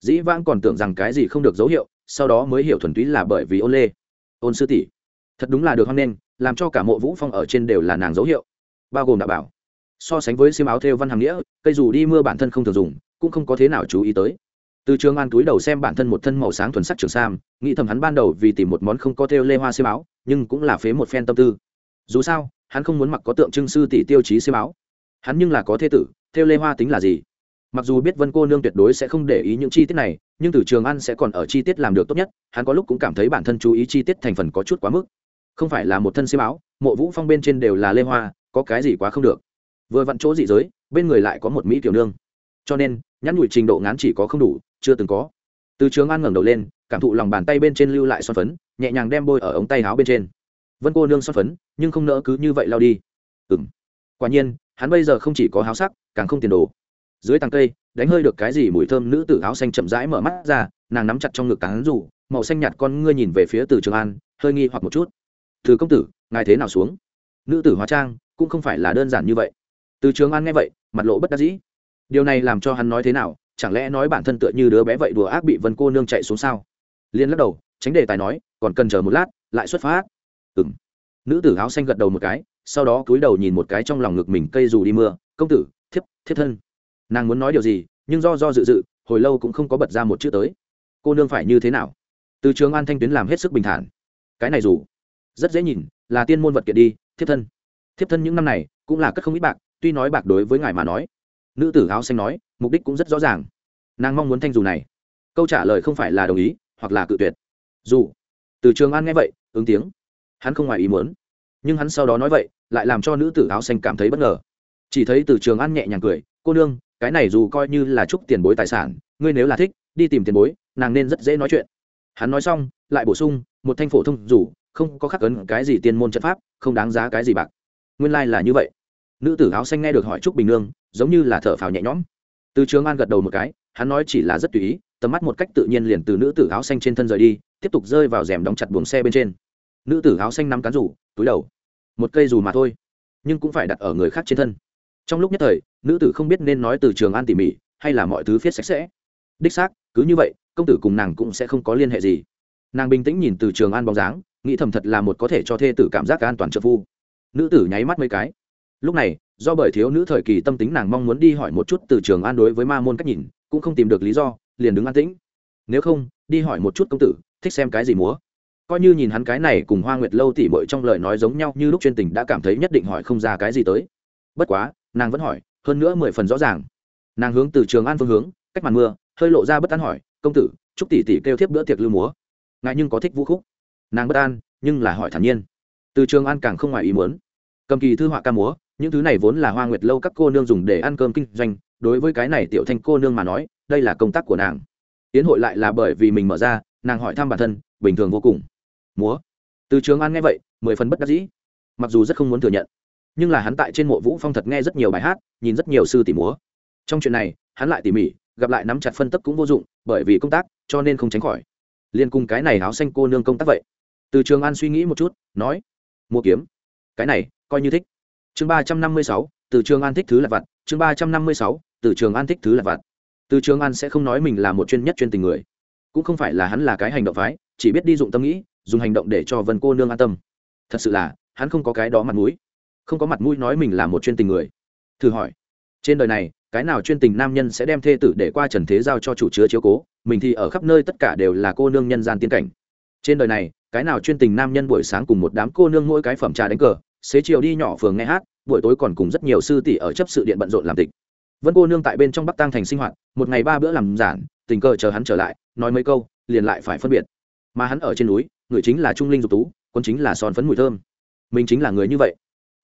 Dĩ vãng còn tưởng rằng cái gì không được dấu hiệu, sau đó mới hiểu thuần túy là bởi vì ô lê ôn sư tỷ. Thật đúng là được hoan nghênh, làm cho cả mộ vũ phong ở trên đều là nàng dấu hiệu. Bao gồm đạo bảo. So sánh với xiêm áo thêu văn hàm nghĩa, cây dù đi mưa bản thân không thường dùng, cũng không có thế nào chú ý tới. Từ trường an túi đầu xem bản thân một thân màu sáng thuần sắc trường sam, nghĩ thầm hắn ban đầu vì tìm một món không có thêu lê hoa xiêm áo, nhưng cũng là phế một phen tâm tư. Dù sao, hắn không muốn mặc có tượng trưng sư tỷ tiêu chí xiêm áo. Hắn nhưng là có thế tử thêu lê hoa tính là gì? Mặc dù biết vân cô nương tuyệt đối sẽ không để ý những chi tiết này, nhưng từ trường ăn sẽ còn ở chi tiết làm được tốt nhất, hắn có lúc cũng cảm thấy bản thân chú ý chi tiết thành phần có chút quá mức. Không phải là một thân xiêm áo, mộ vũ phong bên trên đều là lê hoa, có cái gì quá không được. Vừa vặn chỗ dị giới, bên người lại có một mỹ tiểu nương. Cho nên, nhắn nhủi trình độ ngán chỉ có không đủ, chưa từng có. Từ trường an ngẩng đầu lên, cảm thụ lòng bàn tay bên trên lưu lại son phấn, nhẹ nhàng đem bôi ở ống tay áo bên trên. Vân cô nương son phấn, nhưng không nỡ cứ như vậy lao đi. Ừng quả nhiên, hắn bây giờ không chỉ có háo sắc, càng không tiền đồ dưới tàng cây, đánh hơi được cái gì mùi thơm nữ tử áo xanh chậm rãi mở mắt ra, nàng nắm chặt trong ngực cán rủ, màu xanh nhạt con ngươi nhìn về phía từ trường an, hơi nghi hoặc một chút. Từ công tử, ngài thế nào xuống? Nữ tử hóa trang, cũng không phải là đơn giản như vậy. Từ trường an nghe vậy, mặt lộ bất đắc dĩ. Điều này làm cho hắn nói thế nào? Chẳng lẽ nói bản thân tựa như đứa bé vậy đùa ác bị vân cô nương chạy xuống sao? Liên lắc đầu, tránh đề tài nói, còn cần chờ một lát, lại xuất phát. Ừ m nữ tử áo xanh gật đầu một cái, sau đó cúi đầu nhìn một cái trong lòng ngực mình cây dù đi mưa. Công tử, thiếp thiếp thân nàng muốn nói điều gì, nhưng do do dự dự, hồi lâu cũng không có bật ra một chữ tới. Cô nương phải như thế nào? Từ trường an thanh tuyến làm hết sức bình thản. Cái này dù rất dễ nhìn, là tiên môn vật kiện đi, thiếp thân. Thiếp thân những năm này cũng là cất không ít bạc, tuy nói bạc đối với ngài mà nói. Nữ tử áo xanh nói, mục đích cũng rất rõ ràng. Nàng mong muốn thanh dù này. Câu trả lời không phải là đồng ý, hoặc là cự tuyệt. Dù. Từ trường an nghe vậy, ứng tiếng. Hắn không ngoài ý muốn. Nhưng hắn sau đó nói vậy, lại làm cho nữ tử áo xanh cảm thấy bất ngờ. Chỉ thấy từ trường an nhẹ nhàng cười, cô nương cái này dù coi như là chúc tiền bối tài sản, ngươi nếu là thích, đi tìm tiền bối, nàng nên rất dễ nói chuyện. Hắn nói xong, lại bổ sung, một thanh phổ thông dù, không có khắc ấn cái gì tiên môn trận pháp, không đáng giá cái gì bạc. Nguyên lai、like、là như vậy. Nữ tử áo xanh nghe được hỏi trúc bình nương, giống như là thở phào nhẹ nhõm. Từ trường an gật đầu một cái, hắn nói chỉ là rất tùy ý, tầm mắt một cách tự nhiên liền từ nữ tử áo xanh trên thân rời đi, tiếp tục rơi vào rèm đóng chặt buồng xe bên trên. Nữ tử áo xanh nắm cán rủ túi đầu. Một cây dù mà thôi, nhưng cũng phải đặt ở người khác trên thân trong lúc nhất thời, nữ tử không biết nên nói từ trường an tỉ mỉ, hay là mọi thứ viết sạch sẽ. Đích xác, cứ như vậy, công tử cùng nàng cũng sẽ không có liên hệ gì. Nàng bình tĩnh nhìn từ trường an bóng dáng, nghĩ thầm thật là một có thể cho thê tử cảm giác an toàn trợ phu. Nữ tử nháy mắt mấy cái. Lúc này, do bởi thiếu nữ thời kỳ tâm tính nàng mong muốn đi hỏi một chút từ trường an đối với ma môn cách nhìn, cũng không tìm được lý do, liền đứng an tĩnh. Nếu không, đi hỏi một chút công tử, thích xem cái gì múa. Coi như nhìn hắn cái này cùng hoa nguyệt lâu tỉ bội trong lời nói giống nhau như lúc chuyên tình đã cảm thấy nhất định hỏi không ra cái gì tới. Bất quá nàng vẫn hỏi, hơn nữa mười phần rõ ràng. Nàng hướng từ trường an phương hướng, cách màn mưa, hơi lộ ra bất an hỏi, công tử, chúc tỷ tỷ kêu thiếp bữa tiệc lưu múa. Ngại nhưng có thích vũ khúc. Nàng bất an, nhưng là hỏi thản nhiên. Từ trường an càng không ngoài ý muốn. Cầm kỳ thư họa ca múa, những thứ này vốn là hoa nguyệt lâu các cô nương dùng để ăn cơm kinh doanh, đối với cái này tiểu thanh cô nương mà nói, đây là công tác của nàng. Tiến hội lại là bởi vì mình mở ra, nàng hỏi thăm bản thân, bình thường vô cùng. Múa. Từ trường an nghe vậy, mười phần bất đắc dĩ. Mặc dù rất không muốn thừa nhận nhưng là hắn tại trên mộ vũ phong thật nghe rất nhiều bài hát, nhìn rất nhiều sư tỉ múa. Trong chuyện này, hắn lại tỉ mỉ, gặp lại nắm chặt phân tấp cũng vô dụng, bởi vì công tác, cho nên không tránh khỏi. Liên cùng cái này áo xanh cô nương công tác vậy. Từ trường an suy nghĩ một chút, nói, mua kiếm. Cái này, coi như thích. Chương ba trăm năm mươi sáu, từ trường an thích thứ là vặt. Chương ba trăm năm mươi sáu, từ trường an thích thứ là vặt. Từ trường an sẽ không nói mình là một chuyên nhất chuyên tình người. Cũng không phải là hắn là cái hành động phái, chỉ biết đi dụng tâm nghĩ, dùng hành động để cho vân cô nương an tâm. Thật sự là, hắn không có cái đó mặt mũi không có mặt mũi nói mình là một chuyên tình người. Thử hỏi, trên đời này, cái nào chuyên tình nam nhân sẽ đem thê tử để qua trần thế giao cho chủ chứa chiếu cố? Mình thì ở khắp nơi tất cả đều là cô nương nhân gian tiên cảnh. Trên đời này, cái nào chuyên tình nam nhân buổi sáng cùng một đám cô nương mỗi cái phẩm trà đánh cờ, xế chiều đi nhỏ phường nghe hát, buổi tối còn cùng rất nhiều sư tỷ ở chấp sự điện bận rộn làm tịch. Vân cô nương tại bên trong bắc tăng thành sinh hoạt, một ngày ba bữa làm giản, tình cờ chờ hắn trở lại, nói mấy câu, liền lại phải phân biệt. Mà hắn ở trên núi, người chính là trung linh dục tú, quân chính là son phấn mùi thơm. Mình chính là người như vậy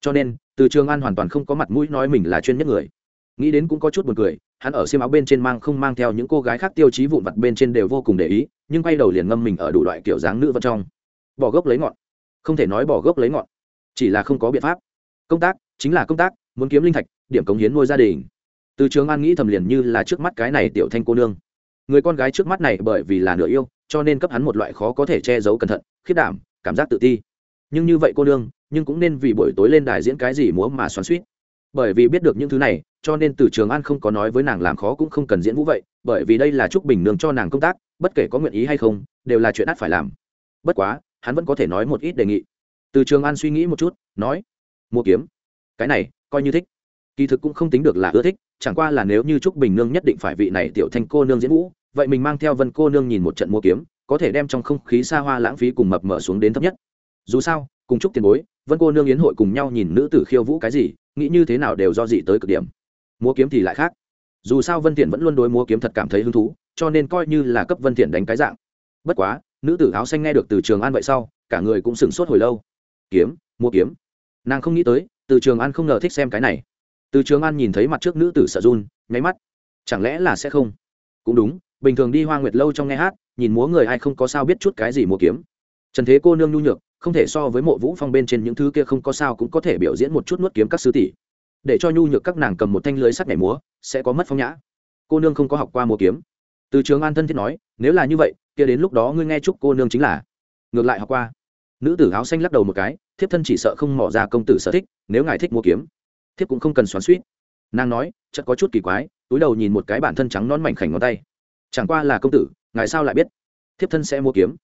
cho nên, từ trường an hoàn toàn không có mặt mũi nói mình là chuyên nhất người. Nghĩ đến cũng có chút b u ồ n cười, hắn ở xiêm áo bên trên mang không mang theo những cô gái khác tiêu chí vụn vặt bên trên đều vô cùng để ý, nhưng quay đầu liền ngâm mình ở đủ loại kiểu dáng nữ vật trong. Bỏ gốc lấy ngọn. Không thể nói bỏ gốc lấy ngọn. Chỉ là không có biện pháp. Công tác, chính là công tác, muốn kiếm linh thạch, điểm cống hiến nuôi gia đình. Từ trường an nghĩ thầm liền như là trước mắt cái này tiểu thanh cô nương. Người con gái trước mắt này bởi vì là nửa yêu, cho nên cấp hắn một loại khó có thể che giấu cẩn thận, khiết đảm, cảm giác tự ti nhưng như vậy cô nương, nhưng cũng nên vì buổi tối lên đài diễn cái gì múa mà xoắn suýt bởi vì biết được những thứ này, cho nên từ trường an không có nói với nàng làm khó cũng không cần diễn vũ vậy, bởi vì đây là chúc bình nương cho nàng công tác, bất kể có nguyện ý hay không, đều là chuyện ắt phải làm. Bất quá, hắn vẫn có thể nói một ít đề nghị. Từ trường an suy nghĩ một chút, nói, mua kiếm. Cái này, coi như thích. Kỳ thực cũng không tính được là ưa thích, chẳng qua là nếu như trúc bình nương nhất định phải vị này tiểu thanh cô nương diễn vũ, vậy mình mang theo vân cô nương nhìn một trận mua kiếm, có thể đem trong không khí xa hoa lãng phí cùng mập mở xuống đến thấp nhất dù sao, cùng chúc tiền bối, vân cô nương yến hội cùng nhau nhìn nữ tử khiêu vũ cái gì, nghĩ như thế nào đều do dị tới cực điểm. Múa kiếm thì lại khác. Dù sao vân thiện vẫn luôn đối múa kiếm thật cảm thấy hứng thú, cho nên coi như là cấp vân thiện đánh cái dạng. Bất quá, nữ tử áo xanh nghe được từ trường an vậy sau, cả người cũng sửng sốt hồi lâu. Kiếm, múa kiếm. Nàng không nghĩ tới, từ trường an không ngờ thích xem cái này. Từ trường an nhìn thấy mặt trước nữ tử sợ run, nháy mắt. Chẳng lẽ là sẽ không? Cũng đúng, bình thường đi hoa nguyệt lâu trong nghe hát, nhìn múa người ai không có sao biết chút cái gì múa kiếm. Trần thế cô nương nhu nhược không thể so với mộ vũ phong bên trên những thứ kia không có sao cũng có thể biểu diễn một chút nuốt kiếm các sư tỷ. Để cho nhu nhược các nàng cầm một thanh lưới sắt nhảy múa, sẽ có mất phong nhã. Cô nương không có học qua múa kiếm. Từ trường an thân thiết nói, nếu là như vậy, kia đến lúc đó ngươi nghe chúc cô nương chính là. Ngược lại học qua. Nữ tử áo xanh lắc đầu một cái, thiếp thân chỉ sợ không mỏ ra công tử sở thích, nếu ngài thích mua kiếm, thiếp cũng không cần xoắn suýt nàng nói, chợt có chút kỳ quái, túi đầu nhìn một cái bản thân trắng non mảnh khảnh ngón tay. Chẳng qua là công tử, ngài sao lại biết? Thiếp thân sẽ mua kiếm.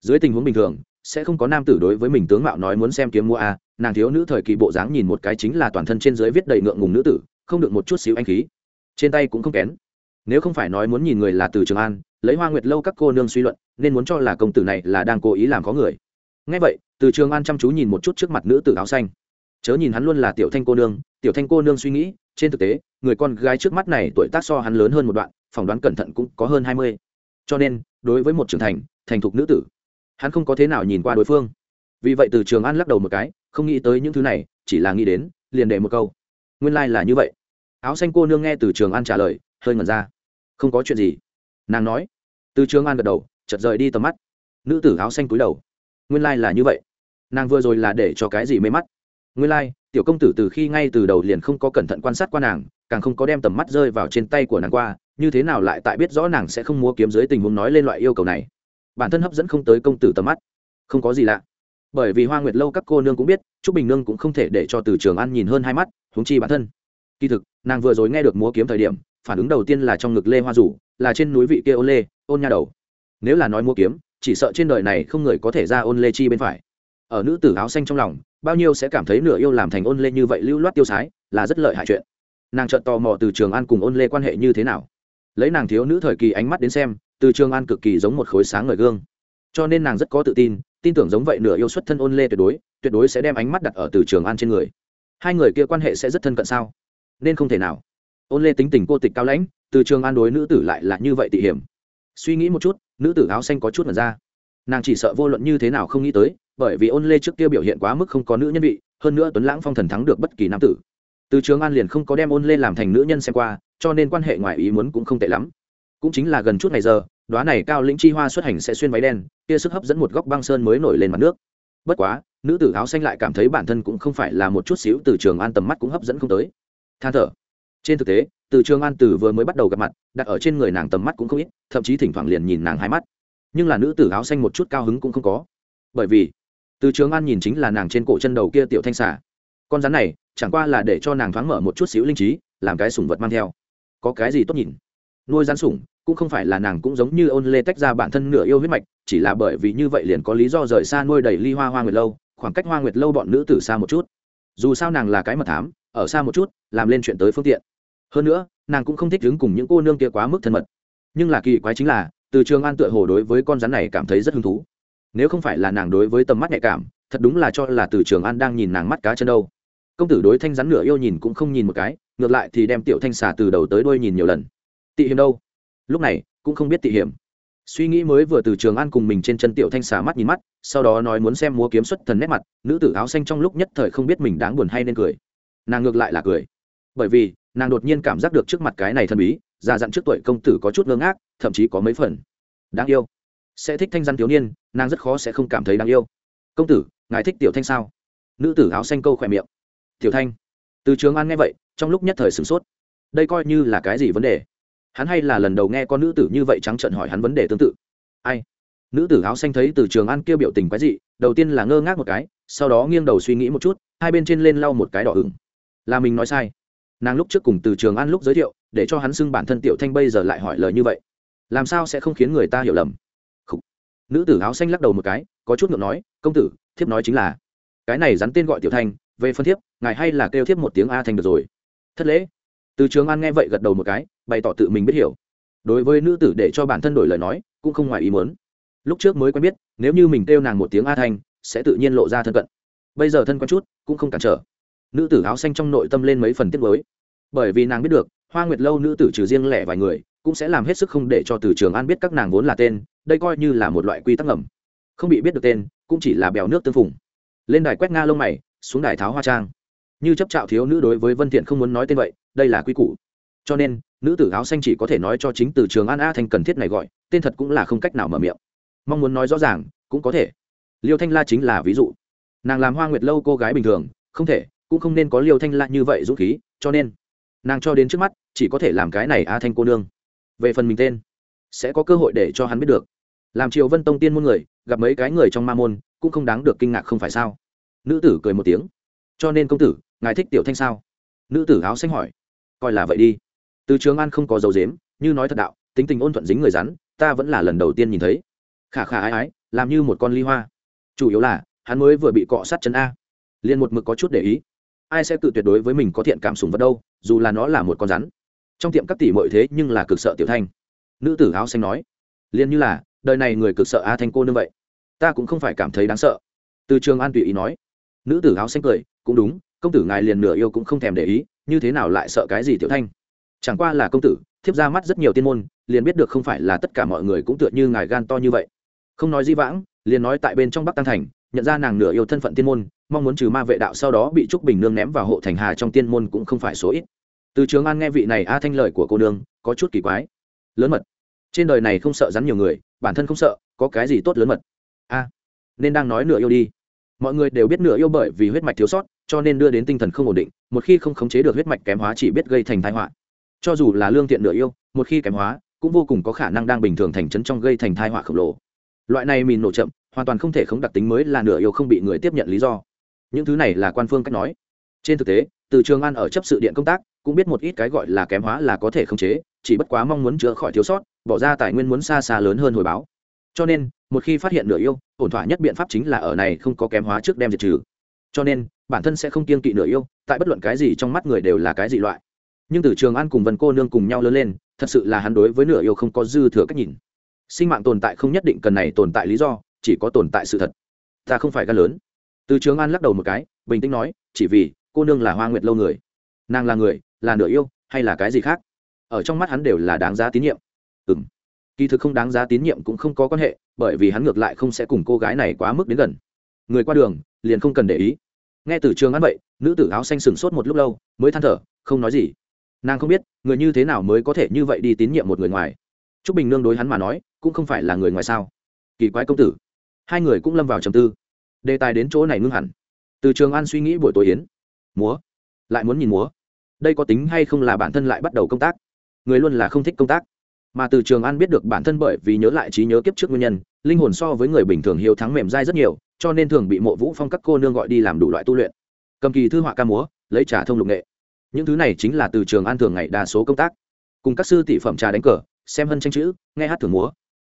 Dưới tình huống bình thường sẽ không có nam tử đối với mình tướng mạo nói muốn xem kiếm mua a à, nàng thiếu nữ thời kỳ bộ dáng nhìn một cái chính là toàn thân trên dưới viết đầy ngượng ngùng nữ tử không được một chút xíu anh khí. Trên tay cũng không kén. Nếu không phải nói muốn nhìn người là từ trường an lấy hoa nguyệt lâu các cô nương suy luận nên muốn cho là công tử này là đang cố ý làm có người. Ngay vậy từ trường an chăm chú nhìn một chút trước mặt nữ tử áo xanh. Chớ nhìn hắn luôn là tiểu thanh cô nương tiểu thanh cô nương suy nghĩ trên thực tế người con gái trước mắt này tuổi tác so hắn lớn hơn một đoạn phỏng đoán cẩn thận cũng có hơn hai mươi. Cho nên đối với một trưởng thành thành thục nữ tử hắn không có thế nào nhìn qua đối phương. Vì vậy từ trường an lắc đầu một cái không nghĩ tới những thứ này chỉ là nghĩ đến liền để một câu. Nguyên lai、like、là như vậy. Áo xanh cô nương nghe từ trường an trả lời hơi ngẩn ra. Không có chuyện gì. Nàng nói. Từ trường an gật đầu chật rời đi tầm mắt. Nữ tử áo xanh cúi đầu. Nguyên lai、like、là như vậy. Nàng vừa rồi là để cho cái gì mê mắt? Nguyên lai、like, tiểu công tử từ khi ngay từ đầu liền không có cẩn thận quan sát qua nàng càng không có đem tầm mắt rơi vào trên tay của nàng qua như thế nào lại tại biết rõ nàng sẽ không mua kiếm dưới tình huống nói lên loại yêu cầu này? Bản thân hấp dẫn không tới công tử tầm mắt. Không có gì lạ. Bởi vì hoa nguyệt lâu các cô nương cũng biết t r ú c bình nương cũng không thể để cho từ trường ăn nhìn hơn hai mắt, huống chi bản thân. Kỳ thực, nàng vừa rồi nghe được múa kiếm thời điểm, phản ứng đầu tiên là trong ngực lê hoa rủ là trên núi vị kia ôn lê, ôn nha đầu. Nếu là nói múa kiếm, chỉ sợ trên đời này không người có thể ra ôn lê chi bên phải. Ở nữ tử áo xanh trong lòng, bao nhiêu sẽ cảm thấy nửa yêu làm thành ôn lê như vậy lưu loát tiêu sái, là rất lợi hại chuyện. Nàng chợt tò mò từ trường an cùng ôn lê quan hệ như thế nào. Lấy nàng thiếu nữ thời kỳ ánh mắt đến xem từ trường an cực kỳ giống một khối sáng ngời gương. Cho nên nàng rất có tự tin tin tưởng giống vậy nửa yêu xuất thân ôn lê tuyệt đối tuyệt đối sẽ đem ánh mắt đặt ở từ trường an trên người. Hai người kia quan hệ sẽ rất thân cận sao? Nên không thể nào. Ôn lê tính tình cô tịch cao lãnh, từ trường an đối nữ tử lại là như vậy tị hiểm. Suy nghĩ một chút, nữ tử áo xanh có chút mật ra. Nàng chỉ sợ vô luận như thế nào không nghĩ tới, bởi vì ôn lê trước kia biểu hiện quá mức không có nữ nhân vị, hơn nữa tuấn lãng phong thần thắng được bất kỳ nam tử. Từ trường an liền không có đem ôn lê làm thành nữ nhân xem qua, cho nên quan hệ ngoài ý muốn cũng không tệ lắm cũng chính là gần chút ngày giờ đoá này cao lĩnh chi hoa xuất hành sẽ xuyên váy đen, kia sức hấp dẫn một góc băng sơn mới nổi lên mặt nước. Bất quá, nữ tử áo xanh lại cảm thấy bản thân cũng không phải là một chút xíu từ trường an tầm mắt cũng hấp dẫn không tới. Than thở. Trên thực tế, từ trường an tử vừa mới bắt đầu gặp mặt, đặt ở trên người nàng tầm mắt cũng không ít, thậm chí thỉnh thoảng liền nhìn nàng hai mắt. Nhưng là nữ tử áo xanh một chút cao hứng cũng không có. Bởi vì, từ trường an nhìn chính là nàng trên cổ chân đầu kia tiểu thanh xả con rắn này, chẳng qua là để cho nàng thoáng mở một chút xíu linh trí, làm cái sủng vật mang theo. Có cái gì tốt nhìn? Nuôi rắn sủng, cũng không phải là nàng cũng giống như ôn lê tách ra bản thân nửa yêu huyết mạch, chỉ là bởi vì như vậy liền có lý do rời xa nuôi đầy ly hoa hoa nguyệt lâu, khoảng cách hoa nguyệt lâu bọn nữ tử xa một chút. Dù sao nàng là cái mật thám, ở xa một chút, làm lên chuyện tới phương tiện. Hơn nữa, nàng cũng không thích đứng cùng những cô nương kia quá mức thân mật. Nhưng là kỳ quái chính là, từ trường an tựa hồ đối với con rắn này cảm thấy rất hứng thú. Nếu không phải là nàng đối với tầm mắt nhạy cảm, thật đúng là cho là từ trường an đang nhìn nàng mắt cá chân đâu. Công tử đối thanh rắn nửa yêu nhìn cũng không nhìn một cái, ngược lại thì đem tiểu thanh xà từ đầu tới đuôi nhìn nhiều lần tị hiểm đâu? Lúc này, cũng không biết tị hiểm. Suy nghĩ mới vừa từ trường an cùng mình trên chân tiểu thanh xà mắt nhìn mắt, sau đó nói muốn xem múa kiếm xuất thần nét mặt, nữ tử áo xanh trong lúc nhất thời không biết mình đáng buồn hay nên cười. Nàng ngược lại là cười. Bởi vì, nàng đột nhiên cảm giác được trước mặt cái này thần bí, già dặn trước tuổi công tử có chút ngơ ngác, thậm chí có mấy phần đáng yêu. Sẽ thích thanh dân thiếu niên, nàng rất khó sẽ không cảm thấy đáng yêu. Công tử, ngài thích tiểu thanh sao? Nữ tử áo xanh câu khỏe miệng. Tiểu thanh. Từ trường an nghe vậy, trong lúc nhất thời sửng sốt. Đây coi như là cái gì vấn đề? Hắn hay là lần đầu nghe con nữ tử như vậy trắng trợn hỏi hắn vấn đề tương tự. Ai? Nữ tử áo xanh thấy từ trường an kêu biểu tình quái dị, đầu tiên là ngơ ngác một cái, sau đó nghiêng đầu suy nghĩ một chút, hai bên trên lên lau một cái đỏ ửng. Là mình nói sai. Nàng lúc trước cùng từ trường an lúc giới thiệu, để cho hắn xưng bản thân tiểu thanh bây giờ lại hỏi lời như vậy. Làm sao sẽ không khiến người ta hiểu lầm? Khủ. nữ tử áo xanh lắc đầu một cái, có chút ngượng nói, công tử, thiếp nói chính là, cái này rắn tên gọi tiểu thanh, về phân thiếp, ngài hay là kêu thiếp một tiếng a thanh được rồi. Thất lễ từ trường an nghe vậy gật đầu một cái, bày tỏ tự mình biết hiểu. Đối với nữ tử để cho bản thân đổi lời nói, cũng không ngoài ý muốn. Lúc trước mới quen biết, nếu như mình kêu nàng một tiếng a thanh, sẽ tự nhiên lộ ra thân cận. Bây giờ thân quen chút, cũng không cản trở. Nữ tử áo xanh trong nội tâm lên mấy phần tiết mới bởi vì nàng biết được, hoa nguyệt lâu nữ tử trừ riêng lẻ vài người, cũng sẽ làm hết sức không để cho từ trường an biết các nàng vốn là tên, đây coi như là một loại quy tắc ngầm. Không bị biết được tên, cũng chỉ là bèo nước tương phùng. Lên đài quét nga lông mày, xuống đài tháo hoa trang như chấp trạo thiếu nữ đối với vân thiện không muốn nói tên vậy, đây là quy củ. Cho nên, nữ tử áo xanh chỉ có thể nói cho chính từ trường an a thành cần thiết này gọi, tên thật cũng là không cách nào mở miệng. Mong muốn nói rõ ràng, cũng có thể. Liêu thanh la chính là ví dụ. Nàng làm hoa nguyệt lâu cô gái bình thường, không thể, cũng không nên có liêu thanh la như vậy dũng khí, cho nên, nàng cho đến trước mắt, chỉ có thể làm cái này a thanh cô nương. Về phần mình tên, sẽ có cơ hội để cho hắn biết được. Làm triều vân tông tiên môn người, gặp mấy cái người trong ma môn, cũng không đáng được kinh ngạc không phải sao? Nữ tử cười một tiếng. Cho nên công tử ngài thích tiểu thanh sao? Nữ tử áo xanh hỏi. Coi là vậy đi. Từ trường an không có dấu dếm, như nói thật đạo, tính tình ôn thuận dính người rắn, ta vẫn là lần đầu tiên nhìn thấy. Khả khả ái ái, làm như một con ly hoa. Chủ yếu là, hắn mới vừa bị cọ sát chân a. Liền một mực có chút để ý. Ai sẽ tự tuyệt đối với mình có thiện cảm sùng vật đâu, dù là nó là một con rắn. Trong tiệm các tỷ mọi thế nhưng là cực sợ tiểu thanh. Nữ tử áo xanh nói. Liền như là, đời này người cực sợ a thanh cô như vậy. Ta cũng không phải cảm thấy đáng sợ. Từ trường an tùy ý nói. Nữ tử áo xanh cười, cũng đúng công tử ngài liền nửa yêu cũng không thèm để ý, như thế nào lại sợ cái gì tiểu thanh? Chẳng qua là công tử, thiếp ra mắt rất nhiều tiên môn, liền biết được không phải là tất cả mọi người cũng tựa như ngài gan to như vậy. Không nói di vãng, liền nói tại bên trong bắc tăng thành, nhận ra nàng nửa yêu thân phận tiên môn, mong muốn trừ ma vệ đạo sau đó bị trúc bình nương ném vào hộ thành hà trong tiên môn cũng không phải số ít. Từ trường an nghe vị này a thanh lời của cô nương, có chút kỳ quái. Lớn mật. Trên đời này không sợ rắn nhiều người, bản thân không sợ, có cái gì tốt lớn mật? A, nên đang nói nửa yêu đi. Mọi người đều biết nửa yêu bởi vì huyết mạch thiếu sót cho nên đưa đến tinh thần không ổn định, một khi không khống chế được huyết mạch kém hóa chỉ biết gây thành tai họa. Cho dù là lương thiện nửa yêu, một khi kém hóa, cũng vô cùng có khả năng đang bình thường thành chấn trong gây thành tai họa khổng lồ. Loại này mìn nổ chậm, hoàn toàn không thể khống đặc tính mới là nửa yêu không bị người tiếp nhận lý do. Những thứ này là quan phương cách nói. Trên thực tế, từ trường an ở chấp sự điện công tác, cũng biết một ít cái gọi là kém hóa là có thể khống chế, chỉ bất quá mong muốn chữa khỏi thiếu sót, bỏ ra tài nguyên muốn xa xa lớn hơn hồi báo. Cho nên, một khi phát hiện nửa yêu, ổn thỏa nhất biện pháp chính là ở này không có kém hóa trước đem diệt trừ. Cho nên bản thân sẽ không kiên kỵ nửa yêu, tại bất luận cái gì trong mắt người đều là cái gì loại. Nhưng từ trường an cùng vân cô nương cùng nhau lớn lên, thật sự là hắn đối với nửa yêu không có dư thừa cách nhìn. Sinh mạng tồn tại không nhất định cần này tồn tại lý do, chỉ có tồn tại sự thật. Ta không phải gan lớn. Từ trường an lắc đầu một cái, bình tĩnh nói, chỉ vì cô nương là hoa nguyệt lâu người. Nàng là người, là nửa yêu, hay là cái gì khác? Ở trong mắt hắn đều là đáng giá tín nhiệm. Ừ m kỳ thực không đáng giá tín nhiệm cũng không có quan hệ, bởi vì hắn ngược lại không sẽ cùng cô gái này quá mức đến gần. Người qua đường, liền không cần để ý nghe từ trường ăn vậy, nữ tử áo xanh sừng sốt một lúc lâu, mới than thở, không nói gì. Nàng không biết, người như thế nào mới có thể như vậy đi tín nhiệm một người ngoài. T r ú c bình nương đối hắn mà nói, cũng không phải là người ngoài sao. Kỳ quái công tử. Hai người cũng lâm vào trầm tư. Đề tài đến chỗ này ngưng hẳn. Từ trường an suy nghĩ buổi tối yến. Múa. Lại muốn nhìn múa. Đây có tính hay không là bản thân lại bắt đầu công tác? Người luôn là không thích công tác. Mà từ trường an biết được bản thân bởi vì nhớ lại trí nhớ kiếp trước nguyên nhân, linh hồn so với người bình thường hiếu thắng mềm dai rất nhiều cho nên thường bị mộ vũ phong các cô nương gọi đi làm đủ loại tu luyện. Cầm kỳ thư họa ca múa, lấy trà thông lục nghệ. Những thứ này chính là từ trường an thường ngày đa số công tác. Cùng các sư tỷ phẩm trà đánh cờ, xem hân tranh chữ, nghe hát thường múa.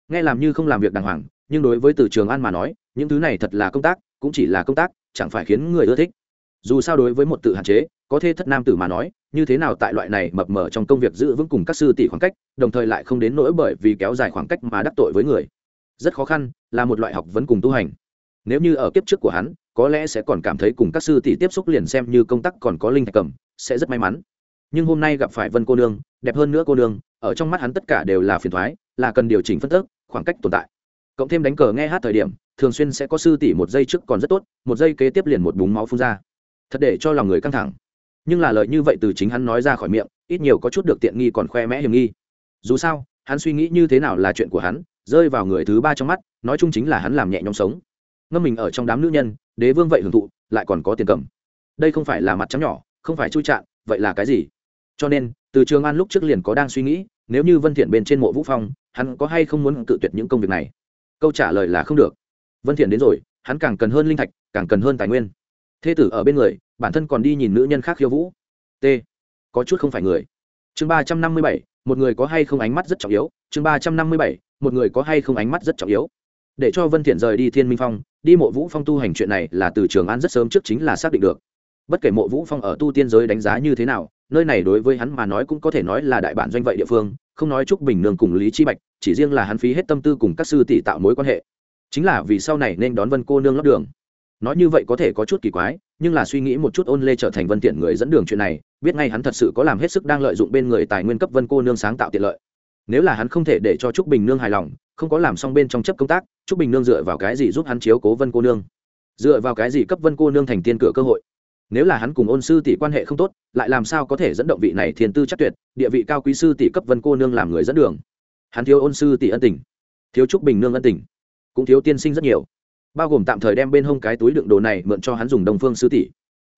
Nghe làm như không làm việc đàng hoàng, nhưng đối với từ trường an mà nói, những thứ này thật là công tác, cũng chỉ là công tác, chẳng phải khiến người ưa thích. Dù sao đối với một tự hạn chế, có thể thất nam tử mà nói, như thế nào tại loại này mập mờ trong công việc giữ vững cùng các sư tỷ khoảng cách, đồng thời lại không đến nỗi bởi vì kéo dài khoảng cách mà đắc tội với người. Rất khó khăn, là một loại học vấn cùng tu hành nếu như ở kiếp trước của hắn, có lẽ sẽ còn cảm thấy cùng các sư tỷ tiếp xúc liền xem như công tác còn có linh thạch cầm, sẽ rất may mắn. Nhưng hôm nay gặp phải vân cô nương, đẹp hơn nữa cô nương, ở trong mắt hắn tất cả đều là phiền thoái, là cần điều chỉnh phân tức khoảng cách tồn tại. Cộng thêm đánh cờ nghe hát thời điểm, thường xuyên sẽ có sư tỷ một giây trước còn rất tốt, một giây kế tiếp liền một búng máu phun ra. Thật để cho lòng người căng thẳng. Nhưng là lời như vậy từ chính hắn nói ra khỏi miệng, ít nhiều có chút được tiện nghi còn khoe mẽ hiểm nghi. Dù sao, hắn suy nghĩ như thế nào là chuyện của hắn, rơi vào người thứ ba trong mắt, nói chung chính là hắn làm nhẹ nhõm sống ngâm mình ở trong đám nữ nhân, đế vương vậy hưởng thụ, lại còn có tiền cầm. Đây không phải là mặt trắng nhỏ, không phải chui trạng vậy là cái gì? Cho nên, từ trường an lúc trước liền có đang suy nghĩ, nếu như vân thiện bên trên mộ vũ phong, hắn có hay không muốn cự tuyệt những công việc này? Câu trả lời là không được. Vân thiện đến rồi, hắn càng cần hơn linh thạch, càng cần hơn tài nguyên. Thế tử ở bên người, bản thân còn đi nhìn nữ nhân khác khiêu vũ. T. Có chút không phải người. Chương ba trăm năm mươi bảy, một người có hay không ánh mắt rất trọng yếu? Chương ba trăm năm mươi bảy, một người có hay không ánh mắt rất trọng yếu? Để cho vân thiện rời đi thiên minh phong đi mộ vũ phong tu hành chuyện này là từ trường an rất sớm trước chính là xác định được. Bất kể mộ vũ phong ở tu tiên giới đánh giá như thế nào, nơi này đối với hắn mà nói cũng có thể nói là đại bản doanh vậy địa phương, không nói chúc bình nương cùng lý chi bạch, chỉ riêng là hắn phí hết tâm tư cùng các sư tỷ tạo mối quan hệ. Chính là vì sau này nên đón vân cô nương lót đường. Nói như vậy có thể có chút kỳ quái, nhưng là suy nghĩ một chút ôn lê trở thành vân tiện người dẫn đường chuyện này, biết ngay hắn thật sự có làm hết sức đang lợi dụng bên người tài nguyên cấp vân cô nương sáng tạo tiện lợi. Nếu là hắn không thể để cho trúc bình nương hài lòng không có làm xong bên trong chấp công tác, trúc bình nương dựa vào cái gì giúp hắn chiếu cố vân cô nương? Dựa vào cái gì cấp vân cô nương thành tiên cửa cơ hội? Nếu là hắn cùng ôn sư tỷ quan hệ không tốt, lại làm sao có thể dẫn động vị này thiên tư chắc tuyệt, địa vị cao quý sư tỷ cấp vân cô nương làm người dẫn đường? Hắn thiếu ôn sư tỷ ân tình, thiếu trúc bình nương ân tình, cũng thiếu tiên sinh rất nhiều. Bao gồm tạm thời đem bên hông cái túi đựng đồ này mượn cho hắn dùng đồng phương sư tỷ.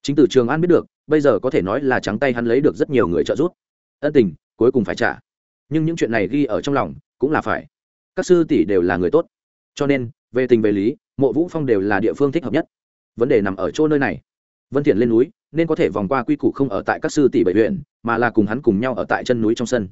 Chính từ trường an biết được, bây giờ có thể nói là trắng tay hắn lấy được rất nhiều người trợ giúp. Ân tình, cuối cùng phải trả. Nhưng những chuyện này ghi ở trong lòng, cũng là phải các sư tỷ đều là người tốt. Cho nên, về tình về lý, mộ vũ phong đều là địa phương thích hợp nhất. Vấn đề nằm ở chỗ nơi này. Vân thiện lên núi, nên có thể vòng qua quy củ không ở tại các sư tỷ bảy huyện, mà là cùng hắn cùng nhau ở tại chân núi trong sân.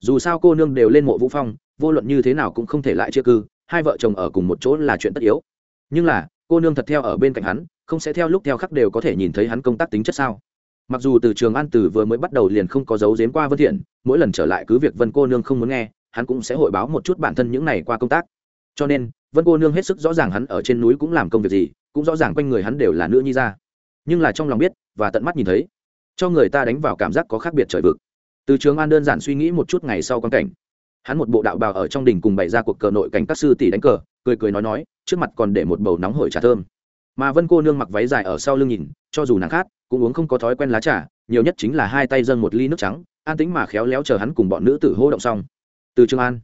Dù sao cô nương đều lên mộ vũ phong, vô luận như thế nào cũng không thể lại chia cư, hai vợ chồng ở cùng một chỗ là chuyện tất yếu. Nhưng là, cô nương thật theo ở bên cạnh hắn, không sẽ theo lúc theo khắc đều có thể nhìn thấy hắn công tác tính chất sao. Mặc dù từ trường an từ vừa mới bắt đầu liền không có dấu giếm qua vân thiện, mỗi lần trở lại cứ việc vân cô nương không muốn nghe hắn cũng sẽ hội báo một chút bản thân những này qua công tác. Cho nên, vân cô nương hết sức rõ ràng hắn ở trên núi cũng làm công việc gì, cũng rõ ràng quanh người hắn đều là nữ nhi ra. Nhưng là trong lòng biết và tận mắt nhìn thấy, cho người ta đánh vào cảm giác có khác biệt trời vực. Từ trường an đơn giản suy nghĩ một chút ngày sau quan cảnh, hắn một bộ đạo bào ở trong đình cùng bày ra cuộc cờ nội cảnh các sư tỷ đánh cờ, cười cười nói nói, trước mặt còn để một bầu nóng hổi trà thơm. Mà vân cô nương mặc váy dài ở sau lưng nhìn, cho dù nàng khát, cũng uống không có thói quen lá trà, nhiều nhất chính là hai tay dâng một ly nước trắng, an tính mà khéo léo chờ hắn cùng bọn nữ tử hô động xong từ trường an.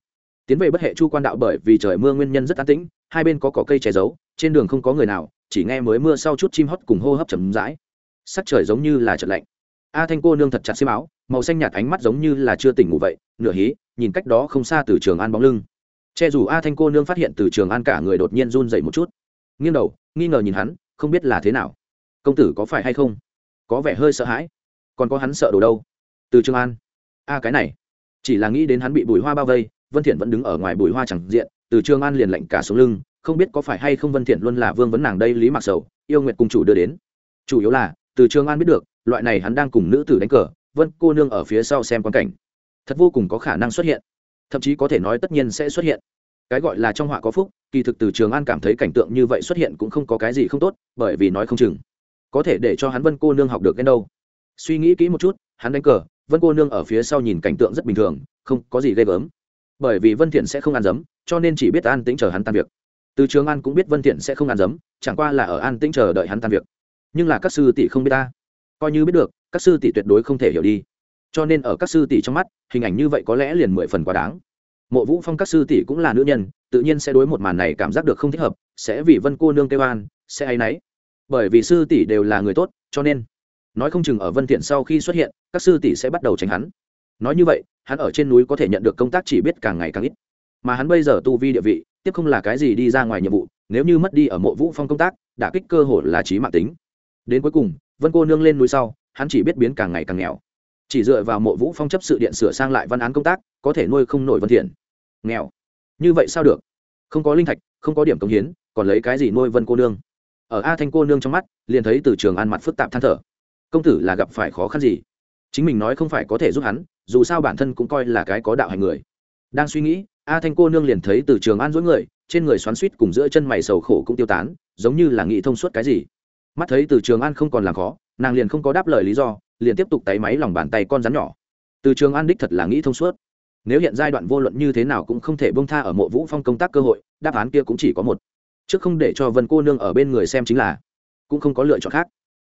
Tiến về bất hệ chu quan đạo bởi vì trời mưa nguyên nhân rất an tĩnh, hai bên có cỏ cây che giấu, trên đường không có người nào, chỉ nghe mới mưa sau chút chim hót cùng hô hấp chầm rãi. Sắc trời giống như là trận lạnh. A thanh cô nương thật chặt xiêm áo, màu xanh nhạt ánh mắt giống như là chưa tỉnh ngủ vậy, nửa hí, nhìn cách đó không xa từ trường an bóng lưng. Che dù a thanh cô nương phát hiện từ trường an cả người đột nhiên run dậy một chút. Nghiêng đầu, nghi ngờ nhìn hắn, không biết là thế nào. Công tử có phải hay không? Có vẻ hơi sợ hãi. Còn có hắn sợ đồ đâu? Từ trường an. A cái này chỉ là nghĩ đến hắn bị bùi hoa bao vây, vân thiện vẫn đứng ở ngoài bùi hoa chẳng diện, từ trường an liền lạnh cả xuống lưng, không biết có phải hay không vân thiện luôn là vương vấn nàng đây lý mặc sầu, yêu nguyệt cung chủ đưa đến. Chủ yếu là, từ trường an biết được, loại này hắn đang cùng nữ tử đánh cờ, vân cô nương ở phía sau xem quan cảnh. Thật vô cùng có khả năng xuất hiện. Thậm chí có thể nói tất nhiên sẽ xuất hiện. Cái gọi là trong họa có phúc, kỳ thực từ trường an cảm thấy cảnh tượng như vậy xuất hiện cũng không có cái gì không tốt, bởi vì nói không chừng. Có thể để cho hắn vân cô nương học được cái đâu. Suy nghĩ kỹ một chút, hắn đánh cờ vân cô nương ở phía sau nhìn cảnh tượng rất bình thường, không có gì ghê gớm. Bởi vì vân thiện sẽ không ăn dấm, cho nên chỉ biết an tĩnh chờ hắn tan việc. Từ trường an cũng biết vân thiện sẽ không ăn dấm, chẳng qua là ở an tĩnh chờ đợi hắn tan việc. Nhưng là các sư tỷ không biết ta. Coi như biết được, các sư tỷ tuyệt đối không thể hiểu đi. Cho nên ở các sư tỷ trong mắt, hình ảnh như vậy có lẽ liền mười phần quá đáng. Mộ vũ phong các sư tỷ cũng là nữ nhân, tự nhiên sẽ đối một màn này cảm giác được không thích hợp, sẽ vì vân cô nương kêu an, sẽ hay náy. Bởi vì sư tỷ đều là người tốt, cho nên nói không chừng ở vân thiện sau khi xuất hiện, các sư tỷ sẽ bắt đầu tránh hắn. Nói như vậy, hắn ở trên núi có thể nhận được công tác chỉ biết càng ngày càng ít. Mà hắn bây giờ tu vi địa vị, tiếp không là cái gì đi ra ngoài nhiệm vụ, nếu như mất đi ở mộ vũ phong công tác đã kích cơ hội là trí mạng tính. Đến cuối cùng, vân cô nương lên núi sau, hắn chỉ biết biến càng ngày càng nghèo. Chỉ dựa vào mộ vũ phong chấp sự điện sửa sang lại văn án công tác, có thể nuôi không nổi vân thiện. Nghèo. Như vậy sao được? Không có linh thạch, không có điểm công hiến, còn lấy cái gì nuôi vân cô nương? Ở a thanh cô nương trong mắt, liền thấy từ trường an mặt phức tạp than thở công tử là gặp phải khó khăn gì? Chính mình nói không phải có thể giúp hắn, dù sao bản thân cũng coi là cái có đạo hành người. Đang suy nghĩ, a thanh cô nương liền thấy từ trường an dối người, trên người xoắn suýt cùng giữa chân mày sầu khổ cũng tiêu tán, giống như là nghĩ thông suốt cái gì. Mắt thấy từ trường an không còn làm khó, nàng liền không có đáp lời lý do, liền tiếp tục tay máy lòng bàn tay con rắn nhỏ. Từ trường an đích thật là nghĩ thông suốt. Nếu hiện giai đoạn vô luận như thế nào cũng không thể bông tha ở mộ vũ phong công tác cơ hội, đáp án kia cũng chỉ có một. Trước không để cho vân cô nương ở bên người xem chính là, cũng không có lựa chọn khác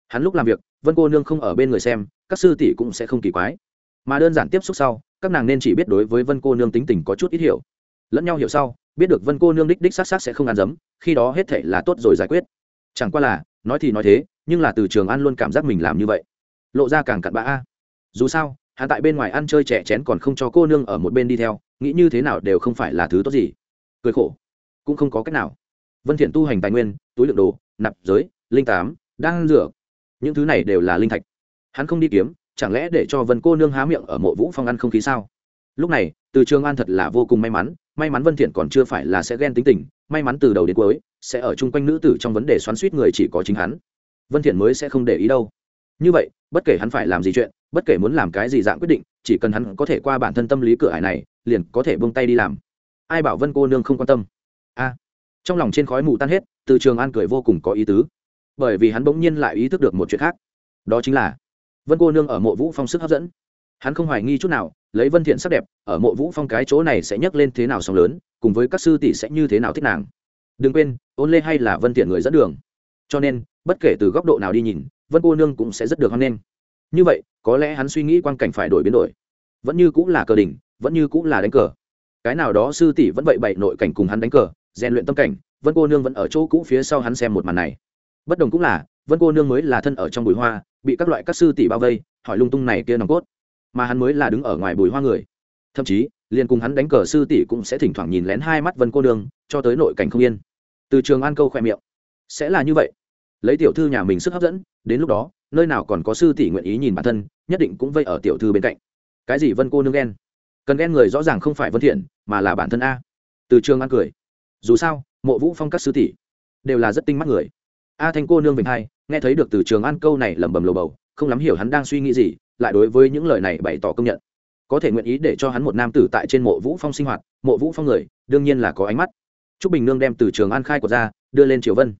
hắn lúc làm việc, vân cô nương không ở bên người xem, các sư tỷ cũng sẽ không kỳ quái. Mà đơn giản tiếp xúc sau, các nàng nên chỉ biết đối với vân cô nương tính tình có chút ít hiểu. Lẫn nhau hiểu sau, biết được vân cô nương đích đích s á t s á t sẽ không ăn dấm, khi đó hết thể là tốt rồi giải quyết. Chẳng qua là, nói thì nói thế, nhưng là từ trường ăn luôn cảm giác mình làm như vậy. Lộ ra càng cặn bã a. Dù sao hạ tại bên ngoài ăn chơi trẻ chén còn không cho cô nương ở một bên đi theo, nghĩ như thế nào đều không phải là thứ tốt gì. Cười khổ. Cũng không có cách nào. Vân thiện tu hành tài nguyên, túi lượng đồ, nạp giới, linh tám đang rửa những thứ này đều là linh thạch. Hắn không đi kiếm, chẳng lẽ để cho vân cô nương há miệng ở mộ vũ phong ăn không khí sao? Lúc này, từ trường an thật là vô cùng may mắn may mắn vân thiện còn chưa phải là sẽ ghen tính tình, may mắn từ đầu đến cuối, sẽ ở chung quanh nữ tử trong vấn đề xoắn suýt người chỉ có chính hắn. Vân thiện mới sẽ không để ý đâu. Như vậy, bất kể hắn phải làm gì chuyện, bất kể muốn làm cái gì dạng quyết định, chỉ cần hắn có thể qua bản thân tâm lý cửa ải này, liền có thể buông tay đi làm. Ai bảo vân cô nương không quan tâm? A. Trong lòng trên khói mù tan hết, từ trường an cười vô cùng có ý tứ bởi vì hắn bỗng nhiên lại ý thức được một chuyện khác. Đó chính là, vân cô nương ở mộ vũ phong sức hấp dẫn. Hắn không hoài nghi chút nào, lấy vân thiện sắc đẹp, ở mộ vũ phong cái chỗ này sẽ nhấc lên thế nào sóng lớn, cùng với các sư tỷ sẽ như thế nào thích nàng. Đừng quên, ôn lê hay là vân thiện người dẫn đường. Cho nên, bất kể từ góc độ nào đi nhìn, vân cô nương cũng sẽ rất được hoan nghênh. Như vậy, có lẽ hắn suy nghĩ quan cảnh phải đổi biến đổi. Vẫn như cũng là cờ đỉnh, vẫn như cũng là đánh cờ. Cái nào đó sư tỷ vẫn vậy bậy nội cảnh cùng hắn đánh cờ, rèn luyện tâm cảnh, vân cô nương vẫn ở chỗ cũ phía sau hắn xem một màn này bất đồng cũng là, vân cô nương mới là thân ở trong bụi hoa, bị các loại các sư tỷ bao vây, hỏi lung tung này kia nòng cốt. Mà hắn mới là đứng ở ngoài bụi hoa người. Thậm chí, liền cùng hắn đánh cờ sư tỷ cũng sẽ thỉnh thoảng nhìn lén hai mắt vân cô nương, cho tới nội cảnh không yên. Từ trường an câu khoe miệng. Sẽ là như vậy. Lấy tiểu thư nhà mình sức hấp dẫn, đến lúc đó, nơi nào còn có sư tỷ nguyện ý nhìn bản thân, nhất định cũng vây ở tiểu thư bên cạnh. Cái gì vân cô nương ghen? Cần ghen người rõ ràng không phải vân thiện, mà là bản thân a. Từ trường an cười. Dù sao, mộ vũ phong các sư tỷ đều là rất tinh mắt người a thanh cô nương vịnh hai, nghe thấy được từ trường an câu này lẩm bẩm lầu bầu, không lắm hiểu hắn đang suy nghĩ gì, lại đối với những lời này bày tỏ công nhận. Có thể nguyện ý để cho hắn một nam tử tại trên mộ vũ phong sinh hoạt, mộ vũ phong người, đương nhiên là có ánh mắt. T bình nương đem từ trường an khai của ra, đưa lên triều vân.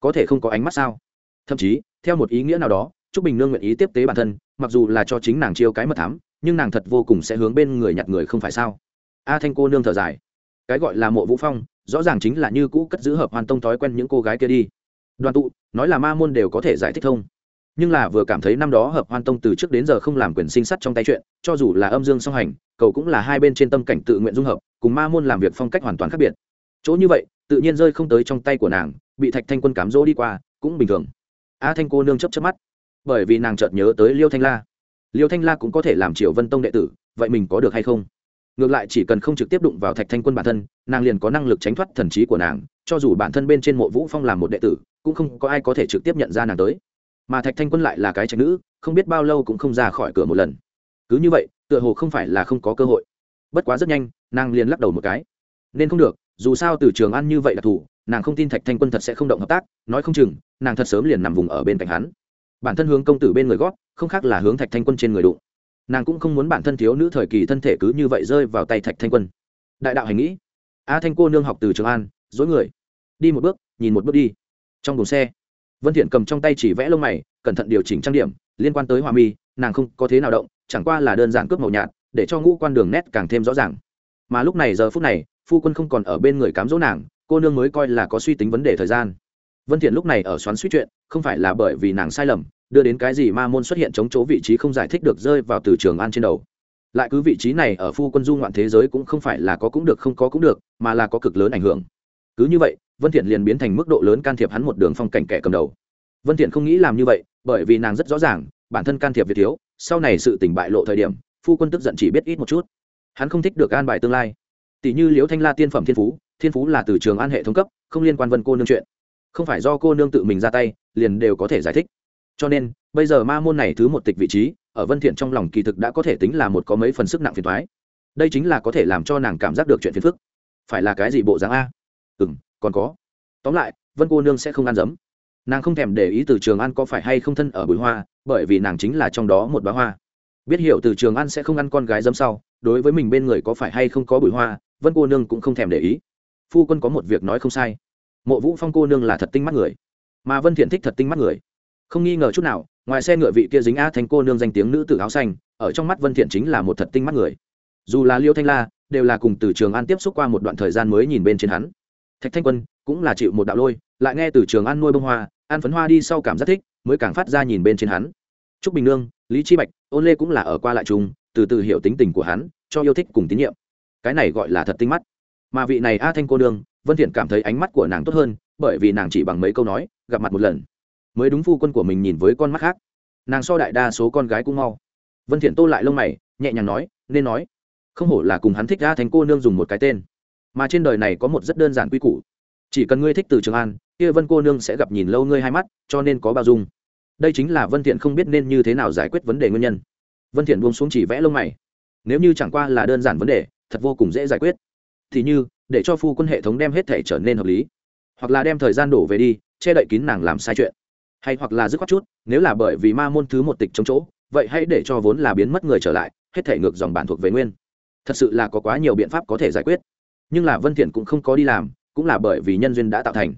Có thể không có ánh mắt sao? Thậm chí, theo một ý nghĩa nào đó t bình nương nguyện ý tiếp tế bản thân, mặc dù là cho chính nàng chiêu cái mật thám, nhưng nàng thật vô cùng sẽ hướng bên người nhặt người không phải sao? A thanh cô nương thở dài. Cái gọi là mộ vũ phong, rõ ràng chính là như cũ cất giữ hợp hoàn tông thói quen những cô gái kia đi đoàn tụ, nói là ma môn đều có thể giải thích thông nhưng là vừa cảm thấy năm đó hợp hoan tông từ trước đến giờ không làm quyền sinh sắt trong tay chuyện, cho dù là âm dương song hành, cầu cũng là hai bên trên tâm cảnh tự nguyện dung hợp, cùng ma môn làm việc phong cách hoàn toàn khác biệt. Chỗ như vậy, tự nhiên rơi không tới trong tay của nàng, bị thạch thanh quân cám dỗ đi qua, cũng bình thường. A thanh cô nương chấp chấp mắt. Bởi vì nàng chợt nhớ tới liêu thanh la. Liêu thanh la cũng có thể làm triệu vân tông đệ tử, vậy mình có được hay không? Ngược lại chỉ cần không trực tiếp đụng vào thạch thanh quân bản thân, nàng liền có năng lực tránh thoát thần trí của nàng, cho dù bản thân bên trên mộ vũ phong làm một đệ tử, cũng không có ai có thể trực tiếp nhận ra nàng tới. Mà thạch thanh quân lại là cái trạch nữ, không biết bao lâu cũng không ra khỏi cửa một lần. Cứ như vậy, tựa hồ không phải là không có cơ hội. Bất quá rất nhanh, nàng liền lắc đầu một cái. Nên không được, dù sao từ trường ăn như vậy là thủ, nàng không tin thạch thanh quân thật sẽ không động hợp tác, nói không chừng, nàng thật sớm liền nằm vùng ở bên cạnh hắn. Bản thân hướng công tử bên người gót không khác là hướng thạch thanh quân trên người đụng nàng cũng không muốn bản thân thiếu nữ thời kỳ thân thể cứ như vậy rơi vào tay thạch thanh quân. Đại đạo hành nghĩ, a thanh cô nương học từ trường an, dối người. Đi một bước, nhìn một bước đi. Trong đồn xe, vân thiện cầm trong tay chỉ vẽ lông mày, cẩn thận điều chỉnh trang điểm, liên quan tới hoa mi, nàng không có thế nào động, chẳng qua là đơn giản cướp màu nhạt, để cho ngũ quan đường nét càng thêm rõ ràng. Mà lúc này giờ phút này, phu quân không còn ở bên người cám dỗ nàng, cô nương mới coi là có suy tính vấn đề thời gian vân thiện lúc này ở xoắn suýt chuyện, không phải là bởi vì nàng sai lầm, đưa đến cái gì ma môn xuất hiện chống chỗ vị trí không giải thích được rơi vào từ trường an trên đầu. Lại cứ vị trí này ở phu quân du ngoạn thế giới cũng không phải là có cũng được, không có cũng được, mà là có cực lớn ảnh hưởng. Cứ như vậy, vân thiện liền biến thành mức độ lớn can thiệp hắn một đường phong cảnh kẻ cầm đầu. Vân thiện không nghĩ làm như vậy, bởi vì nàng rất rõ ràng, bản thân can thiệp việc thiếu, sau này sự tình bại lộ thời điểm, phu quân tức giận chỉ biết ít một chút. Hắn không thích được an bài tương lai. Tỷ như liễu thanh la tiên phẩm thiên phú thiên phú là từ trường an hệ thống cấp, không liên quan vân cô nương chuyện không phải do cô nương tự mình ra tay, liền đều có thể giải thích. Cho nên, bây giờ ma môn này thứ một tịch vị trí, ở vân thiện trong lòng kỳ thực đã có thể tính là một có mấy phần sức nặng phiền toái. Đây chính là có thể làm cho nàng cảm giác được chuyện phiền phức. Phải là cái gì bộ dáng a? Ừm, còn có. Tóm lại, vân cô nương sẽ không ăn dấm. Nàng không thèm để ý từ trường an có phải hay không thân ở bụi hoa, bởi vì nàng chính là trong đó một bá hoa. Biết hiểu từ trường an sẽ không ăn con gái dấm sau, đối với mình bên người có phải hay không có bụi hoa, vân cô nương cũng không thèm để ý. Phu quân có một việc nói không sai mộ vũ phong cô nương là thật tinh mắt người mà vân thiện thích thật tinh mắt người không nghi ngờ chút nào ngoài xe ngựa vị kia dính a thành cô nương danh tiếng nữ tử áo xanh ở trong mắt vân thiện chính là một thật tinh mắt người dù là liêu thanh la đều là cùng từ trường an tiếp xúc qua một đoạn thời gian mới nhìn bên trên hắn thạch thanh quân cũng là chịu một đạo lôi lại nghe từ trường An nuôi bông hoa An phấn hoa đi sau cảm giác thích mới càng phát ra nhìn bên trên hắn trúc bình nương lý chi bạch ôn lê cũng là ở qua lại chung từ từ hiểu tính tình của hắn cho yêu thích cùng tín nhiệm cái này gọi là thật tinh mắt mà vị này a thanh cô nương vân thiện cảm thấy ánh mắt của nàng tốt hơn, bởi vì nàng chỉ bằng mấy câu nói, gặp mặt một lần. Mới đúng phu quân của mình nhìn với con mắt khác. Nàng so đại đa số con gái cũng mau. Vân thiện tô lại lông mày, nhẹ nhàng nói, nên nói. Không hổ là cùng hắn thích ra thành cô nương dùng một cái tên. Mà trên đời này có một rất đơn giản quy củ. Chỉ cần ngươi thích từ trường an, kia vân cô nương sẽ gặp nhìn lâu ngươi hai mắt, cho nên có bao dung. Đây chính là vân thiện không biết nên như thế nào giải quyết vấn đề nguyên nhân. Vân thiện buông xuống chỉ vẽ lông mày. Nếu như chẳng qua là đơn giản vấn đề, thật vô cùng dễ giải quyết thì như để cho phu quân hệ thống đem hết thể trở nên hợp lý. Hoặc là đem thời gian đổ về đi che đậy kín nàng làm sai chuyện. Hay hoặc là dứt khoát chút nếu là bởi vì ma môn thứ một tịch trong chỗ vậy hãy để cho vốn là biến mất người trở lại hết thể ngược dòng bản thuộc về nguyên. Thật sự là có quá nhiều biện pháp có thể giải quyết. Nhưng là vân thiện cũng không có đi làm cũng là bởi vì nhân duyên đã tạo thành.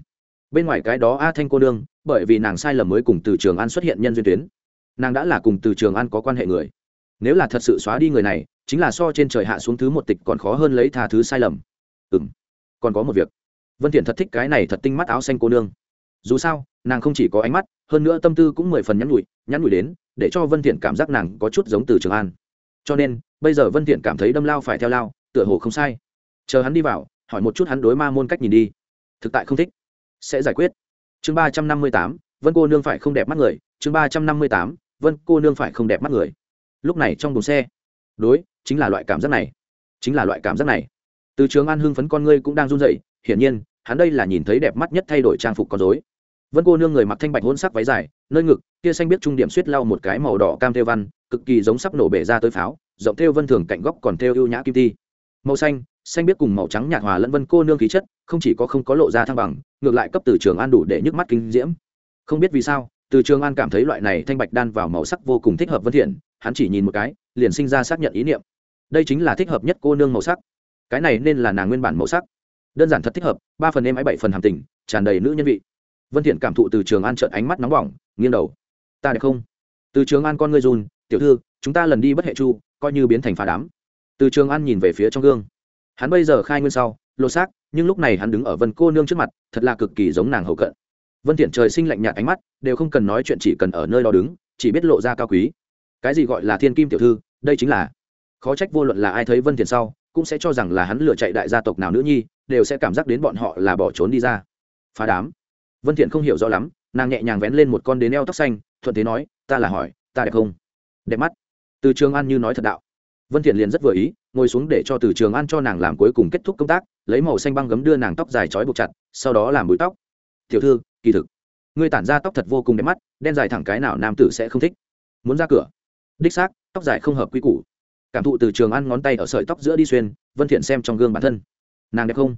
Bên ngoài cái đó a thanh cô đương, bởi vì nàng sai lầm mới cùng từ trường an xuất hiện nhân duyên tuyến. Nàng đã là cùng từ trường an có quan hệ người. Nếu là thật sự xóa đi người này chính là so trên trời hạ xuống thứ một tịch còn khó hơn lấy tha thứ sai lầm. Ừ m còn có một việc. Vân thiện thật thích cái này thật tinh mắt áo xanh cô nương. Dù sao, nàng không chỉ có ánh mắt, hơn nữa tâm tư cũng mười phần nhắn nhủi nhắn nhủi đến, để cho vân thiện cảm giác nàng có chút giống từ trường an. Cho nên, bây giờ vân thiện cảm thấy đâm lao phải theo lao, tựa hồ không sai. Chờ hắn đi vào, hỏi một chút hắn đối ma môn cách nhìn đi. Thực tại không thích. Sẽ giải quyết. Chương ba trăm năm mươi tám, vân cô nương phải không đẹp mắt người. Chương ba trăm năm mươi tám, vân cô nương phải không đẹp mắt người. Lúc này trong đồn xe, đối chính là loại cảm giác này. Chính là loại cảm giác này. Từ trường an hưng phấn con ngươi cũng đang run rẩy, hiển nhiên, hắn đây là nhìn thấy đẹp mắt nhất thay đổi trang phục con dối vân cô nương người mặc thanh bạch hôn sắc váy dài, nơi ngực, kia xanh biết trung điểm suýt lau một cái màu đỏ cam theo văn, cực kỳ giống sắp nổ bể ra tới pháo, rộng theo vân thường cạnh góc còn theo ưu nhã kim ti. Màu xanh xanh biết cùng màu trắng nhạt hòa lẫn vân cô nương khí chất, không chỉ có không có lộ ra thăng bằng, ngược lại cấp từ trường an đủ để nhức mắt kinh diễm. Không biết vì sao, từ trường an cảm thấy loại này thanh bạch đan vào màu sắc vô cùng thích hợp vân thiện, hắn chỉ nhìn một cái, liền sinh ra xác nhận ý niệm đây chính là thích hợp nhất cô nương màu sắc. Cái này nên là nàng nguyên bản màu sắc. Đơn giản thật thích hợp, ba phần em ấy bảy phần hàm tình, tràn đầy nữ nhân vị. Vân thiện cảm thụ từ trường an trợn ánh mắt nóng bỏng, nghiêng đầu. Ta đẹp không? Từ trường an con ngươi run, tiểu thư, chúng ta lần đi bất hệ chu, coi như biến thành phá đám. Từ trường an nhìn về phía trong gương. Hắn bây giờ khai nguyên sau lô xác, nhưng lúc này hắn đứng ở vân cô nương trước mặt, thật là cực kỳ giống nàng hậu cận. Vân thiện trời sinh lạnh nhạt ánh mắt, đều không cần nói chuyện chỉ cần ở nơi đó đứng, chỉ biết lộ ra cao quý. Cái gì gọi là thiên kim tiểu thư, đây chính là khó trách vô luận là ai thấy vân Thiền sau, cũng sẽ cho rằng là hắn lựa chạy đại gia tộc nào nữ nhi, đều sẽ cảm giác đến bọn họ là bỏ trốn đi ra. Phá đám. Vân thiện không hiểu rõ lắm, nàng nhẹ nhàng vén lên một con đến eo tóc xanh, thuận thế nói, ta là hỏi, ta đẹp không? Đẹp mắt. Từ trường an như nói thật đạo. Vân thiện liền rất vừa ý, ngồi xuống để cho từ trường an cho nàng làm cuối cùng kết thúc công tác, lấy màu xanh băng gấm đưa nàng tóc dài trói buộc chặt, sau đó làm búi tóc. Tiểu thư, kỳ thực, ngươi tản ra tóc thật vô cùng đẹp mắt, đen dài thẳng cái nào nam tử sẽ không thích? Muốn ra cửa. Đích xác, tóc dài không hợp quy củ cảm thụ từ trường an ngón tay ở sợi tóc giữa đi xuyên, vân thiện xem trong gương bản thân. Nàng đẹp không?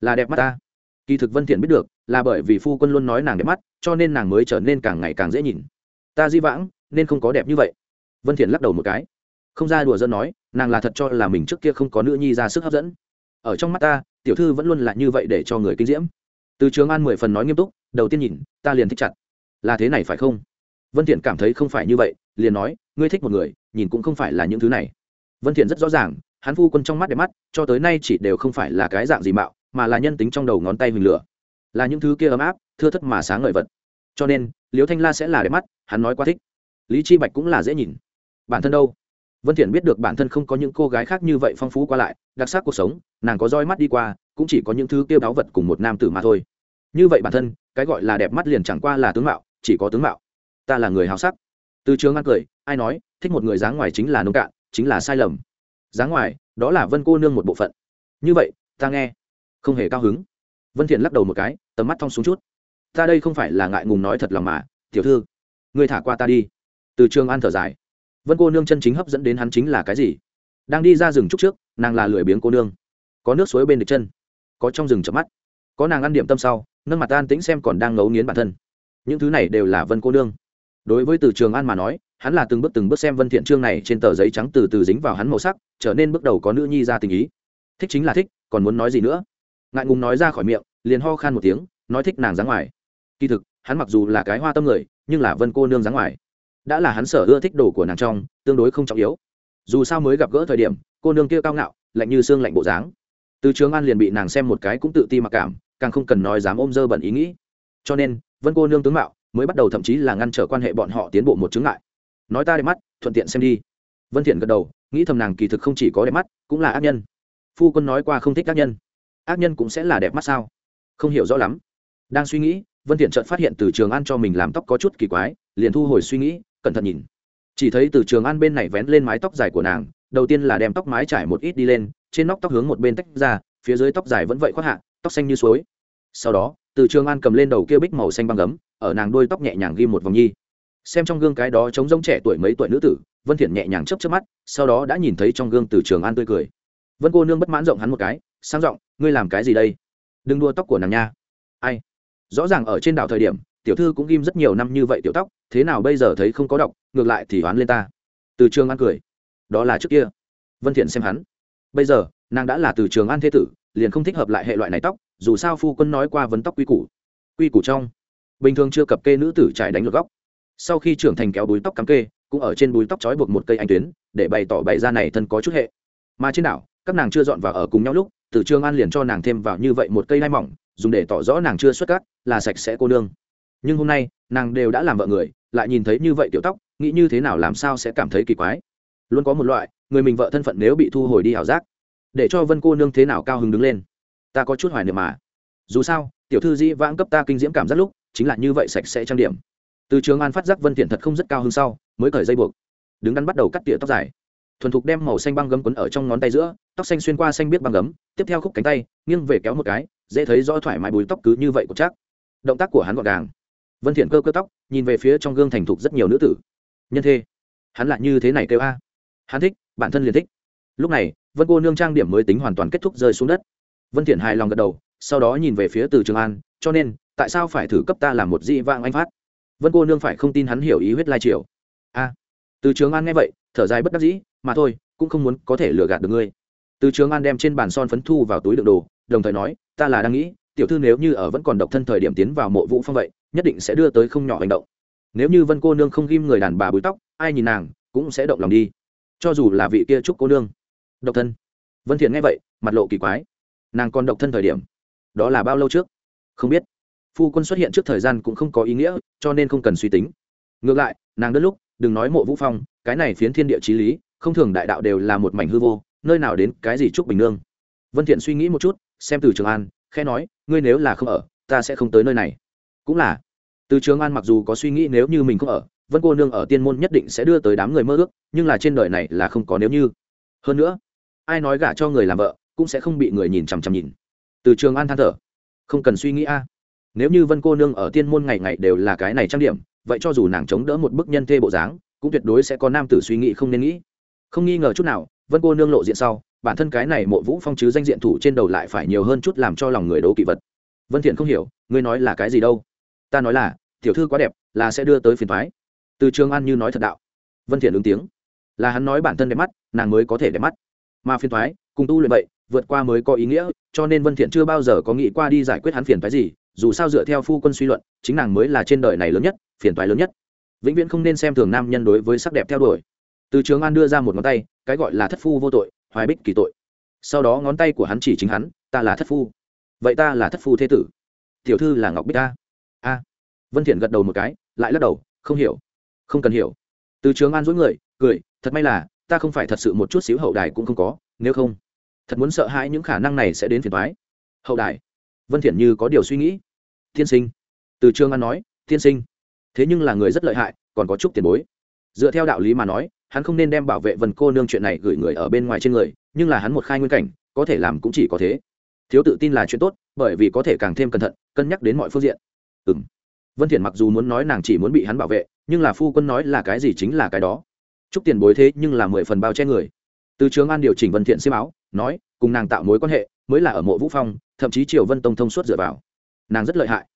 Là đẹp mắt ta. Kỳ thực vân thiện biết được, là bởi vì phu quân luôn nói nàng đẹp mắt, cho nên nàng mới trở nên càng ngày càng dễ nhìn. Ta di vãng, nên không có đẹp như vậy. Vân thiện lắc đầu một cái. Không ra đùa dân nói, nàng là thật cho là mình trước kia không có nữ nhi ra sức hấp dẫn. Ở trong mắt ta, tiểu thư vẫn luôn là như vậy để cho người kinh diễm. Từ trường an mười phần nói nghiêm túc, đầu tiên nhìn, ta liền thích chặt. Là thế này phải không? Vân thiện cảm thấy không phải như vậy, liền nói, ngươi thích một người, nhìn cũng không phải là những thứ này vân thiện rất rõ ràng, hắn phu quân trong mắt đẹp mắt, cho tới nay chỉ đều không phải là cái dạng gì mạo, mà là nhân tính trong đầu ngón tay huỳnh lửa. Là những thứ kia ấm áp, thưa thất mà sáng ngời vật. Cho nên, liễu thanh la sẽ là đẹp mắt, hắn nói quá thích. Lý chi bạch cũng là dễ nhìn. Bản thân đâu? Vân thiện biết được bản thân không có những cô gái khác như vậy phong phú qua lại, đặc sắc cuộc sống, nàng có roi mắt đi qua, cũng chỉ có những thứ kia đáo vật cùng một nam tử mà thôi. Như vậy bản thân, cái gọi là đẹp mắt liền chẳng qua là tướng mạo, chỉ có tướng mạo. Ta là người hào sắc. Từ trường ăn cười, ai nói, thích một người dáng ngoài chính là nông cạn chính là sai lầm. Dáng ngoài, đó là vân cô nương một bộ phận. Như vậy, ta nghe, không hề cao hứng. Vân thiện lắc đầu một cái, tầm mắt thong xuống chút. Ta đây không phải là ngại ngùng nói thật lòng mà, tiểu thư, ngươi thả qua ta đi. Từ trường an thở dài. Vân cô nương chân chính hấp dẫn đến hắn chính là cái gì? Đang đi ra rừng trúc trước, nàng là lười biếng cô nương. Có nước suối bên địch chân, có trong rừng chợp mắt. Có nàng ăn điểm tâm sau, nâng mặt an tĩnh xem còn đang ngấu nghiến bản thân. Những thứ này đều là vân cô nương. Đối với từ trường an mà nói hắn là từng bước từng bước xem vân thiện trương này trên tờ giấy trắng từ từ dính vào hắn màu sắc, trở nên bước đầu có nữ nhi ra tình ý. Thích chính là thích, còn muốn nói gì nữa? Ngại ngùng nói ra khỏi miệng, liền ho khan một tiếng, nói thích nàng dáng ngoài. Kỳ thực, hắn mặc dù là cái hoa tâm người, nhưng là vân cô nương dáng ngoài. Đã là hắn sở ưa thích đồ của nàng trong, tương đối không trọng yếu. Dù sao mới gặp gỡ thời điểm, cô nương kia cao ngạo, lạnh như xương lạnh bộ dáng. Từ trường an liền bị nàng xem một cái cũng tự ti mặc cảm, càng không cần nói dám ôm dơ bẩn ý nghĩ. Cho nên, vân cô nương tướng mạo mới bắt đầu thậm chí là ngăn trở quan hệ bọn họ tiến bộ một chứng ngại nói ta đẹp mắt, thuận tiện xem đi. Vân thiện gật đầu, nghĩ thầm nàng kỳ thực không chỉ có đẹp mắt, cũng là ác nhân. Phu quân nói qua không thích ác nhân. Ác nhân cũng sẽ là đẹp mắt sao? Không hiểu rõ lắm. Đang suy nghĩ, vân thiện chợt phát hiện từ trường an cho mình làm tóc có chút kỳ quái, liền thu hồi suy nghĩ, cẩn thận nhìn. Chỉ thấy từ trường an bên này vén lên mái tóc dài của nàng, đầu tiên là đem tóc mái trải một ít đi lên, trên nóc tóc hướng một bên tách ra, phía dưới tóc dài vẫn vậy khoác hạ, tóc xanh như suối. Sau đó, từ trường an cầm lên đầu kia bích màu xanh băng gấm, ở nàng đuôi tóc nhẹ nhàng ghi một vòng nhi xem trong gương cái đó trống giống trẻ tuổi mấy tuổi nữ tử, vân thiện nhẹ nhàng chớp chớp mắt, sau đó đã nhìn thấy trong gương từ trường an tươi cười. Vân cô nương bất mãn rộng hắn một cái, sang rộng ngươi làm cái gì đây? Đừng đua tóc của nàng nha. Ai? Rõ ràng ở trên đảo thời điểm, tiểu thư cũng ghim rất nhiều năm như vậy tiểu tóc, thế nào bây giờ thấy không có đọc, ngược lại thì oán lên ta. Từ trường an cười. Đó là trước kia. Vân thiện xem hắn. Bây giờ, nàng đã là từ trường an thế tử, liền không thích hợp lại hệ loại này tóc, dù sao phu quân nói qua vấn tóc quy củ. Quy củ trong, bình thường chưa cập kê nữ tử trải đánh lượt góc sau khi trưởng thành kéo búi tóc cắm kê, cũng ở trên búi tóc trói buộc một cây anh tuyến, để bày tỏ bày ra này thân có chút hệ. Mà trên đảo, các nàng chưa dọn vào ở cùng nhau lúc, từ trường an liền cho nàng thêm vào như vậy một cây đai mỏng, dùng để tỏ rõ nàng chưa xuất cát, là sạch sẽ cô nương. Nhưng hôm nay, nàng đều đã làm vợ người, lại nhìn thấy như vậy tiểu tóc, nghĩ như thế nào làm sao sẽ cảm thấy kỳ quái. Luôn có một loại, người mình vợ thân phận nếu bị thu hồi đi ảo giác, để cho vân cô nương thế nào cao hứng đứng lên. Ta có chút hoài niệm mà. Dù sao, tiểu thư dĩ vãng cấp ta kinh diễm cảm giác lúc, chính là như vậy sạch sẽ trang điểm từ trường an phát giác vân thiện thật không rất cao hơn sau, mới cởi dây buộc. Đứng đắn bắt đầu cắt tỉa tóc dài. Thuần thục đem màu xanh băng gấm quấn ở trong ngón tay giữa, tóc xanh xuyên qua xanh biết băng gấm, tiếp theo khúc cánh tay, nghiêng về kéo một cái, dễ thấy rõ thoải mái bùi tóc cứ như vậy của chắc. Động tác của hắn gọn gàng. Vân thiện cơ cơ tóc, nhìn về phía trong gương thành thục rất nhiều nữ tử. Nhân thê. Hắn lại như thế này kêu a. Hắn thích, bản thân liền thích. Lúc này, vân cô nương trang điểm mới tính hoàn toàn kết thúc rơi xuống đất. Vân thiện hài lòng gật đầu, sau đó nhìn về phía từ trường an, cho nên, tại sao phải thử cấp ta làm một dị vang anh phát? Vân cô nương phải không tin hắn hiểu ý huyết lai triều. A. Từ trường an nghe vậy, thở dài bất đắc dĩ, mà thôi, cũng không muốn có thể lừa gạt được ngươi. Từ trường an đem trên bàn son phấn thu vào túi đựng đồ, đồng thời nói, ta là đang nghĩ, tiểu thư nếu như ở vẫn còn độc thân thời điểm tiến vào mộ vũ phong vậy, nhất định sẽ đưa tới không nhỏ hành động. Nếu như vân cô nương không ghim người đàn bà búi tóc, ai nhìn nàng cũng sẽ động lòng đi. Cho dù là vị kia trúc cô nương. Độc thân? Vân thiện nghe vậy, mặt lộ kỳ quái. Nàng còn độc thân thời điểm, đó là bao lâu trước? Không biết phu quân xuất hiện trước thời gian cũng không có ý nghĩa, cho nên không cần suy tính. Ngược lại, nàng đất lúc, đừng nói mộ vũ phong, cái này phiến thiên địa trí lý, không thường đại đạo đều là một mảnh hư vô, nơi nào đến cái gì trúc bình nương. Vân thiện suy nghĩ một chút, xem từ trường an khe nói, ngươi nếu là không ở, ta sẽ không tới nơi này. Cũng là, từ trường an mặc dù có suy nghĩ nếu như mình không ở, vân cô nương ở tiên môn nhất định sẽ đưa tới đám người mơ ước, nhưng là trên đời này là không có nếu như. Hơn nữa, ai nói gả cho người làm vợ, cũng sẽ không bị người nhìn chằm chằm nhìn. Từ trường an than thở, không cần suy nghĩ a nếu như vân cô nương ở tiên môn ngày ngày đều là cái này trang điểm, vậy cho dù nàng chống đỡ một bức nhân thê bộ dáng, cũng tuyệt đối sẽ có nam tử suy nghĩ không nên nghĩ. Không nghi ngờ chút nào, vân cô nương lộ diện sau, bản thân cái này mộ vũ phong chứ danh diện thủ trên đầu lại phải nhiều hơn chút làm cho lòng người đấu kỵ vật. Vân thiện không hiểu, ngươi nói là cái gì đâu? Ta nói là, tiểu thư quá đẹp, là sẽ đưa tới phiền toái. Từ trường an như nói thật đạo. Vân thiện ứng tiếng. Là hắn nói bản thân đẹp mắt, nàng mới có thể đẹp mắt. Mà phiền toái, cùng tu luyện vậy, vượt qua mới có ý nghĩa, cho nên vân thiện chưa bao giờ có nghĩ qua đi giải quyết hắn phiền toái gì dù sao dựa theo phu quân suy luận, chính nàng mới là trên đời này lớn nhất, phiền toái lớn nhất. Vĩnh viễn không nên xem thường nam nhân đối với sắc đẹp theo đuổi. Từ trường an đưa ra một ngón tay, cái gọi là thất phu vô tội, hoài bích kỳ tội. Sau đó ngón tay của hắn chỉ chính hắn, ta là thất phu. Vậy ta là thất phu thế tử. Tiểu thư là ngọc bích ta. A. Vân thiện gật đầu một cái, lại lắc đầu, không hiểu. Không cần hiểu. Từ trường an dối người, cười, thật may là, ta không phải thật sự một chút xíu hậu đài cũng không có, nếu không, thật muốn sợ hãi những khả năng này sẽ đến phiền toái. Hậu đài? Vân thiện như có điều suy nghĩ tiên sinh. Từ trường an nói, tiên sinh, thế nhưng là người rất lợi hại, còn có chút tiền bối. Dựa theo đạo lý mà nói, hắn không nên đem bảo vệ vân cô nương chuyện này gửi người ở bên ngoài trên người, nhưng là hắn một khai nguyên cảnh, có thể làm cũng chỉ có thế. Thiếu tự tin là chuyện tốt, bởi vì có thể càng thêm cẩn thận, cân nhắc đến mọi phương diện. Ừ m vân thiện mặc dù muốn nói nàng chỉ muốn bị hắn bảo vệ, nhưng là phu quân nói là cái gì chính là cái đó. Chúc tiền bối thế nhưng là mười phần bao che người. Từ trường an điều chỉnh vân thiện xiêm áo, nói, cùng nàng tạo mối quan hệ, mới là ở mộ vũ phong, thậm chí triều vân tông thông suốt dựa vào nàng rất lợi hại.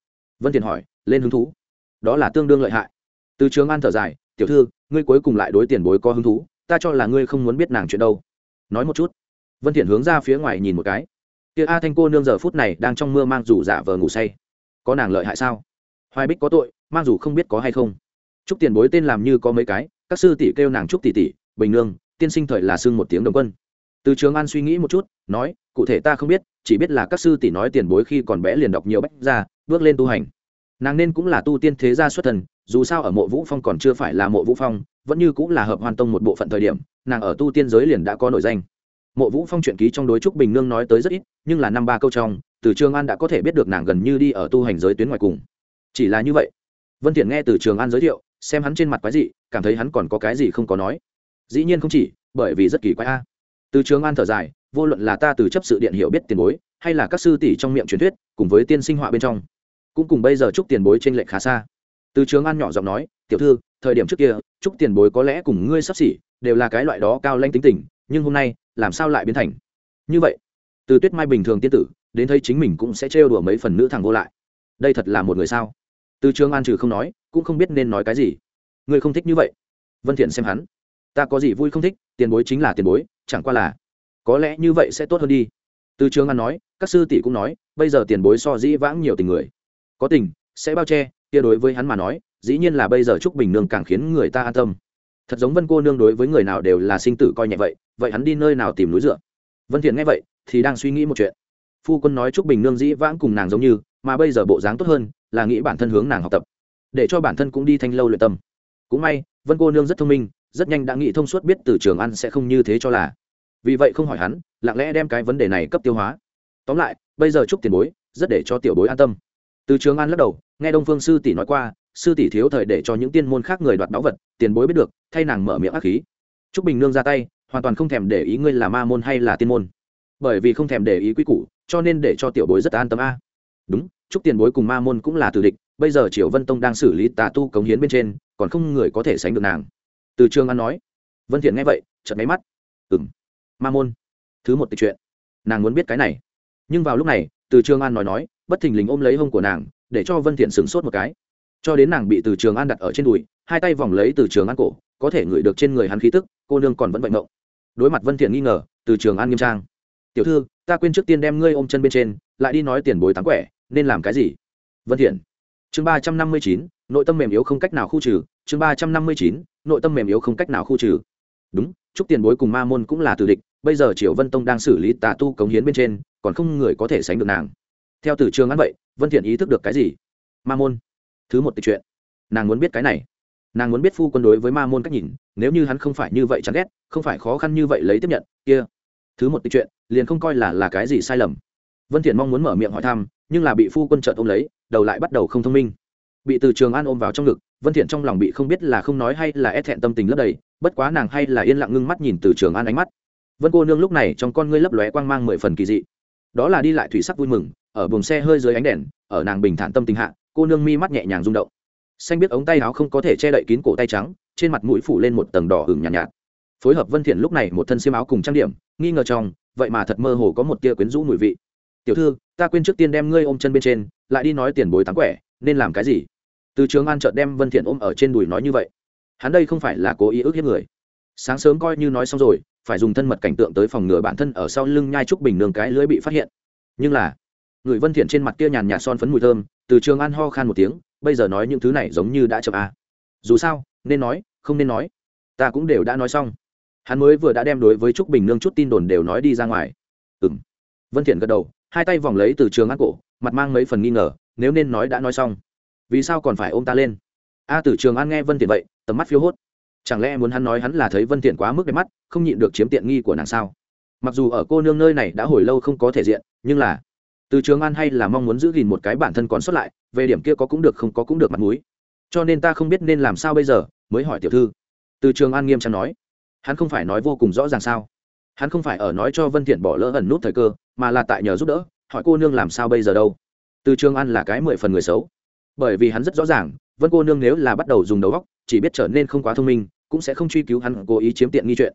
Vân thiện hỏi, lên hứng thú. Đó là tương đương lợi hại. Từ trường an thở dài, tiểu thư, ngươi cuối cùng lại đối tiền bối có hứng thú, ta cho là ngươi không muốn biết nàng chuyện đâu. Nói một chút. Vân thiện hướng ra phía ngoài nhìn một cái. Kia a thanh cô nương giờ phút này đang trong mưa mang dù giả vờ ngủ say. Có nàng lợi hại sao? Hoài bích có tội, mang dù không biết có hay không. Chúc tiền bối tên làm như có mấy cái, các sư tỷ kêu nàng chúc tỷ tỷ, bình nương, tiên sinh thời là xưng một tiếng đồng quân. Từ trường an suy nghĩ một chút, nói, cụ thể ta không biết chỉ biết là các sư tỷ nói tiền bối khi còn bé liền đọc nhiều bách ra bước lên tu hành. Nàng nên cũng là tu tiên thế gia xuất thần, dù sao ở mộ vũ phong còn chưa phải là mộ vũ phong, vẫn như cũng là hợp hoàn tông một bộ phận thời điểm, nàng ở tu tiên giới liền đã có nổi danh. Mộ vũ phong truyện ký trong đối trúc bình nương nói tới rất ít, nhưng là năm ba câu trong, từ trường an đã có thể biết được nàng gần như đi ở tu hành giới tuyến ngoài cùng. Chỉ là như vậy, vân thiện nghe từ trường an giới thiệu, xem hắn trên mặt quái gì cảm thấy hắn còn có cái gì không có nói. Dĩ nhiên không chỉ, bởi vì rất kỳ quái a. Từ trường an thở dài vô luận là ta từ chấp sự điện hiểu biết tiền bối, hay là các sư tỷ trong miệng truyền thuyết, cùng với tiên sinh họa bên trong, cũng cùng bây giờ chúc tiền bối trên lệnh khá xa. Từ trường an nhỏ giọng nói, tiểu thư, thời điểm trước kia, chúc tiền bối có lẽ cùng ngươi sắp xỉ, đều là cái loại đó cao lanh tính tình, nhưng hôm nay, làm sao lại biến thành như vậy? Từ tuyết mai bình thường tiên tử, đến thấy chính mình cũng sẽ trêu đùa mấy phần nữ thằng vô lại. Đây thật là một người sao? Từ trường an trừ không nói, cũng không biết nên nói cái gì. Ngươi không thích như vậy. Vân thiện xem hắn. Ta có gì vui không thích, tiền bối chính là tiền bối, chẳng qua là có lẽ như vậy sẽ tốt hơn đi. Từ trường an nói, các sư tỷ cũng nói, bây giờ tiền bối so dĩ vãng nhiều tình người. Có tình, sẽ bao che, kia đối với hắn mà nói, dĩ nhiên là bây giờ trúc bình nương càng khiến người ta an tâm. Thật giống vân cô nương đối với người nào đều là sinh tử coi nhẹ vậy vậy hắn đi nơi nào tìm núi dựa? Vân thiện nghe vậy, thì đang suy nghĩ một chuyện. Phu quân nói trúc bình nương dĩ vãng cùng nàng giống như, mà bây giờ bộ dáng tốt hơn, là nghĩ bản thân hướng nàng học tập, để cho bản thân cũng đi thanh lâu luyện tâm. Cũng may, vân cô nương rất thông minh, rất nhanh đã nghĩ thông suốt biết từ trường ăn sẽ không như thế cho là vì vậy không hỏi hắn, lặng lẽ đem cái vấn đề này cấp tiêu hóa. Tóm lại, bây giờ chúc tiền bối, rất để cho tiểu bối an tâm. Từ trường an lắc đầu, nghe đông phương sư tỷ nói qua, sư tỷ thiếu thời để cho những tiên môn khác người đoạt báu vật, tiền bối biết được, thay nàng mở miệng ác khí. Trúc bình nương ra tay, hoàn toàn không thèm để ý ngươi là ma môn hay là tiên môn. Bởi vì không thèm để ý quy củ, cho nên để cho tiểu bối rất an tâm a. Đúng, trúc tiền bối cùng ma môn cũng là tử địch, bây giờ triều vân tông đang xử lý tà tu cống hiến bên trên, còn không người có thể sánh được nàng. Từ trường an nói, vân thiện nghe vậy, chợt máy mắt. Ừm ma môn. Thứ một tịch chuyện nàng muốn biết cái này. Nhưng vào lúc này, từ trường an nói nói, bất thình lình ôm lấy hông của nàng, để cho vân thiện sửng sốt một cái. Cho đến nàng bị từ trường an đặt ở trên đùi, hai tay vòng lấy từ trường an cổ, có thể ngửi được trên người hắn khí tức, cô nương còn vẫn bệnh mộng. Đối mặt vân thiện nghi ngờ, từ trường an nghiêm trang. Tiểu thư, ta quên trước tiên đem ngươi ôm chân bên trên, lại đi nói tiền bối tán quẻ, nên làm cái gì? Vân thiện. Chương ba trăm năm mươi chín, nội tâm mềm yếu không cách nào khu trừ. Chương ba trăm năm mươi chín, nội tâm mềm yếu không cách nào khu trừ. Đúng, chúc tiền bối cùng ma môn cũng là tử địch bây giờ triều vân tông đang xử lý tà tu cống hiến bên trên, còn không người có thể sánh được nàng. Theo từ trường ăn vậy, vân thiện ý thức được cái gì? Ma môn. Thứ một tịch chuyện nàng muốn biết cái này. Nàng muốn biết phu quân đối với ma môn cách nhìn, nếu như hắn không phải như vậy chán ghét, không phải khó khăn như vậy lấy tiếp nhận, kia. Thứ một tịch chuyện liền không coi là là cái gì sai lầm. Vân thiện mong muốn mở miệng hỏi thăm, nhưng là bị phu quân trợn ôm lấy, đầu lại bắt đầu không thông minh. Bị từ trường an ôm vào trong ngực, vân thiện trong lòng bị không biết là không nói hay là e thẹn tâm tình lấp đầy, bất quá nàng hay là yên lặng ngưng mắt nhìn từ trường an ánh mắt vân cô nương lúc này trong con ngươi lấp lóe quang mang mười phần kỳ dị. Đó là đi lại thủy sắc vui mừng ở buồng xe hơi dưới ánh đèn ở nàng bình thản tâm tình hạ cô nương mi mắt nhẹ nhàng rung động. Xanh biết ống tay áo không có thể che đậy kín cổ tay trắng trên mặt mũi phủ lên một tầng đỏ hừng nhàn nhạt, nhạt. Phối hợp vân thiện lúc này một thân xiêm áo cùng trang điểm nghi ngờ trong vậy mà thật mơ hồ có một tia quyến rũ mùi vị. Tiểu thư ta quên trước tiên đem ngươi ôm chân bên trên lại đi nói tiền bối tán quẻ nên làm cái gì? Từ trường an chợt đem vân thiện ôm ở trên đùi nói như vậy. Hắn đây không phải là cố ý ức hiếp người sáng sớm coi như nói xong rồi phải dùng thân mật cảnh tượng tới phòng ngừa bản thân ở sau lưng nhai trúc bình nương cái lưới bị phát hiện. Nhưng là người vân thiện trên mặt kia nhàn nhạt son phấn mùi thơm từ trường an ho khan một tiếng bây giờ nói những thứ này giống như đã chậm à. dù sao nên nói không nên nói. Ta cũng đều đã nói xong. Hắn mới vừa đã đem đối với trúc bình nương chút tin đồn đều nói đi ra ngoài. Ừm. Vân thiện gật đầu hai tay vòng lấy từ trường an cổ mặt mang mấy phần nghi ngờ nếu nên nói đã nói xong. Vì sao còn phải ôm ta lên? A à, từ trường an nghe vân thiện vậy tầm mắt phiếu hốt chẳng lẽ muốn hắn nói hắn là thấy vân thiện quá mức đẹp mắt, không nhịn được chiếm tiện nghi của nàng sao? Mặc dù ở cô nương nơi này đã hồi lâu không có thể diện, nhưng là, từ trường an hay là mong muốn giữ gìn một cái bản thân còn sót lại, về điểm kia có cũng được không có cũng được mặt mũi. Cho nên ta không biết nên làm sao bây giờ, mới hỏi tiểu thư. Từ trường an nghiêm trang nói, hắn không phải nói vô cùng rõ ràng sao? Hắn không phải ở nói cho vân thiện bỏ lỡ ẩn nút thời cơ, mà là tại nhờ giúp đỡ, hỏi cô nương làm sao bây giờ đâu? Từ trường an là cái mười phần người xấu. Bởi vì hắn rất rõ ràng, vân cô nương nếu là bắt đầu dùng đầu góc chỉ biết trở nên không quá thông minh, cũng sẽ không truy cứu hắn, cố ý chiếm tiện nghi chuyện.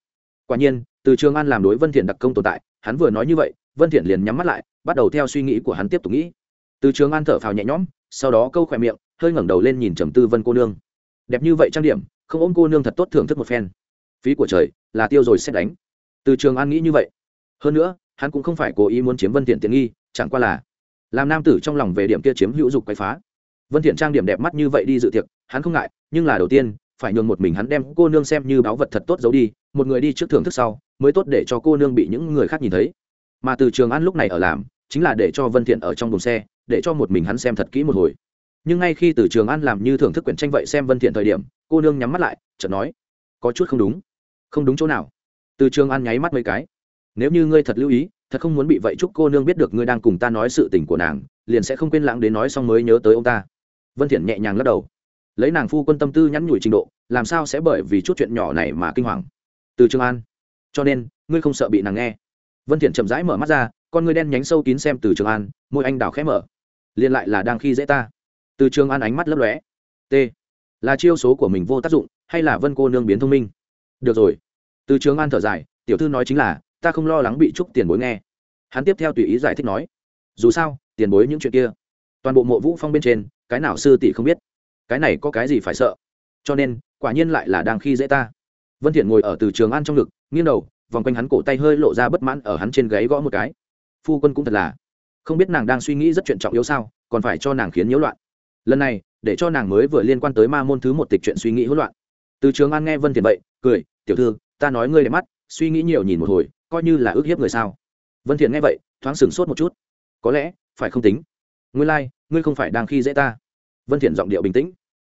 Quả nhiên, từ trường an làm đối vân thiện đặc công tồn tại, hắn vừa nói như vậy, vân thiện liền nhắm mắt lại, bắt đầu theo suy nghĩ của hắn tiếp tục nghĩ. Từ trường an thở phào nhẹ nhõm, sau đó câu khỏe miệng, hơi ngẩng đầu lên nhìn trầm tư vân cô nương. Đẹp như vậy trang điểm, không ôm cô nương thật tốt thưởng thức một phen. Phí của trời, là tiêu rồi sẽ đánh. Từ trường an nghĩ như vậy. Hơn nữa, hắn cũng không phải cố ý muốn chiếm vân thiện tiện nghi, chẳng qua là làm nam tử trong lòng về điểm kia chiếm hữu dục quấy phá. Vân thiện trang điểm đẹp mắt như vậy đi dự tiệc hắn không ngại, nhưng là đầu tiên, phải nhường một mình hắn đem cô nương xem như báu vật thật tốt giấu đi, một người đi trước thưởng thức sau, mới tốt để cho cô nương bị những người khác nhìn thấy. Mà từ trường an lúc này ở làm, chính là để cho vân thiện ở trong đồn xe, để cho một mình hắn xem thật kỹ một hồi. Nhưng ngay khi từ trường an làm như thưởng thức quyển tranh vậy xem vân thiện thời điểm, cô nương nhắm mắt lại, chợt nói, có chút không đúng. Không đúng chỗ nào? Từ trường an nháy mắt mấy cái. Nếu như ngươi thật lưu ý, thật không muốn bị vậy chúc cô nương biết được ngươi đang cùng ta nói sự tình của nàng, liền sẽ không quên lãng đến nói xong mới nhớ tới ông ta. Vân thiện nhẹ nhàng lắc đầu lấy nàng phu quân tâm tư nhắn nhủi trình độ, làm sao sẽ bởi vì chút chuyện nhỏ này mà kinh hoàng? Từ trường an, cho nên, ngươi không sợ bị nàng nghe. Vân thiện chậm rãi mở mắt ra, con ngươi đen nhánh sâu kín xem từ trường an, môi anh đào khẽ mở. Liên lại là đang khi dễ ta. Từ trường an ánh mắt lấp lóe. T, là chiêu số của mình vô tác dụng, hay là vân cô nương biến thông minh? Được rồi. Từ trường an thở dài, tiểu thư nói chính là, ta không lo lắng bị trúc tiền bối nghe. Hắn tiếp theo tùy ý giải thích nói, dù sao, tiền bối những chuyện kia, toàn bộ mộ vũ phong bên trên, cái nào sư tỷ không biết? Cái này có cái gì phải sợ? Cho nên quả nhiên lại là đang khi dễ ta. Vân thiện ngồi ở từ trường an trong ngực nghiêng đầu vòng quanh hắn cổ tay hơi lộ ra bất mãn ở hắn trên gáy gõ một cái. Phu quân cũng thật là. Không biết nàng đang suy nghĩ rất chuyện trọng yếu sao còn phải cho nàng khiến nhiễu loạn. Lần này để cho nàng mới vừa liên quan tới ma môn thứ một tịch chuyện suy nghĩ hỗn loạn. Từ trường an nghe vân thiện vậy cười tiểu thư ta nói ngươi đẹp mắt suy nghĩ nhiều nhìn một hồi coi như là ước hiếp người sao. Vân thiện nghe vậy thoáng sừng sốt một chút. Có lẽ phải không tính? Ngươi lai、like, ngươi không phải đang khi dễ ta vân thiện giọng điệu bình tĩnh.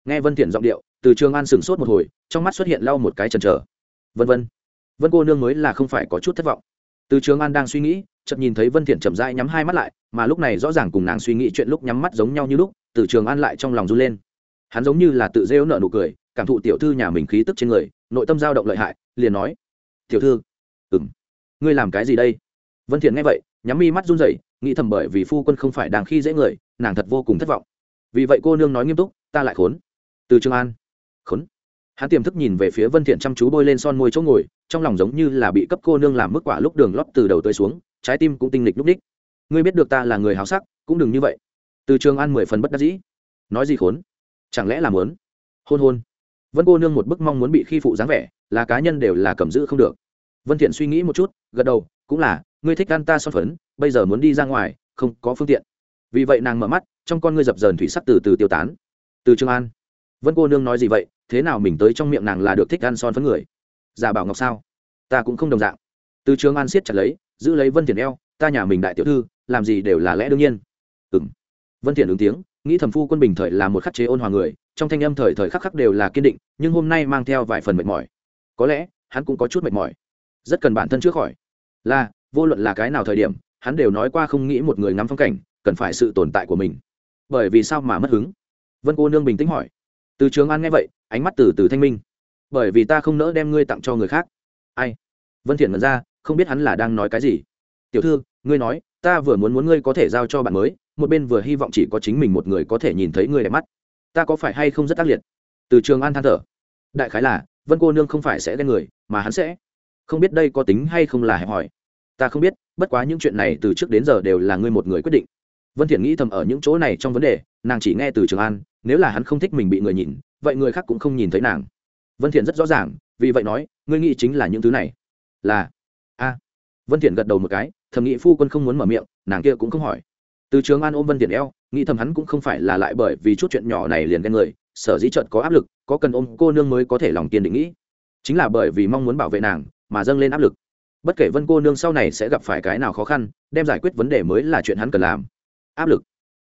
Nghe vân thiện giọng điệu từ trường an sừng sốt một hồi trong mắt xuất hiện lau một cái chần chờ. Vân vân vân cô nương mới là không phải có chút thất vọng. Từ trường an đang suy nghĩ chợt nhìn thấy vân thiện chậm rãi nhắm hai mắt lại mà lúc này rõ ràng cùng nàng suy nghĩ chuyện lúc nhắm mắt giống nhau như lúc từ trường an lại trong lòng run lên. Hắn giống như là tự rêu nợ nụ cười cảm thụ tiểu thư nhà mình khí tức trên người nội tâm dao động lợi hại liền nói tiểu thư ừm, ngươi làm cái gì đây? Vân thiện nghe vậy nhắm mi mắt run rẩy nghĩ thầm bởi vì phu quân không phải đang khi dễ người nàng thật vô cùng thất vọng vì vậy cô nương nói nghiêm túc, ta lại khốn. Từ trường an, khốn? Hắn tiềm thức nhìn về phía vân thiện chăm chú bôi lên son môi chỗ ngồi, trong lòng giống như là bị cấp cô nương làm mức quả lúc đường lót từ đầu tới xuống, trái tim cũng tinh lịch lúc đích. Ngươi biết được ta là người háo sắc, cũng đừng như vậy. Từ trường an mười phần bất đắc dĩ, nói gì khốn? Chẳng lẽ là muốn? Hôn hôn. Vân cô nương một bức mong muốn bị khi phụ dáng vẻ, là cá nhân đều là cầm giữ không được. Vân thiện suy nghĩ một chút, gật đầu, cũng là, ngươi thích ăn ta son phấn, bây giờ muốn đi ra ngoài, không có phương tiện. Vì vậy nàng mở mắt trong con ngươi dập dờn thủy sắc từ từ tiêu tán. Từ trường an, vân cô nương nói gì vậy? Thế nào mình tới trong miệng nàng là được thích ăn son phấn người? Giả bảo ngọc sao? Ta cũng không đồng dạng. Từ trường an siết chặt lấy, giữ lấy vân thiện eo, ta nhà mình đại tiểu thư, làm gì đều là lẽ đương nhiên. Ừm. Vân thiện ứng tiếng, nghĩ thẩm phu quân bình thời là một khắc chế ôn hòa người, trong thanh âm thời thời khắc khắc đều là kiên định, nhưng hôm nay mang theo vài phần mệt mỏi. Có lẽ, hắn cũng có chút mệt mỏi. Rất cần bản thân chữa khỏi. Là, vô luận là cái nào thời điểm, hắn đều nói qua không nghĩ một người ngắm phong cảnh, cần phải sự tồn tại của mình bởi vì sao mà mất hứng? Vân cô nương bình tĩnh hỏi. Từ trường an nghe vậy, ánh mắt từ từ thanh minh. Bởi vì ta không nỡ đem ngươi tặng cho người khác. Ai? Vân thiện ngẩn ra, không biết hắn là đang nói cái gì. Tiểu thư, ngươi nói, ta vừa muốn muốn ngươi có thể giao cho bạn mới, một bên vừa hy vọng chỉ có chính mình một người có thể nhìn thấy ngươi đẹp mắt. Ta có phải hay không rất ác liệt? Từ trường an than thở. Đại khái là, vân cô nương không phải sẽ ghen người, mà hắn sẽ. Không biết đây có tính hay không là hẹp hỏi ta không biết, bất quá những chuyện này từ trước đến giờ đều là ngươi một người quyết định vân thiện nghĩ thầm ở những chỗ này trong vấn đề, nàng chỉ nghe từ trường an, nếu là hắn không thích mình bị người nhìn, vậy người khác cũng không nhìn thấy nàng. Vân thiện rất rõ ràng, vì vậy nói, ngươi nghĩ chính là những thứ này. Là, a. Vân thiện gật đầu một cái, thầm nghĩ phu quân không muốn mở miệng, nàng kia cũng không hỏi. Từ trường an ôm vân thiện eo, nghĩ thầm hắn cũng không phải là lại bởi vì chút chuyện nhỏ này liền ghen người, sở dĩ trận có áp lực, có cần ôm cô nương mới có thể lòng kiên định nghĩ. Chính là bởi vì mong muốn bảo vệ nàng, mà dâng lên áp lực. Bất kể vân cô nương sau này sẽ gặp phải cái nào khó khăn, đem giải quyết vấn đề mới là chuyện hắn cần làm áp lực.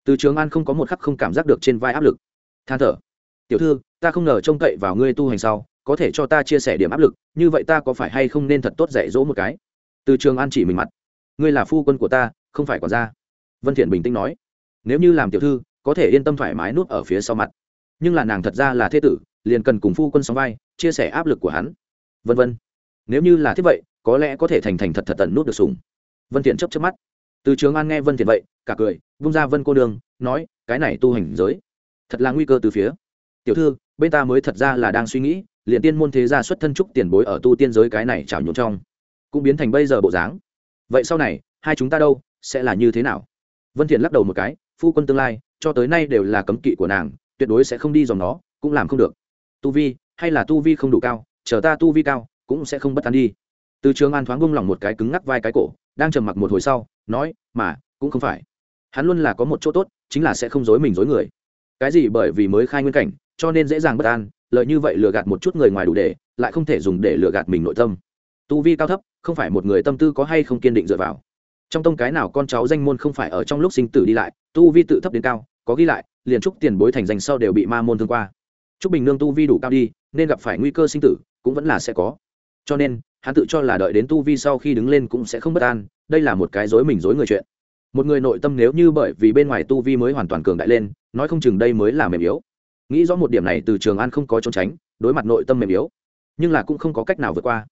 Từ trường an không có một khắc không cảm giác được trên vai áp lực. Than thở. Tiểu thư, ta không ngờ trông cậy vào ngươi tu hành sau, có thể cho ta chia sẻ điểm áp lực, như vậy ta có phải hay không nên thật tốt dạy dỗ một cái? Từ trường an chỉ mình mặt. Ngươi là phu quân của ta, không phải còn ra vân thiện bình tĩnh nói. Nếu như làm tiểu thư, có thể yên tâm thoải mái nuốt ở phía sau mặt. Nhưng là nàng thật ra là thế tử, liền cần cùng phu quân sóng vai, chia sẻ áp lực của hắn. Vân vân. Nếu như là thế vậy, có lẽ có thể thành thành thật thật tận nuốt được sủng. Vân thiện chớp chớp mắt từ trường an nghe vân thiện vậy, cả cười, vung ra vân cô đường nói, cái này tu hành giới, thật là nguy cơ từ phía. Tiểu thư, bên ta mới thật ra là đang suy nghĩ, liền tiên môn thế gia xuất thân trúc tiền bối ở tu tiên giới cái này chảo nhuộm trong, cũng biến thành bây giờ bộ dáng. Vậy sau này, hai chúng ta đâu, sẽ là như thế nào? Vân thiện lắc đầu một cái, phu quân tương lai, cho tới nay đều là cấm kỵ của nàng, tuyệt đối sẽ không đi dòng nó, cũng làm không được. Tu vi, hay là tu vi không đủ cao, chờ ta tu vi cao, cũng sẽ không bất an đi. Từ trường an thoáng buông lỏng một cái cứng ngắc vai cái cổ, đang trầm mặc một hồi sau nói, mà, cũng không phải. Hắn luôn là có một chỗ tốt, chính là sẽ không dối mình dối người. Cái gì bởi vì mới khai nguyên cảnh, cho nên dễ dàng bất an, lợi như vậy lừa gạt một chút người ngoài đủ để, lại không thể dùng để lừa gạt mình nội tâm. Tu vi cao thấp, không phải một người tâm tư có hay không kiên định dựa vào. Trong tông cái nào con cháu danh môn không phải ở trong lúc sinh tử đi lại, tu vi tự thấp đến cao, có ghi lại, liền trúc tiền bối thành danh sau đều bị ma môn thương qua. Trúc bình nương tu vi đủ cao đi, nên gặp phải nguy cơ sinh tử, cũng vẫn là sẽ có. Cho nên, hắn tự cho là đợi đến tu vi sau khi đứng lên cũng sẽ không bất an đây là một cái dối mình dối người chuyện. Một người nội tâm nếu như bởi vì bên ngoài tu vi mới hoàn toàn cường đại lên, nói không chừng đây mới là mềm yếu. Nghĩ rõ một điểm này, từ trường an không có trốn tránh, đối mặt nội tâm mềm yếu, nhưng là cũng không có cách nào vượt qua.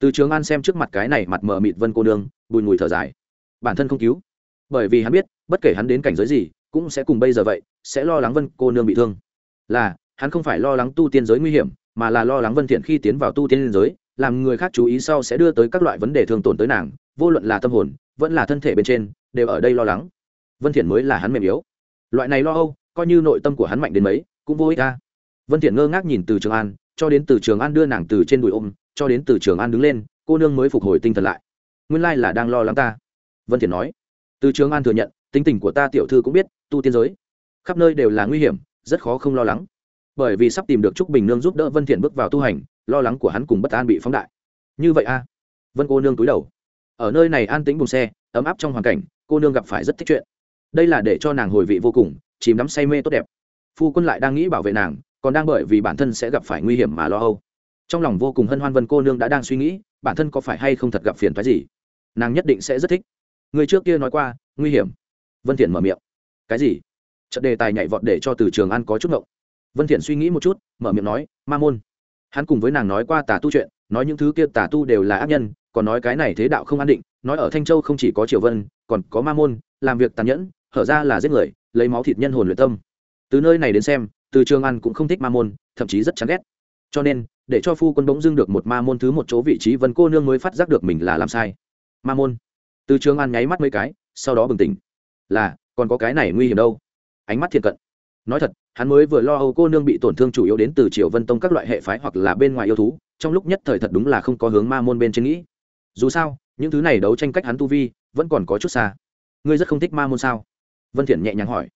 Từ trường an xem trước mặt cái này mặt mờ mịt vân cô nương, bùi ngùi thở dài. Bản thân không cứu, bởi vì hắn biết, bất kể hắn đến cảnh giới gì, cũng sẽ cùng bây giờ vậy, sẽ lo lắng vân cô nương bị thương. Là, hắn không phải lo lắng tu tiên giới nguy hiểm, mà là lo lắng vân thiện khi tiến vào tu tiên giới, làm người khác chú ý sau sẽ đưa tới các loại vấn đề thương tổn tới nàng vô luận là tâm hồn, vẫn là thân thể bên trên, đều ở đây lo lắng. Vân thiện mới là hắn mềm yếu. Loại này lo âu, coi như nội tâm của hắn mạnh đến mấy, cũng vô ích ta vân thiện ngơ ngác nhìn từ trường an, cho đến từ trường an đưa nàng từ trên đùi ôm, cho đến từ trường an đứng lên, cô nương mới phục hồi tinh thần lại. Nguyên lai là đang lo lắng ta. Vân thiện nói. Từ trường an thừa nhận, tính tình của ta tiểu thư cũng biết, tu tiên giới, khắp nơi đều là nguy hiểm, rất khó không lo lắng. Bởi vì sắp tìm được trúc bình nương giúp đỡ vân thiện bước vào tu hành, lo lắng của hắn cùng bất an bị phóng đại. Như vậy a. Vân cô nương túi đầu ở nơi này an tĩnh bùng xe, ấm áp trong hoàn cảnh, cô nương gặp phải rất thích chuyện. Đây là để cho nàng hồi vị vô cùng, chìm đắm say mê tốt đẹp. Phu quân lại đang nghĩ bảo vệ nàng, còn đang bởi vì bản thân sẽ gặp phải nguy hiểm mà lo âu. Trong lòng vô cùng hân hoan vân cô nương đã đang suy nghĩ, bản thân có phải hay không thật gặp phiền phái gì? Nàng nhất định sẽ rất thích. Người trước kia nói qua, nguy hiểm. Vân thiện mở miệng. Cái gì? Trận đề tài nhảy vọt để cho từ trường an có chút ngộng. Vân thiện suy nghĩ một chút, mở miệng nói, ma môn. Hắn cùng với nàng nói qua tà tu chuyện, nói những thứ kia tà tu đều là ác nhân còn nói cái này thế đạo không an định, nói ở thanh châu không chỉ có triều vân, còn có ma môn, làm việc tàn nhẫn, hở ra là giết người, lấy máu thịt nhân hồn luyện tâm. Từ nơi này đến xem, từ trường an cũng không thích ma môn, thậm chí rất chán ghét. Cho nên, để cho phu quân bỗng dưng được một ma môn thứ một chỗ vị trí, vân cô nương mới phát giác được mình là làm sai. Ma môn. Từ trường an nháy mắt mấy cái, sau đó bừng tỉnh. Là, còn có cái này nguy hiểm đâu? Ánh mắt thiện cận. Nói thật, hắn mới vừa lo âu cô nương bị tổn thương chủ yếu đến từ triều vân tông các loại hệ phái hoặc là bên ngoài yêu thú, trong lúc nhất thời thật đúng là không có hướng ma môn bên trên nghĩ dù sao, những thứ này đấu tranh cách hắn tu vi, vẫn còn có chút xa. Ngươi rất không thích ma môn sao? Vân thiện nhẹ nhàng hỏi.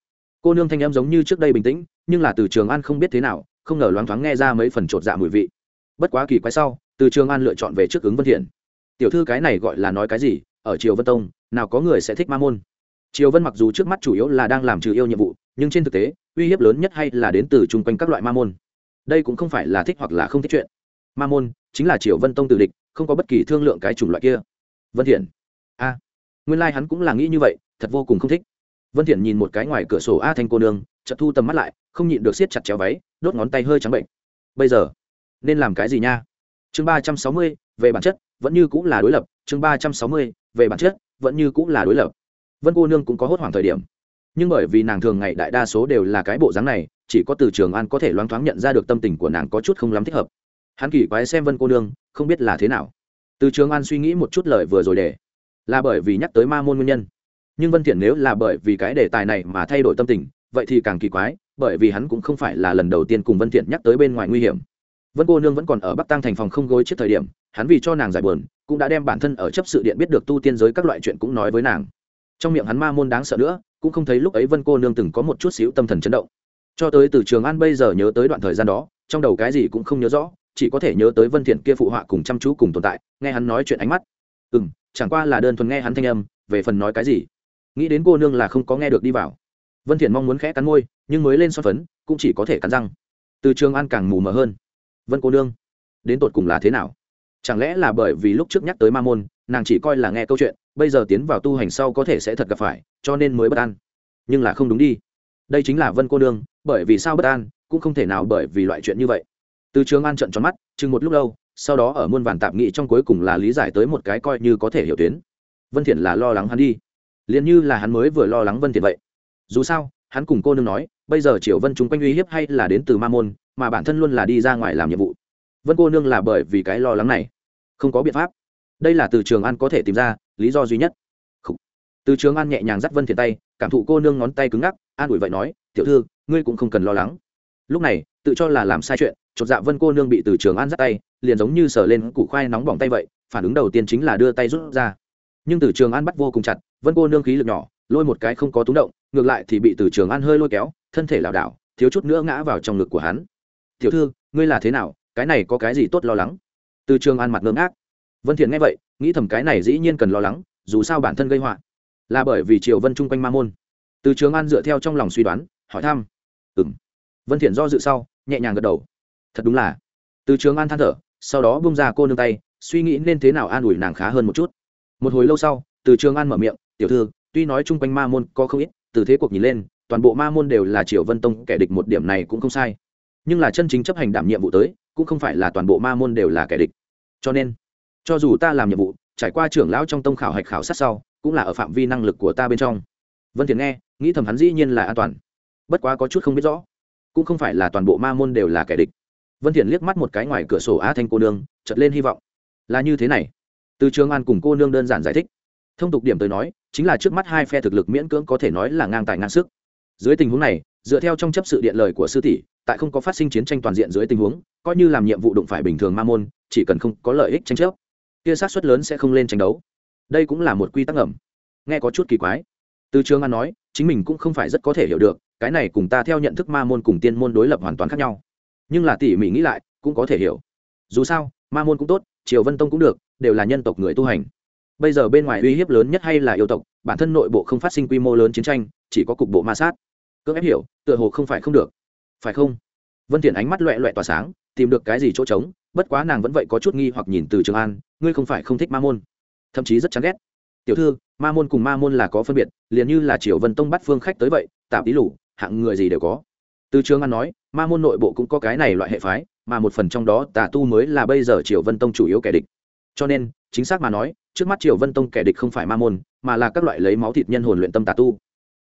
Cô nương thanh em giống như trước đây bình tĩnh, nhưng là từ trường an không biết thế nào, không ngờ loáng thoáng nghe ra mấy phần trột dạ mùi vị. Bất quá kỳ quái sau, từ trường an lựa chọn về trước ứng vân thiện tiểu thư cái này gọi là nói cái gì? Ở triều vân tông, nào có người sẽ thích ma môn? Triều vân mặc dù trước mắt chủ yếu là đang làm trừ yêu nhiệm vụ, nhưng trên thực tế, uy hiếp lớn nhất hay là đến từ chung quanh các loại ma môn. Đây cũng không phải là thích hoặc là không thích chuyện. Ma môn chính là triều vân tông tự địch không có bất kỳ thương lượng cái chủng loại kia. Vân thiện. A. Nguyên lai like hắn cũng là nghĩ như vậy, thật vô cùng không thích. Vân thiện nhìn một cái ngoài cửa sổ a thanh cô nương, chợt thu tầm mắt lại, không nhịn được siết chặt chéo váy, đốt ngón tay hơi trắng bệnh. Bây giờ, nên làm cái gì nha? Chương ba trăm sáu mươi, về bản chất, vẫn như cũng là đối lập. Chương ba trăm sáu mươi, về bản chất, vẫn như cũng là đối lập. Vân cô nương cũng có hốt hoảng thời điểm. Nhưng bởi vì nàng thường ngày đại đa số đều là cái bộ dáng này, chỉ có từ trường an có thể loáng thoáng nhận ra được tâm tình của nàng có chút không lắm thích hợp. Hắn kỳ quái xem vân cô nương không biết là thế nào. Từ trường an suy nghĩ một chút lời vừa rồi để, là bởi vì nhắc tới ma môn nguyên nhân. Nhưng vân thiện nếu là bởi vì cái đề tài này mà thay đổi tâm tình, vậy thì càng kỳ quái, bởi vì hắn cũng không phải là lần đầu tiên cùng vân thiện nhắc tới bên ngoài nguy hiểm. Vân cô nương vẫn còn ở bắc tăng thành phòng không gối trước thời điểm, hắn vì cho nàng giải buồn, cũng đã đem bản thân ở chấp sự điện biết được tu tiên giới các loại chuyện cũng nói với nàng. Trong miệng hắn ma môn đáng sợ nữa, cũng không thấy lúc ấy vân cô nương từng có một chút xíu tâm thần chấn động. Cho tới từ trường an bây giờ nhớ tới đoạn thời gian đó, trong đầu cái gì cũng không nhớ rõ chỉ có thể nhớ tới vân thiện kia phụ họa cùng chăm chú cùng tồn tại, nghe hắn nói chuyện ánh mắt. Ừ chẳng qua là đơn thuần nghe hắn thanh âm, về phần nói cái gì? Nghĩ đến cô nương là không có nghe được đi vào. Vân thiện mong muốn khẽ cắn môi, nhưng mới lên so phấn, cũng chỉ có thể cắn răng. Từ trường an càng mù mờ hơn. Vân cô nương, đến tột cùng là thế nào? Chẳng lẽ là bởi vì lúc trước nhắc tới ma môn, nàng chỉ coi là nghe câu chuyện, bây giờ tiến vào tu hành sau có thể sẽ thật gặp phải, cho nên mới bất an. Nhưng là không đúng đi. Đây chính là vân cô nương, bởi vì sao bất an, cũng không thể nào bởi vì loại chuyện như vậy từ trường an trận tròn mắt, chừng một lúc lâu, sau đó ở muôn vàn tạp nghị trong cuối cùng là lý giải tới một cái coi như có thể hiểu tuyến. Vân thiện là lo lắng hắn đi. Liền như là hắn mới vừa lo lắng vân thiện vậy. Dù sao, hắn cùng cô nương nói, bây giờ triệu vân chúng quanh uy hiếp hay là đến từ ma môn, mà bản thân luôn là đi ra ngoài làm nhiệm vụ. Vân cô nương là bởi vì cái lo lắng này. Không có biện pháp. Đây là từ trường an có thể tìm ra, lý do duy nhất. Từ trường an nhẹ nhàng dắt vân thiện tay, cảm thụ cô nương ngón tay cứng ngắc, an ủi vậy nói, tiểu thư, ngươi cũng không cần lo lắng. Lúc này, tự cho là làm sai chuyện chột dạ vân cô nương bị từ trường an dắt tay, liền giống như sờ lên củ khoai nóng bỏng tay vậy, phản ứng đầu tiên chính là đưa tay rút ra. Nhưng từ trường an bắt vô cùng chặt, vân cô nương khí lực nhỏ, lôi một cái không có túng động, ngược lại thì bị từ trường an hơi lôi kéo, thân thể lảo đảo, thiếu chút nữa ngã vào trong ngực của hắn. Tiểu thư, ngươi là thế nào? Cái này có cái gì tốt lo lắng? Từ trường an mặt ngưỡng ác vân thiện nghe vậy, nghĩ thầm cái này dĩ nhiên cần lo lắng, dù sao bản thân gây họa là bởi vì triều vân chung quanh ma môn. Từ trường an dựa theo trong lòng suy đoán, hỏi thăm. Ừm. Vân thiện do dự sau, nhẹ nhàng gật đầu thật đúng là. Từ trường an than thở, sau đó bung ra cô nương tay, suy nghĩ nên thế nào an ủi nàng khá hơn một chút. Một hồi lâu sau, từ trường an mở miệng, tiểu thư, tuy nói chung quanh ma môn có không ít, từ thế cuộc nhìn lên, toàn bộ ma môn đều là triều vân tông kẻ địch một điểm này cũng không sai. Nhưng là chân chính chấp hành đảm nhiệm vụ tới, cũng không phải là toàn bộ ma môn đều là kẻ địch. Cho nên, cho dù ta làm nhiệm vụ, trải qua trưởng lão trong tông khảo hạch khảo sát sau, cũng là ở phạm vi năng lực của ta bên trong. Vân thiện nghe, nghĩ thầm hắn dĩ nhiên là an toàn. Bất quá có chút không biết rõ, cũng không phải là toàn bộ ma môn đều là kẻ địch vân thiện liếc mắt một cái ngoài cửa sổ á thanh cô nương, chợt lên hy vọng. Là như thế này. Từ trường an cùng cô nương đơn giản giải thích. Thông tục điểm tới nói, chính là trước mắt hai phe thực lực miễn cưỡng có thể nói là ngang tài ngang sức. Dưới tình huống này, dựa theo trong chấp sự điện lời của sư tỷ, tại không có phát sinh chiến tranh toàn diện dưới tình huống, coi như làm nhiệm vụ đụng phải bình thường ma môn, chỉ cần không có lợi ích tranh chấp, kia sát suất lớn sẽ không lên tranh đấu. Đây cũng là một quy tắc ẩm nghe có chút kỳ quái. Từ trường an nói, chính mình cũng không phải rất có thể hiểu được, cái này cùng ta theo nhận thức ma môn cùng tiên môn đối lập hoàn toàn khác nhau nhưng là tỉ mỉ nghĩ lại, cũng có thể hiểu. Dù sao, ma môn cũng tốt, triều vân tông cũng được, đều là nhân tộc người tu hành. Bây giờ bên ngoài uy hiếp lớn nhất hay là yêu tộc, bản thân nội bộ không phát sinh quy mô lớn chiến tranh, chỉ có cục bộ ma sát. Cưỡng ép hiểu, tựa hồ không phải không được. Phải không? Vân thiện ánh mắt loẹ loẹ tỏa sáng, tìm được cái gì chỗ trống, bất quá nàng vẫn vậy có chút nghi hoặc nhìn từ trường an, ngươi không phải không thích ma môn. Thậm chí rất chán ghét. Tiểu thư, ma môn cùng ma môn là có phân biệt, liền như là triều vân tông bắt phương khách tới vậy tạm tí lủ hạng người gì đều có từ trường an nói, ma môn nội bộ cũng có cái này loại hệ phái, mà một phần trong đó tà tu mới là bây giờ triều vân tông chủ yếu kẻ địch. Cho nên, chính xác mà nói, trước mắt triều vân tông kẻ địch không phải ma môn, mà là các loại lấy máu thịt nhân hồn luyện tâm tà tu.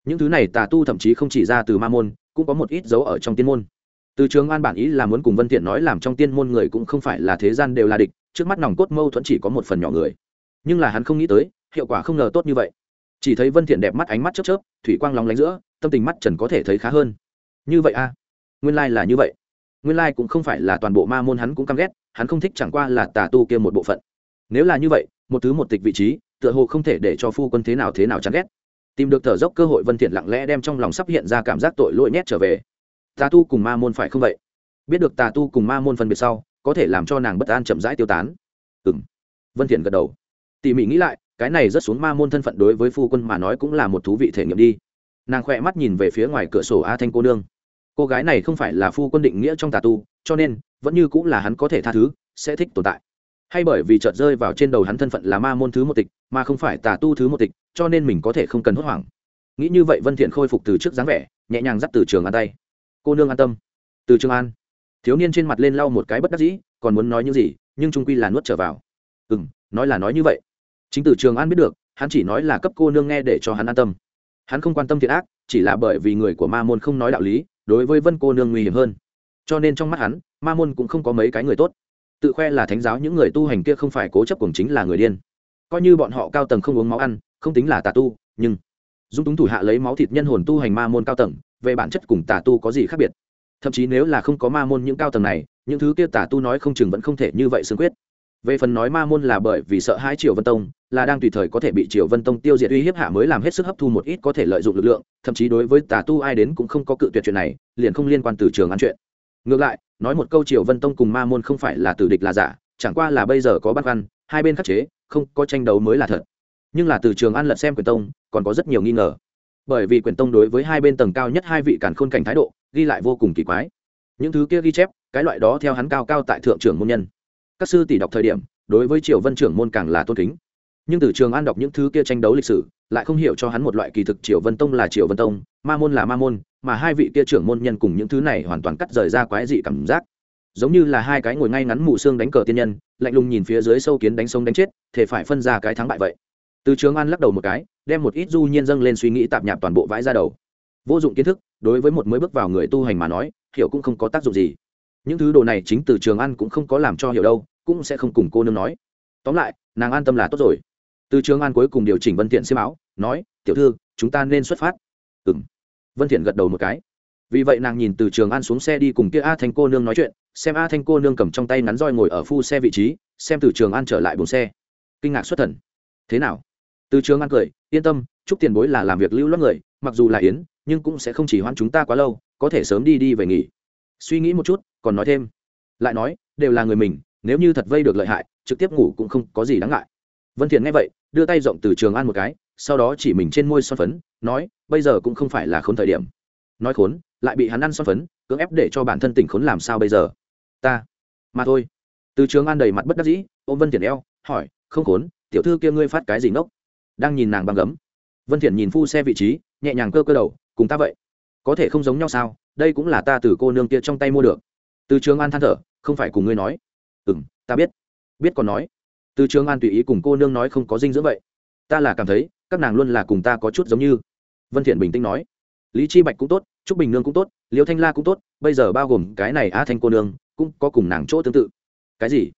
Những thứ này tà tu thậm chí không chỉ ra từ ma môn, cũng có một ít dấu ở trong tiên môn. Từ trường an bản ý là muốn cùng vân thiện nói làm trong tiên môn người cũng không phải là thế gian đều là địch, trước mắt nòng cốt mâu thuẫn chỉ có một phần nhỏ người. Nhưng là hắn không nghĩ tới, hiệu quả không ngờ tốt như vậy. Chỉ thấy vân thiện đẹp mắt ánh mắt chớp chớp, thủy quang lóng lánh giữa, tâm tình mắt trần có thể thấy khá hơn như vậy a à? nguyên lai like là như vậy. Nguyên lai like cũng không phải là toàn bộ ma môn hắn cũng căm ghét, hắn không thích chẳng qua là tà tu kia một bộ phận. Nếu là như vậy, một thứ một tịch vị trí, tựa hồ không thể để cho phu quân thế nào thế nào chán ghét. Tìm được thở dốc cơ hội vân thiện lặng lẽ đem trong lòng sắp hiện ra cảm giác tội lỗi nhét trở về. Tà tu cùng ma môn phải không vậy? Biết được tà tu cùng ma môn phân biệt sau, có thể làm cho nàng bất an chậm rãi tiêu tán. Ừm. Vân thiện gật đầu. Tỉ mỉ nghĩ lại, cái này rất xuống ma môn thân phận đối với phu quân mà nói cũng là một thú vị thể nghiệm đi. Nàng khỏe mắt nhìn về phía ngoài cửa sổ a thanh cô nương cô gái này không phải là phu quân định nghĩa trong tà tu cho nên vẫn như cũng là hắn có thể tha thứ sẽ thích tồn tại. Hay bởi vì chợt rơi vào trên đầu hắn thân phận là ma môn thứ một tịch mà không phải tà tu thứ một tịch cho nên mình có thể không cần hốt hoảng. Nghĩ như vậy vân thiện khôi phục từ trước dáng vẻ nhẹ nhàng dắt từ trường an tay. Cô nương an tâm. Từ trường an. Thiếu niên trên mặt lên lau một cái bất đắc dĩ còn muốn nói những gì nhưng trung quy là nuốt trở vào. Ừm, nói là nói như vậy. Chính từ trường an biết được hắn chỉ nói là cấp cô nương nghe để cho hắn an tâm. Hắn không quan tâm thiện ác chỉ là bởi vì người của ma môn không nói đạo lý đối với vân cô nương nguy hiểm hơn. Cho nên trong mắt hắn, ma môn cũng không có mấy cái người tốt. Tự khoe là thánh giáo những người tu hành kia không phải cố chấp cùng chính là người điên. Coi như bọn họ cao tầng không uống máu ăn, không tính là tà tu, nhưng dung túng thủ hạ lấy máu thịt nhân hồn tu hành ma môn cao tầng, về bản chất cùng tà tu có gì khác biệt? Thậm chí nếu là không có ma môn những cao tầng này, những thứ kia tà tu nói không chừng vẫn không thể như vậy xương quyết. Về phần nói ma môn là bởi vì sợ hai triệu vân tông là đang tùy thời có thể bị triệu vân tông tiêu diệt uy hiếp hạ mới làm hết sức hấp thu một ít có thể lợi dụng lực lượng, thậm chí đối với tà tu ai đến cũng không có cự tuyệt chuyện này, liền không liên quan từ trường ăn chuyện. Ngược lại, nói một câu triệu vân tông cùng ma môn không phải là tử địch là giả, chẳng qua là bây giờ có băn khoăn hai bên khắc chế, không có tranh đấu mới là thật. Nhưng là từ trường an lật xem quyền tông, còn có rất nhiều nghi ngờ. Bởi vì quyền tông đối với hai bên tầng cao nhất hai vị càn khôn cảnh thái độ, ghi lại vô cùng kỳ quái. Những thứ kia ghi chép, cái loại đó theo hắn cao cao tại thượng trưởng môn nhân. Các sư tỷ đọc thời điểm, đối với triều vân trưởng môn càng là tôn kính nhưng từ trường an đọc những thứ kia tranh đấu lịch sử, lại không hiểu cho hắn một loại kỳ thực triều vân tông là triều vân tông, ma môn là ma môn, mà hai vị kia trưởng môn nhân cùng những thứ này hoàn toàn cắt rời ra quái dị cảm giác. Giống như là hai cái ngồi ngay ngắn mù xương đánh cờ tiên nhân, lạnh lùng nhìn phía dưới sâu kiến đánh sông đánh chết, thể phải phân ra cái thắng bại vậy. Từ trường an lắc đầu một cái, đem một ít du nhiên dâng lên suy nghĩ tạp nhạp toàn bộ vãi ra đầu. Vô dụng kiến thức, đối với một mới bước vào người tu hành mà nói, hiểu cũng không có tác dụng gì. Những thứ đồ này chính từ trường an cũng không có làm cho hiểu đâu, cũng sẽ không cùng cô nương nói. Tóm lại, nàng an tâm là tốt rồi từ trường an cuối cùng điều chỉnh vân thiện xiêm áo, nói, tiểu thư, chúng ta nên xuất phát. Ừm. Vân thiện gật đầu một cái. Vì vậy nàng nhìn từ trường an xuống xe đi cùng kia a thanh cô nương nói chuyện, xem a thanh cô nương cầm trong tay ngắn roi ngồi ở phu xe vị trí, xem từ trường an trở lại buồng xe. Kinh ngạc xuất thần. Thế nào? Từ trường an cười, yên tâm, chúc tiền bối là làm việc lưu loát người, mặc dù là yến, nhưng cũng sẽ không chỉ hoãn chúng ta quá lâu, có thể sớm đi đi về nghỉ. Suy nghĩ một chút, còn nói thêm. Lại nói, đều là người mình, nếu như thật vây được lợi hại, trực tiếp ngủ cũng không có gì đáng ngại vân thiện nghe vậy, đưa tay rộng từ trường an một cái, sau đó chỉ mình trên môi son phấn, nói, bây giờ cũng không phải là khốn thời điểm. Nói khốn, lại bị hắn ăn son phấn, cưỡng ép để cho bản thân tỉnh khốn làm sao bây giờ? Ta, mà thôi. Từ trường an đầy mặt bất đắc dĩ, ôm vân thiện eo, hỏi, không khốn, tiểu thư kia ngươi phát cái gì nốc đang nhìn nàng băng gấm. Vân thiện nhìn phu xe vị trí, nhẹ nhàng cơ cơ đầu, cùng ta vậy, có thể không giống nhau sao? Đây cũng là ta từ cô nương kia trong tay mua được. Từ trường an than thở, không phải cùng ngươi nói. Ừm, ta biết. Biết còn nói từ trường an tùy ý cùng cô nương nói không có dinh dưỡng vậy. Ta là cảm thấy, các nàng luôn là cùng ta có chút giống như. Vân thiện bình tĩnh nói. Lý chi bạch cũng tốt, trúc bình nương cũng tốt, liêu thanh la cũng tốt, bây giờ bao gồm cái này a thanh cô nương, cũng có cùng nàng chỗ tương tự. Cái gì?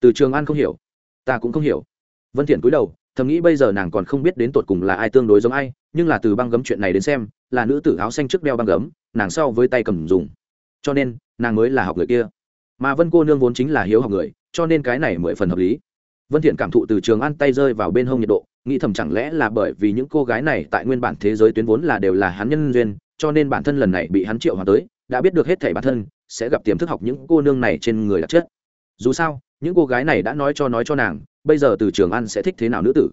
Từ trường an không hiểu. Ta cũng không hiểu. Vân thiện cúi đầu, thầm nghĩ bây giờ nàng còn không biết đến tột cùng là ai tương đối giống ai, nhưng là từ băng gấm chuyện này đến xem, là nữ tử áo xanh trước đeo băng gấm, nàng sau với tay cầm dùng. Cho nên, nàng mới là học người kia. Mà vân cô nương vốn chính là hiếu học người, cho nên cái này mười phần hợp lý vân thiện cảm thụ từ trường an tay rơi vào bên hông nhiệt độ, nghĩ thầm chẳng lẽ là bởi vì những cô gái này tại nguyên bản thế giới tuyến vốn là đều là hắn nhân duyên, cho nên bản thân lần này bị hắn triệu hòa tới, đã biết được hết thảy bản thân, sẽ gặp tiềm thức học những cô nương này trên người đặc chất. Dù sao, những cô gái này đã nói cho nói cho nàng, bây giờ từ trường an sẽ thích thế nào nữ tử?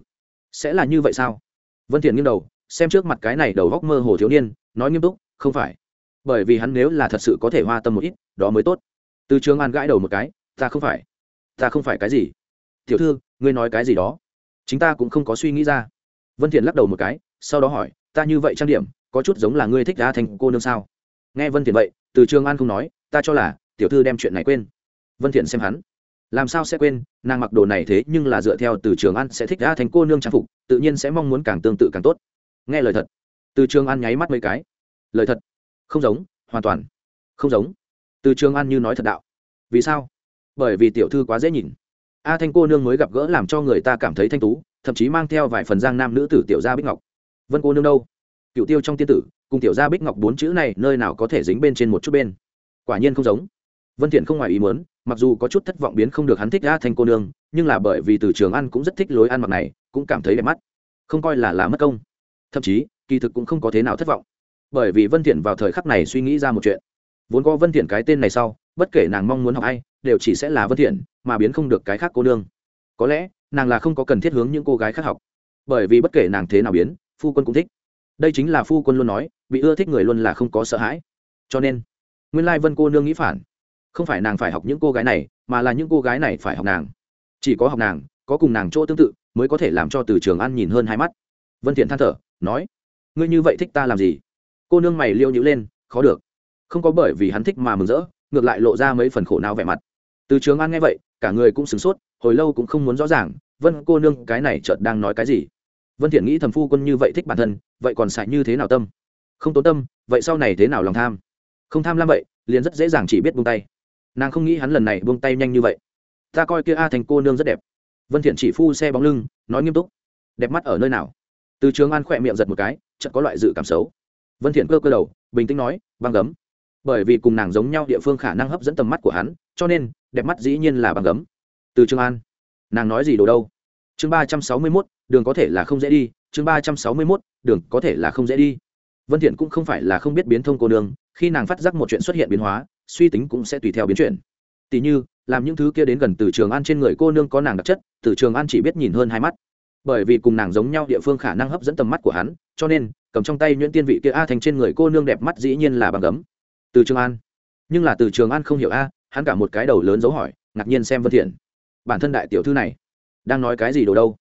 Sẽ là như vậy sao? Vân thiện nghiêng đầu, xem trước mặt cái này đầu góc mơ hồ thiếu niên, nói nghiêm túc, không phải. Bởi vì hắn nếu là thật sự có thể hoa tâm một ít, đó mới tốt. Từ trường an gãi đầu một cái, ta không phải. Ta không phải cái gì tiểu thư, ngươi nói cái gì đó? Chính ta cũng không có suy nghĩ ra. Vân thiện lắc đầu một cái, sau đó hỏi, ta như vậy trang điểm, có chút giống là ngươi thích ra thành cô nương sao? Nghe vân thiện vậy, từ trường an không nói, ta cho là, tiểu thư đem chuyện này quên. Vân thiện xem hắn. Làm sao sẽ quên, nàng mặc đồ này thế nhưng là dựa theo từ trường an sẽ thích ra thành cô nương trang phục, tự nhiên sẽ mong muốn càng tương tự càng tốt. Nghe lời thật. Từ trường an nháy mắt mấy cái. Lời thật. Không giống, hoàn toàn. Không giống. Từ trường an như nói thật đạo. Vì sao? Bởi vì tiểu thư quá dễ nhìn a thanh cô nương mới gặp gỡ làm cho người ta cảm thấy thanh tú, thậm chí mang theo vài phần giang nam nữ tử tiểu gia bích ngọc. Vân cô nương đâu? Cựu tiêu trong tiên tử, cùng tiểu gia bích ngọc bốn chữ này nơi nào có thể dính bên trên một chút bên? Quả nhiên không giống. Vân thiện không ngoài ý muốn, mặc dù có chút thất vọng biến không được hắn thích a thanh cô nương, nhưng là bởi vì từ trường ăn cũng rất thích lối ăn mặc này, cũng cảm thấy đẹp mắt. Không coi là là mất công. Thậm chí, kỳ thực cũng không có thế nào thất vọng. Bởi vì vân thiện vào thời khắc này suy nghĩ ra một chuyện. Vốn có vân thiện cái tên này sau bất kể nàng mong muốn học ai đều chỉ sẽ là vân thiện, mà biến không được cái khác cô nương. Có lẽ, nàng là không có cần thiết hướng những cô gái khác học. Bởi vì bất kể nàng thế nào biến, phu quân cũng thích. Đây chính là phu quân luôn nói, bị ưa thích người luôn là không có sợ hãi. Cho nên, nguyên lai vân cô nương nghĩ phản. Không phải nàng phải học những cô gái này, mà là những cô gái này phải học nàng. Chỉ có học nàng, có cùng nàng chỗ tương tự, mới có thể làm cho từ trường ăn nhìn hơn hai mắt. Vân thiện than thở, nói, ngươi như vậy thích ta làm gì? Cô nương mày liêu nhữ lên, khó được. Không có bởi vì hắn thích mà mừng rỡ ngược lại lộ ra mấy phần khổ não vẻ mặt. Từ trường an nghe vậy, cả người cũng sửng sốt, hồi lâu cũng không muốn rõ ràng, vân cô nương, cái này chợt đang nói cái gì? Vân thiện nghĩ thầm phu quân như vậy thích bản thân, vậy còn xài như thế nào tâm? Không tốn tâm, vậy sau này thế nào lòng tham? Không tham lam vậy, liền rất dễ dàng chỉ biết buông tay. Nàng không nghĩ hắn lần này buông tay nhanh như vậy. Ta coi kia a thành cô nương rất đẹp. Vân thiện chỉ phu xe bóng lưng, nói nghiêm túc, đẹp mắt ở nơi nào? Từ trường an khỏe miệng giật một cái, chợt có loại dự cảm xấu. Vân thiện cơ cơ đầu, bình tĩnh nói, băng gấm bởi vì cùng nàng giống nhau địa phương khả năng hấp dẫn tầm mắt của hắn, cho nên, đẹp mắt dĩ nhiên là băng gấm. Từ trường an, nàng nói gì đồ đâu? Chương ba trăm sáu mươi mốt, đường có thể là không dễ đi. Chương ba trăm sáu mươi mốt, đường có thể là không dễ đi. Vân thiện cũng không phải là không biết biến thông cô đường, khi nàng phát giác một chuyện xuất hiện biến hóa, suy tính cũng sẽ tùy theo biến chuyển. Tỉ như, làm những thứ kia đến gần từ trường an trên người cô nương có nàng đặc chất, từ trường an chỉ biết nhìn hơn hai mắt. Bởi vì cùng nàng giống nhau địa phương khả năng hấp dẫn tầm mắt của hắn, cho nên, cầm trong tay nhuyễn tiên vị kia a thành trên người cô nương đẹp mắt dĩ nhiên là bằng gấm từ trường an. Nhưng là từ trường an không hiểu a, hắn cả một cái đầu lớn dấu hỏi, ngạc nhiên xem vân thiện. Bản thân đại tiểu thư này, đang nói cái gì đồ đâu?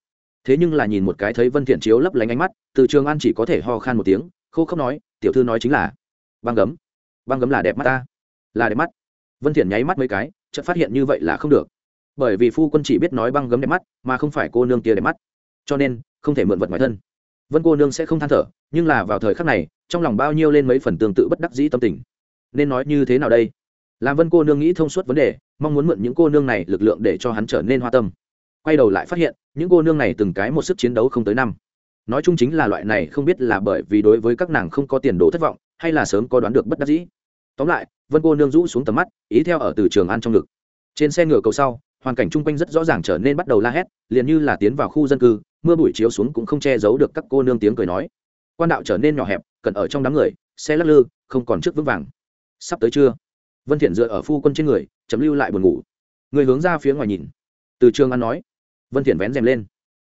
Thế nhưng là nhìn một cái thấy vân thiện chiếu lấp lánh ánh mắt, từ trường an chỉ có thể ho khan một tiếng, khô không nói, tiểu thư nói chính là, băng gấm băng gấm là đẹp mắt ta, là đẹp mắt. Vân thiện nháy mắt mấy cái, chợt phát hiện như vậy là không được. Bởi vì phu quân chỉ biết nói băng gấm đẹp mắt, mà không phải cô nương kia đẹp mắt. Cho nên, không thể mượn vật ngoài thân. Vân cô nương sẽ không than thở, nhưng là vào thời khắc này, trong lòng bao nhiêu lên mấy phần tương tự bất đắc dĩ tâm tình nên nói như thế nào đây? Làm vân cô nương nghĩ thông suốt vấn đề, mong muốn mượn những cô nương này lực lượng để cho hắn trở nên hoa tâm. Quay đầu lại phát hiện, những cô nương này từng cái một sức chiến đấu không tới năm. Nói chung chính là loại này không biết là bởi vì đối với các nàng không có tiền đồ thất vọng, hay là sớm có đoán được bất đắc dĩ. Tóm lại, vân cô nương rũ xuống tầm mắt, ý theo ở từ trường ăn trong ngực. Trên xe ngựa cầu sau, hoàn cảnh chung quanh rất rõ ràng trở nên bắt đầu la hét, liền như là tiến vào khu dân cư, mưa bụi chiếu xuống cũng không che giấu được các cô nương tiếng cười nói. Quan đạo trở nên nhỏ hẹp cần ở trong đám người, xe lắc lư, không còn trước vững vàng sắp tới chưa vân thiện dựa ở phu quân trên người, chấm lưu lại buồn ngủ. Người hướng ra phía ngoài nhìn. Từ trường An nói. Vân thiện vén rèm lên.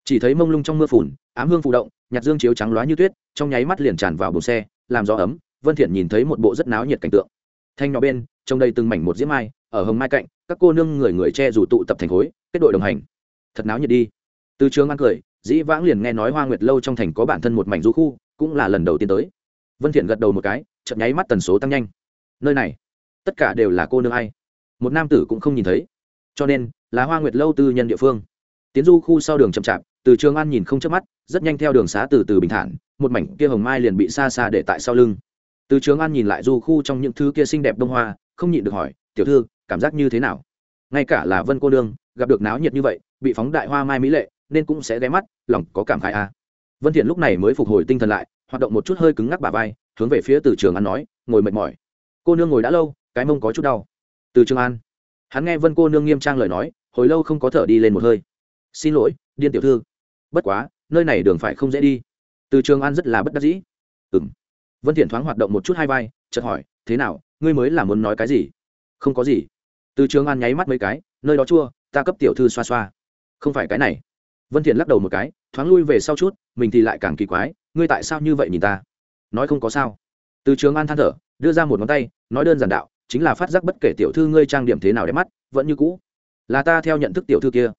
Chỉ thấy mông lung trong mưa phùn, ám hương phụ động, nhạt dương chiếu trắng loá như tuyết, trong nháy mắt liền tràn vào bồn xe, làm gió ấm, vân thiện nhìn thấy một bộ rất náo nhiệt cảnh tượng. Thanh nhỏ bên trong đây từng mảnh một diễm mai, ở hồng mai cạnh, các cô nương người người che dù tụ tập thành khối, kết đội đồng hành. Thật náo nhiệt đi. Từ trường An cười, dĩ vãng liền nghe nói hoa nguyệt lâu trong thành có bản thân một mảnh du khu, cũng là lần đầu tiên tới. Vân thiện gật đầu một cái chậm nháy mắt tần số tăng nhanh nơi này. Tất cả đều là cô nương ai. Một nam tử cũng không nhìn thấy. Cho nên, là hoa nguyệt lâu tư nhân địa phương. Tiến du khu sau đường chậm chạp, từ trường an nhìn không chớp mắt, rất nhanh theo đường xá từ từ bình thản, một mảnh kia hồng mai liền bị xa xa để tại sau lưng. Từ trường an nhìn lại du khu trong những thứ kia xinh đẹp đông hoa, không nhịn được hỏi, tiểu thư, cảm giác như thế nào? Ngay cả là vân cô nương, gặp được náo nhiệt như vậy, bị phóng đại hoa mai mỹ lệ, nên cũng sẽ ghé mắt, lòng có cảm khái a à. vân thiện lúc này mới phục hồi tinh thần lại, hoạt động một chút hơi cứng ngắc bà vai, hướng về phía từ trường an nói, ngồi mệt mỏi cô nương ngồi đã lâu, cái mông có chút đau. Từ trường an. Hắn nghe vân cô nương nghiêm trang lời nói, hồi lâu không có thở đi lên một hơi. Xin lỗi, điên tiểu thư. Bất quá, nơi này đường phải không dễ đi. Từ trường an rất là bất đắc dĩ. Ừm. Vân thiện thoáng hoạt động một chút hai vai, chợt hỏi, thế nào, ngươi mới là muốn nói cái gì? Không có gì. Từ trường an nháy mắt mấy cái, nơi đó chua, ta cấp tiểu thư xoa xoa. Không phải cái này. Vân thiện lắc đầu một cái, thoáng lui về sau chút, mình thì lại càng kỳ quái, ngươi tại sao như vậy nhìn ta? Nói không có sao. Từ trường an than thở đưa ra một ngón tay, nói đơn giản đạo, chính là phát giác bất kể tiểu thư ngươi trang điểm thế nào đẹp mắt, vẫn như cũ. Là ta theo nhận thức tiểu thư kia.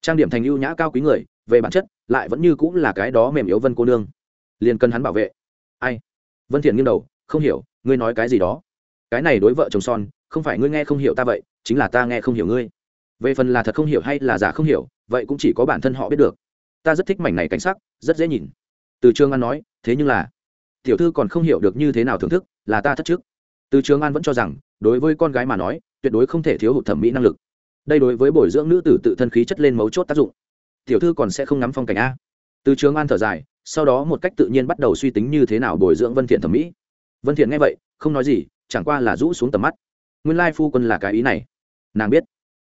Trang điểm thành ưu nhã cao quý người, về bản chất, lại vẫn như cũng là cái đó mềm yếu vân cô nương. Liền cần hắn bảo vệ. Ai? Vân thiện nghiêng đầu, không hiểu, ngươi nói cái gì đó? Cái này đối vợ chồng son, không phải ngươi nghe không hiểu ta vậy, chính là ta nghe không hiểu ngươi. Về phần là thật không hiểu hay là giả không hiểu, vậy cũng chỉ có bản thân họ biết được. Ta rất thích mảnh này cảnh sắc, rất dễ nhìn. Từ Trương an nói, thế nhưng là tiểu thư còn không hiểu được như thế nào thưởng thức, là ta thất trước. Từ trường an vẫn cho rằng, đối với con gái mà nói, tuyệt đối không thể thiếu hụt thẩm mỹ năng lực. Đây đối với bồi dưỡng nữ tử tự thân khí chất lên mấu chốt tác dụng. Tiểu thư còn sẽ không ngắm phong cảnh a. Từ trường an thở dài, sau đó một cách tự nhiên bắt đầu suy tính như thế nào bồi dưỡng vân thiện thẩm mỹ. Vân thiện nghe vậy, không nói gì, chẳng qua là rũ xuống tầm mắt. Nguyên lai phu quân là cái ý này. Nàng biết.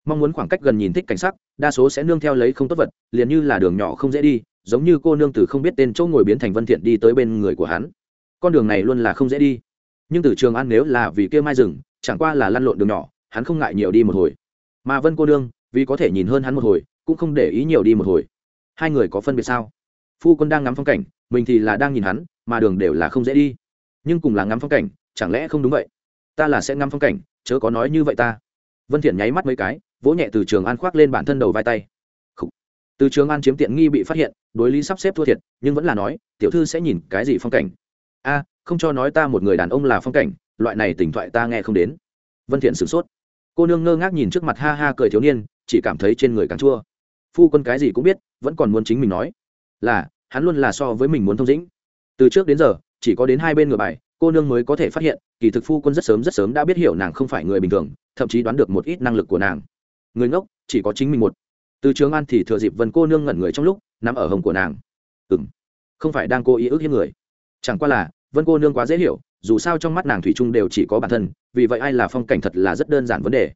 Mong muốn khoảng cách gần nhìn thích cảnh sắc, đa số sẽ nương theo lấy không tốt vật, liền như là đường nhỏ không dễ đi, giống như cô nương từ không biết tên chỗ ngồi biến thành vân thiện đi tới bên người của hắn con đường này luôn là không dễ đi. Nhưng từ trường an nếu là vì kia mai rừng, chẳng qua là lăn lộn đường nhỏ, hắn không ngại nhiều đi một hồi. Mà vân cô nương, vì có thể nhìn hơn hắn một hồi, cũng không để ý nhiều đi một hồi. Hai người có phân biệt sao? Phu quân đang ngắm phong cảnh, mình thì là đang nhìn hắn, mà đường đều là không dễ đi. Nhưng cùng là ngắm phong cảnh, chẳng lẽ không đúng vậy? Ta là sẽ ngắm phong cảnh, chớ có nói như vậy ta. Vân thiện nháy mắt mấy cái, vỗ nhẹ từ trường an khoác lên bản thân đầu vai tay. Khủ. từ trường an chiếm tiện nghi bị phát hiện, đối lý sắp xếp thua thiệt, nhưng vẫn là nói, tiểu thư sẽ nhìn cái gì phong cảnh? A không cho nói ta một người đàn ông là phong cảnh loại này tỉnh thoại ta nghe không đến. Vân thiện sửng sốt. Cô nương ngơ ngác nhìn trước mặt ha ha cười thiếu niên chỉ cảm thấy trên người càng chua. Phu quân cái gì cũng biết vẫn còn muốn chính mình nói. Là hắn luôn là so với mình muốn thông dĩnh. Từ trước đến giờ chỉ có đến hai bên ngựa bài cô nương mới có thể phát hiện kỳ thực phu quân rất sớm rất sớm đã biết hiểu nàng không phải người bình thường thậm chí đoán được một ít năng lực của nàng. Người ngốc chỉ có chính mình một. Từ trường an thì thừa dịp Vân cô nương ngẩn người trong lúc nằm ở hồng của nàng. Ừm, không phải đang cố ý ức hiếp người chẳng qua là, vân cô nương quá dễ hiểu, dù sao trong mắt nàng thủy chung đều chỉ có bản thân, vì vậy ai là phong cảnh thật là rất đơn giản vấn đề.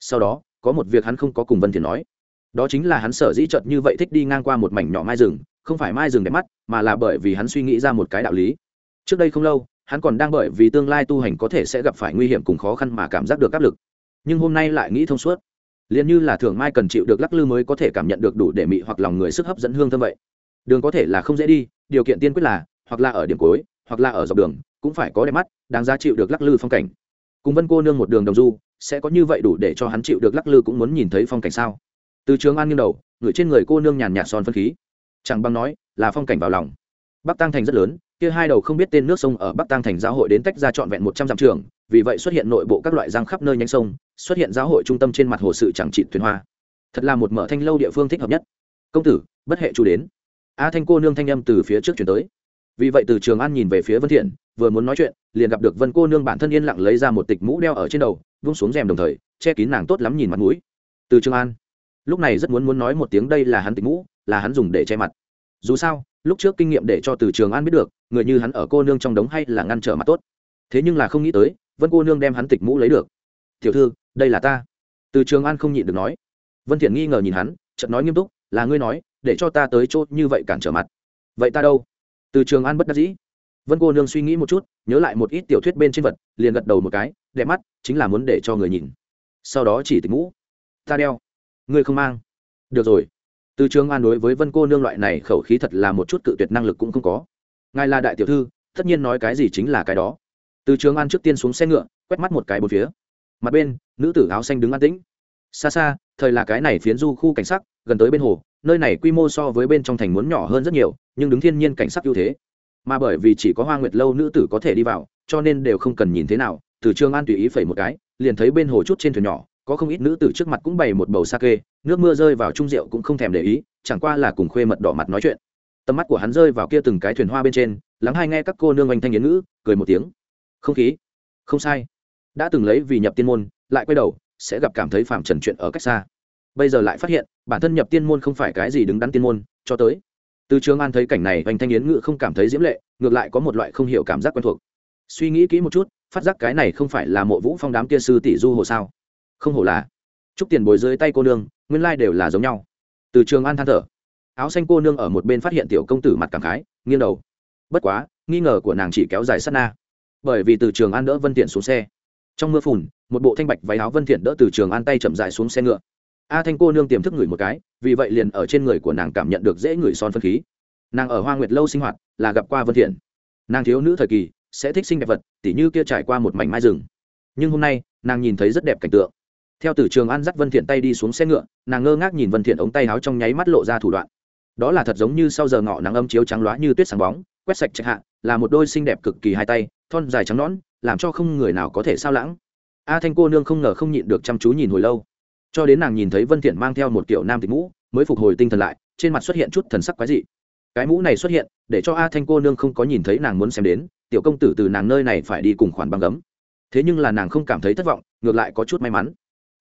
Sau đó, có một việc hắn không có cùng vân thiền nói. Đó chính là hắn sở dĩ chợt như vậy thích đi ngang qua một mảnh nhỏ mai rừng, không phải mai rừng đẹp mắt, mà là bởi vì hắn suy nghĩ ra một cái đạo lý. Trước đây không lâu, hắn còn đang bởi vì tương lai tu hành có thể sẽ gặp phải nguy hiểm cùng khó khăn mà cảm giác được áp lực. Nhưng hôm nay lại nghĩ thông suốt. Liền như là thường mai cần chịu được lắc lư mới có thể cảm nhận được đủ để mị hoặc lòng người sức hấp dẫn hương thơm vậy. Đường có thể là không dễ đi, điều kiện tiên quyết là hoặc là ở điểm cuối, hoặc là ở dọc đường, cũng phải có đẹp mắt, đáng giá chịu được lắc lư phong cảnh. Cùng vân cô nương một đường đồng du, sẽ có như vậy đủ để cho hắn chịu được lắc lư cũng muốn nhìn thấy phong cảnh sao? Từ trường an nghiêng đầu người trên người cô nương nhàn nhạt son phân khí. Chẳng bằng nói, là phong cảnh vào lòng. Bắc tăng thành rất lớn, kia hai đầu không biết tên nước sông ở bắc tăng thành giáo hội đến tách ra trọn vẹn một trăm dặm trường, vì vậy xuất hiện nội bộ các loại giang khắp nơi nhánh sông, xuất hiện giáo hội trung tâm trên mặt hồ sự chẳng trị thuyền hoa. Thật là một mở thanh lâu địa phương thích hợp nhất. Công tử, bất hệ chủ đến. A thanh cô nương thanh âm từ phía trước chuyển tới vì vậy từ trường an nhìn về phía vân thiện, vừa muốn nói chuyện, liền gặp được vân cô nương bản thân yên lặng lấy ra một tịch mũ đeo ở trên đầu, vung xuống rèm đồng thời, che kín nàng tốt lắm nhìn mặt mũi. Từ trường an, lúc này rất muốn muốn nói một tiếng đây là hắn tịch mũ, là hắn dùng để che mặt. Dù sao, lúc trước kinh nghiệm để cho từ trường an biết được, người như hắn ở cô nương trong đống hay là ngăn trở mặt tốt. Thế nhưng là không nghĩ tới, vân cô nương đem hắn tịch mũ lấy được. Tiểu thư, đây là ta. Từ trường an không nhịn được nói. Vân thiện nghi ngờ nhìn hắn, chợt nói nghiêm túc, là ngươi nói, để cho ta tới chỗ như vậy cản trở mặt. Vậy ta đâu? Từ trường an bất đắc dĩ. Vân cô nương suy nghĩ một chút, nhớ lại một ít tiểu thuyết bên trên vật, liền gật đầu một cái, đẹp mắt, chính là muốn để cho người nhìn. Sau đó chỉ tịch mũ. Ta đeo. Ngươi không mang. Được rồi. Từ trường an đối với vân cô nương loại này khẩu khí thật là một chút cự tuyệt năng lực cũng không có. Ngài là đại tiểu thư, tất nhiên nói cái gì chính là cái đó. Từ trường an trước tiên xuống xe ngựa, quét mắt một cái bốn phía. Mặt bên, nữ tử áo xanh đứng an tĩnh. Xa xa, thời là cái này phiến du khu cảnh sắc, gần tới bên hồ nơi này quy mô so với bên trong thành muốn nhỏ hơn rất nhiều, nhưng đứng thiên nhiên cảnh sắc ưu thế. Mà bởi vì chỉ có hoa nguyệt lâu nữ tử có thể đi vào, cho nên đều không cần nhìn thế nào. Từ trường an tùy ý phẩy một cái, liền thấy bên hồ chút trên thuyền nhỏ, có không ít nữ tử trước mặt cũng bày một bầu sake, nước mưa rơi vào trung rượu cũng không thèm để ý, chẳng qua là cùng khuê mật đỏ mặt nói chuyện. Tầm mắt của hắn rơi vào kia từng cái thuyền hoa bên trên, lắng hai nghe các cô nương oanh thanh yến ngữ, cười một tiếng. Không khí, không sai. Đã từng lấy vì nhập tiên môn, lại quay đầu, sẽ gặp cảm thấy phạm trần chuyện ở cách xa bây giờ lại phát hiện, bản thân nhập tiên môn không phải cái gì đứng đắn tiên môn, cho tới. Từ trường an thấy cảnh này, hoành thanh yến ngự không cảm thấy diễm lệ, ngược lại có một loại không hiểu cảm giác quen thuộc. Suy nghĩ kỹ một chút, phát giác cái này không phải là mộ vũ phong đám kia sư tỷ du hồ sao? Không hổ là. Chúc tiền bồi dưới tay cô nương, nguyên lai đều là giống nhau. Từ trường an than thở. Áo xanh cô nương ở một bên phát hiện tiểu công tử mặt cảm khái, nghiêng đầu. Bất quá, nghi ngờ của nàng chỉ kéo dài sát na. Bởi vì từ trường an đỡ vân tiện xuống xe. Trong mưa phùn, một bộ thanh bạch váy áo vân thiện đỡ từ trường an tay chậm dài xuống xe ngựa a thanh cô nương tiềm thức ngửi một cái, vì vậy liền ở trên người của nàng cảm nhận được dễ ngửi son phân khí. Nàng ở hoa nguyệt lâu sinh hoạt, là gặp qua vân thiện. Nàng thiếu nữ thời kỳ, sẽ thích sinh đẹp vật, tỉ như kia trải qua một mảnh mai rừng. Nhưng hôm nay, nàng nhìn thấy rất đẹp cảnh tượng. Theo từ trường an dắt vân thiện tay đi xuống xe ngựa, nàng ngơ ngác nhìn vân thiện ống tay áo trong nháy mắt lộ ra thủ đoạn. Đó là thật giống như sau giờ ngọ nắng âm chiếu trắng loá như tuyết sáng bóng, quét sạch chạy hạ, là một đôi xinh đẹp cực kỳ hai tay, thon dài trắng nõn, làm cho không người nào có thể sao lãng. A thanh cô nương không ngờ không nhịn được chăm chú nhìn hồi lâu cho đến nàng nhìn thấy vân thiện mang theo một kiểu nam tịch mũ mới phục hồi tinh thần lại trên mặt xuất hiện chút thần sắc quái dị. Cái mũ này xuất hiện để cho a thanh cô nương không có nhìn thấy nàng muốn xem đến tiểu công tử từ nàng nơi này phải đi cùng khoản băng gấm. Thế nhưng là nàng không cảm thấy thất vọng ngược lại có chút may mắn.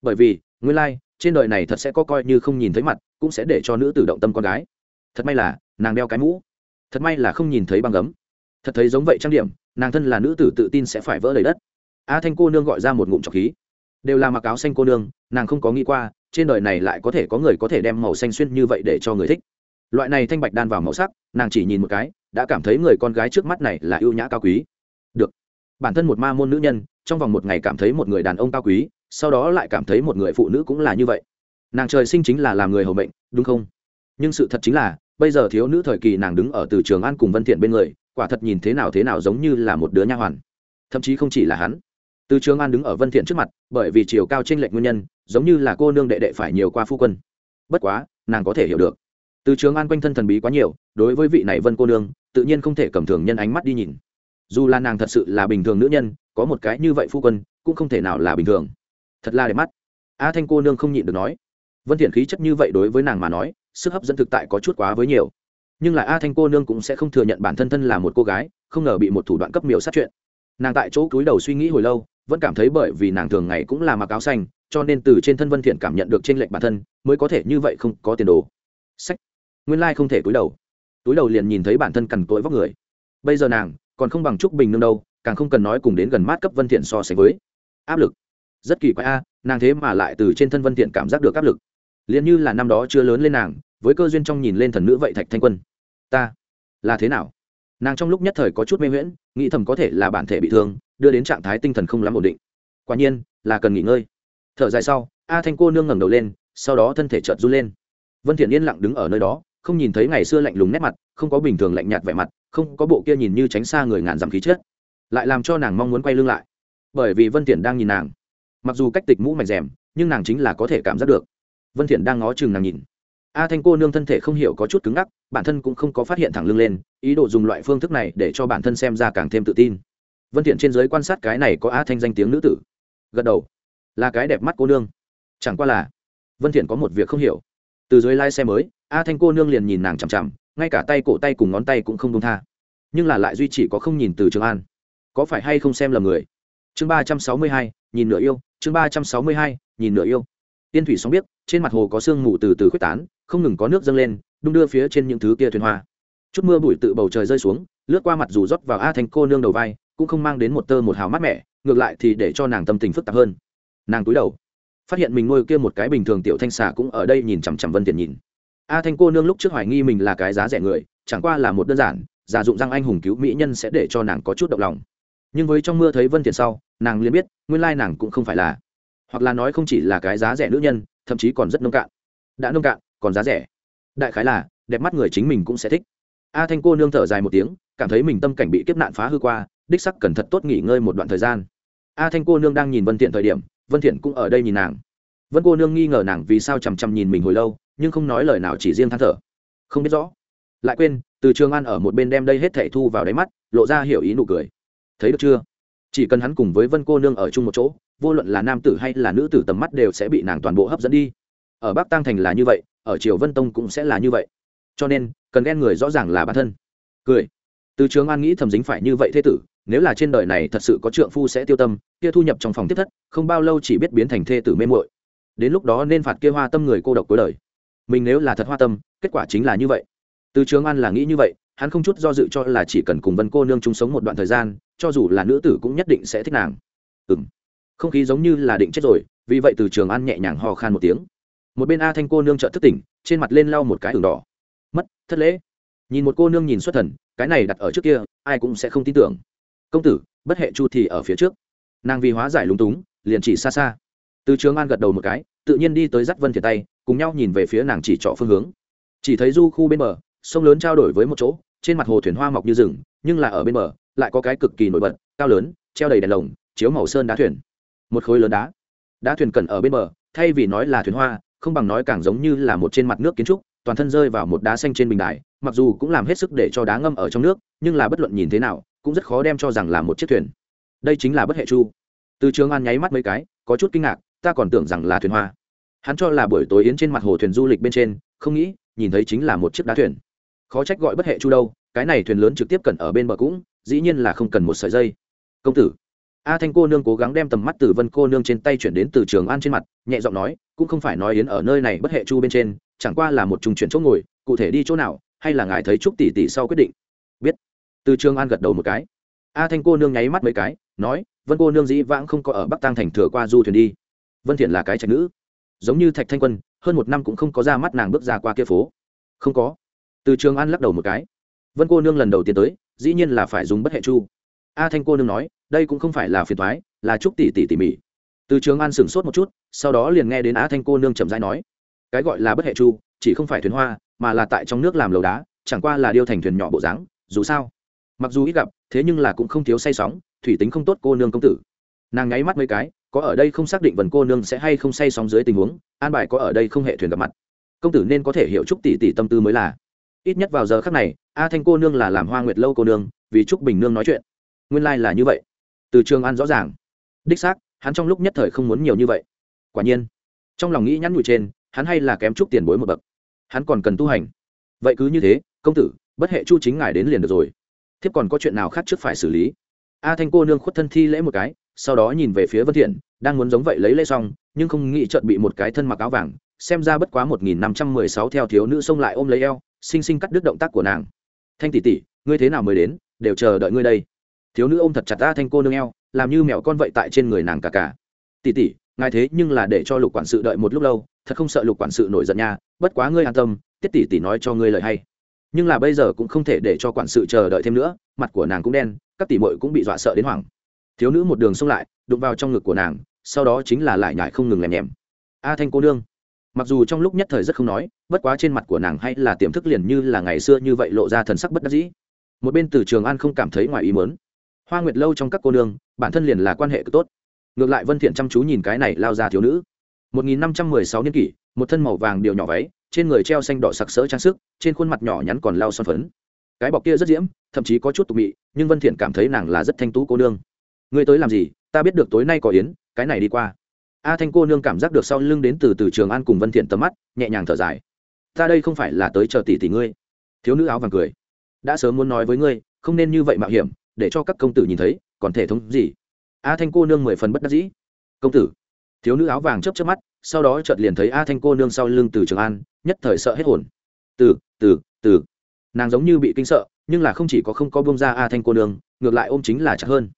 Bởi vì nguyên lai、like, trên đời này thật sẽ có coi như không nhìn thấy mặt cũng sẽ để cho nữ tử động tâm con gái. Thật may là nàng đeo cái mũ. Thật may là không nhìn thấy băng gấm. Thật thấy giống vậy trang điểm nàng thân là nữ tử tự tin sẽ phải vỡ đầy đất. A thanh cô nương gọi ra một ngụm trọc khí đều là mặc áo xanh cô nương, nàng không có nghĩ qua, trên đời này lại có thể có người có thể đem màu xanh xuyên như vậy để cho người thích. Loại này thanh bạch đan vào màu sắc, nàng chỉ nhìn một cái, đã cảm thấy người con gái trước mắt này là ưu nhã cao quý. Được. Bản thân một ma môn nữ nhân, trong vòng một ngày cảm thấy một người đàn ông cao quý, sau đó lại cảm thấy một người phụ nữ cũng là như vậy. Nàng trời sinh chính là làm người hầu mệnh, đúng không? Nhưng sự thật chính là, bây giờ thiếu nữ thời kỳ nàng đứng ở từ trường an cùng vân thiện bên người, quả thật nhìn thế nào thế nào giống như là một đứa nha hoàn. Thậm chí không chỉ là hắn từ trường an đứng ở vân thiện trước mặt, bởi vì chiều cao trên lệch nguyên nhân, giống như là cô nương đệ đệ phải nhiều qua phu quân. Bất quá, nàng có thể hiểu được. Từ trường an quanh thân thần bí quá nhiều, đối với vị này vân cô nương, tự nhiên không thể cầm thường nhân ánh mắt đi nhìn. Dù là nàng thật sự là bình thường nữ nhân, có một cái như vậy phu quân, cũng không thể nào là bình thường. Thật là đẹp mắt. A thanh cô nương không nhịn được nói. Vân thiện khí chất như vậy đối với nàng mà nói, sức hấp dẫn thực tại có chút quá với nhiều. Nhưng là a thanh cô nương cũng sẽ không thừa nhận bản thân thân là một cô gái, không ngờ bị một thủ đoạn cấp miểu sát chuyện. Nàng tại chỗ cúi đầu suy nghĩ hồi lâu vẫn cảm thấy bởi vì nàng thường ngày cũng là mặc áo xanh, cho nên từ trên thân vân thiện cảm nhận được trên lệnh bản thân, mới có thể như vậy không có tiền đồ. Sách. Nguyên lai không thể cúi đầu. Túi đầu liền nhìn thấy bản thân cằn cỗi vóc người. Bây giờ nàng còn không bằng trúc bình nương đâu, càng không cần nói cùng đến gần mát cấp vân thiện so sánh với. Áp lực. Rất kỳ quái a, nàng thế mà lại từ trên thân vân thiện cảm giác được áp lực. Liền như là năm đó chưa lớn lên nàng, với cơ duyên trong nhìn lên thần nữ vậy thạch thanh quân. Ta là thế nào? Nàng trong lúc nhất thời có chút mê miễn nghĩ thầm có thể là bản thể bị thương đưa đến trạng thái tinh thần không lắm ổn định. Quả nhiên, là cần nghỉ ngơi. Thở dài sau, a thanh cô nương ngẩng đầu lên, sau đó thân thể chợt run lên. Vân thiện yên lặng đứng ở nơi đó, không nhìn thấy ngày xưa lạnh lùng nét mặt, không có bình thường lạnh nhạt vẻ mặt, không có bộ kia nhìn như tránh xa người ngàn dặm khí chết lại làm cho nàng mong muốn quay lưng lại. Bởi vì vân thiện đang nhìn nàng. Mặc dù cách tịch mũ mảnh rèm, nhưng nàng chính là có thể cảm giác được. Vân thiện đang ngó chừng nàng nhìn. A thanh cô nương thân thể không hiểu có chút cứng ngắc, bản thân cũng không có phát hiện thẳng lưng lên, ý đồ dùng loại phương thức này để cho bản thân xem ra càng thêm tự tin vân thiện trên giới quan sát cái này có a thanh danh tiếng nữ tử. Gật đầu. Là cái đẹp mắt cô nương. Chẳng qua là, vân thiện có một việc không hiểu. Từ dưới lai xe mới a thanh cô nương liền nhìn nàng chằm chằm, ngay cả tay cổ tay cùng ngón tay cũng không buông tha. Nhưng là lại duy chỉ có không nhìn từ trường an. Có phải hay không xem lầm người? Chương ba trăm sáu mươi hai, nhìn nửa yêu. Chương ba trăm sáu mươi hai, nhìn nửa yêu. Tiên thủy sóng biết trên mặt hồ có sương mù từ từ khuếch tán, không ngừng có nước dâng lên, đung đưa phía trên những thứ kia thuyền hoa. Chút mưa bụi tự bầu trời rơi xuống, lướt qua mặt dù rót vào a thanh cô nương đầu vai cũng không mang đến một tơ một hào mát mẻ, ngược lại thì để cho nàng tâm tình phức tạp hơn. Nàng cúi đầu, phát hiện mình nuôi kia một cái bình thường tiểu thanh xà cũng ở đây nhìn chằm chằm vân tiền nhìn. A thanh cô nương lúc trước hoài nghi mình là cái giá rẻ người, chẳng qua là một đơn giản, giả dụng răng anh hùng cứu mỹ nhân sẽ để cho nàng có chút động lòng. Nhưng với trong mưa thấy vân tiền sau, nàng liền biết, nguyên lai nàng cũng không phải là, hoặc là nói không chỉ là cái giá rẻ nữ nhân, thậm chí còn rất nông cạn. Đã nông cạn, còn giá rẻ. Đại khái là, đẹp mắt người chính mình cũng sẽ thích. A thanh cô nương thở dài một tiếng, cảm thấy mình tâm cảnh bị kiếp nạn phá hư qua đích sắc cần thật tốt nghỉ ngơi một đoạn thời gian. A thanh cô nương đang nhìn vân thiện thời điểm, vân thiện cũng ở đây nhìn nàng. Vân cô nương nghi ngờ nàng vì sao chằm chằm nhìn mình hồi lâu, nhưng không nói lời nào, chỉ riêng than thở. Không biết rõ. Lại quên, từ trường an ở một bên đem đây hết thảy thu vào đáy mắt, lộ ra hiểu ý nụ cười. Thấy được chưa? Chỉ cần hắn cùng với vân cô nương ở chung một chỗ, vô luận là nam tử hay là nữ tử tầm mắt đều sẽ bị nàng toàn bộ hấp dẫn đi. Ở bắc tăng thành là như vậy, ở triều vân tông cũng sẽ là như vậy. Cho nên, cần ghen người rõ ràng là bản thân. Cười. Từ trường an nghĩ thầm dính phải như vậy thế tử nếu là trên đời này thật sự có trượng phu sẽ tiêu tâm, kia thu nhập trong phòng tiếp thất, không bao lâu chỉ biết biến thành thê tử mê muội. Đến lúc đó nên phạt kia hoa tâm người cô độc cuối đời. Mình nếu là thật hoa tâm, kết quả chính là như vậy. Từ trường an là nghĩ như vậy, hắn không chút do dự cho là chỉ cần cùng vân cô nương chung sống một đoạn thời gian, cho dù là nữ tử cũng nhất định sẽ thích nàng. Ừ m không khí giống như là định chết rồi, vì vậy từ trường an nhẹ nhàng ho khan một tiếng. Một bên a thanh cô nương trợ thức tỉnh, trên mặt lên lau một cái đường đỏ. Mất, thất lễ. Nhìn một cô nương nhìn xuất thần, cái này đặt ở trước kia, ai cũng sẽ không tin tưởng công tử, bất hệ chu thì ở phía trước. Nàng vì hóa giải lúng túng, liền chỉ xa xa. Từ trường an gật đầu một cái, tự nhiên đi tới dắt vân thiệt tay, cùng nhau nhìn về phía nàng chỉ trọ phương hướng. Chỉ thấy du khu bên bờ, sông lớn trao đổi với một chỗ, trên mặt hồ thuyền hoa mọc như rừng, nhưng là ở bên bờ, lại có cái cực kỳ nổi bật, cao lớn, treo đầy đèn lồng, chiếu màu sơn đá thuyền. Một khối lớn đá. Đá thuyền cần ở bên bờ, thay vì nói là thuyền hoa, không bằng nói càng giống như là một trên mặt nước kiến trúc, toàn thân rơi vào một đá xanh trên bình đài, mặc dù cũng làm hết sức để cho đá ngâm ở trong nước, nhưng là bất luận nhìn thế nào cũng rất khó đem cho rằng là một chiếc thuyền. Đây chính là bất hệ chu. Từ trường an nháy mắt mấy cái, có chút kinh ngạc, ta còn tưởng rằng là thuyền hoa. Hắn cho là buổi tối yến trên mặt hồ thuyền du lịch bên trên, không nghĩ, nhìn thấy chính là một chiếc đá thuyền. Khó trách gọi bất hệ chu đâu, cái này thuyền lớn trực tiếp cần ở bên bờ cũng, dĩ nhiên là không cần một sợi dây. Công tử. A thanh cô nương cố gắng đem tầm mắt từ vân cô nương trên tay chuyển đến từ trường an trên mặt, nhẹ giọng nói, cũng không phải nói yến ở nơi này bất hệ chu bên trên, chẳng qua là một trùng chuyển chỗ ngồi, cụ thể đi chỗ nào, hay là ngài thấy trúc tỷ tỷ sau quyết định từ trường an gật đầu một cái. A thanh cô nương nháy mắt mấy cái, nói, vân cô nương dĩ vãng không có ở bắc tăng thành thừa qua du thuyền đi. Vân thiện là cái trạch nữ. Giống như thạch thanh quân, hơn một năm cũng không có ra mắt nàng bước ra qua kia phố. Không có. Từ trường an lắc đầu một cái. Vân cô nương lần đầu tiên tới, dĩ nhiên là phải dùng bất hệ chu. A thanh cô nương nói, đây cũng không phải là phiền thoái là chúc tỷ tỷ tỉ mỉ. Từ trường an sửng sốt một chút, sau đó liền nghe đến a thanh cô nương chậm rãi nói, cái gọi là bất hệ chu, chỉ không phải thuyền hoa, mà là tại trong nước làm lầu đá, chẳng qua là điêu thành thuyền nhỏ bộ dáng, dù sao mặc dù ít gặp, thế nhưng là cũng không thiếu say sóng, thủy tính không tốt cô nương công tử. Nàng nháy mắt mấy cái, có ở đây không xác định vần cô nương sẽ hay không say sóng dưới tình huống, an bài có ở đây không hệ thuyền gặp mặt. Công tử nên có thể hiểu chúc tỷ tỷ tâm tư mới là. Ít nhất vào giờ khác này, a thanh cô nương là làm hoa nguyệt lâu cô nương, vì trúc bình nương nói chuyện. Nguyên lai、like、là như vậy. Từ trường an rõ ràng. Đích xác, hắn trong lúc nhất thời không muốn nhiều như vậy. Quả nhiên, trong lòng nghĩ nhắn nhủi trên, hắn hay là kém chút tiền bối một bậc. Hắn còn cần tu hành. Vậy cứ như thế, công tử, bất hệ chu chính ngài đến liền được rồi thiếp còn có chuyện nào khác trước phải xử lý? A thanh cô nương khuất thân thi lễ một cái, sau đó nhìn về phía vân thiện, đang muốn giống vậy lấy lễ xong, nhưng không nghĩ chợt bị một cái thân mặc áo vàng, xem ra bất quá một nghìn năm trăm mười sáu theo thiếu nữ xông lại ôm lấy eo xinh xinh cắt đứt động tác của nàng. Thanh tỷ tỷ, ngươi thế nào mới đến, đều chờ đợi ngươi đây. Thiếu nữ ôm thật chặt a thanh cô nương eo, làm như mèo con vậy tại trên người nàng cả cả. Tỷ tỷ, ngài thế nhưng là để cho lục quản sự đợi một lúc lâu, thật không sợ lục quản sự nổi giận nha, bất quá ngươi an tâm, tiết tỷ tỷ nói cho ngươi lời hay nhưng là bây giờ cũng không thể để cho quản sự chờ đợi thêm nữa, mặt của nàng cũng đen, các tỷ muội cũng bị dọa sợ đến hoảng. Thiếu nữ một đường xông lại, đụng vào trong ngực của nàng, sau đó chính là lại nhải không ngừng lèm nhèm. A thanh cô nương. Mặc dù trong lúc nhất thời rất không nói, bất quá trên mặt của nàng hay là tiềm thức liền như là ngày xưa như vậy lộ ra thần sắc bất đắc dĩ. Một bên từ trường an không cảm thấy ngoài ý mớn hoa nguyệt lâu trong các cô nương, bản thân liền là quan hệ cực tốt. Ngược lại vân thiện chăm chú nhìn cái này lao ra thiếu nữ. 1516 niên kỷ, một thân màu vàng điều nhỏ váy trên người treo xanh đỏ sặc sỡ trang sức, trên khuôn mặt nhỏ nhắn còn lao son phấn. Cái bọc kia rất diễm, thậm chí có chút tục mị, nhưng vân thiện cảm thấy nàng là rất thanh tú cô nương. Ngươi tới làm gì? Ta biết được tối nay có yến, cái này đi qua. A thanh cô nương cảm giác được sau lưng đến từ từ trường an cùng vân thiện tầm mắt, nhẹ nhàng thở dài. Ta đây không phải là tới chờ tỷ tỷ ngươi. Thiếu nữ áo vàng cười. Đã sớm muốn nói với ngươi, không nên như vậy mạo hiểm, để cho các công tử nhìn thấy, còn thể thống gì? A thanh cô nương mười phần bất đắc dĩ. Công tử. Thiếu nữ áo vàng chớp chớp mắt sau đó chợt liền thấy a thanh cô nương sau lưng từ trường an, nhất thời sợ hết hồn. Từ từ từ. Nàng giống như bị kinh sợ, nhưng là không chỉ có không có bông ra a thanh cô nương, ngược lại ôm chính là chặt hơn.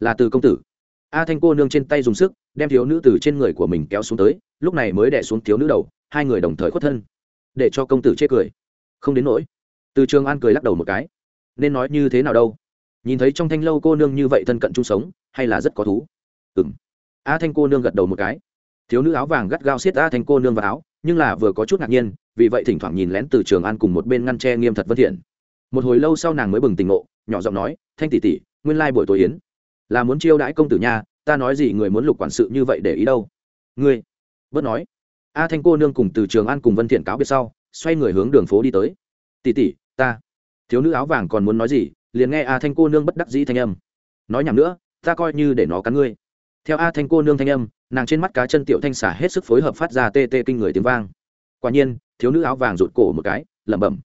Là từ công tử. A thanh cô nương trên tay dùng sức, đem thiếu nữ từ trên người của mình kéo xuống tới, lúc này mới đẻ xuống thiếu nữ đầu, hai người đồng thời khuất thân. Để cho công tử chê cười. Không đến nỗi. Từ trường an cười lắc đầu một cái. Nên nói như thế nào đâu? Nhìn thấy trong thanh lâu cô nương như vậy thân cận chung sống, hay là rất có thú? Ừ m a thanh cô nương gật đầu một cái thiếu nữ áo vàng gắt gao xiết a thanh cô nương vào áo, nhưng là vừa có chút ngạc nhiên, vì vậy thỉnh thoảng nhìn lén từ trường an cùng một bên ngăn tre nghiêm thật vân thiện. Một hồi lâu sau nàng mới bừng tỉnh ngộ, nhỏ giọng nói, thanh tỷ tỷ, nguyên lai buổi tối yến là muốn chiêu đãi công tử nha, ta nói gì người muốn lục quản sự như vậy để ý đâu. Ngươi? Bớt nói. A thanh cô nương cùng từ trường an cùng vân thiện cáo biệt sau, xoay người hướng đường phố đi tới. Tỷ tỷ, ta. Thiếu nữ áo vàng còn muốn nói gì, liền nghe a thanh cô nương bất đắc dĩ thanh âm. Nói nhảm nữa, ta coi như để nó cắn ngươi. Theo a thanh cô nương thanh âm nàng trên mắt cá chân tiểu thanh xả hết sức phối hợp phát ra tê tê kinh người tiếng vang. Quả nhiên, thiếu nữ áo vàng rụt cổ một cái, lẩm bẩm.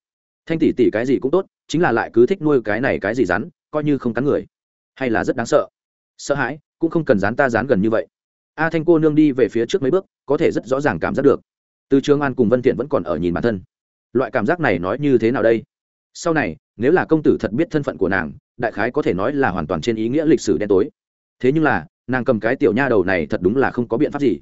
Thanh tỷ tỷ cái gì cũng tốt, chính là lại cứ thích nuôi cái này cái gì rắn, coi như không cắn người. Hay là rất đáng sợ. Sợ hãi, cũng không cần dán ta dán gần như vậy. A thanh cô nương đi về phía trước mấy bước, có thể rất rõ ràng cảm giác được. Từ trường an cùng vân thiện vẫn còn ở nhìn bản thân. Loại cảm giác này nói như thế nào đây? Sau này, nếu là công tử thật biết thân phận của nàng, đại khái có thể nói là hoàn toàn trên ý nghĩa lịch sử đen tối. Thế nhưng là nàng cầm cái tiểu nha đầu này thật đúng là không có biện pháp gì.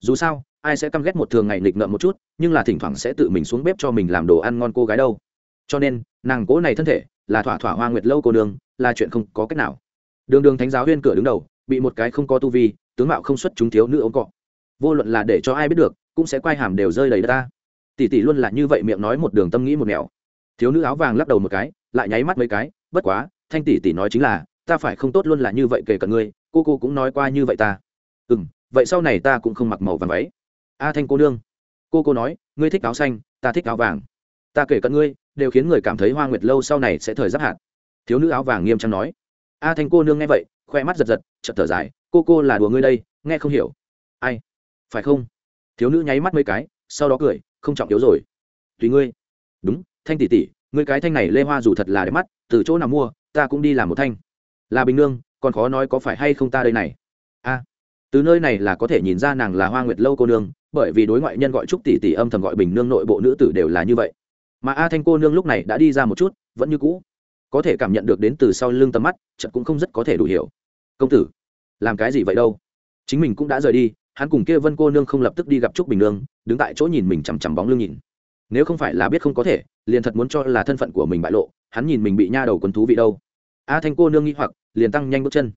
Dù sao, ai sẽ căm ghét một thường ngày nghịch ngợm một chút, nhưng là thỉnh thoảng sẽ tự mình xuống bếp cho mình làm đồ ăn ngon cô gái đâu. Cho nên, nàng cố này thân thể, là thỏa thỏa hoa nguyệt lâu cô đường, là chuyện không có cách nào. Đường đường thánh giáo huyên cửa đứng đầu, bị một cái không có tu vi, tướng mạo không xuất chúng thiếu nữ ống cọ. Vô luận là để cho ai biết được, cũng sẽ quay hàm đều rơi đầy ta. Tỷ tỷ luôn là như vậy miệng nói một đường tâm nghĩ một mèo thiếu nữ áo vàng lắc đầu một cái, lại nháy mắt mấy cái, bất quá, thanh tỷ tỷ nói chính là, ta phải không tốt luôn là như vậy kể cả ngươi cô cô cũng nói qua như vậy ta. Ừ m vậy sau này ta cũng không mặc màu vàng váy. A thanh cô nương. Cô cô nói, ngươi thích áo xanh, ta thích áo vàng. Ta kể cận ngươi, đều khiến người cảm thấy hoa nguyệt lâu sau này sẽ thời giáp hạt. Thiếu nữ áo vàng nghiêm trang nói. A thanh cô nương nghe vậy, khoe mắt giật giật chật thở dài, cô cô là đùa ngươi đây, nghe không hiểu. Ai? Phải không? Thiếu nữ nháy mắt mấy cái, sau đó cười, không trọng yếu rồi. Tùy ngươi. Đúng, thanh tỷ tỷ, ngươi cái thanh này lê hoa dù thật là đẹp mắt, từ chỗ nào mua, ta cũng đi làm một thanh. Là bình nương còn khó nói có phải hay không ta đây này. A, từ nơi này là có thể nhìn ra nàng là hoa nguyệt lâu cô nương, bởi vì đối ngoại nhân gọi trúc tỷ tỷ, âm thầm gọi bình nương nội bộ nữ tử đều là như vậy. Mà a thanh cô nương lúc này đã đi ra một chút, vẫn như cũ. Có thể cảm nhận được đến từ sau lưng tầm mắt, chợt cũng không rất có thể đủ hiểu. Công tử, làm cái gì vậy đâu? Chính mình cũng đã rời đi, hắn cùng kia vân cô nương không lập tức đi gặp trúc bình nương, đứng tại chỗ nhìn mình chằm chằm bóng lưng nhìn. Nếu không phải là biết không có thể, liền thật muốn cho là thân phận của mình bại lộ, hắn nhìn mình bị nha đầu quấn thú vị đâu. A thanh cô nương nghĩ hoặc liền tăng nhanh bước chân.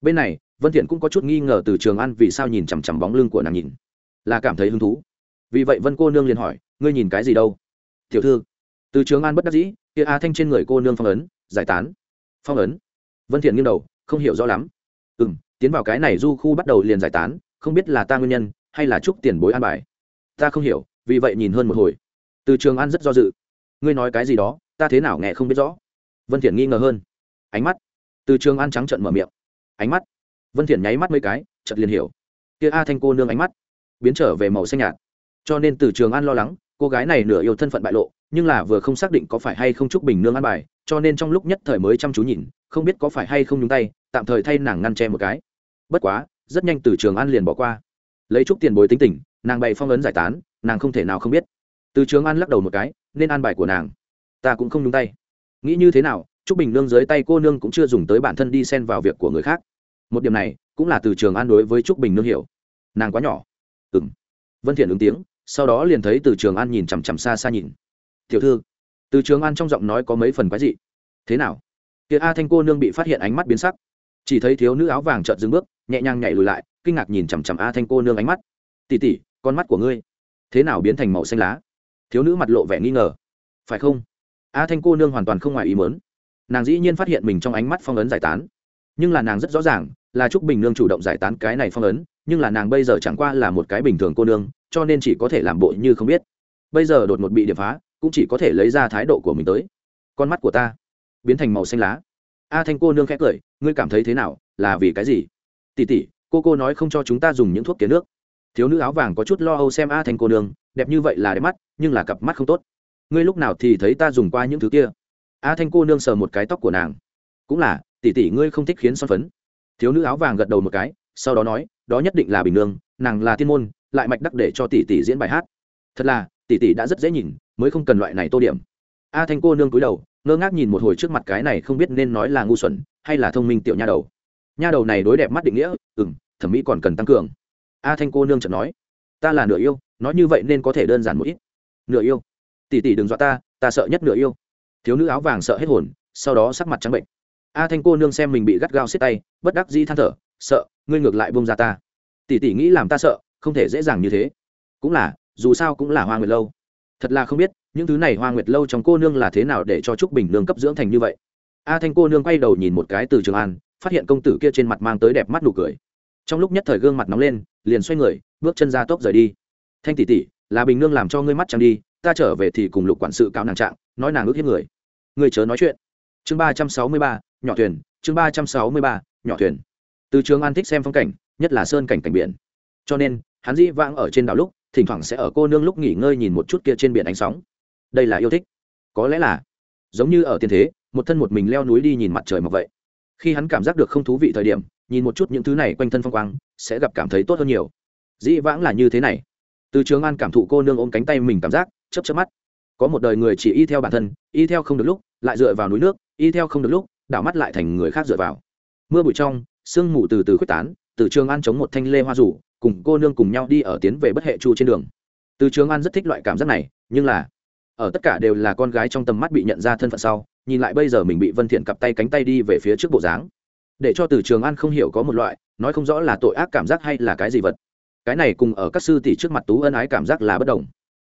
Bên này, vân thiện cũng có chút nghi ngờ từ trường an vì sao nhìn chằm chằm bóng lưng của nàng nhìn. Là cảm thấy hứng thú. Vì vậy vân cô nương liền hỏi, ngươi nhìn cái gì đâu? Tiểu thư. Từ trường an bất đắc dĩ, kia a thanh trên người cô nương phong ấn, giải tán. Phong ấn? Vân thiện nghiêng đầu, không hiểu rõ lắm. Ừm, tiến vào cái này du khu bắt đầu liền giải tán, không biết là ta nguyên nhân, hay là chúc tiền bối an bài? Ta không hiểu, vì vậy nhìn hơn một hồi. Từ trường an rất do dự. Ngươi nói cái gì đó, ta thế nào nghe không biết rõ? Vân thiện nghi ngờ hơn. Ánh mắt từ trường an trắng trợn mở miệng. Ánh mắt. Vân thiện nháy mắt mấy cái, chợt liền hiểu. Kia a thanh cô nương ánh mắt biến trở về màu xanh nhạt. Cho nên từ trường an lo lắng, cô gái này nửa yêu thân phận bại lộ, nhưng là vừa không xác định có phải hay không chúc bình nương an bài, cho nên trong lúc nhất thời mới chăm chú nhìn, không biết có phải hay không nhúng tay, tạm thời thay nàng ngăn che một cái. Bất quá, rất nhanh từ trường an liền bỏ qua. Lấy chút tiền bối tính tình, nàng bày phong ấn giải tán, nàng không thể nào không biết. Từ trường an lắc đầu một cái, nên an bài của nàng. Ta cũng không nhúng tay. Nghĩ như thế nào trúc bình nương dưới tay cô nương cũng chưa dùng tới bản thân đi xen vào việc của người khác. Một điểm này cũng là từ trường an đối với trúc bình nương hiểu. Nàng quá nhỏ. Ừm. vân thiện ứng tiếng sau đó liền thấy từ trường an nhìn chằm chằm xa xa nhìn. Tiểu thư. Từ trường an trong giọng nói có mấy phần quái dị. Thế nào? Kia a thanh cô nương bị phát hiện ánh mắt biến sắc. Chỉ thấy thiếu nữ áo vàng chợt dừng bước nhẹ nhàng nhảy lùi lại kinh ngạc nhìn chằm chằm a thanh cô nương ánh mắt. Tỷ tỷ, con mắt của ngươi thế nào biến thành màu xanh lá? Thiếu nữ mặt lộ vẻ nghi ngờ. Phải không? A thanh cô nương hoàn toàn không ngoài ý muốn nàng dĩ nhiên phát hiện mình trong ánh mắt phong ấn giải tán. Nhưng là nàng rất rõ ràng, là trúc bình nương chủ động giải tán cái này phong ấn, nhưng là nàng bây giờ chẳng qua là một cái bình thường cô nương, cho nên chỉ có thể làm bộ như không biết. Bây giờ đột ngột bị điệp phá, cũng chỉ có thể lấy ra thái độ của mình tới. Con mắt của ta biến thành màu xanh lá. A thanh cô nương khẽ cười, ngươi cảm thấy thế nào, là vì cái gì? Tỉ tỉ, cô cô nói không cho chúng ta dùng những thuốc kiến nước. Thiếu nữ áo vàng có chút lo âu xem a thanh cô nương, đẹp như vậy là đẹp mắt, nhưng là cặp mắt không tốt. Ngươi lúc nào thì thấy ta dùng qua những thứ kia? A thanh cô nương sờ một cái tóc của nàng. Cũng là, tỷ tỷ ngươi không thích khiến son phấn. Thiếu nữ áo vàng gật đầu một cái, sau đó nói, đó nhất định là bình nương, nàng là tiên môn, lại mạch đắc để cho tỷ tỷ diễn bài hát. Thật là, tỷ tỷ đã rất dễ nhìn, mới không cần loại này tô điểm. A thanh cô nương cúi đầu, ngơ ngác nhìn một hồi trước mặt cái này không biết nên nói là ngu xuẩn, hay là thông minh tiểu nha đầu. Nha đầu này đối đẹp mắt định nghĩa ừ m thẩm mỹ còn cần tăng cường. A thanh cô nương chợt nói, ta là nửa yêu, nói như vậy nên có thể đơn giản một ít. Nửa yêu? Tỷ tỷ đừng dọa ta ta sợ nhất nửa yêu thiếu nữ áo vàng sợ hết hồn, sau đó sắc mặt trắng bệnh. A thanh cô nương xem mình bị gắt gao xiết tay, bất đắc dĩ than thở, sợ, ngươi ngược lại bông ra ta. Tỷ tỷ nghĩ làm ta sợ, không thể dễ dàng như thế. Cũng là, dù sao cũng là hoa nguyệt lâu. Thật là không biết, những thứ này hoa nguyệt lâu trong cô nương là thế nào để cho trúc bình nương cấp dưỡng thành như vậy. A thanh cô nương quay đầu nhìn một cái từ trường an, phát hiện công tử kia trên mặt mang tới đẹp mắt nụ cười. Trong lúc nhất thời gương mặt nóng lên, liền xoay người, bước chân ra tốc rời đi. Thanh tỷ tỷ, là bình nương làm cho ngươi mắt trăng đi, ta trở về thì cùng lục quản sự cáo nàng trạng, nói nàng ước hiếp người người chớ nói chuyện. Chương ba trăm sáu mươi ba, nhỏ thuyền, chương ba trăm sáu mươi ba, nhỏ thuyền. Từ trường an thích xem phong cảnh, nhất là sơn cảnh cảnh biển. Cho nên, hắn dĩ vãng ở trên đảo lúc, thỉnh thoảng sẽ ở cô nương lúc nghỉ ngơi nhìn một chút kia trên biển ánh sóng. Đây là yêu thích. Có lẽ là, giống như ở tiền thế, một thân một mình leo núi đi nhìn mặt trời mọc vậy. Khi hắn cảm giác được không thú vị thời điểm, nhìn một chút những thứ này quanh thân phong quang, sẽ gặp cảm thấy tốt hơn nhiều. Dĩ vãng là như thế này. Từ trường an cảm thụ cô nương ôm cánh tay mình cảm giác chấp chấp mắt. Có một đời người chỉ y theo bản thân, y theo không được lúc lại dựa vào núi nước, y theo không được lúc, đảo mắt lại thành người khác dựa vào. Mưa bụi trong, sương mù từ từ khuếch tán, từ trường an chống một thanh lê hoa rủ, cùng cô nương cùng nhau đi ở tiến về bất hệ chu trên đường. Từ trường an rất thích loại cảm giác này, nhưng là, ở tất cả đều là con gái trong tầm mắt bị nhận ra thân phận sau, nhìn lại bây giờ mình bị vân thiện cặp tay cánh tay đi về phía trước bộ dáng. Để cho từ trường an không hiểu có một loại, nói không rõ là tội ác cảm giác hay là cái gì vật. Cái này cùng ở các sư tỷ trước mặt tú ân ái cảm giác là bất đồng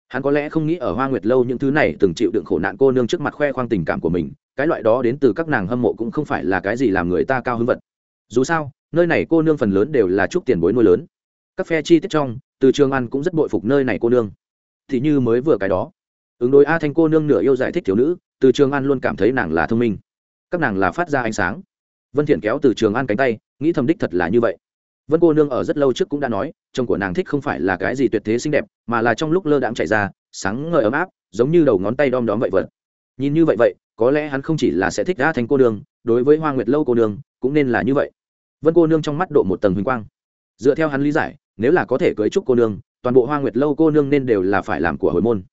hắn có lẽ không nghĩ ở hoa nguyệt lâu những thứ này từng chịu đựng khổ nạn cô nương trước mặt khoe khoang tình cảm của mình, cái loại đó đến từ các nàng hâm mộ cũng không phải là cái gì làm người ta cao hứng vật. Dù sao, nơi này cô nương phần lớn đều là chút tiền bối nuôi lớn. Các phe chi tiết trong, từ trường ăn cũng rất bội phục nơi này cô nương. Thì như mới vừa cái đó. Ứng đối a thanh cô nương nửa yêu giải thích thiếu nữ, từ trường an luôn cảm thấy nàng là thông minh. Các nàng là phát ra ánh sáng. Vân thiện kéo từ trường an cánh tay, nghĩ thầm đích thật là như vậy vân cô nương ở rất lâu trước cũng đã nói, chồng của nàng thích không phải là cái gì tuyệt thế xinh đẹp, mà là trong lúc lơ đãng chạy ra, sáng ngời ấm áp, giống như đầu ngón tay đom đóm vậy vật nhìn như vậy vậy, có lẽ hắn không chỉ là sẽ thích đã thành cô nương, đối với hoa nguyệt lâu cô nương, cũng nên là như vậy. Vân cô nương trong mắt độ một tầng huỳnh quang. Dựa theo hắn lý giải, nếu là có thể cưới trúc cô nương, toàn bộ hoa nguyệt lâu cô nương nên đều là phải làm của hồi môn,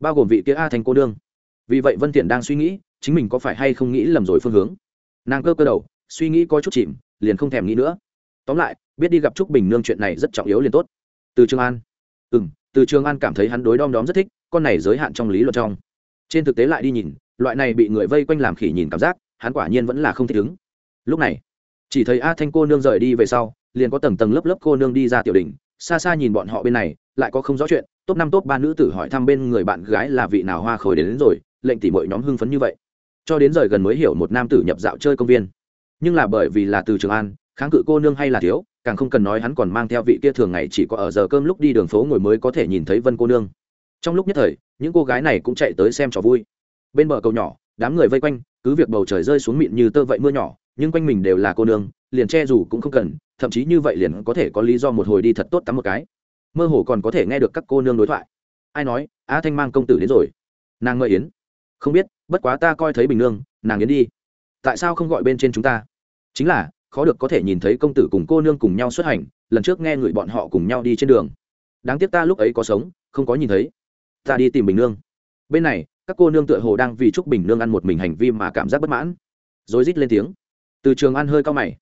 bao gồm vị kia a thành cô nương. Vì vậy vân thiện đang suy nghĩ, chính mình có phải hay không nghĩ lầm rồi phương hướng. Nàng cơ cơ đầu, suy nghĩ có chút chìm, liền không thèm nghĩ nữa. Tóm lại biết đi gặp trúc bình nương chuyện này rất trọng yếu liền tốt. Từ trường an. Ừ m từ trường an cảm thấy hắn đối đom đóm rất thích con này giới hạn trong lý luận trong. Trên thực tế lại đi nhìn loại này bị người vây quanh làm khỉ nhìn cảm giác hắn quả nhiên vẫn là không thích ứng. Lúc này chỉ thấy a thanh cô nương rời đi về sau liền có tầng tầng lớp lớp cô nương đi ra tiểu đình xa xa nhìn bọn họ bên này lại có không rõ chuyện top năm top ba nữ tử hỏi thăm bên người bạn gái là vị nào hoa khôi đến, đến rồi lệnh tỉ mọi nhóm hưng phấn như vậy. Cho đến rời gần mới hiểu một nam tử nhập dạo chơi công viên. Nhưng là bởi vì là từ trường an kháng cự cô nương hay là thiếu, càng không cần nói hắn còn mang theo vị kia thường ngày chỉ có ở giờ cơm lúc đi đường phố ngồi mới có thể nhìn thấy vân cô nương. Trong lúc nhất thời, những cô gái này cũng chạy tới xem trò vui. Bên bờ cầu nhỏ, đám người vây quanh, cứ việc bầu trời rơi xuống mịn như tơ vậy mưa nhỏ, nhưng quanh mình đều là cô nương, liền che dù cũng không cần, thậm chí như vậy liền có thể có lý do một hồi đi thật tốt tắm một cái. Mơ hồ còn có thể nghe được các cô nương đối thoại. Ai nói, á thanh mang công tử đến rồi. Nàng ngợi yến. Không biết, bất quá ta coi thấy bình nương, nàng yến đi. Tại sao không gọi bên trên chúng ta? Chính là khó được có thể nhìn thấy công tử cùng cô nương cùng nhau xuất hành, lần trước nghe người bọn họ cùng nhau đi trên đường. Đáng tiếc ta lúc ấy có sống, không có nhìn thấy. Ta đi tìm bình nương. Bên này, các cô nương tựa hồ đang vì chúc bình nương ăn một mình hành vi mà cảm giác bất mãn. Rồi rít lên tiếng. Từ trường ăn hơi cao mày.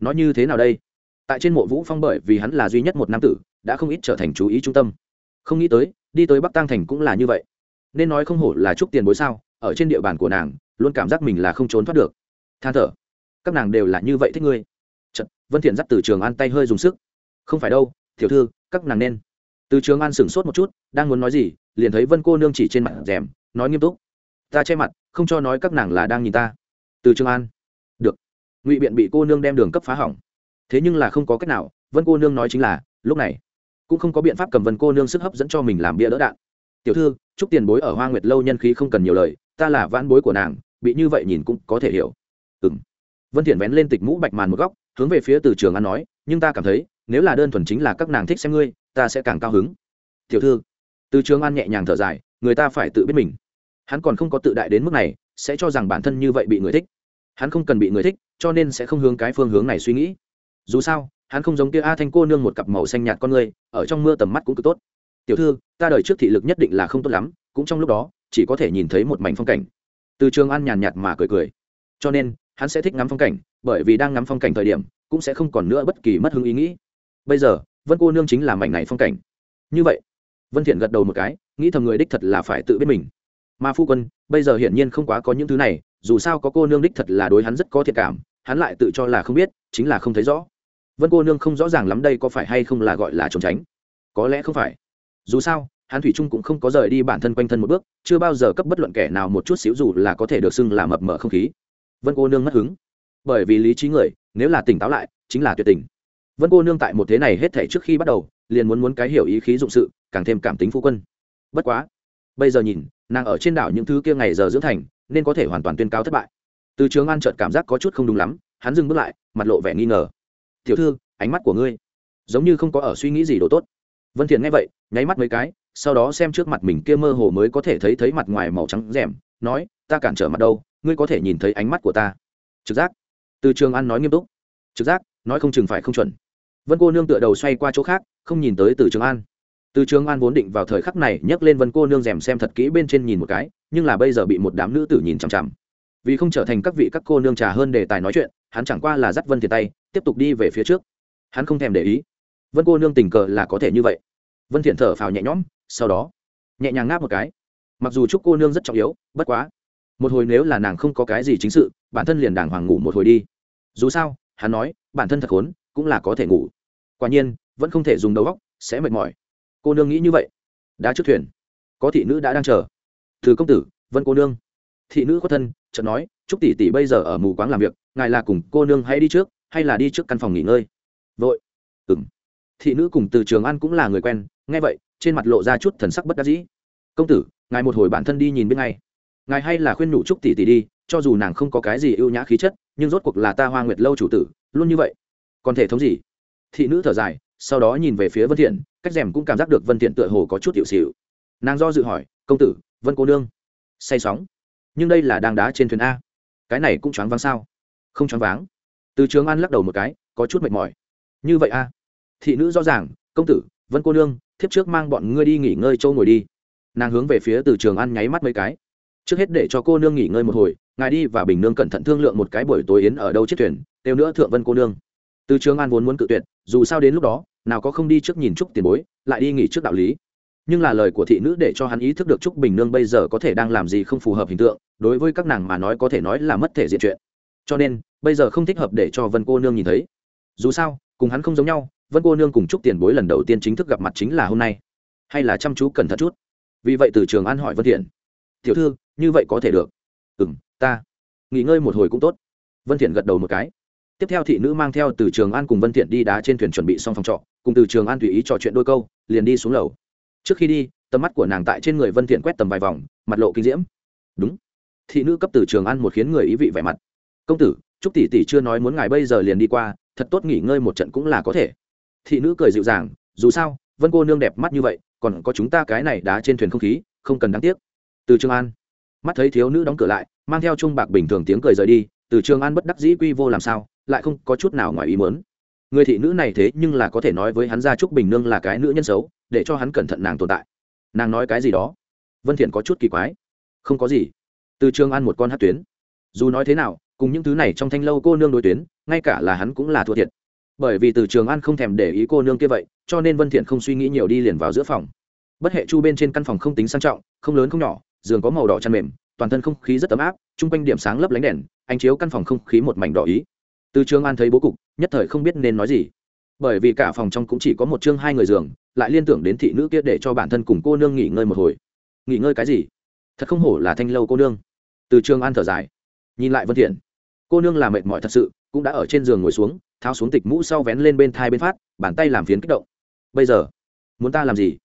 Nói như thế nào đây? Tại trên mộ vũ phong bởi vì hắn là duy nhất một nam tử, đã không ít trở thành chú ý trung tâm. Không nghĩ tới, đi tới bắc tăng thành cũng là như vậy. Nên nói không hổ là chúc tiền bối sao, ở trên địa bàn của nàng, luôn cảm giác mình là không trốn thoát được. Than thở các nàng đều là như vậy thích ngươi. Chật, vân thiện dắt từ trường an tay hơi dùng sức. Không phải đâu tiểu thư các nàng nên. Từ trường an sửng sốt một chút đang muốn nói gì liền thấy vân cô nương chỉ trên mặt rèm nói nghiêm túc. Ta che mặt không cho nói các nàng là đang nhìn ta. Từ trường an. Được. Ngụy biện bị cô nương đem đường cấp phá hỏng. Thế nhưng là không có cách nào vân cô nương nói chính là lúc này cũng không có biện pháp cầm vân cô nương sức hấp dẫn cho mình làm bia đỡ đạn. Tiểu thư chúc tiền bối ở hoa nguyệt lâu nhân khí không cần nhiều lời ta là vãn bối của nàng bị như vậy nhìn cũng có thể hiểu. Ừ m vân thiện vén lên tịch mũ bạch màn một góc, hướng về phía từ trường an nói, nhưng ta cảm thấy, nếu là đơn thuần chính là các nàng thích xem ngươi, ta sẽ càng cao hứng. Tiểu thư. Từ trường an nhẹ nhàng thở dài, người ta phải tự biết mình. Hắn còn không có tự đại đến mức này, sẽ cho rằng bản thân như vậy bị người thích. Hắn không cần bị người thích, cho nên sẽ không hướng cái phương hướng này suy nghĩ. Dù sao, hắn không giống kia a thanh cô nương một cặp màu xanh nhạt con người, ở trong mưa tầm mắt cũng cực tốt. Tiểu thư, ta đời trước thị lực nhất định là không tốt lắm, cũng trong lúc đó, chỉ có thể nhìn thấy một mảnh phong cảnh. Từ trường an nhàn nhạt mà cười cười. Cho nên hắn sẽ thích ngắm phong cảnh, bởi vì đang ngắm phong cảnh thời điểm, cũng sẽ không còn nữa bất kỳ mất hứng ý nghĩ. Bây giờ, vân cô nương chính là mảnh này phong cảnh. Như vậy, vân thiện gật đầu một cái, nghĩ thầm người đích thật là phải tự biết mình. Mà phu quân, bây giờ hiển nhiên không quá có những thứ này, dù sao có cô nương đích thật là đối hắn rất có thiện cảm, hắn lại tự cho là không biết, chính là không thấy rõ. Vân cô nương không rõ ràng lắm đây có phải hay không là gọi là trốn tránh. Có lẽ không phải. Dù sao, hắn thủy trung cũng không có rời đi bản thân quanh thân một bước, chưa bao giờ cấp bất luận kẻ nào một chút xíu dù là có thể được xưng là mập mờ không khí vân cô nương mất hứng. Bởi vì lý trí người, nếu là tỉnh táo lại, chính là tuyệt tình. Vân cô nương tại một thế này hết thể trước khi bắt đầu, liền muốn muốn cái hiểu ý khí dụng sự, càng thêm cảm tính phu quân. Bất quá, bây giờ nhìn, nàng ở trên đảo những thứ kia ngày giờ dưỡng thành, nên có thể hoàn toàn tuyên cáo thất bại. Từ trường an trợt cảm giác có chút không đúng lắm, hắn dừng bước lại, mặt lộ vẻ nghi ngờ. Tiểu thư, ánh mắt của ngươi giống như không có ở suy nghĩ gì đồ tốt. Vân thiện nghe vậy, nháy mắt mấy cái, sau đó xem trước mặt mình kia mơ hồ mới có thể thấy thấy mặt ngoài màu trắng rèm, nói ta cản trở mặt đâu, ngươi có thể nhìn thấy ánh mắt của ta. Trực giác. Từ trường an nói nghiêm túc. Trực giác, nói không chừng phải không chuẩn. Vân cô nương tựa đầu xoay qua chỗ khác, không nhìn tới từ trường an. Từ trường an vốn định vào thời khắc này nhấc lên vân cô nương rèm xem thật kỹ bên trên nhìn một cái, nhưng là bây giờ bị một đám nữ tử nhìn chằm chằm. Vì không trở thành các vị các cô nương trà hơn đề tài nói chuyện, hắn chẳng qua là dắt vân thiện tay, tiếp tục đi về phía trước. Hắn không thèm để ý. Vân cô nương tình cờ là có thể như vậy. Vân thiện thở phào nhẹ nhõm, sau đó, nhẹ nhàng ngáp một cái. Mặc dù chúc cô nương rất trọng yếu, bất quá một hồi nếu là nàng không có cái gì chính sự, bản thân liền đàng hoàng ngủ một hồi đi. Dù sao, hắn nói, bản thân thật khốn, cũng là có thể ngủ. Quả nhiên, vẫn không thể dùng đầu góc sẽ mệt mỏi. Cô nương nghĩ như vậy. Đã trước thuyền. Có thị nữ đã đang chờ. Từ công tử, vân cô nương. Thị nữ có thân, chợt nói, chúc tỷ tỷ bây giờ ở mù quáng làm việc, ngài là cùng cô nương hãy đi trước, hay là đi trước căn phòng nghỉ ngơi? Vội. Ừng thị nữ cùng từ trường an cũng là người quen, nghe vậy, trên mặt lộ ra chút thần sắc bất đắc dĩ. Công tử, ngài một hồi bản thân đi nhìn bên ngay ngài hay là khuyên nhủ trúc tỷ tỷ đi, cho dù nàng không có cái gì ưu nhã khí chất, nhưng rốt cuộc là ta hoa nguyệt lâu chủ tử, luôn như vậy. Còn thể thống gì? Thị nữ thở dài, sau đó nhìn về phía vân thiện, cách rèm cũng cảm giác được vân thiện tựa hồ có chút tiểu xỉu nàng do dự hỏi, công tử, vân cô nương, say sóng. Nhưng đây là đang đá trên thuyền a. Cái này cũng choáng váng sao? Không choáng váng. Từ trường an lắc đầu một cái, có chút mệt mỏi. Như vậy a. Thị nữ rõ ràng, công tử, vân cô nương, thiếp trước mang bọn ngươi đi nghỉ ngơi châu ngồi đi. Nàng hướng về phía từ trường an nháy mắt mấy cái trước hết để cho cô nương nghỉ ngơi một hồi, ngài đi và bình nương cẩn thận thương lượng một cái buổi tối yến ở đâu chiếc thuyền têu nữa thượng vân cô nương. Từ trường an vốn muốn cự tuyệt, dù sao đến lúc đó, nào có không đi trước nhìn trúc tiền bối, lại đi nghỉ trước đạo lý. Nhưng là lời của thị nữ để cho hắn ý thức được trúc bình nương bây giờ có thể đang làm gì không phù hợp hình tượng, đối với các nàng mà nói có thể nói là mất thể diện chuyện. Cho nên, bây giờ không thích hợp để cho vân cô nương nhìn thấy. Dù sao, cùng hắn không giống nhau, vân cô nương cùng trúc tiền bối lần đầu tiên chính thức gặp mặt chính là hôm nay. Hay là chăm chú cẩn thận chút. Vì vậy từ trường an hỏi vân thiện tiểu thư, như vậy có thể được. Ừ m ta. Nghỉ ngơi một hồi cũng tốt. Vân thiện gật đầu một cái. Tiếp theo thị nữ mang theo từ trường an cùng vân thiện đi đá trên thuyền chuẩn bị xong phòng trọ, cùng từ trường an tùy ý trò chuyện đôi câu, liền đi xuống lầu. Trước khi đi, tầm mắt của nàng tại trên người vân thiện quét tầm vài vòng, mặt lộ kinh diễm. Đúng. Thị nữ cấp từ trường an một khiến người ý vị vẻ mặt. Công tử trúc tỷ tỷ chưa nói muốn ngài bây giờ liền đi qua, thật tốt nghỉ ngơi một trận cũng là có thể. Thị nữ cười dịu dàng, dù sao, vân cô nương đẹp mắt như vậy, còn có chúng ta cái này đá trên thuyền không khí, không cần đáng tiếc từ trường an. Mắt thấy thiếu nữ đóng cửa lại, mang theo trung bạc bình thường tiếng cười rời đi, từ trường an bất đắc dĩ quy vô làm sao, lại không có chút nào ngoài ý muốn. Người thị nữ này thế nhưng là có thể nói với hắn ra trúc bình nương là cái nữ nhân xấu, để cho hắn cẩn thận nàng tồn tại. Nàng nói cái gì đó? Vân thiện có chút kỳ quái. Không có gì. Từ trường an một con hát tuyến. Dù nói thế nào, cùng những thứ này trong thanh lâu cô nương đối tuyến, ngay cả là hắn cũng là thua thiệt. Bởi vì từ trường an không thèm để ý cô nương kia vậy, cho nên vân thiện không suy nghĩ nhiều đi liền vào giữa phòng. Bất hệ chu bên trên căn phòng không tính sang trọng, không lớn không nhỏ giường có màu đỏ chăn mềm, toàn thân không khí rất ấm áp, chung quanh điểm sáng lấp lánh đèn, ánh chiếu căn phòng không khí một mảnh đỏ ý. Từ trường an thấy bố cục, nhất thời không biết nên nói gì. Bởi vì cả phòng trong cũng chỉ có một chương hai người giường, lại liên tưởng đến thị nữ kia để cho bản thân cùng cô nương nghỉ ngơi một hồi. Nghỉ ngơi cái gì? Thật không hổ là thanh lâu cô nương. Từ trường an thở dài. Nhìn lại vân thiện, cô nương là mệt mỏi thật sự, cũng đã ở trên giường ngồi xuống, tháo xuống tịch mũ sau vén lên bên thai bên phát, bàn tay làm phiến kích động. Bây giờ, muốn ta làm gì?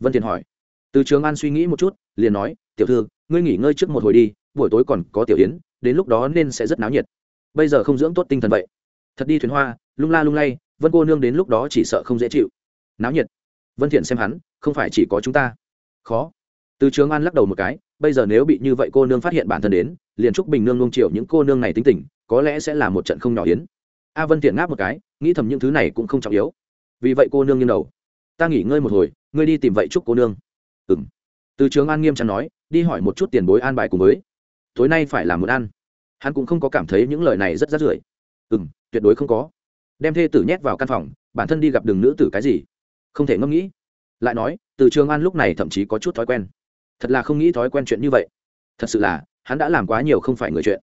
Vân thiện hỏi. Từ trường an suy nghĩ một chút, liền nói tiểu thư, ngươi nghỉ ngơi trước một hồi đi, buổi tối còn có tiểu yến, đến lúc đó nên sẽ rất náo nhiệt. Bây giờ không dưỡng tốt tinh thần vậy. Thật đi thuyền hoa, lung la lung lay, vân cô nương đến lúc đó chỉ sợ không dễ chịu. Náo nhiệt. Vân thiện xem hắn, không phải chỉ có chúng ta. Khó. Từ trường an lắc đầu một cái, bây giờ nếu bị như vậy cô nương phát hiện bản thân đến, liền trúc bình nương nuông chiều những cô nương này tính tình, có lẽ sẽ là một trận không nhỏ yến. A vân thiện ngáp một cái, nghĩ thầm những thứ này cũng không trọng yếu. Vì vậy cô nương nghiêng đầu. Ta nghỉ ngơi một hồi, ngươi đi tìm vậy trúc cô nương. Ừm từ trường an nghiêm trang nói, đi hỏi một chút tiền bối an bài cùng với. Tối nay phải làm muốn ăn. Hắn cũng không có cảm thấy những lời này rất rát rưởi. Ừ m tuyệt đối không có. Đem thê tử nhét vào căn phòng, bản thân đi gặp đường nữ tử cái gì? Không thể ngẫm nghĩ. Lại nói, từ trường an lúc này thậm chí có chút thói quen. Thật là không nghĩ thói quen chuyện như vậy. Thật sự là, hắn đã làm quá nhiều không phải người chuyện.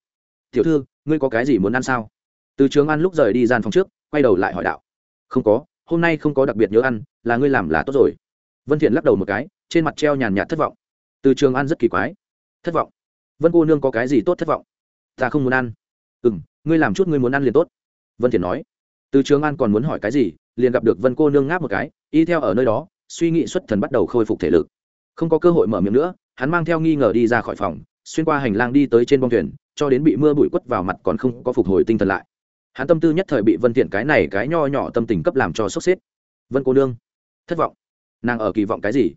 Tiểu thư, ngươi có cái gì muốn ăn sao? Từ trường an lúc rời đi gian phòng trước, quay đầu lại hỏi đạo. Không có, hôm nay không có đặc biệt nhớ ăn, là ngươi làm là tốt rồi. Vân thiện lắc đầu một cái trên mặt treo nhàn nhạt thất vọng. Từ trường an rất kỳ quái. Thất vọng. Vân cô nương có cái gì tốt thất vọng? Ta không muốn ăn. Ừ m ngươi làm chút ngươi muốn ăn liền tốt. Vân thiện nói. Từ trường an còn muốn hỏi cái gì, liền gặp được vân cô nương ngáp một cái, y theo ở nơi đó, suy nghĩ xuất thần bắt đầu khôi phục thể lực. Không có cơ hội mở miệng nữa, hắn mang theo nghi ngờ đi ra khỏi phòng, xuyên qua hành lang đi tới trên bông thuyền, cho đến bị mưa bụi quất vào mặt còn không có phục hồi tinh thần lại. Hắn tâm tư nhất thời bị vân thiện cái này cái nho nhỏ tâm tình cấp làm cho sốc xếp. Vân cô nương, thất vọng. Nàng ở kỳ vọng cái gì?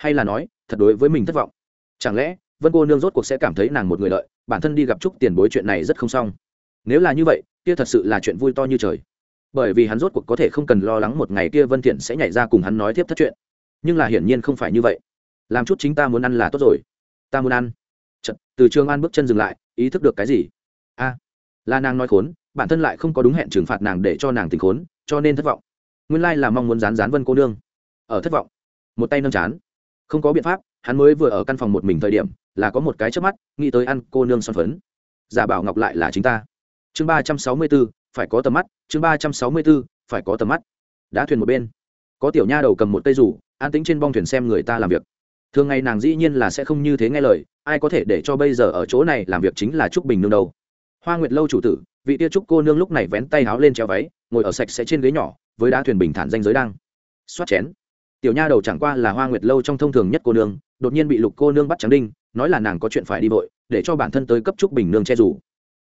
Hay là nói thật đối với mình thất vọng. Chẳng lẽ vân cô nương rốt cuộc sẽ cảm thấy nàng một người lợi bản thân đi gặp chúc tiền bối chuyện này rất không xong? Nếu là như vậy kia thật sự là chuyện vui to như trời. Bởi vì hắn rốt cuộc có thể không cần lo lắng một ngày kia vân thiện sẽ nhảy ra cùng hắn nói tiếp thất chuyện. Nhưng là hiển nhiên không phải như vậy. Làm chút chính ta muốn ăn là tốt rồi. Ta muốn ăn. Chật, từ trường an bước chân dừng lại ý thức được cái gì? A là nàng nói khốn bản thân lại không có đúng hẹn trừng phạt nàng để cho nàng tình khốn cho nên thất vọng. Nguyên lai là mong muốn dán dán vân cô nương. Ở thất vọng. Một tay nâng chán không có biện pháp, hắn mới vừa ở căn phòng một mình thời điểm, là có một cái trước mắt, nghĩ tới ăn cô nương son phấn. Giả bảo ngọc lại là chính ta. Chương ba trăm sáu mươi b ố phải có tầm mắt, chương ba trăm sáu mươi b ố phải có tầm mắt. Đã thuyền một bên. Có tiểu nha đầu cầm một tay rủ, an tính trên bong thuyền xem người ta làm việc. Thường ngày nàng dĩ nhiên là sẽ không như thế nghe lời, ai có thể để cho bây giờ ở chỗ này làm việc chính là trúc bình nương đâu. Hoa nguyệt lâu chủ tử, vị tia trúc cô nương lúc này vén tay háo lên treo váy, ngồi ở sạch sẽ trên ghế nhỏ, với đá thuyền bình thản danh giới đang. Xoát chén tiểu nha đầu chẳng qua là hoa nguyệt lâu trong thông thường nhất cô nương, đột nhiên bị lục cô nương bắt trắng đinh, nói là nàng có chuyện phải đi vội, để cho bản thân tới cấp trúc bình nương che rủ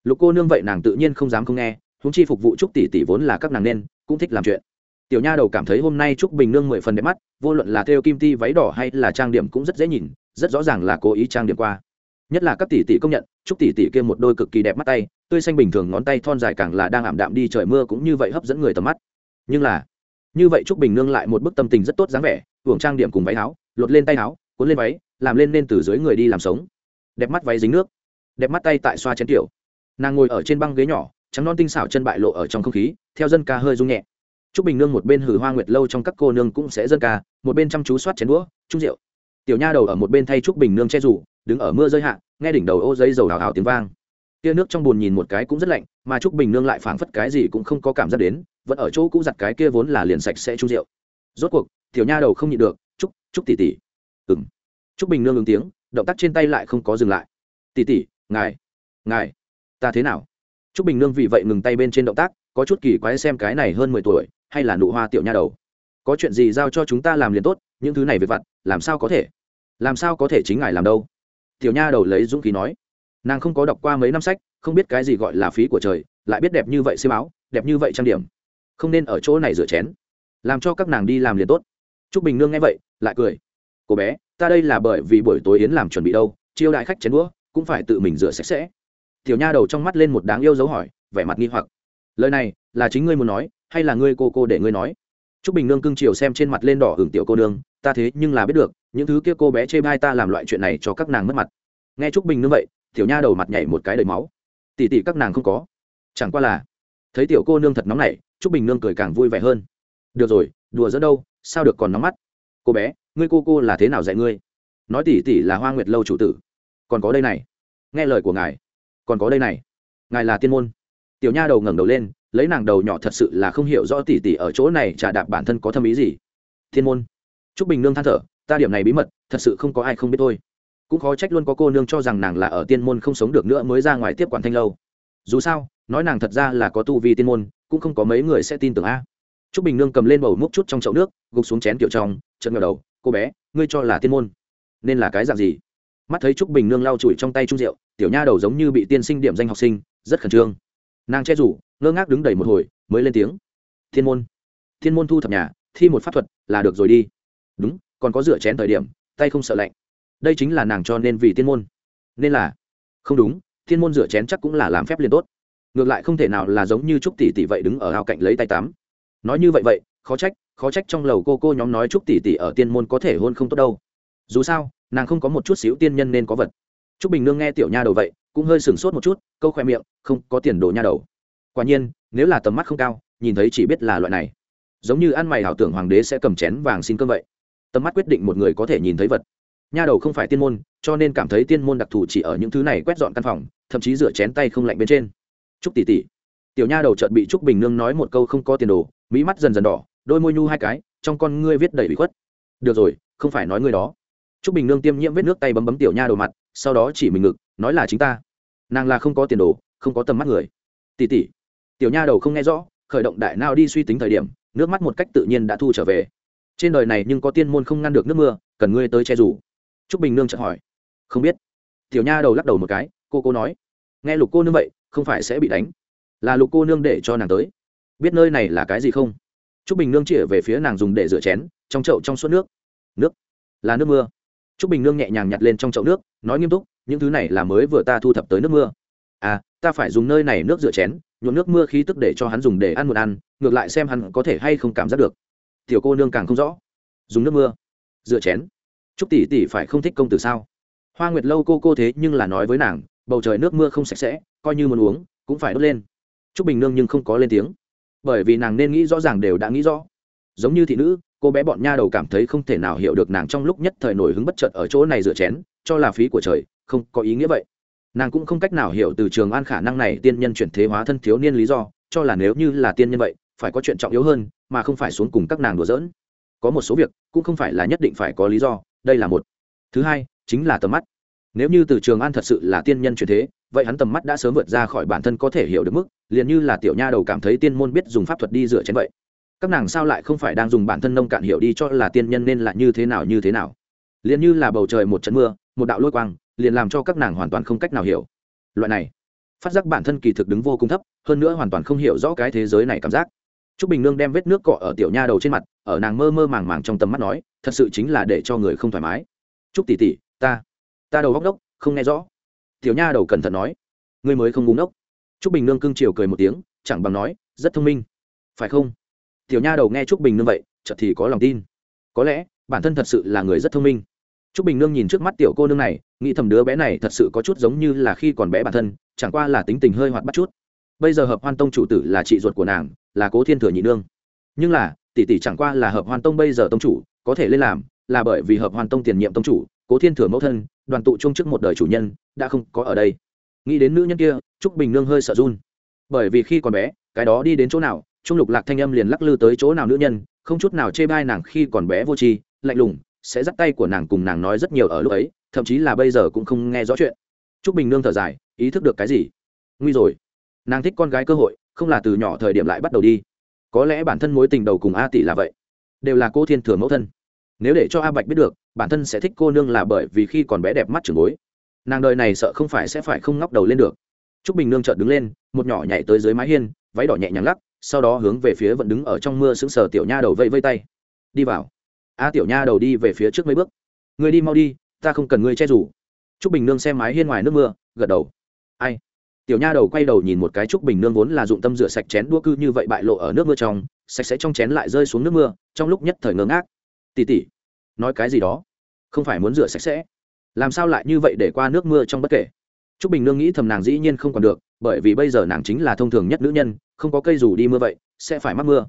lục cô nương vậy nàng tự nhiên không dám không nghe húng chi phục vụ trúc tỷ tỷ vốn là các nàng nên, cũng thích làm chuyện. Tiểu nha đầu cảm thấy hôm nay trúc bình nương mười phần đẹp mắt, vô luận là theo kim ti váy đỏ hay là trang điểm cũng rất dễ nhìn, rất rõ ràng là cố ý trang điểm qua. Nhất là các tỷ tỷ công nhận, trúc tỷ tỷ kia một đôi cực kỳ đẹp mắt tay, tươi xanh bình thường ngón tay thon dài càng là đang ảm đạm đi trời mưa cũng như vậy hấp dẫn người tầm mắt. Nhưng là như vậy trúc bình nương lại một bức tâm tình rất tốt dáng vẻ hưởng trang điểm cùng váy áo lột lên tay áo cuốn lên váy làm lên nên từ dưới người đi làm sống đẹp mắt váy dính nước đẹp mắt tay tại xoa chén tiểu nàng ngồi ở trên băng ghế nhỏ trắng non tinh xảo chân bại lộ ở trong không khí theo dân ca hơi rung nhẹ Trúc Bình Nương một bên hử hoa nguyệt lâu trong các cô nương cũng sẽ dân ca, một bên chăm chú soát chén đũa, trung rượu. Tiểu Nha đầu ở một bên thay Trúc Bình Nương che rủ, đứng ở mưa rơi hạ, nghe đỉnh đầu ô giấy dầu hào hào tiếng vang. tia nước trong bùn nhìn một cái cũng rất lạnh, mà Trúc Bình Nương lại phảng phất cái gì cũng không có cảm giác đến, vẫn ở chỗ cũ giặt cái kia vốn là liền sạch sẽ chu rượu. Rốt cuộc, Tiểu Nha đầu không nhịn được, "Trúc, Trúc tỷ tỷ." Ừm. Trúc Bình Nương ứng tiếng, động tác trên tay lại không có dừng lại. "Tỷ tỷ, ngài, ngài, ta thế nào?" Trúc Bình Nương vì vậy ngừng tay bên trên động tác, có chút kỳ quái xem cái này hơn mười tuổi, hay là nụ hoa tiểu nha đầu có chuyện gì giao cho chúng ta làm liền tốt những thứ này việc vặt làm sao có thể làm sao có thể chính ngài làm đâu tiểu nha đầu lấy dũng khí nói nàng không có đọc qua mấy năm sách không biết cái gì gọi là phí của trời lại biết đẹp như vậy xiêm áo đẹp như vậy trang điểm không nên ở chỗ này rửa chén. Làm cho các nàng đi làm liền tốt. T r ú c bình nương nghe vậy, lại cười. Cô bé, ta đây là bởi vì buổi tối yến làm chuẩn bị đâu, chiêu đại khách chén đũa, cũng phải tự mình rửa sạch sẽ. Tiểu nha đầu trong mắt lên một đáng yêu dấu hỏi, vẻ mặt nghi hoặc. Lời này, là chính ngươi muốn nói, hay là ngươi cô cô để ngươi nói? T r ú c bình nương cưng chiều xem trên mặt lên đỏ hưởng tiểu cô nương, ta thế nhưng là biết được, những thứ kia cô bé chê bai ta làm loại chuyện này cho các nàng mất mặt. Nghe t r ú c bình nương vậy, tiểu nha đầu mặt nhảy một cái đầy máu. Tỉ tỉ các nàng không có. Chẳng qua là, thấy tiểu cô nương thật nóng này Trúc bình nương cười càng vui vẻ hơn. Được rồi, đùa dẫn đâu, sao được còn nóng mắt? Cô bé, ngươi cô cô là thế nào dạy ngươi? Nói tỉ tỉ là hoa nguyệt lâu chủ tử. Còn có đây này. Nghe lời của ngài. Còn có đây này. Ngài là tiên môn. Tiểu nha đầu ngẩng đầu lên, lấy nàng đầu nhỏ thật sự là không hiểu rõ tỉ tỉ ở chỗ này trà đạp bản thân có thâm ý gì. Thiên môn. T r ú c bình nương than thở, ta điểm này bí mật, thật sự không có ai không biết thôi. cũng khó trách luôn có cô nương cho rằng nàng là ở tiên môn không sống được nữa mới ra ngoài tiếp quản thanh lâu. Dù sao, nói nàng thật ra là có tu vi tiên môn cũng không có mấy người sẽ tin tưởng a. T r ú c bình nương cầm lên bầu múc chút trong chậu nước, gục xuống chén kiểu trong chân ngờ đầu, cô bé, ngươi cho là tiên môn nên là cái dạng gì? Mắt thấy t r ú c bình nương lau chùi trong tay trung rượu, tiểu nha đầu giống như bị tiên sinh điểm danh học sinh, rất khẩn trương. Nàng che rủ, ngơ ngác đứng đầy một hồi, mới lên tiếng thiên môn thiên môn thu thập nhà, thi một pháp thuật là được rồi đi. Đúng, còn có rửa chén thời điểm, tay không sợ lạnh. Đây chính là nàng cho nên vì thiên môn. Nên là? Không đúng thiên môn rửa chén chắc cũng là làm phép liền tốt ngược lại không thể nào là giống như trúc tỷ tỷ vậy đứng ở ao cạnh lấy tay tắm. Nói như vậy vậy, khó trách khó trách trong lầu cô cô nhóm nói trúc tỷ tỷ ở tiên môn có thể hôn không tốt đâu. Dù sao, nàng không có một chút xíu tiên nhân nên có vật. Trúc bình nương nghe tiểu nha đầu vậy, cũng hơi sửng sốt một chút, câu khoe miệng, không, có tiền đồ nha đầu. Quả nhiên, nếu là tầm mắt không cao, nhìn thấy chỉ biết là loại này. Giống như ăn mày ảo tưởng hoàng đế sẽ cầm chén vàng xin cơm vậy. Tầm mắt quyết định một người có thể nhìn thấy vật. Nha đầu không phải tiên môn, cho nên cảm thấy tiên môn đặc thù chỉ ở những thứ này quét dọn căn phòng, thậm chí rửa chén tay không lạnh bên trên trúc tỷ tỷ tiểu nha đầu chợt bị trúc bình nương nói một câu không có tiền đồ, mỹ mắt dần dần đỏ, đôi môi nhu hai cái, trong con ngươi viết đầy bị khuất. Được rồi, không phải nói ngươi đó. Trúc bình nương tiêm nhiễm vết nước tay bấm bấm tiểu nha đầu mặt, sau đó chỉ mình ngực, nói là chính ta. Nàng là không có tiền đồ, không có tầm mắt người. Tỷ tỷ tiểu nha đầu không nghe rõ, khởi động đại nào đi suy tính thời điểm, nước mắt một cách tự nhiên đã thu trở về. Trên đời này nhưng có tiên môn không ngăn được nước mưa, cần ngươi tới che rủ trúc bình nương chợt hỏi. Không biết. Tiểu nha đầu lắc đầu một cái, cô cô nói. Nghe lục cô nương vậy không phải sẽ bị đánh. Là lục cô nương để cho nàng tới. Biết nơi này là cái gì không? T r ú c bình nương chĩa về phía nàng dùng để rửa chén, trong chậu trong suốt nước. Nước? Là nước mưa. T r ú c bình nương nhẹ nhàng nhặt lên trong chậu nước, nói nghiêm túc, những thứ này là mới vừa ta thu thập tới nước mưa. À ta phải dùng nơi này nước rửa chén, nhuộm nước mưa khí tức để cho hắn dùng để ăn một ăn, ngược lại xem hắn có thể hay không cảm giác được. Tiểu cô nương càng không rõ. Dùng nước mưa. Rửa chén. Chúc tỷ tỷ phải không thích công tử sao? Hoa nguyệt lâu cô cô thế nhưng là nói với nàng, bầu trời nước mưa không sạch sẽ coi như muốn uống, cũng phải đốt lên. Chúc bình nương nhưng không có lên tiếng. Bởi vì nàng nên nghĩ rõ ràng đều đã nghĩ rõ. Giống như thị nữ, cô bé bọn nha đầu cảm thấy không thể nào hiểu được nàng trong lúc nhất thời nổi hứng bất chợt ở chỗ này rửa chén, cho là phí của trời, không có ý nghĩa vậy. Nàng cũng không cách nào hiểu từ trường an khả năng này tiên nhân chuyển thế hóa thân thiếu niên lý do, cho là nếu như là tiên nhân vậy, phải có chuyện trọng yếu hơn, mà không phải xuống cùng các nàng đùa giỡn. Có một số việc, cũng không phải là nhất định phải có lý do, đây là một. Thứ hai, chính là tầm mắt nếu như từ trường an thật sự là tiên nhân chuyển thế vậy hắn tầm mắt đã sớm vượt ra khỏi bản thân có thể hiểu được mức liền như là tiểu nha đầu cảm thấy tiên môn biết dùng pháp thuật đi rửa chén vậy. Các nàng sao lại không phải đang dùng bản thân nông cạn hiểu đi cho là tiên nhân nên là như thế nào như thế nào? Liền như là bầu trời một trận mưa một đạo lôi quang liền làm cho các nàng hoàn toàn không cách nào hiểu. Loại này phát giác bản thân kỳ thực đứng vô cùng thấp hơn nữa hoàn toàn không hiểu rõ cái thế giới này cảm giác. Trúc Bình Nương đem vết nước cọ ở tiểu nha đầu trên mặt, ở nàng mơ mơ màng màng trong tầm mắt nói, thật sự chính là để cho người không thoải mái. Trúc tỷ tỷ, ta, ta đầu góc đốc, không nghe rõ. Tiểu nha đầu cẩn thận nói, ngươi mới không ngu ngốc. Trúc Bình Nương cưng chiều cười một tiếng, chẳng bằng nói, rất thông minh, phải không? Tiểu nha đầu nghe Trúc Bình Nương vậy, chợt thì có lòng tin. Có lẽ, bản thân thật sự là người rất thông minh. Trúc Bình Nương nhìn trước mắt tiểu cô nương này, nghĩ thầm đứa bé này thật sự có chút giống như là khi còn bé bản thân, chẳng qua là tính tình hơi hoạt bát chút. Bây giờ hợp hoan tông chủ tử là chị ruột của nàng, là Cố Thiên Thừa nhị nương. Nhưng là, tỷ tỷ chẳng qua là hợp hoan tông bây giờ tông chủ, có thể lên làm, là bởi vì hợp hoan tông tiền nhiệm tông chủ, Cố Thiên Thừa mẫu thân, đoàn tụ chung trước một đời chủ nhân, đã không có ở đây. Nghĩ đến nữ nhân kia, Trúc Bình Nương hơi sợ run. Bởi vì khi còn bé, cái đó đi đến chỗ nào, Trung Lục Lạc thanh âm liền lắc lư tới chỗ nào nữ nhân, không chút nào chê bai nàng khi còn bé vô tri, lạnh lùng, sẽ dắt tay của nàng cùng nàng nói rất nhiều ở lúc ấy thậm chí là bây giờ cũng không nghe rõ chuyện. Trúc bình nương thở dài ý thức được cái gì? Nguy rồi. Nàng thích con gái cơ hội không là từ nhỏ thời điểm lại bắt đầu đi. Có lẽ bản thân mối tình đầu cùng a tỷ là vậy. Đều là cô thiên thừa mẫu thân. Nếu để cho a bạch biết được bản thân sẽ thích cô nương là bởi vì khi còn bé đẹp mắt trường bối. Nàng đời này sợ không phải sẽ phải không ngóc đầu lên được. T r ú c bình nương chợt đứng lên, một nhỏ nhảy tới dưới mái hiên, váy đỏ nhẹ nhàng lắc, sau đó hướng về phía vẫn đứng ở trong mưa sững sờ tiểu nha đầu vây vây tay. Đi vào. A, tiểu nha đầu đi về phía trước mấy bước. Người đi mau đi, ta không cần ngươi che rủ trúc bình nương xem mái hiên ngoài nước mưa, gật đầu. Ai? Tiểu nha đầu quay đầu nhìn một cái trúc bình nương vốn là dụng tâm rửa sạch chén đua cư như vậy bại lộ ở nước mưa trong, sạch sẽ trong chén lại rơi xuống nước mưa, trong lúc nhất thời ngơ ngác. Tỉ tỉ nói cái gì đó. Không phải muốn rửa sạch sẽ. Làm sao lại như vậy để qua nước mưa trong bất kể? Trúc bình nương nghĩ thầm nàng dĩ nhiên không còn được bởi vì bây giờ nàng chính là thông thường nhất nữ nhân không có cây dù đi mưa vậy sẽ phải mắc mưa.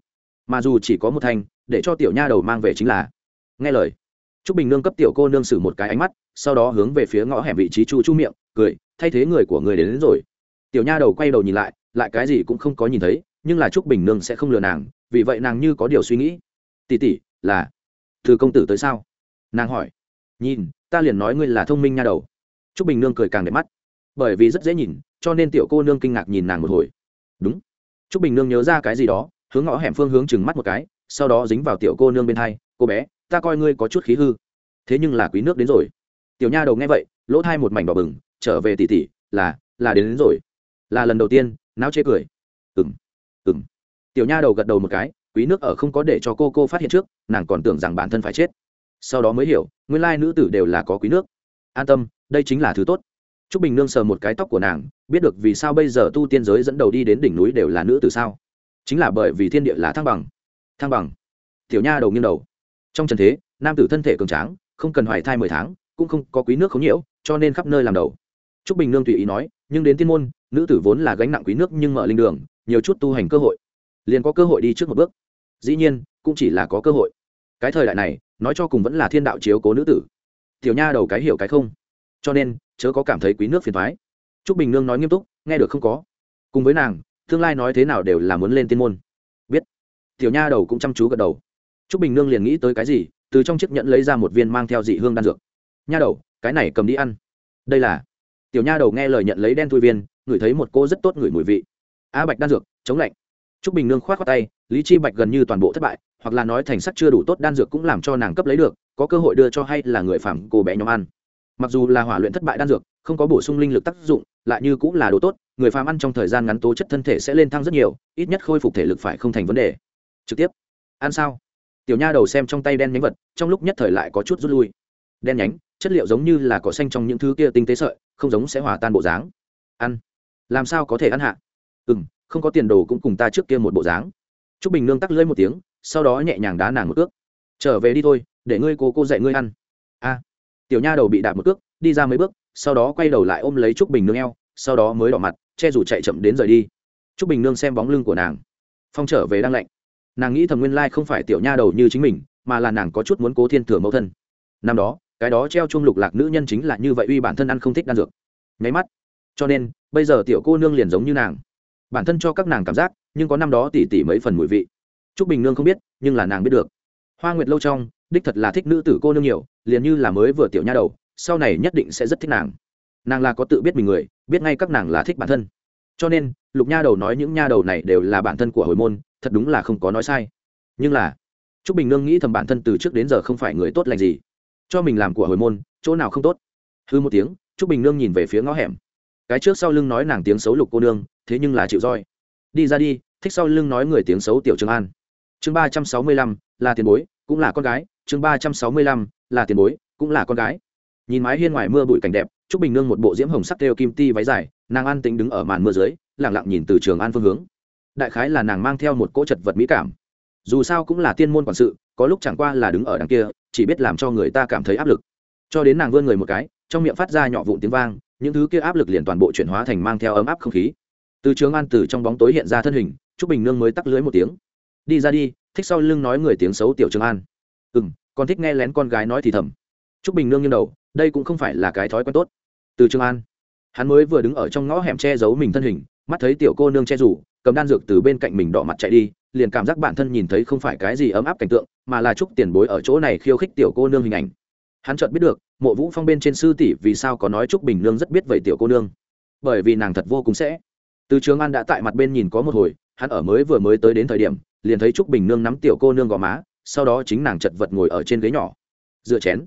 Mà dù chỉ có một thanh để cho tiểu nha đầu mang về chính là. Nghe lời t r ú c bình nương cấp tiểu cô nương xử một cái ánh mắt sau đó hướng về phía ngõ hẻm vị trí chu chu miệng cười thay thế người của người đến, đến rồi. Tiểu nha đầu quay đầu nhìn lại lại cái gì cũng không có nhìn thấy nhưng là t r ú c bình nương sẽ không lừa nàng vì vậy nàng như có điều suy nghĩ. Tỉ tỉ là từ công tử tới sao? Nàng hỏi. Nhìn ta liền nói ngươi là thông minh nha đầu. T r ú c bình nương cười càng đẹp mắt. Bởi vì rất dễ nhìn cho nên tiểu cô nương kinh ngạc nhìn nàng một hồi. Đúng. T r ú c bình nương nhớ ra cái gì đó hướng ngõ hẻm phương hướng chừng mắt một cái sau đó dính vào tiểu cô nương bên thay. cô bé ta coi ngươi có chút khí hư. Thế nhưng là quý nước đến rồi. Tiểu nha đầu nghe vậy lỗ thai một mảnh đỏ bừng trở về tỉ tỉ là là đến, đến rồi. Là lần đầu tiên. Náo chê cười. Ừng ừng tiểu nha đầu gật đầu một cái quý nước ở không có để cho cô cô phát hiện trước, nàng còn tưởng rằng bản thân phải chết. Sau đó mới hiểu, nguyên lai nữ tử đều là có quý nước. An tâm, đây chính là thứ tốt. T r ú c bình nương sờ một cái tóc của nàng, biết được vì sao bây giờ tu tiên giới dẫn đầu đi đến đỉnh núi đều là nữ tử sao? Chính là bởi vì thiên địa là thăng bằng. Thăng bằng. Tiểu nha đầu nghiêng đầu. Trong trần thế, nam tử thân thể cường tráng, không cần hoài thai mười tháng, cũng không có quý nước không nhiễu, cho nên khắp nơi làm đầu. T r ú c bình nương tùy ý nói, nhưng đến tiên môn, nữ tử vốn là gánh nặng quý nước nhưng mở linh đường, nhiều chút tu hành cơ hội. Liền có cơ hội đi trước một bước dĩ nhiên cũng chỉ là có cơ hội cái thời đại này nói cho cùng vẫn là thiên đạo chiếu cố nữ tử tiểu nha đầu cái hiểu cái không cho nên chớ có cảm thấy quý nước phiền thoái t r ú c bình nương nói nghiêm túc nghe được không có cùng với nàng tương lai nói thế nào đều là muốn lên tiên môn biết tiểu nha đầu cũng chăm chú gật đầu Trúc Bình Nương liền nghĩ tới cái gì, từ trong chiếc nhẫn lấy ra một viên mang theo dị hương đan dược. Nha đầu, cái này cầm đi ăn. Đây là. Tiểu nha đầu nghe lời nhận lấy đen thui viên, ngửi thấy một cô rất tốt ngửi mùi vị. A Bạch đan dược, chống lạnh. Trúc Bình Nương khoát khoát tay, Lý Chi Bạch gần như toàn bộ thất bại, hoặc là nói thành sắc chưa đủ tốt đan dược cũng làm cho nàng cấp lấy được, có cơ hội đưa cho hay là người phàm cô bé nhóm ăn. Mặc dù là hỏa luyện thất bại đan dược, không có bổ sung linh lực tác dụng, lại như cũng là đồ tốt, người phàm ăn trong thời gian ngắn tố chất thân thể sẽ lên thăng rất nhiều, ít nhất khôi phục thể lực phải không thành vấn đề. Trực tiếp. Ăn sao? tiểu nha đầu xem trong tay đen nhánh vật trong lúc nhất thời lại có chút rút lui đen nhánh chất liệu giống như là cỏ xanh trong những thứ kia tinh tế sợi không giống sẽ hòa tan bộ dáng ăn làm sao có thể ăn hạ ừ m không có tiền đồ cũng cùng ta trước kia một bộ dáng t r ú c bình nương tắc lưỡi một tiếng, sau đó nhẹ nhàng đá nàng một cước. Trở về đi thôi, để ngươi cô cô dạy ngươi ăn. A. Tiểu nha đầu bị đạp một cước, đi ra mấy bước, sau đó quay đầu lại ôm lấy t bình nương eo, sau đó mới đỏ mặt, che rủ chạy chậm đến rời đi. T bình nương xem bóng lưng của nàng. Phong trở về đang lạnh. Nàng nghĩ thầm nguyên lai không phải tiểu nha đầu như chính mình, mà là nàng có chút muốn cố thiên thừa mẫu thân. Năm đó, cái đó treo chung lục lạc nữ nhân chính là như vậy uy bản thân ăn không thích đan dược. Nháy mắt. Cho nên, bây giờ tiểu cô nương liền giống như nàng bản thân cho các nàng cảm giác, nhưng có năm đó tỉ tỉ mấy phần mùi vị. T r ú c bình nương không biết, nhưng là nàng biết được. Hoa nguyệt lâu trong, đích thật là thích nữ tử cô nương nhiều, liền như là mới vừa tiểu nha đầu, sau này nhất định sẽ rất thích nàng. Nàng là có tự biết mình người, biết ngay các nàng là thích bản thân. Cho nên, lục nha đầu nói những nha đầu này đều là bản thân của hồi môn, thật đúng là không có nói sai. Nhưng là t r ú c bình nương nghĩ thầm bản thân từ trước đến giờ không phải người tốt lành gì. Cho mình làm của hồi môn, chỗ nào không tốt? Hư một tiếng t r ú c bình nương nhìn về phía ngõ hẻm cái trước sau lưng nói nàng tiếng xấu lục cô nương, thế nhưng là chịu roi. Đi ra đi, thích sau lưng nói người tiếng xấu tiểu trường an. Chương ba trăm sáu mươi lăm, là tiền bối, cũng là con gái. Chương ba trăm sáu mươi lăm, là tiền bối, cũng là con gái. Nhìn mái hiên ngoài mưa bụi cảnh đẹp, trúc bình nương một bộ diễm hồng sắc theo kim ti váy dài, nàng an tính đứng ở màn mưa dưới lẳng lặng nhìn từ trường an phương hướng. Đại khái là nàng mang theo một cỗ chật vật mỹ cảm. Dù sao cũng là tiên môn quản sự, có lúc chẳng qua là đứng ở đằng kia, chỉ biết làm cho người ta cảm thấy áp lực. Cho đến nàng vươn người một cái, trong miệng phát ra nhỏ vụn tiếng vang những thứ kia áp lực liền toàn bộ chuyển hóa thành mang theo ấm áp không khí. Từ trường an từ trong bóng tối hiện ra thân hình, trúc bình nương mới tắc lưới một tiếng. Đi ra đi, thích sau lưng nói người tiếng xấu tiểu trường an. Ừ m còn thích nghe lén con gái nói thì thầm. Trúc bình nương nghiêng đầu, đây cũng không phải là cái thói quen tốt. Từ trường an, hắn mới vừa đứng ở trong ngõ hẻm che giấu mình thân hình, mắt thấy tiểu cô nương che rủ, cầm đan dược từ bên cạnh mình đỏ mặt chạy đi, liền cảm giác bản thân nhìn thấy không phải cái gì ấm áp cảnh tượng, mà là chúc tiền bối ở chỗ này khiêu khích tiểu cô nương hình ảnh. Hắn chợt biết được mộ vũ phong bên trên sư tỷ vì sao có nói trúc bình nương rất biết vậy tiểu cô nương? Bởi vì nàng thật vô cùng sẽ. Từ trường an đã tại mặt bên nhìn có một hồi, hắn ở mới vừa mới tới đến thời điểm, liền thấy trúc bình nương nắm tiểu cô nương gò má, sau đó chính nàng chật vật ngồi ở trên ghế nhỏ. Dựa chén.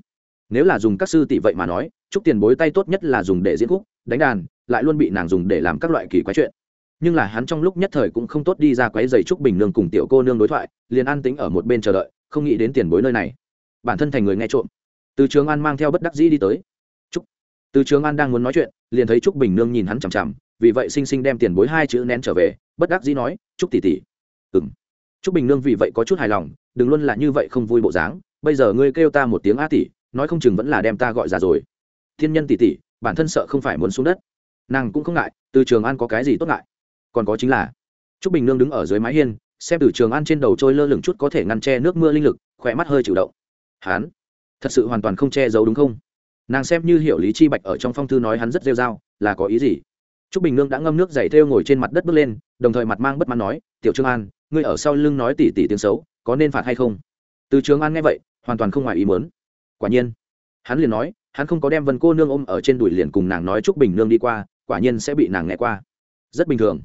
Nếu là dùng các sư tỷ vậy mà nói trúc tiền bối tay tốt nhất là dùng để diễn khúc, đánh đàn, lại luôn bị nàng dùng để làm các loại kỳ quái chuyện. Nhưng là hắn trong lúc nhất thời cũng không tốt đi ra quấy giày trúc bình nương cùng tiểu cô nương đối thoại, liền an tính ở một bên chờ đợi, không nghĩ đến tiền bối nơi này. Bản thân thành người nghe trộm từ trường an mang theo bất đắc dĩ đi tới. Trúc từ trường an đang muốn nói chuyện, liền thấy trúc bình nương nhìn hắn chằm chằm, vì vậy sinh sinh đem tiền bối hai chữ nén trở về, bất đắc dĩ nói, trúc tỷ tỷ. M trúc bình nương vì vậy có chút hài lòng, đừng luôn là như vậy không vui bộ dáng, bây giờ ngươi kêu ta một tiếng a tỷ, nói không chừng vẫn là đem ta gọi ra rồi. Thiên nhân tỷ tỷ, bản thân sợ không phải muốn xuống đất. Nàng cũng không ngại, từ trường an có cái gì tốt ngại? Còn có chính là, trúc bình nương đứng ở dưới mái hiên, xem từ trường an trên đầu trôi lơ lửng chút có thể ngăn che nước mưa linh lực, khỏe mắt hơi chịu động. Hán thật sự hoàn toàn không che giấu đúng không? Nàng xem như hiểu lý chi bạch ở trong phong thư nói hắn rất rêu r a o là có ý gì? Trúc bình nương đã ngâm nước dày thêu ngồi trên mặt đất bước lên, đồng thời mặt mang bất mãn nói, tiểu trương an, ngươi ở sau lưng nói tỉ tỉ tiếng xấu, có nên phạt hay không? Từ trường an nghe vậy, hoàn toàn không ngoài ý muốn. Quả nhiên, hắn liền nói, hắn không có đem vân cô nương ôm ở trên đùi liền cùng nàng nói trúc bình nương đi qua, quả nhiên sẽ bị nàng nghe qua. Rất bình thường.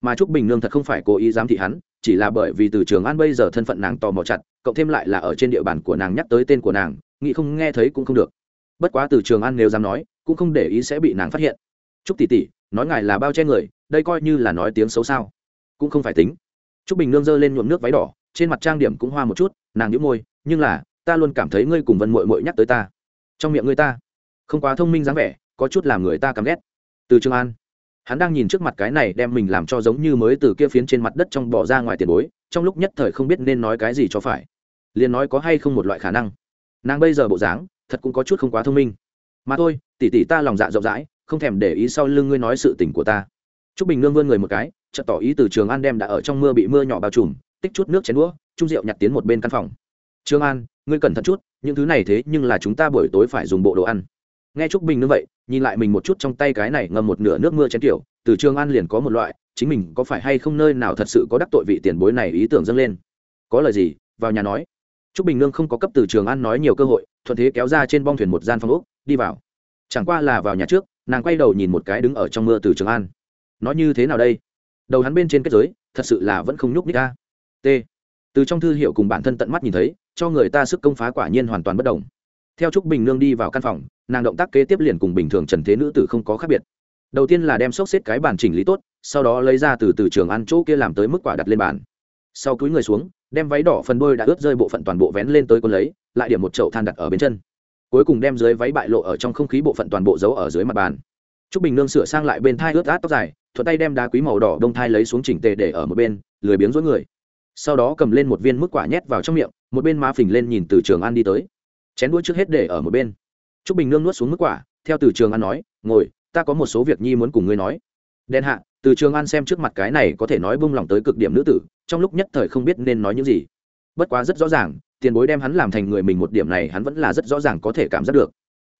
Mà trúc bình nương thật không phải cố ý giám thị hắn, chỉ là bởi vì từ trường an bây giờ thân phận nàng tò mò chặt, cộng thêm lại là ở trên địa bàn của nàng nhắc tới tên của nàng nghĩ không nghe thấy cũng không được. Bất quá từ trường an nếu dám nói, cũng không để ý sẽ bị nàng phát hiện. Trúc tỷ tỷ, nói ngài là bao che người, đây coi như là nói tiếng xấu sao? Cũng không phải tính. Trúc bình nương giơ lên nhuộm nước váy đỏ, trên mặt trang điểm cũng hoa một chút, nàng nhíu môi, nhưng là, ta luôn cảm thấy ngươi cùng vân Muội Muội nhắc tới ta. Trong miệng ngươi ta. Không quá thông minh dáng vẻ, có chút làm người ta căm ghét. Từ trường an, hắn đang nhìn trước mặt cái này đem mình làm cho giống như mới từ kia phiến trên mặt đất trong bỏ ra ngoài tiền bối, trong lúc nhất thời không biết nên nói cái gì cho phải. Liền nói có hay không một loại khả năng nàng bây giờ bộ dáng, thật cũng có chút không quá thông minh. Mà thôi, tỉ tỉ ta lòng dạ rộng rãi, không thèm để ý sau lưng ngươi nói sự tình của ta. T r ú c bình nương vươn người một cái, chợt tỏ ý từ trường an đem đã ở trong mưa bị mưa nhỏ bao trùm, tích chút nước chén đũa trung rượu nhặt tiến một bên căn phòng. Trương an, ngươi cẩn thận chút, những thứ này thế nhưng là chúng ta buổi tối phải dùng bộ đồ ăn. Nghe trúc bình nương vậy, nhìn lại mình một chút trong tay cái này ngâm một nửa nước mưa chén kiểu từ trường an liền có một loại, chính mình có phải hay không nơi nào thật sự có đắc tội vị tiền bối này ý tưởng dâng lên. Có lời gì? Vào nhà nói trúc bình nương không có cấp từ trường an nói nhiều cơ hội thuận thế kéo ra trên bong thuyền một gian phòng ốc, đi vào. Chẳng qua là vào nhà trước nàng quay đầu nhìn một cái đứng ở trong mưa từ trường an. Nói như thế nào đây? Đầu hắn bên trên kết giới thật sự là vẫn không nhúc nhích a. t. Từ trong thư hiệu cùng bản thân tận mắt nhìn thấy cho người ta sức công phá quả nhiên hoàn toàn bất động. theo trúc bình nương đi vào căn phòng nàng động tác kế tiếp liền cùng bình thường trần thế nữ tử không có khác biệt. Đầu tiên là đem xốc xếp cái bàn chỉnh lý tốt sau đó lấy ra từ từ trường ăn chỗ kia làm tới mức quả đặt lên bàn. Sau cúi người xuống đem váy đỏ phần đôi đã ướt rơi bộ phận toàn bộ vén lên tới quân lấy, lại điểm một chậu than đặt ở bên chân. Cuối cùng đem dưới váy bại lộ ở trong không khí bộ phận toàn bộ giấu ở dưới mặt bàn. T r ú c bình nương sửa sang lại bên thai ướt át tóc dài, thuận tay đem đá quý màu đỏ đông thai lấy xuống chỉnh tề để ở một bên, lười biếng dối người. Sau đó cầm lên một viên mức quả nhét vào trong miệng, một bên má phình lên nhìn từ trường ăn đi tới. Chén đuôi trước hết để ở một bên. T r ú c bình nương nuốt xuống mức quả, theo từ trường ăn nói, ngồi, ta có một số việc nhi muốn cùng ngươi nói. Đen hạ từ trường an xem trước mặt cái này có thể nói bung lòng tới cực điểm nữ tử, trong lúc nhất thời không biết nên nói những gì. Bất quá rất rõ ràng, tiền bối đem hắn làm thành người mình một điểm này hắn vẫn là rất rõ ràng có thể cảm giác được.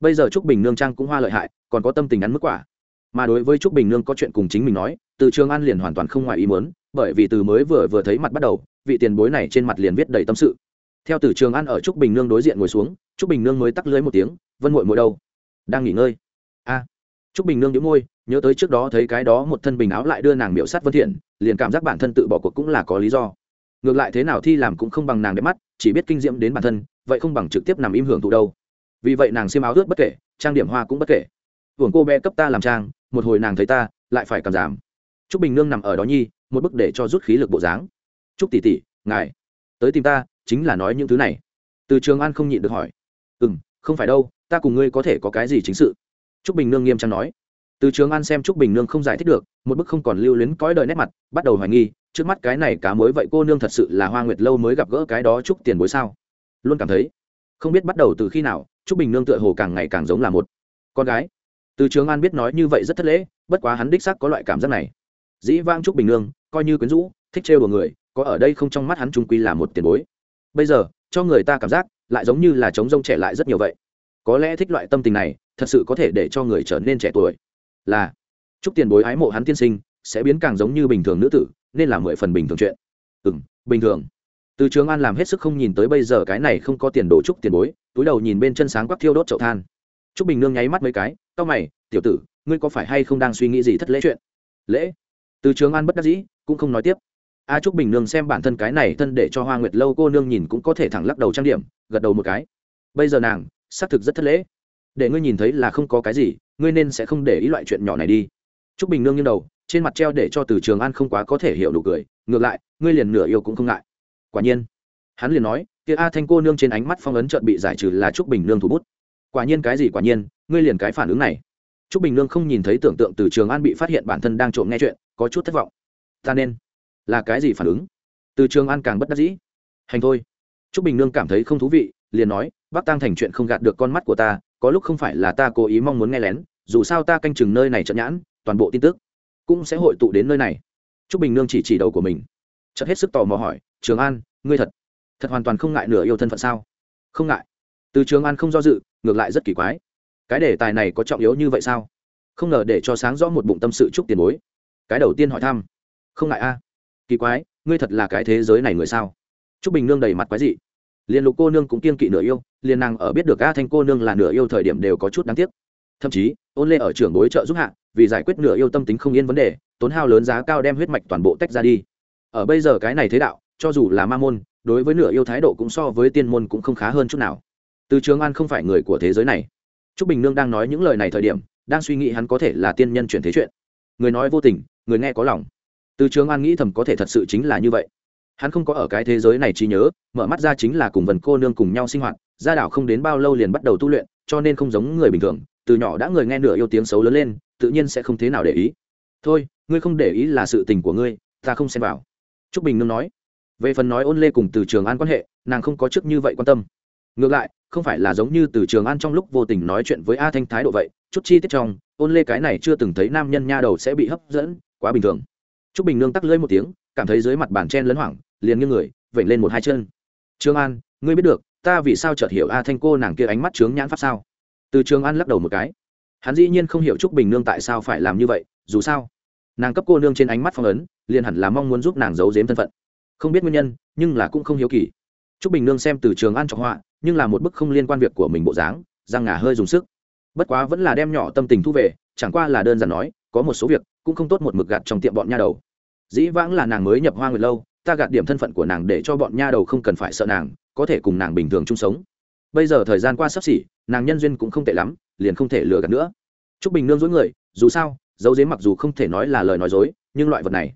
Bây giờ trúc bình nương trang cũng hoa lợi hại, còn có tâm tình ăn mức quả. Mà đối với trúc bình nương có chuyện cùng chính mình nói, từ trường an liền hoàn toàn không ngoài ý muốn, bởi vì từ mới vừa vừa thấy mặt bắt đầu, vị tiền bối này trên mặt liền viết đầy tâm sự. Theo từ trường an ở trúc bình nương đối diện ngồi xuống, trúc bình nương mới tắt lưới một tiếng, vân mội mội đâu? Đang nghỉ ngơi. A. Trúc bình nương đĩu môi nhớ tới trước đó thấy cái đó một thân bình áo lại đưa nàng miệu sát vân thiện, liền cảm giác bản thân tự bỏ cuộc cũng là có lý do. Ngược lại thế nào thi làm cũng không bằng nàng đẹp mắt, chỉ biết kinh diễm đến bản thân, vậy không bằng trực tiếp nằm im hưởng thụ đâu. Vì vậy nàng xiêm áo ướt bất kể, trang điểm hoa cũng bất kể. Hưởng cô bé cấp ta làm trang, một hồi nàng thấy ta, lại phải cảm giảm. Trúc bình nương nằm ở đó nhi, một bức để cho rút khí lực bộ dáng. Trúc tỷ tỷ, ngài, tới tìm ta, chính là nói những thứ này. Từ trường an không nhịn được hỏi. Ừ không phải đâu, ta cùng ngươi có thể có cái gì chính sự. Trúc bình nương nghiêm trang nói từ trường an xem trúc bình nương không giải thích được, một bức không còn lưu luyến cõi đời nét mặt, bắt đầu hoài nghi, trước mắt cái này cá mới vậy cô nương thật sự là hoa nguyệt lâu mới gặp gỡ cái đó trúc tiền bối sao? Luôn cảm thấy, không biết bắt đầu từ khi nào, trúc bình nương tựa hồ càng ngày càng giống là một con gái. Từ trường an biết nói như vậy rất thất lễ, bất quá hắn đích xác có loại cảm giác này. Dĩ vang trúc bình nương, coi như quyến rũ, thích trêu của người, có ở đây không trong mắt hắn trung quy là một tiền bối. Bây giờ, cho người ta cảm giác, lại giống như là trống rông trẻ lại rất nhiều vậy. Có lẽ thích loại tâm tình này, thật sự có thể để cho người trở nên trẻ tuổi là, chúc tiền bối ái mộ hắn tiên sinh, sẽ biến càng giống như bình thường nữ tử, nên là mười phần bình thường chuyện. Ừ m bình thường. Từ trường an làm hết sức không nhìn tới bây giờ cái này không có tiền đồ chúc tiền bối, túi đầu nhìn bên chân sáng quắc thiêu đốt chậu than. T r ú c bình nương nháy mắt mấy cái c a o mày, tiểu tử, ngươi có phải hay không đang suy nghĩ gì thất lễ chuyện? Lễ? Từ trường an bất đắc dĩ, cũng không nói tiếp. A trúc bình nương xem bản thân cái này thân để cho hoa nguyệt lâu cô nương nhìn cũng có thể thẳng lắc đầu trang điểm, gật đầu một cái. Bây giờ nàng, xác thực rất thất lễ để ngươi nhìn thấy là không có cái gì, ngươi nên sẽ không để ý loại chuyện nhỏ này đi. T r ú c bình nương nghiêng đầu, trên mặt treo để cho từ trường an không quá có thể hiểu đủ cười, ngược lại, ngươi liền nửa yêu cũng không ngại. Quả nhiên, hắn liền nói, kia a thanh cô nương trên ánh mắt phong ấn trợn bị giải trừ là t r ú c bình nương thủ bút. Quả nhiên cái gì quả nhiên, ngươi liền cái phản ứng này. T r ú c bình nương không nhìn thấy tưởng tượng từ trường an bị phát hiện bản thân đang trộm nghe chuyện, có chút thất vọng. Ta nên, là cái gì phản ứng? Từ trường an càng bất đắc dĩ. Hành thôi. T r ú c bình nương cảm thấy không thú vị, liền nói, bác tăng thành chuyện không gạt được con mắt của ta có lúc không phải là ta cố ý mong muốn nghe lén, dù sao ta canh chừng nơi này trận nhãn, toàn bộ tin tức cũng sẽ hội tụ đến nơi này. T r ú c bình nương chỉ chỉ đầu của mình. Chợt hết sức tò mò hỏi, trường an, ngươi thật thật hoàn toàn không ngại nửa yêu thân phận sao? Không ngại. Từ trường an không do dự, ngược lại rất kỳ quái. Cái đề tài này có trọng yếu như vậy sao? Không ngờ để cho sáng rõ một bụng tâm sự chúc tiền bối. Cái đầu tiên hỏi thăm. Không ngại a. Kỳ quái, ngươi thật là cái thế giới này người sao? T r ú c bình nương đầy mặt quái dị liền lục cô nương cũng kiên kỵ nửa yêu, liền nàng ở biết được a thanh cô nương là nửa yêu thời điểm đều có chút đáng tiếc. Thậm chí, ôn lê ở trường bối trợ giúp hạ, vì giải quyết nửa yêu tâm tính không yên vấn đề, tốn hao lớn giá cao đem huyết mạch toàn bộ tách ra đi. Ở bây giờ cái này thế đạo, cho dù là ma môn, đối với nửa yêu thái độ cũng so với tiên môn cũng không khá hơn chút nào. Từ trường an không phải người của thế giới này. Trúc bình nương đang nói những lời này thời điểm, đang suy nghĩ hắn có thể là tiên nhân chuyển thế chuyện. Người nói vô tình, người nghe có lòng. Từ trường an nghĩ thầm có thể thật sự chính là như vậy hắn không có ở cái thế giới này trí nhớ, mở mắt ra chính là cùng vần cô nương cùng nhau sinh hoạt Ra đảo không đến bao lâu liền bắt đầu tu luyện, cho nên không giống người bình thường, từ nhỏ đã người nghe nửa yêu tiếng xấu lớn lên, tự nhiên sẽ không thế nào để ý. Thôi, ngươi không để ý là sự tình của ngươi, ta không xem vào. T r ú c bình nương nói. Về phần nói ôn lê cùng từ trường an quan hệ, nàng không có trước như vậy quan tâm. Ngược lại, không phải là giống như từ trường an trong lúc vô tình nói chuyện với a thanh thái độ vậy, chút chi tiết trong, ôn lê cái này chưa từng thấy nam nhân nha đầu sẽ bị hấp dẫn, quá bình thường. T r ú c bình nương tắc lưỡi một tiếng, cảm thấy dưới mặt bàn chen lấn hoảng liền nghiêng người, vểnh lên một hai chân. Trương an, ngươi biết được, ta vì sao chợt hiểu a thanh cô nàng kia ánh mắt trướng nhãn pháp sao? Từ trường an lắc đầu một cái. Hắn dĩ nhiên không hiểu trúc bình nương tại sao phải làm như vậy, dù sao, nàng cấp cô nương trên ánh mắt phong ấn, liền hẳn là mong muốn giúp nàng giấu giếm thân phận. Không biết nguyên nhân, nhưng là cũng không hiếu kỳ. Trúc bình nương xem từ trường an trọng họa, nhưng là một bức không liên quan việc của mình bộ dáng, răng ngà hơi dùng sức. Bất quá vẫn là đem nhỏ tâm tình thu về, chẳng qua là đơn giản nói, có một số việc cũng không tốt một mực gạt trong tiệm bọn nha đầu. Dĩ vãng là nàng mới nhập hoa người lâu ta gạt điểm thân phận của nàng để cho bọn nha đầu không cần phải sợ nàng, có thể cùng nàng bình thường chung sống. Bây giờ thời gian qua sắp xỉ, nàng nhân duyên cũng không tệ lắm, liền không thể lừa gạt nữa. T r ú c bình nương dối người, dù sao, dấu dếm mặc dù không thể nói là lời nói dối, nhưng loại vật này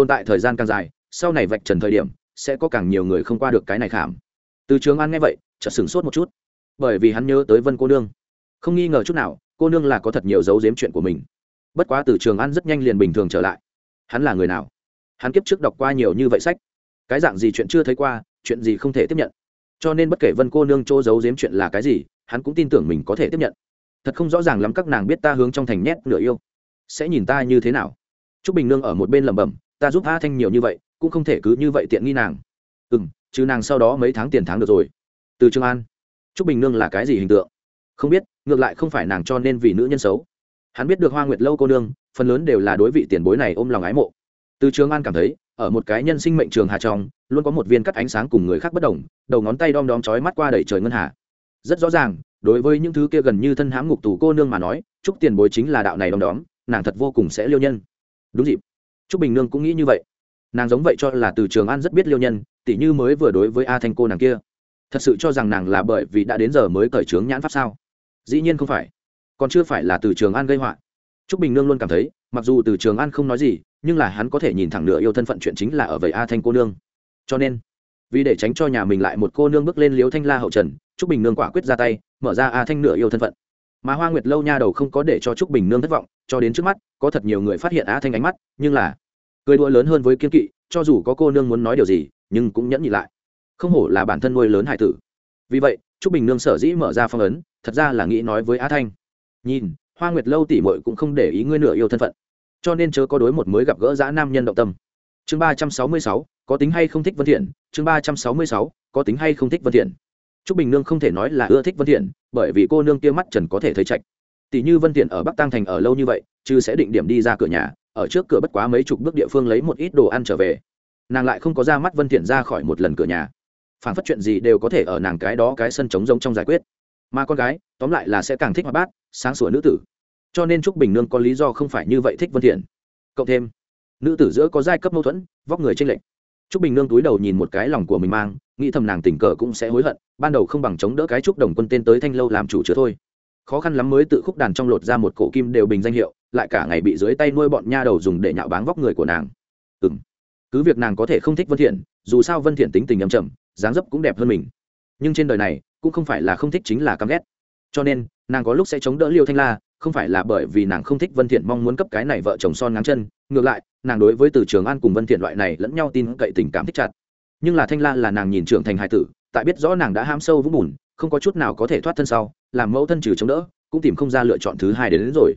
tồn tại thời gian càng dài, sau này vạch trần thời điểm, sẽ có càng nhiều người không qua được cái này khảm. Từ trường an nghe vậy, chợt sửng sốt một chút. Bởi vì hắn nhớ tới vân cô nương. Không nghi ngờ chút nào, cô nương là có thật nhiều dấu dếm chuyện của mình. Bất quá từ trường an rất nhanh liền bình thường trở lại. Hắn là người nào? Hắn kiếp trước đọc qua nhiều như vậy sách. Cái dạng gì chuyện chưa thấy qua, chuyện gì không thể tiếp nhận. Cho nên bất kể vân cô nương chỗ giấu giếm chuyện là cái gì, hắn cũng tin tưởng mình có thể tiếp nhận. Thật không rõ ràng lắm các nàng biết ta hướng trong thành nhét nửa yêu. Sẽ nhìn ta như thế nào? T r ú c bình nương ở một bên lẩm bẩm, ta giúp a thanh nhiều như vậy, cũng không thể cứ như vậy tiện nghi nàng. Ừ m chứ nàng sau đó mấy tháng tiền tháng được rồi. Từ trường an. T r ú c bình nương là cái gì hình tượng? Không biết, ngược lại không phải nàng cho nên vì nữ nhân xấu. Hắn biết được hoa nguyệt lâu cô nương, phần lớn đều là đối vị tiền bối này ôm lòng ái mộ từ trường an cảm thấy, ở một cái nhân sinh mệnh trường hà trong, luôn có một viên cắt ánh sáng cùng người khác bất đồng, đầu ngón tay đom đóm chói mắt qua đầy trời ngân hà. Rất rõ ràng, đối với những thứ kia gần như thân hãm ngục tù cô nương mà nói, chúc tiền bối chính là đạo này đom đóm, nàng thật vô cùng sẽ liêu nhân. Đúng dịp. Chúc bình nương cũng nghĩ như vậy. Nàng giống vậy cho là từ trường an rất biết liêu nhân, tỉ như mới vừa đối với a thanh cô nàng kia. Thật sự cho rằng nàng là bởi vì đã đến giờ mới cởi trướng nhãn pháp sao? Dĩ nhiên không phải. Còn chưa phải là từ trường an gây họa. Trúc bình nương luôn cảm thấy, mặc dù từ trường an không nói gì nhưng là hắn có thể nhìn thẳng nửa yêu thân phận chuyện chính là ở vậy a thanh cô nương. Cho nên, vì để tránh cho nhà mình lại một cô nương bước lên liếu thanh la hậu trần, trúc bình nương quả quyết ra tay, mở ra a thanh nửa yêu thân phận. Mà hoa nguyệt lâu nha đầu không có để cho trúc bình nương thất vọng, cho đến trước mắt, có thật nhiều người phát hiện a thanh ánh mắt, nhưng là cười đua lớn hơn với kiên kỵ, cho dù có cô nương muốn nói điều gì, nhưng cũng nhẫn nhị lại. Không hổ là bản thân nuôi lớn hải tử. Vì vậy, trúc bình nương sở dĩ mở ra phong ấn, thật ra là nghĩ nói với a thanh. Nhìn, hoa nguyệt lâu tỉ mội cũng không để ý ngươi nửa yêu thân phận cho nên chớ có đối một mới gặp gỡ dã nam nhân động tâm. Chương ba trăm sáu mươi sáu, có tính hay không thích vân thiện? Chương ba trăm sáu mươi sáu, có tính hay không thích vân thiện? Trúc bình nương không thể nói là ưa thích vân thiện, bởi vì cô nương kia mắt trần có thể thấy trạch. Tỷ như vân thiện ở bắc tăng thành ở lâu như vậy, chứ sẽ định điểm đi ra cửa nhà, ở trước cửa bất quá mấy chục bước địa phương lấy một ít đồ ăn trở về. Nàng lại không có ra mắt vân thiện ra khỏi một lần cửa nhà. Phản phất chuyện gì đều có thể ở nàng cái đó cái sân trống rỗng trong giải quyết. Mà con gái, tóm lại là sẽ càng thích hoạt bát, sáng sủa nữ tử cho nên trúc bình nương có lý do không phải như vậy thích vân thiện. Cộng thêm, nữ tử giữa có giai cấp mâu thuẫn, vóc người tranh lệch. Trúc bình nương túi đầu nhìn một cái lòng của mình mang, nghĩ thầm nàng tình cờ cũng sẽ hối hận, ban đầu không bằng chống đỡ cái trúc đồng quân tên tới thanh lâu làm chủ chứa thôi. Khó khăn lắm mới tự khúc đàn trong lột ra một cổ kim đều bình danh hiệu, lại cả ngày bị dưới tay nuôi bọn nha đầu dùng để nhạo báng vóc người của nàng. Ừm, cứ việc nàng có thể không thích vân thiện, dù sao vân thiện tính tình âm trầm, dáng dấp cũng đẹp hơn mình. Nhưng trên đời này, cũng không phải là không thích chính là căm ghét. Cho nên, nàng có lúc sẽ chống đỡ liêu thanh la không phải là bởi vì nàng không thích vân thiện mong muốn cấp cái này vợ chồng son ngáng chân ngược lại nàng đối với từ trường an cùng vân thiện loại này lẫn nhau tin cậy tình cảm thích chặt. Nhưng là thanh la là nàng nhìn trưởng thành hài tử tại biết rõ nàng đã ham sâu vũng bùn không có chút nào có thể thoát thân sau làm mẫu thân trừ chống đỡ cũng tìm không ra lựa chọn thứ hai đến, đến rồi.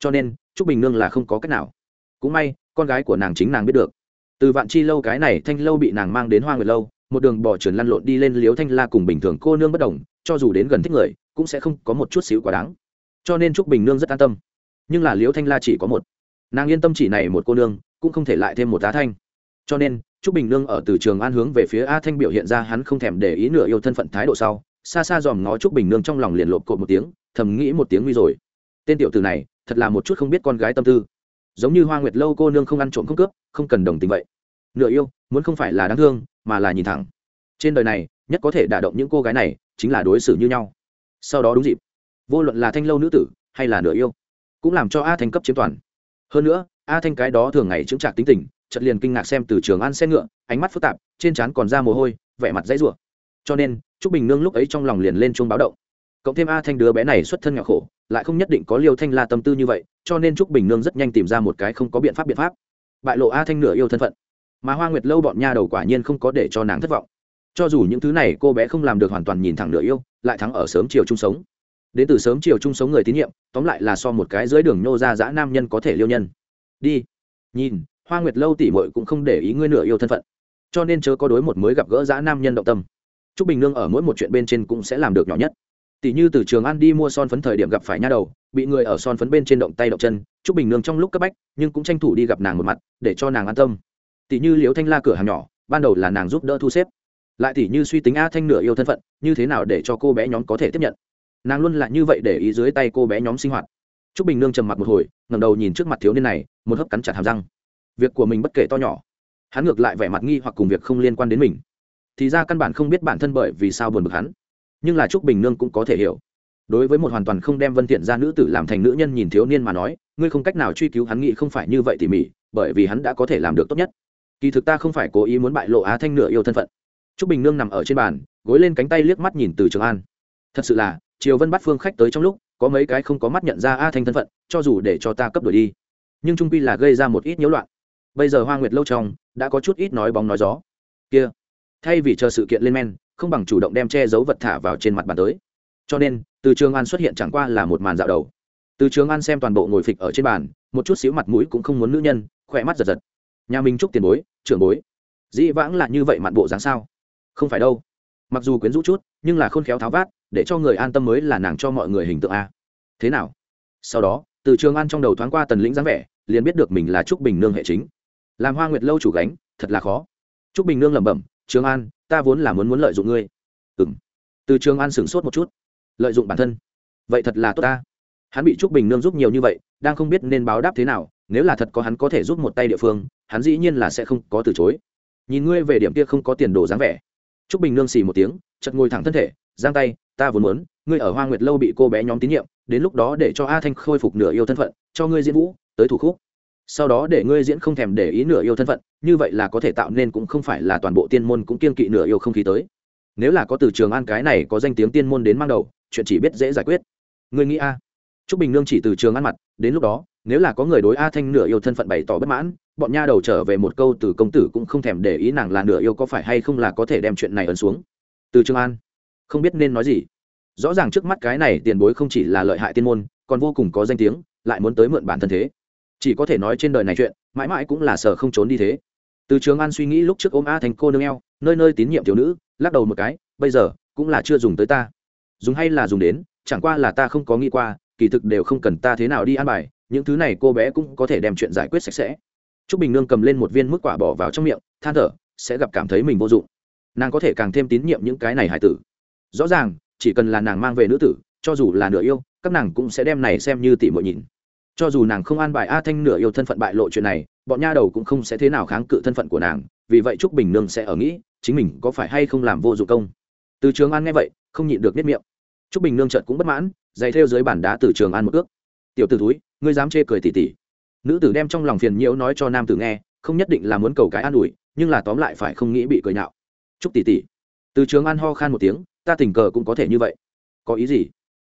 Cho nên trúc bình nương là không có cách nào. Cũng may con gái của nàng chính nàng biết được. Từ vạn chi lâu cái này thanh lâu bị nàng mang đến hoa nguyệt lâu một đường bỏ trườn lăn lộn đi lên liếu thanh la cùng bình thường cô nương bất đồng cho dù đến gần thích người cũng sẽ không có một chút xíu quá đáng cho nên trúc bình nương rất an tâm. Nhưng là liễu thanh la chỉ có một. Nàng yên tâm chỉ này một cô nương, cũng không thể lại thêm một tá thanh. Cho nên, trúc bình nương ở từ trường an hướng về phía a thanh biểu hiện ra hắn không thèm để ý nửa yêu thân phận thái độ sau, xa xa dòm ngó trúc bình nương trong lòng liền lộp cột một tiếng, thầm nghĩ một tiếng nguy rồi. Tên tiểu từ này, thật là một chút không biết con gái tâm tư. Giống như hoa nguyệt lâu cô nương không ăn trộm không cướp, không cần đồng tình vậy. Nửa yêu, muốn không phải là đáng thương, mà là nhìn thẳng. Trên đời này, nhất có thể đả động những cô gái này, chính là đối xử như nhau. Sau đó đúng dịp vô luận là thanh lâu nữ tử hay là nửa yêu, cũng làm cho a thanh cấp chiếm toàn. Hơn nữa, a thanh cái đó thường ngày chững chạc tính tình chật liền kinh ngạc xem từ trường ăn xe ngựa, ánh mắt phức tạp, trên trán còn ra mồ hôi, vẻ mặt dãy rủa. Cho nên, trúc bình nương lúc ấy trong lòng liền lên chuông báo động. Cộng thêm a thanh đứa bé này xuất thân nghèo khổ, lại không nhất định có liêu thanh la tâm tư như vậy, cho nên trúc bình nương rất nhanh tìm ra một cái không có biện pháp biện pháp. Bại lộ a thanh nửa yêu thân phận. Mà hoa nguyệt lâu bọn nha đầu quả nhiên không có để cho nàng thất vọng. Cho dù những thứ này cô bé không làm được hoàn toàn nhìn thẳng nửa yêu, lại thắng ở sớm chiều chung sống đến từ sớm chiều chung sống người tín nhiệm, tóm lại là so một cái dưới đường nhô ra dã nam nhân có thể liêu nhân. Đi. Nhìn, hoa nguyệt lâu tỉ mội cũng không để ý ngươi nửa yêu thân phận. Cho nên chớ có đối một mới gặp gỡ dã nam nhân động tâm. T r ú c bình nương ở mỗi một chuyện bên trên cũng sẽ làm được nhỏ nhất. Tỉ như từ trường ăn đi mua son phấn thời điểm gặp phải nha đầu, bị người ở son phấn bên trên động tay động chân t r ú c bình nương trong lúc cấp bách, nhưng cũng tranh thủ đi gặp nàng một mặt, để cho nàng an tâm. Tỉ như liếu thanh la cửa hàng nhỏ, ban đầu là nàng giúp đỡ thu xếp. Lại tỉ như suy tính a thanh nửa yêu thân phận, như thế nào để cho cô bé nhóm có thể tiếp nhận? Nàng luôn là như vậy để ý dưới tay cô bé nhóm sinh hoạt. T r ú c bình nương trầm mặc một hồi ngầm đầu nhìn trước mặt thiếu niên này, một hớp cắn chặt hàm răng. Việc của mình bất kể to nhỏ. Hắn ngược lại vẻ mặt nghi hoặc cùng việc không liên quan đến mình. Thì ra căn bản không biết bản thân bởi vì sao buồn bực hắn. Nhưng là t r ú c bình nương cũng có thể hiểu. Đối với một hoàn toàn không đem vân thiện ra nữ tử làm thành nữ nhân nhìn thiếu niên mà nói, ngươi không cách nào truy cứu hắn nghĩ không phải như vậy tỉ mỉ, bởi vì hắn đã có thể làm được tốt nhất. Kỳ thực ta không phải cố ý muốn bại lộ á thanh nửa yêu thân phận. T r ú c bình nương nằm ở trên bàn, gối lên cánh tay liếc mắt nhìn từ trường an. Thật sự là triều vân bắt phương khách tới trong lúc, có mấy cái không có mắt nhận ra a thanh thân phận, cho dù để cho ta cấp đổi đi. Nhưng trung pi là gây ra một ít nhiễu loạn. Bây giờ hoa nguyệt lâu trong, đã có chút ít nói bóng nói gió. Kia, thay vì chờ sự kiện lên men, không bằng chủ động đem che giấu vật thả vào trên mặt bàn tới. Cho nên, từ trường an xuất hiện chẳng qua là một màn dạo đầu. Từ trường an xem toàn bộ ngồi phịch ở trên bàn, một chút xíu mặt mũi cũng không muốn nữ nhân, khỏe mắt giật giật. Nhà mình chúc tiền bối, trưởng bối. Dĩ vãng là như vậy mạn bộ dáng sao? Không phải đâu mặc dù quyến rũ chút, nhưng là khôn khéo tháo vát, để cho người an tâm mới là nàng cho mọi người hình tượng a. Thế nào? Sau đó, từ trường an trong đầu thoáng qua tần lĩnh dáng vẻ, liền biết được mình là trúc bình nương hệ chính. Làm hoa nguyệt lâu chủ gánh, thật là khó. Trúc bình nương lẩm bẩm, trường an, ta vốn là muốn muốn lợi dụng ngươi. Ừ m từ trường an sửng sốt một chút. Lợi dụng bản thân? Vậy thật là tốt ta. Hắn bị trúc bình nương giúp nhiều như vậy, đang không biết nên báo đáp thế nào, nếu là thật có hắn có thể giúp một tay địa phương, hắn dĩ nhiên là sẽ không có từ chối. Nhìn ngươi về điểm kia không có tiền đồ dáng vẻ trúc bình nương xì một tiếng chật ngồi thẳng thân thể giang tay ta vốn muốn ngươi ở hoa nguyệt lâu bị cô bé nhóm tín nhiệm đến lúc đó để cho a thanh khôi phục nửa yêu thân phận cho ngươi diễn vũ tới thủ khúc. Sau đó để ngươi diễn không thèm để ý nửa yêu thân phận như vậy là có thể tạo nên cũng không phải là toàn bộ tiên môn cũng kiên kỵ nửa yêu không khí tới. Nếu là có từ trường an cái này có danh tiếng tiên môn đến mang đầu chuyện chỉ biết dễ giải quyết. Ngươi nghĩ a? Trúc Bình Nương chỉ từ trường an mặt, đến lúc đó, nếu là có người đối A Thanh nửa yêu thân phận bày tỏ bất mãn, bọn nha đầu trở về một câu từ công tử cũng không thèm để ý nàng là nửa yêu có phải hay không là có thể đem chuyện này ấn xuống. Từ Trường An, không biết nên nói gì. Rõ ràng trước mắt cái này tiền bối không chỉ là lợi hại tiên môn, còn vô cùng có danh tiếng, lại muốn tới mượn bản thân thế. Chỉ có thể nói trên đời này chuyện, mãi mãi cũng là sợ không trốn đi thế. Từ Trường An suy nghĩ lúc trước ôm A thành cô nương eo, nơi nơi tín nhiệm tiểu nữ, lắc đầu một cái, bây giờ cũng là chưa dùng tới ta. Dùng hay là dùng đến, chẳng qua là ta không có nghĩ qua, kỳ thực đều không cần ta thế nào đi ăn bài những thứ này cô bé cũng có thể đem chuyện giải quyết sạch sẽ Trúc bình nương cầm lên một viên mức quả bỏ vào trong miệng, than thở, sẽ gặp cảm thấy mình vô dụng. Nàng có thể càng thêm tín nhiệm những cái này hải tử. Rõ ràng, chỉ cần là nàng mang về nữ tử, cho dù là nửa yêu, các nàng cũng sẽ đem này xem như tỉ muội nhìn. Cho dù nàng không an bài a thanh nửa yêu thân phận bại lộ chuyện này, bọn nha đầu cũng không sẽ thế nào kháng cự thân phận của nàng, vì vậy trúc bình nương sẽ ở nghĩ, chính mình có phải hay không làm vô dụng công. Từ trường an nghe vậy, không nhịn được niết miệng. Trúc bình nương chợt cũng bất mãn, giày theo dưới bản đá từ trường an một cước. tiểu tử ử túi ngươi dám chê cười tỉ tỉ nữ tử đem trong lòng phiền nhiễu nói cho nam tử nghe không nhất định là muốn cầu cái an ủi nhưng là tóm lại phải không nghĩ bị cười nhạo. Chúc tỷ tỷ. Từ trường an ho khan một tiếng ta tình cờ cũng có thể như vậy. Có ý gì?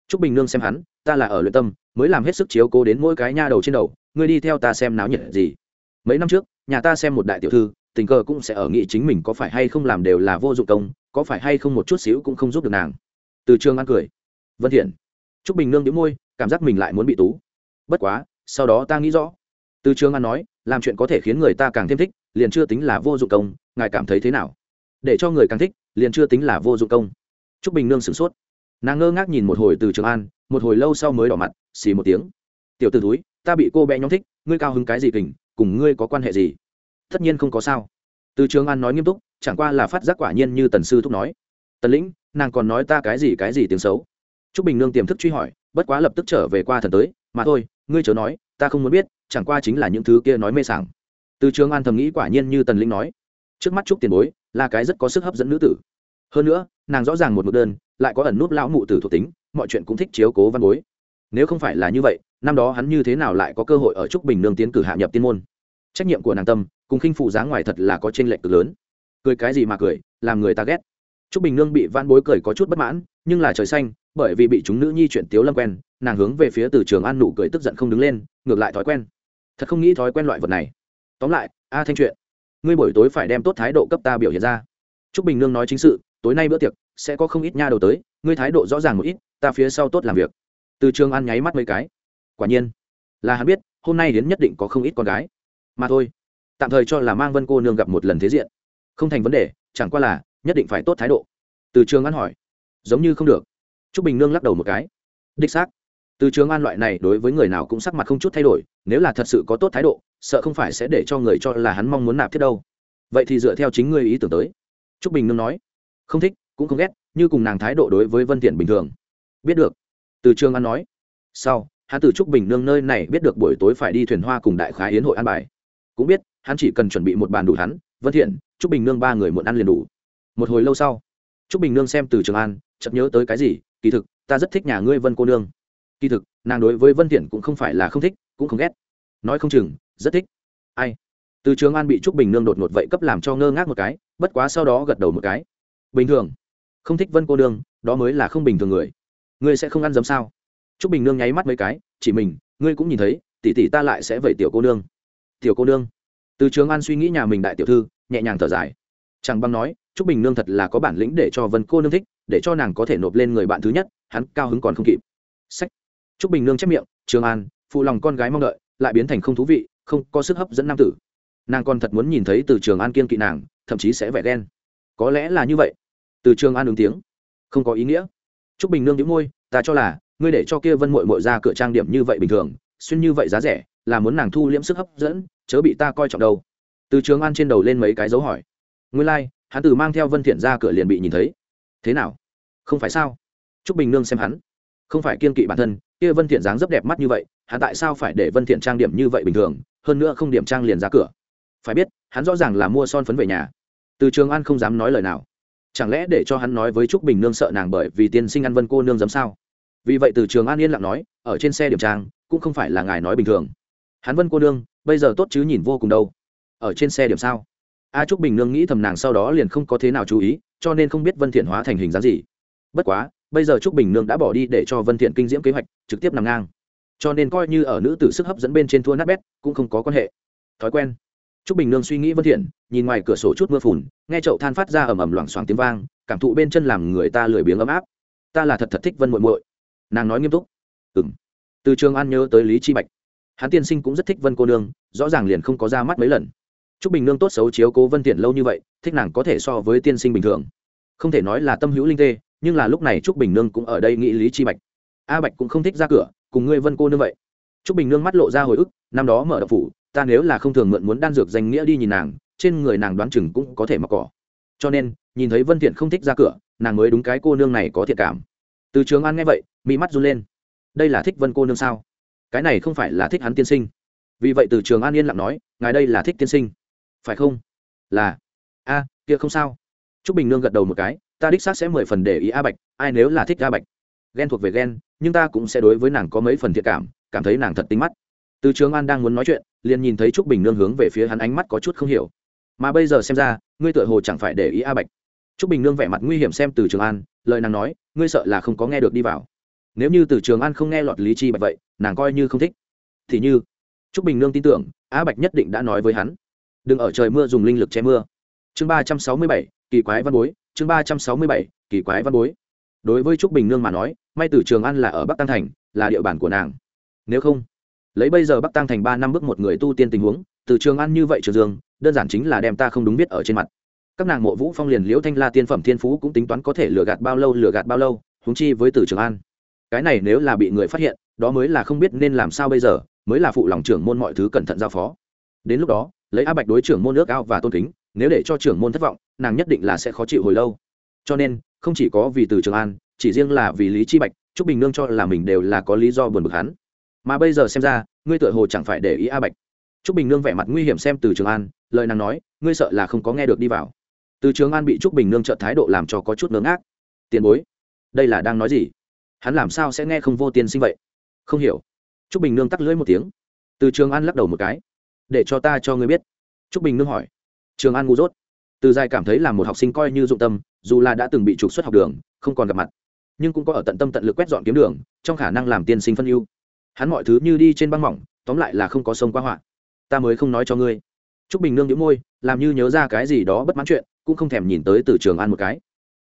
Chúc bình nương xem hắn ta là ở luyện tâm mới làm hết sức chiếu cố đến mỗi cái nha đầu trên đầu ngươi đi theo ta xem náo nhiệt gì. Mấy năm trước nhà ta xem một đại tiểu thư tình cờ cũng sẽ ở nghĩ chính mình có phải hay không làm đều là vô dụng công có phải hay không một chút xíu cũng không giúp được nàng. Từ trường an cười. Vân thiện. Trúc Bình nương nhíu môi, cảm giác mình lại muốn bị tú. Bất quá, sau đó ta nghĩ rõ. Từ Trường An nói, làm chuyện có thể khiến người ta càng thêm thích, liền chưa tính là vô dụng công, ngài cảm thấy thế nào? Để cho người càng thích, liền chưa tính là vô dụng công. Trúc Bình nương sửng sốt. Nàng ngơ ngác nhìn một hồi Từ Trường An, một hồi lâu sau mới đỏ mặt, xì một tiếng. "Tiểu tử túi, ta bị cô bé nhóm thích, ngươi cao hứng cái gì kình, cùng ngươi có quan hệ gì?" Tất nhiên không có sao. Từ Trường An nói nghiêm túc, chẳng qua là phát giác quả nhiên như Tần sư thúc nói. "Tần Lĩnh, nàng còn nói ta cái gì cái gì tiếng xấu." Trúc Bình Nương tiềm thức truy hỏi, bất quá lập tức trở về qua thần tới, mà thôi, ngươi chớ nói, ta không muốn biết, chẳng qua chính là những thứ kia nói mê sảng. Từ Trường An thầm nghĩ quả nhiên như Tần Linh nói, trước mắt Trúc Tiền Bối là cái rất có sức hấp dẫn nữ tử. Hơn nữa, nàng rõ ràng một mực đơn, lại có ẩn nút lão mụ tử thuộc tính, mọi chuyện cũng thích chiếu cố văn bối. Nếu không phải là như vậy, năm đó hắn như thế nào lại có cơ hội ở Trúc Bình Nương tiến cử hạ nhập tiên môn? Trách nhiệm của nàng tâm, cùng khinh phụ dáng ngoài thật là có trên lệch cực lớn. Cười cái gì mà cười, làm người ta ghét. Trúc Bình Nương bị Văn Bối cười có chút bất mãn, nhưng là trời xanh, bởi vì bị chúng nữ nhi chuyện tiếu lâm quen, nàng hướng về phía từ trường an nụ cười tức giận không đứng lên, ngược lại thói quen. Thật không nghĩ thói quen loại vật này. Tóm lại, a thanh chuyện, ngươi buổi tối phải đem tốt thái độ cấp ta biểu hiện ra. T bình nương nói chính sự, tối nay bữa tiệc, sẽ có không ít nha đầu tới, ngươi thái độ rõ ràng một ít, ta phía sau tốt làm việc. Từ trường an nháy mắt mấy cái. Quả nhiên, là hắn biết, hôm nay đến nhất định có không ít con gái. Mà thôi, tạm thời cho là mang vân cô nương gặp một lần thế diện. Không thành vấn đề, chẳng qua là, nhất định phải tốt thái độ. Từ trường an hỏi, giống như không được. Trúc Bình Nương lắc đầu một cái. Đích xác. Từ Trường An loại này đối với người nào cũng sắc mặt không chút thay đổi, nếu là thật sự có tốt thái độ, sợ không phải sẽ để cho người cho là hắn mong muốn nạp thiết đâu. Vậy thì dựa theo chính ngươi ý tưởng tới. Trúc Bình Nương nói. Không thích, cũng không ghét, như cùng nàng thái độ đối với Vân Tiện bình thường. Biết được. Từ Trường An nói. Sau, hắn từ Trúc Bình Nương nơi này biết được buổi tối phải đi thuyền hoa cùng đại khái yến hội ăn bài. Cũng biết, hắn chỉ cần chuẩn bị một bàn đủ hắn, Vân Thiện, Trúc Bình Nương ba người muộn ăn liền đủ. Một hồi lâu sau, Trúc Bình Nương xem từ Trường An, chợt nhớ tới cái gì, kỳ thực, ta rất thích nhà ngươi vân cô nương. Kỳ thực, nàng đối với vân thiện cũng không phải là không thích, cũng không ghét. Nói không chừng, rất thích. Ai? Từ trường an bị trúc bình nương đột ngột vậy cấp làm cho ngơ ngác một cái, bất quá sau đó gật đầu một cái. Bình thường. Không thích vân cô nương, đó mới là không bình thường người. Ngươi sẽ không ăn dấm sao? Trúc bình nương nháy mắt mấy cái, chỉ mình, ngươi cũng nhìn thấy, tỷ tỷ ta lại sẽ vậy tiểu cô nương. Tiểu cô nương. Từ trường an suy nghĩ nhà mình đại tiểu thư, nhẹ nhàng thở dài. Chẳng băng nói, trúc bình nương thật là có bản lĩnh để cho vân cô nương thích để cho nàng có thể nộp lên người bạn thứ nhất hắn cao hứng còn không kịp. Sách. Trúc bình nương chép miệng trường an phụ lòng con gái mong đợi lại biến thành không thú vị không có sức hấp dẫn nam tử. Nàng còn thật muốn nhìn thấy từ trường an kiên kỵ nàng thậm chí sẽ vẻ đen có lẽ là như vậy. Từ trường an ứng tiếng. Không có ý nghĩa. Trúc bình nương đĩu môi ta cho là ngươi để cho kia vân mội mội ra cửa trang điểm như vậy bình thường xuyên như vậy giá rẻ là muốn nàng thu liễm sức hấp dẫn chớ bị ta coi trọng đâu. Từ trường an trên đầu lên mấy cái dấu hỏi. Nguyên lai、like, hắn từ mang theo vân thiện ra cửa liền bị nhìn thấy thế nào? Không phải sao? T r ú c bình nương xem hắn. Không phải kiên kỵ bản thân, kia vân thiện dáng rất đẹp mắt như vậy, hắn tại sao phải để vân thiện trang điểm như vậy bình thường, hơn nữa không điểm trang liền ra cửa? Phải biết, hắn rõ ràng là mua son phấn về nhà. Từ trường an không dám nói lời nào. Chẳng lẽ để cho hắn nói với trúc bình nương sợ nàng bởi vì tiên sinh ăn vân cô nương dám sao? Vì vậy từ trường an yên lặng nói, ở trên xe điểm trang, cũng không phải là ngài nói bình thường. Hắn vân cô nương, bây giờ tốt chứ nhìn vô cùng đâu. Ở trên xe điểm sao? A trúc bình nương nghĩ thầm nàng sau đó liền không có thế nào chú ý cho nên không biết vân thiện hóa thành hình dáng gì. Bất quá, bây giờ trúc bình nương đã bỏ đi để cho vân thiện kinh diễm kế hoạch, trực tiếp nằm ngang. Cho nên coi như ở nữ tử sức hấp dẫn bên trên thua nát bét, cũng không có quan hệ. Thói quen. Trúc bình nương suy nghĩ vân thiện, nhìn ngoài cửa sổ chút mưa phùn, nghe chậu than phát ra ầm ầm loảng xoảng tiếng vang, cảm thụ bên chân làm người ta lười biếng ấm áp. Ta là thật thật thích vân muội muội. Nàng nói nghiêm túc. Ừm. Từ trường an nhớ tới lý chi bạch. Hắn tiên sinh cũng rất thích vân cô nương, rõ ràng liền không có ra mắt mấy lần. Chúc bình nương tốt xấu chiếu cố vân thiện lâu như vậy, thích nàng có thể so với tiên sinh bình thường. Không thể nói là tâm hữu linh tê, nhưng là lúc này Chúc bình nương cũng ở đây nghĩ lý chi bạch. A bạch cũng không thích ra cửa, cùng ngươi vân cô nương vậy. Chúc bình nương mắt lộ ra hồi ức, năm đó mở đậu phủ, ta nếu là không thường mượn muốn đan dược danh nghĩa đi nhìn nàng, trên người nàng đoán chừng cũng có thể mặc cỏ. Cho nên, nhìn thấy vân thiện không thích ra cửa, nàng mới đúng cái cô nương này có thiện cảm. Từ trường an nghe vậy mỹ mắt run lên. Đây là thích vân cô nương sao? Cái này không phải là thích hắn tiên sinh. Vì vậy từ trường an yên lặng nói, ngài đây là thích tiên sinh phải không? Là. A, kia không sao. T r ú c bình nương gật đầu một cái, ta đích xác sẽ mười phần để ý a bạch, ai nếu là thích a bạch. Ghen thuộc về ghen, nhưng ta cũng sẽ đối với nàng có mấy phần thiệt cảm cảm thấy nàng thật tính mắt. Từ trường an đang muốn nói chuyện, liền nhìn thấy t r ú c bình nương hướng về phía hắn ánh mắt có chút không hiểu. Mà bây giờ xem ra, ngươi tựa hồ chẳng phải để ý a bạch. T r ú c bình nương vẻ mặt nguy hiểm xem từ trường an, lời nàng nói, ngươi sợ là không có nghe được đi vào. Nếu như từ trường an không nghe lọt lý chi bạch vậy, nàng coi như không thích. Thì như t r ú c bình nương tin tưởng, a bạch nhất định đã nói với hắn đừng ở trời mưa dùng linh lực che mưa. Chương ba trăm sáu mươi bảy, kỳ quái văn bối. Chương ba trăm sáu mươi bảy, kỳ quái văn bối. Đối với trúc bình nương mà nói, may từ trường ăn là ở bắc tăng thành, là địa bàn của nàng. Nếu không, lấy bây giờ bắc tăng thành ba năm bước một người tu tiên tình huống, từ trường ăn như vậy trường dương đơn giản chính là đem ta không đúng biết ở trên mặt. Các nàng mộ vũ phong liền liễu thanh la tiên phẩm thiên phú cũng tính toán có thể lừa gạt bao lâu lừa gạt bao lâu húng chi với từ trường an. Cái này nếu là bị người phát hiện, đó mới là không biết nên làm sao bây giờ, mới là phụ lòng trưởng môn mọi thứ cẩn thận giao phó đến lúc đó, lấy a bạch đối trưởng môn nước ao và tôn kính, nếu để cho trưởng môn thất vọng, nàng nhất định là sẽ khó chịu hồi lâu. Cho nên, không chỉ có vì từ trường an, chỉ riêng là vì lý chi bạch, trúc bình nương cho là mình đều là có lý do buồn bực hắn. Mà bây giờ xem ra, ngươi tựa hồ chẳng phải để ý a bạch. Trúc bình nương vẻ mặt nguy hiểm xem từ trường an, lời nàng nói, ngươi sợ là không có nghe được đi vào. Từ trường an bị trúc bình nương trợ thái độ làm cho có chút ngớ ngác. Tiền bối, đây là đang nói gì? Hắn làm sao sẽ nghe không vô tiên sinh vậy? Không hiểu. Trúc bình nương tắt lưỡi một tiếng. Từ trường an lắc đầu một cái để cho ta cho ngươi biết. T r ú c bình nương hỏi. Trường an ngu dốt. Từ dài cảm thấy là một học sinh coi như dụng tâm, dù là đã từng bị trục xuất học đường, không còn gặp mặt, nhưng cũng có ở tận tâm tận lực quét dọn kiếm đường, trong khả năng làm tiên sinh phân ưu. Hắn mọi thứ như đi trên băng mỏng, tóm lại là không có sông qua họa. Ta mới không nói cho ngươi. T r ú c bình nương nhũ môi, làm như nhớ ra cái gì đó bất mãn chuyện, cũng không thèm nhìn tới từ trường an một cái.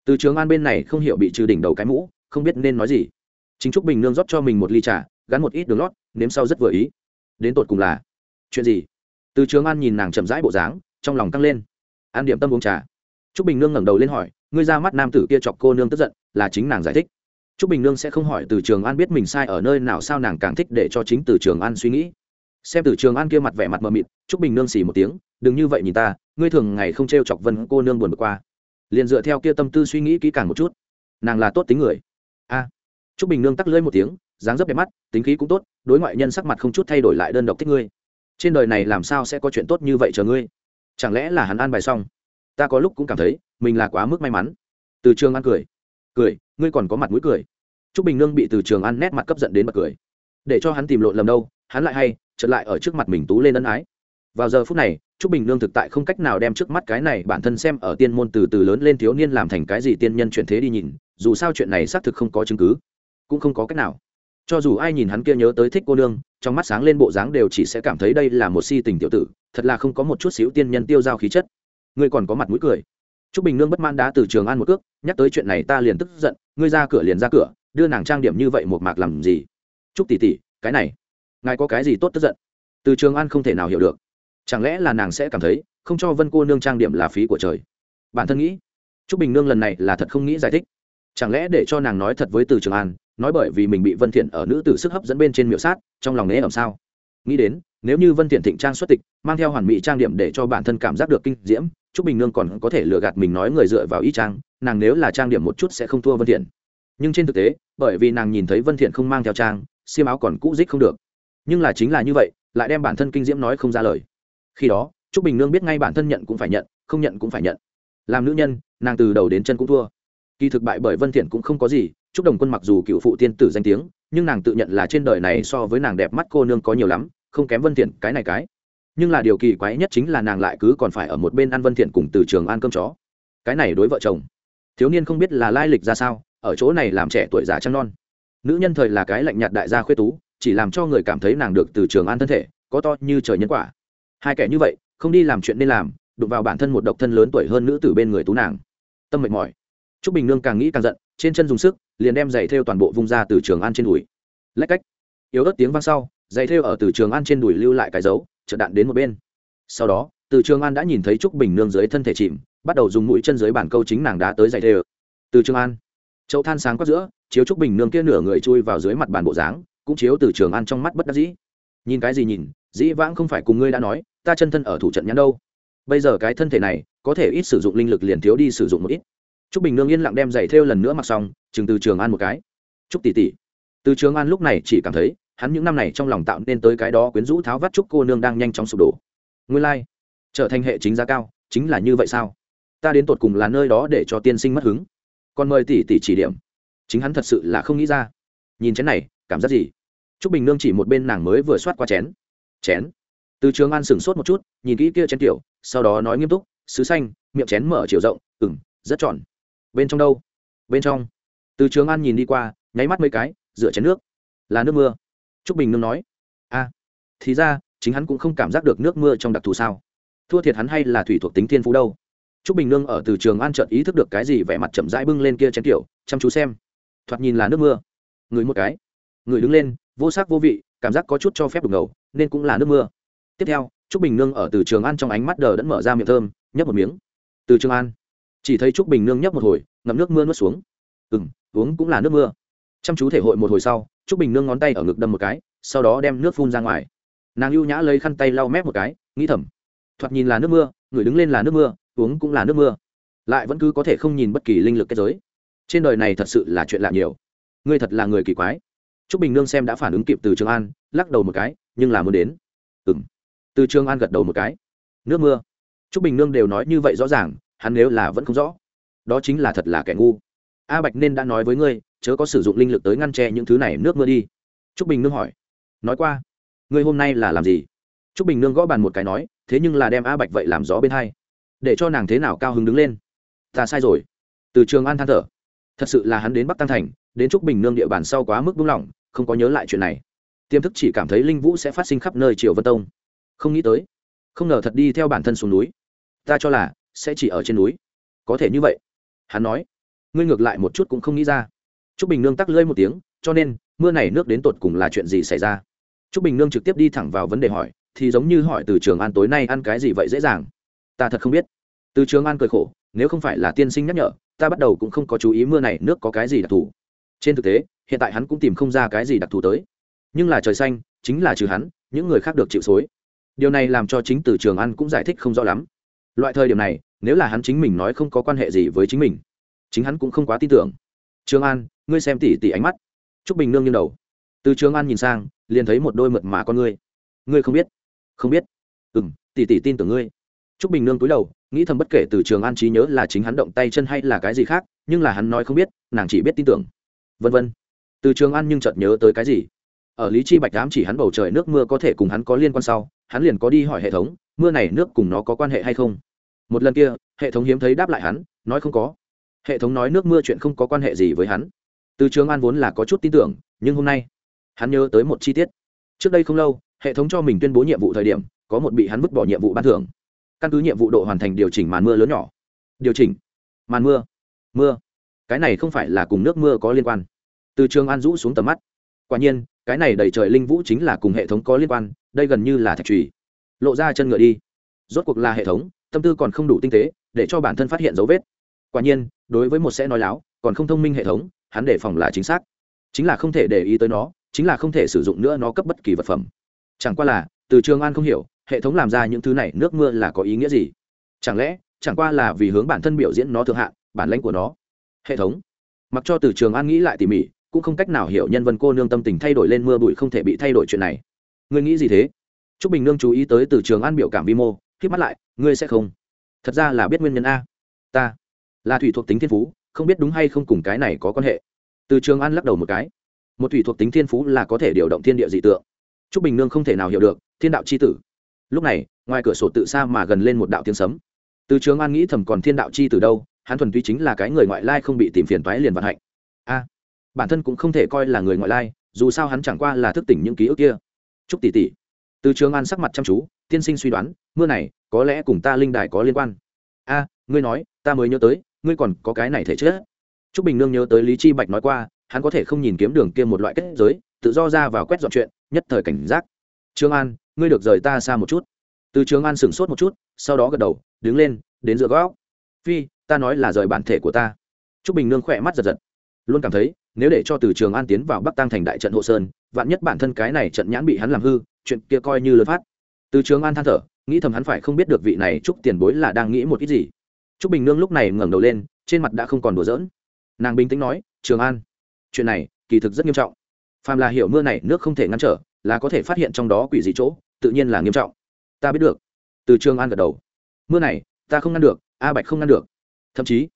Từ trường an bên này không hiểu bị trừ đỉnh đầu cái mũ, không biết nên nói gì. Chính trúc bình nương rót cho mình một ly trà, gắn một ít đường lót, nếm sau rất vừa ý. Đến tột cùng là chuyện gì? Từ trường an nhìn nàng chậm rãi bộ dáng trong lòng tăng lên. An điểm tâm uống trà. T r ú c bình nương ngẩng đầu lên hỏi ngươi ra mắt nam tử kia chọc cô nương tức giận là chính nàng giải thích. T r ú c bình nương sẽ không hỏi từ trường an biết mình sai ở nơi nào sao nàng càng thích để cho chính từ trường an suy nghĩ. Xem từ trường an kia mặt vẻ mặt mờ mịt t r ú c bình nương xì một tiếng đừng như vậy nhìn ta ngươi thường ngày không t r e o chọc vân cô nương buồn bực qua. Liền dựa theo kia tâm tư suy nghĩ kỹ càng một chút. Nàng là tốt tính người. A. À, t r ú c bình nương tắc lưỡi một tiếng dáng dấp đẹp mắt tính khí cũng tốt đối ngoại nhân sắc mặt không chút thay đổi lại đơn độc thích ngươi trên đời này làm sao sẽ có chuyện tốt như vậy chờ ngươi? Chẳng lẽ là hắn an bài xong? Ta có lúc cũng cảm thấy, mình là quá mức may mắn. Từ trường an cười. Cười, ngươi còn có mặt mũi cười. T r ú c bình nương bị từ trường an nét mặt cấp giận đến bật cười. Để cho hắn tìm lộn lầm đâu, hắn lại hay, chợt lại ở trước mặt mình tú lên ân ái. Vào giờ phút này t r ú c bình nương thực tại không cách nào đem trước mắt cái này bản thân xem ở tiên môn từ từ lớn lên thiếu niên làm thành cái gì tiên nhân chuyển thế đi nhìn, dù sao chuyện này xác thực không có chứng cứ. Cũng không có cách nào cho dù ai nhìn hắn kia nhớ tới thích cô nương, trong mắt sáng lên bộ dáng đều chỉ sẽ cảm thấy đây là một si tình tiểu tử, thật là không có một chút xíu tiên nhân tiêu giao khí chất. Ngươi còn có mặt mũi cười. T r ú c bình nương bất man đá từ trường an một cước, nhắc tới chuyện này ta liền tức giận, ngươi ra cửa liền ra cửa, đưa nàng trang điểm như vậy một mạc làm gì? T r ú c tỷ tỷ, cái này, ngài có cái gì tốt tức giận? Từ trường an không thể nào hiểu được. Chẳng lẽ là nàng sẽ cảm thấy, không cho vân cô nương trang điểm là phí của trời? Bản thân nghĩ t r ú c bình nương lần này là thật không nghĩ giải thích. Chẳng lẽ để cho nàng nói thật với từ trường an nói bởi vì mình bị vân thiện ở nữ tử sức hấp dẫn bên trên miệu sát, trong lòng nế ẩm sao? Nghĩ đến, nếu như vân thiện thịnh trang xuất tịch, mang theo hoàn mỹ trang điểm để cho bản thân cảm giác được kinh diễm, trúc bình nương còn có thể lừa gạt mình nói người dựa vào y trang, nàng nếu là trang điểm một chút sẽ không thua vân thiện. Nhưng trên thực tế, bởi vì nàng nhìn thấy vân thiện không mang theo trang, xiêm áo còn cũ dích không được. Nhưng là chính là như vậy, lại đem bản thân kinh diễm nói không ra lời. Khi đó, trúc bình nương biết ngay bản thân nhận cũng phải nhận, không nhận cũng phải nhận. Làm nữ nhân, nàng từ đầu đến chân cũng thua. Kỳ thực bại bởi vân thiện cũng không có gì Trúc Đồng Quân mặc dù cựu phụ tiên tử danh tiếng, nhưng nàng tự nhận là trên đời này so với nàng đẹp mắt cô nương có nhiều lắm, không kém Vân Thiện cái này cái. nhưng là điều kỳ quái nhất chính là nàng lại cứ còn phải ở một bên ăn vân thiện cùng từ trường ăn cơm chó. Cái này đối vợ chồng. Thiếu niên không biết là lai lịch ra sao ở chỗ này làm trẻ tuổi già trăng non. Nữ nhân thời là cái lạnh nhạt đại gia khuê tú chỉ làm cho người cảm thấy nàng được từ trường an thân thể có to như trời nhân quả. Hai kẻ như vậy không đi làm chuyện nên làm đụng vào bản thân một độc thân lớn tuổi hơn nữ từ bên người tú nàng. Tâm mệt mỏi. T bình nương càng nghĩ càng giận trên chân dùng sức, liền đem giày thêu toàn bộ vung ra từ trường an trên đùi. Lách cách. Yếu ớt tiếng vang sau, giày thêu ở từ trường an trên đùi lưu lại cái dấu, chợt đạn đến một bên. Sau đó, từ trường an đã nhìn thấy trúc bình nương dưới thân thể chìm, bắt đầu dùng mũi chân dưới bàn câu chính nàng đá tới giày thêu. Từ trường an. Chậu than sáng quát giữa, chiếu trúc bình nương kia nửa người chui vào dưới mặt bàn bộ dáng, cũng chiếu từ trường an trong mắt bất đắc dĩ. Nhìn cái gì nhìn, dĩ vãng không phải cùng ngươi đã nói, ta chân thân ở thủ trận nhắn đâu. Bây giờ cái thân thể này, có thể ít sử dụng linh lực liền thiếu đi sử dụng một ít trúc bình nương yên lặng đem giày thêu lần nữa mặc xong chừng từ trường an một cái. Trúc tỷ tỷ. Từ trường an lúc này chỉ cảm thấy hắn những năm này trong lòng tạo nên tới cái đó quyến rũ tháo vắt trúc cô nương đang nhanh chóng sụp đổ. Nguyên lai、like. trở thành hệ chính giá cao chính là như vậy sao? Ta đến tột cùng là nơi đó để cho tiên sinh mất hứng. Còn mời tỷ tỷ chỉ điểm. Chính hắn thật sự là không nghĩ ra. Nhìn chén này cảm giác gì? Trúc bình nương chỉ một bên nàng mới vừa soát qua chén. Chén. Từ trường an sửng sốt một chút nhìn kỹ kia chén tiểu, sau đó nói nghiêm túc sứ xanh miệng chén mở chiều rộng ừm, rất tròn bên trong đâu? Bên trong. Từ trường an nhìn đi qua, nháy mắt mấy cái, dựa chén nước. Là nước mưa. T r ú c bình nương nói. A thì ra, chính hắn cũng không cảm giác được nước mưa trong đặc thù sao. Thua thiệt hắn hay là thủy thuộc tính thiên phú đâu? T r ú c bình nương ở từ trường an chợt ý thức được cái gì, vẻ mặt chậm rãi bưng lên kia chén kiểu chăm chú xem. Thoạt nhìn là nước mưa. Người một cái. Người đứng lên, vô sắc vô vị, cảm giác có chút cho phép đục ngầu, nên cũng là nước mưa. Tiếp theo, trúc bình nương ở từ trường an trong ánh mắt đờ đẫn mở ra miệng thơm, nhấp một miếng. Từ trường an chỉ thấy trúc bình nương nhấp một hồi, ngậm nước mưa nuốt xuống. Ừ m uống cũng là nước mưa. Chăm chú thể hội một hồi sau, trúc bình nương ngón tay ở ngực đâm một cái, sau đó đem nước phun ra ngoài. Nàng ưu nhã lấy khăn tay lau mép một cái, nghĩ thầm, thoạt nhìn là nước mưa, người đứng lên là nước mưa, uống cũng là nước mưa. Lại vẫn cứ có thể không nhìn bất kỳ linh lực kết giới. Trên đời này thật sự là chuyện lạ nhiều. Ngươi thật là người kỳ quái. T r ú c bình nương xem đã phản ứng kịp từ trường an, lắc đầu một cái, nhưng là muốn đến. Ừ m từ trường an gật đầu một cái, nước mưa. T r ú c bình nương đều nói như vậy rõ ràng hắn nếu là vẫn không rõ, đó chính là thật là kẻ ngu. A bạch nên đã nói với ngươi, chớ có sử dụng linh lực tới ngăn che những thứ này, nước mưa đi. T r ú c bình nương hỏi. Nói qua. Ngươi hôm nay là làm gì? T r ú c bình nương gõ bàn một cái nói, thế nhưng là đem a bạch vậy làm gió bên hai. Để cho nàng thế nào cao hứng đứng lên? Ta sai rồi. Từ trường an than thở. Thật sự là hắn đến bắc tăng thành, đến trúc bình nương địa bàn sau quá mức buông lỏng, không có nhớ lại chuyện này. Tiềm thức chỉ cảm thấy linh vũ sẽ phát sinh khắp nơi triều vân tông. Không nghĩ tới. Không ngờ thật đi theo bản thân xuống núi. Ta cho là sẽ chỉ ở trên núi. Có thể như vậy. Hắn nói. Ngươi ngược lại một chút cũng không nghĩ ra. Trúc bình nương tắc lơi một tiếng, cho nên, mưa này nước đến tột cùng là chuyện gì xảy ra? Trúc bình nương trực tiếp đi thẳng vào vấn đề hỏi, thì giống như hỏi từ trường an tối nay ăn cái gì vậy dễ dàng? Ta thật không biết. Từ trường an cười khổ, nếu không phải là tiên sinh nhắc nhở, ta bắt đầu cũng không có chú ý mưa này nước có cái gì đặc thù. Trên thực tế, hiện tại hắn cũng tìm không ra cái gì đặc thù tới. Nhưng là trời xanh, chính là trừ hắn, những người khác được chịu xối. Điều này làm cho chính từ trường an cũng giải thích không rõ lắm loại thời điểm này, nếu là hắn chính mình nói không có quan hệ gì với chính mình, chính hắn cũng không quá tin tưởng. Trường an, ngươi xem tỉ tỉ ánh mắt. T r ú c bình nương nghiêng đầu. Từ trường an nhìn sang, liền thấy một đôi mượt mà con ngươi. Ngươi không biết? Không biết. Ừ m tỉ tỉ tin tưởng ngươi. T r ú c bình nương túi đầu, nghĩ thầm bất kể từ trường an trí nhớ là chính hắn động tay chân hay là cái gì khác, nhưng là hắn nói không biết, nàng chỉ biết tin tưởng. Vân vân. Từ trường an nhưng chợt nhớ tới cái gì? Ở lý chi bạch đám chỉ hắn bầu trời nước mưa có thể cùng hắn có liên quan sau hắn liền có đi hỏi hệ thống, mưa này nước cùng nó có quan hệ hay không? Một lần kia, hệ thống hiếm thấy đáp lại hắn, nói không có. Hệ thống nói nước mưa chuyện không có quan hệ gì với hắn. Từ trường an vốn là có chút tin tưởng, nhưng hôm nay, hắn nhớ tới một chi tiết. Trước đây không lâu, hệ thống cho mình tuyên bố nhiệm vụ thời điểm, có một bị hắn vứt bỏ nhiệm vụ ban thưởng. Căn cứ nhiệm vụ độ hoàn thành điều chỉnh màn mưa lớn nhỏ. Điều chỉnh. Màn mưa. Mưa. Cái này không phải là cùng nước mưa có liên quan. Từ trường an rũ xuống tầm mắt. Quả nhiên, cái này đầy trời linh vũ chính là cùng hệ thống có liên quan đây gần như là thạch trùy. Lộ ra chân ngựa đi. Rốt cuộc là hệ thống, tâm tư còn không đủ tinh tế, để cho bản thân phát hiện dấu vết. Quả nhiên, đối với một sẽ nói láo, còn không thông minh hệ thống, hắn đề phòng là chính xác. Chính là không thể để ý tới nó, chính là không thể sử dụng nữa nó cấp bất kỳ vật phẩm. Chẳng qua là, từ trường an không hiểu, hệ thống làm ra những thứ này nước mưa là có ý nghĩa gì? Chẳng lẽ, chẳng qua là vì hướng bản thân biểu diễn nó thượng hạn bản lãnh của nó? Hệ thống. Mặc cho từ trường an nghĩ lại tỉ mỉ, cũng không cách nào hiểu nhân vân cô nương tâm tình thay đổi lên mưa bụi không thể bị thay đổi chuyện này ngươi nghĩ gì thế? T r ú c bình nương chú ý tới từ trường an biểu cảm vi mô k mắt lại, ngươi sẽ không. Thật ra là biết nguyên nhân a. Ta là thủy thuộc tính thiên phú, không biết đúng hay không cùng cái này có quan hệ. Từ trường an lắc đầu một cái. Một thủy thuộc tính thiên phú là có thể điều động thiên địa dị tượng. T r ú c bình nương không thể nào hiểu được, thiên đạo c h i tử. Lúc này, ngoài cửa sổ tự xa mà gần lên một đạo tiếng sấm. Từ trường an nghĩ thầm còn thiên đạo chi Tử đâu, hắn thuần túy chính là cái người ngoại lai không bị tìm phiền toái liền vận hạnh. A, bản thân cũng không thể coi là người ngoại lai, dù sao hắn chẳng qua là thức tỉnh những ký ức kia chúc tỷ tỷ từ trường an sắc mặt chăm chú tiên sinh suy đoán mưa này có lẽ cùng ta linh đài có liên quan a ngươi nói ta mới nhớ tới ngươi còn có cái này thể chết Trúc Bình Nương nhớ tới Lý Chi Bạch nói qua, hắn có thể không nhìn kiếm đường kia một loại kết giới, tự do ra vào quét dọn chuyện, nhất thời cảnh giác. Trương An, ngươi được rời ta xa một chút. Từ Trương An sửng sốt một chút, sau đó gật đầu, đứng lên, đến dựa góc. Phi, ta nói là rời bản thể của ta. Trúc Bình Nương khỏe mắt giật giật, luôn cảm thấy, nếu để cho Từ Trường An tiến vào Bắc Tăng thành đại trận hộ sơn, vạn nhất bản thân cái này trận nhãn bị hắn làm hư, chuyện kia coi như lớn phát. Từ Trường An than thở, nghĩ thầm hắn phải không biết được vị này Trúc Tiền Bối là đang nghĩ một ít gì. Trúc Bình Nương lúc này ngẩng đầu lên, trên mặt đã không còn đùa giỡn. Nàng bình tĩnh nói trường an chuyện này kỳ thực rất nghiêm trọng. Phàm là hiểu mưa này nước không thể ngăn trở là có thể phát hiện trong đó quỷ dị chỗ tự nhiên là nghiêm trọng. Ta biết được. Từ trường an gật đầu mưa này ta không ngăn được a bạch không ngăn được. Thậm chí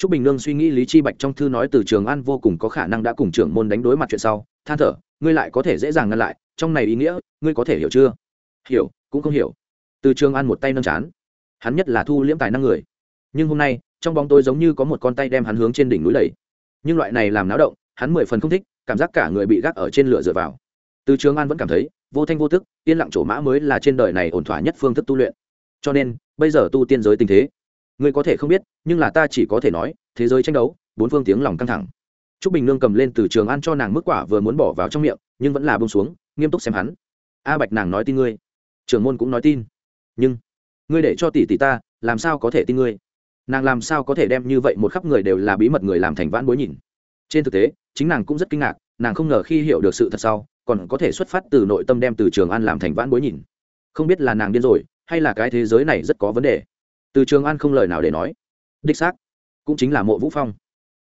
Trúc bình nương suy nghĩ lý chi bạch trong thư nói từ trường an vô cùng có khả năng đã cùng trưởng môn đánh đối mặt chuyện sau, than thở, ngươi lại có thể dễ dàng ngăn lại, trong này ý nghĩa, ngươi có thể hiểu chưa? Hiểu, cũng không hiểu. Từ trường an một tay nâng chán. Hắn nhất là thu liễm tài năng người. Nhưng hôm nay, trong bóng tối giống như có một con tay đem hắn hướng trên đỉnh núi đẩy. Nhưng loại này làm náo động, hắn mười phần không thích, cảm giác cả người bị gác ở trên lửa dựa vào. Từ trường an vẫn cảm thấy, vô thanh vô tức, yên lặng chỗ mã mới là trên đời này ổn thỏa nhất phương thức tu luyện. Cho nên, bây giờ tu tiên giới tình thế ngươi có thể không biết, nhưng là ta chỉ có thể nói, thế giới tranh đấu, bốn phương tiếng lòng căng thẳng. T r ú c bình nương cầm lên từ trường an cho nàng mức quả vừa muốn bỏ vào trong miệng, nhưng vẫn là bông xuống, nghiêm túc xem hắn. A bạch nàng nói tin ngươi. Trưởng môn cũng nói tin. Nhưng, ngươi để cho tỷ tỷ ta, làm sao có thể tin ngươi? Nàng làm sao có thể đem như vậy một khắp người đều là bí mật người làm thành vãn bối nhìn? Trên thực tế, chính nàng cũng rất kinh ngạc, nàng không ngờ khi hiểu được sự thật sau, còn có thể xuất phát từ nội tâm đem từ trường an làm thành vãn bối nhìn. Không biết là nàng điên rồi, hay là cái thế giới này rất có vấn đề từ trường an không lời nào để nói. Đích xác, cũng chính là mộ vũ phong.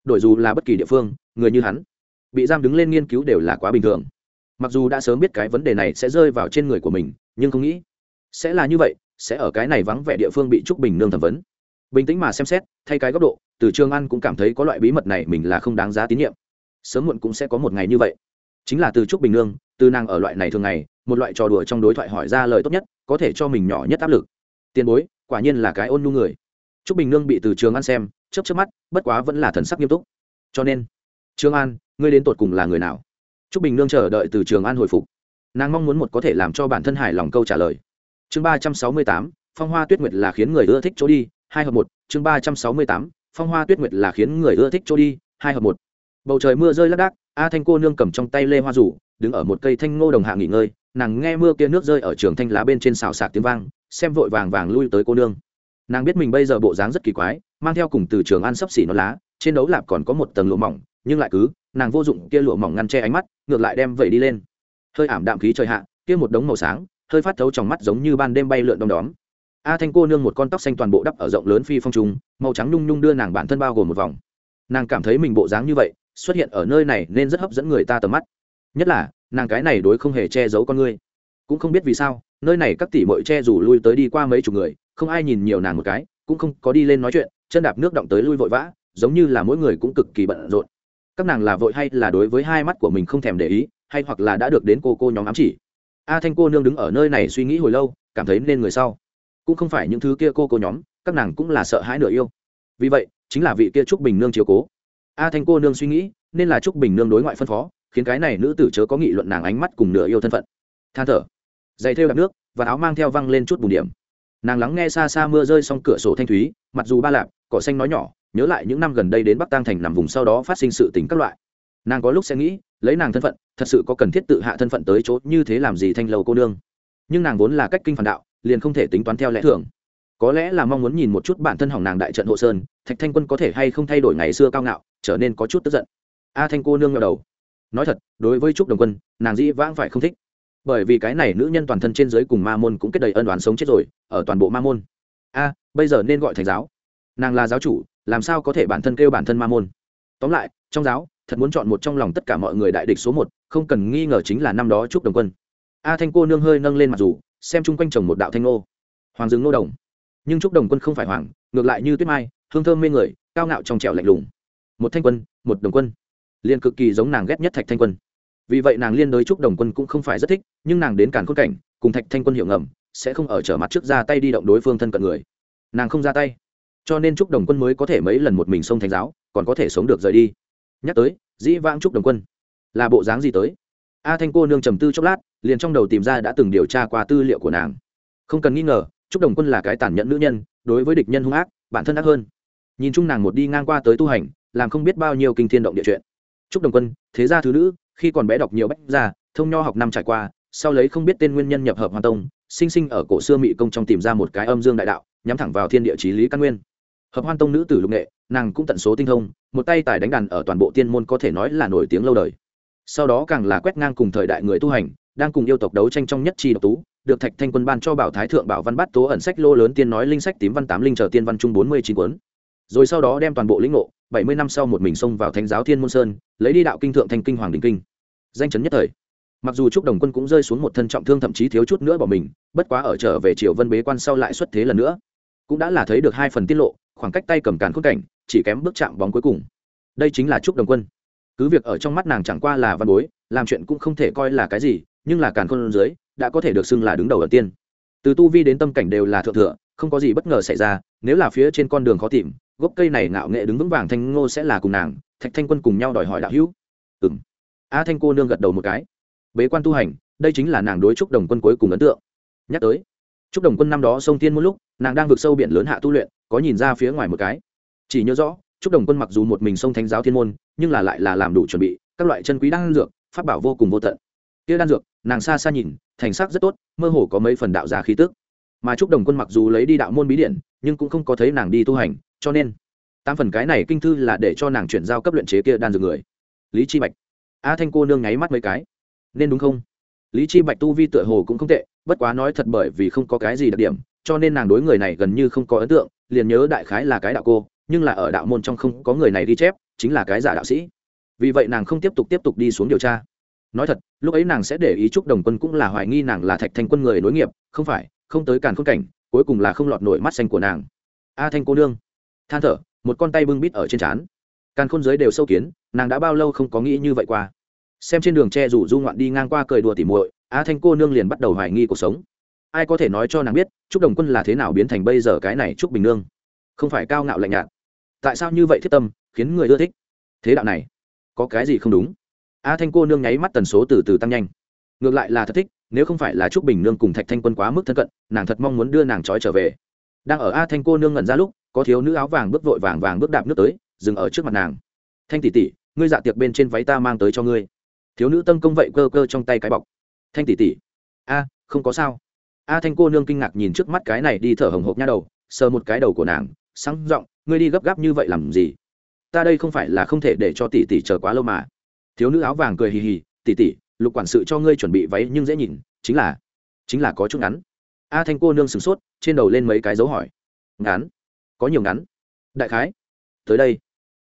Đổi dù là bất kỳ địa phương, người như hắn, bị giam đứng lên nghiên cứu đều là quá bình thường. Mặc dù đã sớm biết cái vấn đề này sẽ rơi vào trên người của mình, nhưng không nghĩ, sẽ là như vậy, sẽ ở cái này vắng vẻ địa phương bị trúc bình nương thẩm vấn. Bình tĩnh mà xem xét, thay cái góc độ, từ trường an cũng cảm thấy có loại bí mật này mình là không đáng giá tín nhiệm. Sớm muộn cũng sẽ có một ngày như vậy. Chính là từ trúc bình nương, từ nàng ở loại này thường ngày, một loại trò đùa trong đối thoại hỏi ra lời tốt nhất, có thể cho mình nhỏ nhất áp lực. Tiền bối quả nhiên là cái ôn nhu người. Trúc bình nương bị từ trường an xem, chớp chớp mắt, bất quá vẫn là thần sắc nghiêm túc. Cho nên trương an, ngươi đến tột cùng là người nào? Trúc bình nương chờ đợi từ trường an hồi phục. Nàng mong muốn một có thể làm cho bản thân hài lòng câu trả lời. Chương ba trăm sáu mươi tám, phong hoa tuyết nguyệt là khiến người ưa thích chỗ đi, hai hợp một. Chương ba trăm sáu mươi tám, phong hoa tuyết nguyệt là khiến người ưa thích chỗ đi, hai hợp một. Bầu trời mưa rơi lác đác, a thanh cô nương cầm trong tay lê hoa rủ, đứng ở một cây thanh ngô đồng hạ nghỉ ngơi nàng nghe mưa kia nước rơi ở trường thanh lá bên trên xào sạc tiếng vang, xem vội vàng vàng lui tới cô nương. Nàng biết mình bây giờ bộ dáng rất kỳ quái, mang theo cùng từ trường ăn sấp xỉ nó lá, trên đấu lạp còn có một tầng lụa mỏng, nhưng lại cứ, nàng vô dụng kia lụa mỏng ngăn che ánh mắt, ngược lại đem vẩy đi lên. Hơi ảm đạm khí trời hạ, kia một đống màu sáng, hơi phát thấu trong mắt giống như ban đêm bay lượn đom đóm. A thanh cô nương một con tóc xanh toàn bộ đắp ở rộng lớn phi phong trùng, màu trắng nhung nhung đưa nàng bản thân bao gồm một vòng. Nàng cảm thấy mình bộ dáng như vậy, xuất hiện ở nơi này nên rất hấp dẫn người ta tầm mắt. Nhất là nàng cái này đối không hề che giấu con ngươi. Cũng không biết vì sao, nơi này các tỷ mội che rủ lui tới đi qua mấy chục người, không ai nhìn nhiều nàng một cái, cũng không có đi lên nói chuyện, chân đạp nước động tới lui vội vã, giống như là mỗi người cũng cực kỳ bận rộn. Các nàng là vội hay là đối với hai mắt của mình không thèm để ý, hay hoặc là đã được đến cô cô nhóm ám chỉ. A thanh cô nương đứng ở nơi này suy nghĩ hồi lâu, cảm thấy nên người sau. Cũng không phải những thứ kia cô cô nhóm, các nàng cũng là sợ hãi nửa yêu. Vì vậy, chính là vị kia trúc bình nương chiều cố. A thanh cô nương suy nghĩ, nên là trúc bình nương đối ngoại phân phó khiến cái này nữ tử chớ có nghị luận nàng ánh mắt cùng nửa yêu thân phận. Than thở dày theo đạp nước và áo mang theo văng lên chút bùn điểm. Nàng lắng nghe xa xa mưa rơi xong cửa sổ thanh thúy, mặc dù ba lạp, cỏ xanh nói nhỏ, nhớ lại những năm gần đây đến bắc tăng thành nằm vùng sau đó phát sinh sự tình các loại. Nàng có lúc sẽ nghĩ, lấy nàng thân phận, thật sự có cần thiết tự hạ thân phận tới chỗ như thế làm gì thanh lầu cô nương. Nhưng nàng vốn là cách kinh phản đạo, liền không thể tính toán theo lẽ thường. Có lẽ là mong muốn nhìn một chút bản thân hỏng nàng đại trận hộ sơn, thạch thanh quân có thể hay không thay đổi ngày xưa cao ngạo, trở nên có chút tức giận. A thanh cô nương ngờ đầu nói thật, đối với trúc đồng quân, nàng dĩ vãng phải không thích. Bởi vì cái này nữ nhân toàn thân trên giới cùng ma môn cũng kết đầy ân đoán sống chết rồi, ở toàn bộ ma môn. A, bây giờ nên gọi thành giáo. Nàng là giáo chủ, làm sao có thể bản thân kêu bản thân ma môn? Tóm lại, trong giáo, thật muốn chọn một trong lòng tất cả mọi người đại địch số một, không cần nghi ngờ chính là năm đó trúc đồng quân. A thanh cô nương hơi nâng lên mặt dù, xem chung quanh chồng một đạo thanh ngô hoàng rừng nô đồng. Nhưng trúc đồng quân không phải hoàng, ngược lại như tuyết mai, hương thơm mê người, cao ngạo trong trẻo lạnh lùng. Một thanh quân, một đồng quân liên cực kỳ giống nàng ghét nhất thạch thanh quân. Vì vậy nàng liên đối trúc đồng quân cũng không phải rất thích, nhưng nàng đến cản khôn cảnh, cùng thạch thanh quân hiểu ngầm, sẽ không ở trở mặt trước ra tay đi động đối phương thân cận người. Nàng không ra tay. Cho nên trúc đồng quân mới có thể mấy lần một mình xông thánh giáo, còn có thể sống được rời đi. Nhắc tới, dĩ vãng trúc đồng quân. Là bộ dáng gì tới? A thanh cô nương trầm tư chốc lát, liền trong đầu tìm ra đã từng điều tra qua tư liệu của nàng. Không cần nghi ngờ, trúc đồng quân là cái tàn nhẫn nữ nhân, đối với địch nhân hung ác, bản thân ác hơn. Nhìn chung nàng một đi ngang qua tới tu hành, làm không biết bao nhiêu kinh thiên động địa chuyện trúc đồng quân, thế gia thứ nữ, khi còn bé đọc nhiều bách gia, thông nho học năm trải qua, sau lấy không biết tên nguyên nhân nhập hợp hoàn tông, sinh sinh ở cổ xưa mỹ công trong tìm ra một cái âm dương đại đạo, nhắm thẳng vào thiên địa chí lý căn nguyên. Hợp hoan tông nữ tử lục nghệ, nàng cũng tận số tinh thông, một tay tài đánh đàn ở toàn bộ tiên môn có thể nói là nổi tiếng lâu đời. Sau đó càng là quét ngang cùng thời đại người tu hành, đang cùng yêu tộc đấu tranh trong nhất chi độc tú, được thạch thanh quân ban cho bảo thái thượng bảo văn bát tố ẩn sách lô lớn tiên nói linh sách tím văn tám linh chờ tiên văn trung bốn mươi chín cuốn. Rồi sau đó đem toàn bộ lĩnh ngộ bảy mươi năm sau một mình xông vào thánh giáo thiên môn sơn, lấy đi đạo kinh thượng thành kinh hoàng đình kinh. Danh chấn nhất thời. Mặc dù trúc đồng quân cũng rơi xuống một thân trọng thương thậm chí thiếu chút nữa bỏ mình, bất quá ở trở về triều vân bế quan sau lại xuất thế lần nữa. Cũng đã là thấy được hai phần tiết lộ, khoảng cách tay cầm càn khôn cảnh, chỉ kém bước chạm bóng cuối cùng. Đây chính là trúc đồng quân. Cứ việc ở trong mắt nàng chẳng qua là văn bối, làm chuyện cũng không thể coi là cái gì, nhưng là càn khôn dưới, đã có thể được xưng là đứng đầu ở tiên. Từ tu vi đến tâm cảnh đều là thượng thừa, không có gì bất ngờ xảy ra, nếu là phía trên con đường khó tìm gốc cây này ngạo nghệ đứng vững vàng, thanh ngô sẽ là cùng nàng, thạch thanh quân cùng nhau đòi hỏi đạo hữu. Ừng a thanh cô nương gật đầu một cái. Bế quan tu hành, đây chính là nàng đối trúc đồng quân cuối cùng ấn tượng. Nhắc tới, trúc đồng quân năm đó sông tiên một lúc, nàng đang vượt sâu biển lớn hạ tu luyện, có nhìn ra phía ngoài một cái. Chỉ nhớ rõ, trúc đồng quân mặc dù một mình sông thánh giáo thiên môn, nhưng là lại là làm đủ chuẩn bị, các loại chân quý đan dược phát bảo vô cùng vô tận. Kia đan dược, nàng xa xa nhìn, thành sắc rất tốt, mơ hồ có mấy phần đạo già khí tức. Mà trúc đồng quân mặc dù lấy đi đạo môn bí điện nhưng cũng không có thấy nàng đi tu hành, cho nên tam phần cái này kinh thư là để cho nàng chuyển giao cấp luyện chế kia đan dược người. Lý chi bạch. A thanh cô nương nháy mắt mấy cái. Nên đúng không? Lý chi bạch tu vi tựa hồ cũng không tệ, bất quá nói thật bởi vì không có cái gì đặc điểm, cho nên nàng đối người này gần như không có ấn tượng, liền nhớ đại khái là cái đạo cô, nhưng là ở đạo môn trong không có người này đi chép, chính là cái giả đạo sĩ. Vì vậy nàng không tiếp tục tiếp tục đi xuống điều tra. Nói thật, lúc ấy nàng sẽ để ý chúc đồng quân cũng là hoài nghi nàng là thạch thanh quân người nối nghiệp, không phải, không tới càn khôn cảnh cuối cùng là không lọt nổi mắt xanh của nàng. A thanh cô nương, than thở, một con tay bưng bít ở trên trán. Càn khôn giới đều sâu kiến, nàng đã bao lâu không có nghĩ như vậy qua. Xem trên đường tre rủ du ngoạn đi ngang qua cười đùa tỉ muội, a thanh cô nương liền bắt đầu hoài nghi cuộc sống. Ai có thể nói cho nàng biết chúc đồng quân là thế nào biến thành bây giờ cái này chúc bình nương? Không phải cao ngạo lạnh nhạt. Tại sao như vậy thiết tâm, khiến người ưa thích? Thế đạo này, có cái gì không đúng? A thanh cô nương nháy mắt tần số từ từ tăng nhanh. Ngược lại là thật thích nếu không phải là trúc bình nương cùng thạch thanh quân quá mức thân cận, nàng thật mong muốn đưa nàng trói trở về. Đang ở a thanh cô nương ngẩn ra lúc, có thiếu nữ áo vàng bước vội vàng vàng bước đạp nước tới, dừng ở trước mặt nàng. Thanh tỷ tỷ, ngươi dạ tiệc bên trên váy ta mang tới cho ngươi. Thiếu nữ tân công vậy cơ cơ trong tay cái bọc. Thanh tỷ tỷ. A, không có sao. A thanh cô nương kinh ngạc nhìn trước mắt cái này đi thở hồng hộc nha đầu, sờ một cái đầu của nàng, sáng giọng, ngươi đi gấp gáp như vậy làm gì? Ta đây không phải là không thể để cho tỷ tỷ chờ quá lâu mà. Thiếu nữ áo vàng cười hì hì, tỷ tỷ lục quản sự cho ngươi chuẩn bị váy nhưng dễ nhìn, chính là chính là có chút ngắn. A thanh cô nương sửng sốt, trên đầu lên mấy cái dấu hỏi. Ngắn? Có nhiều ngắn? Đại khái? Tới đây.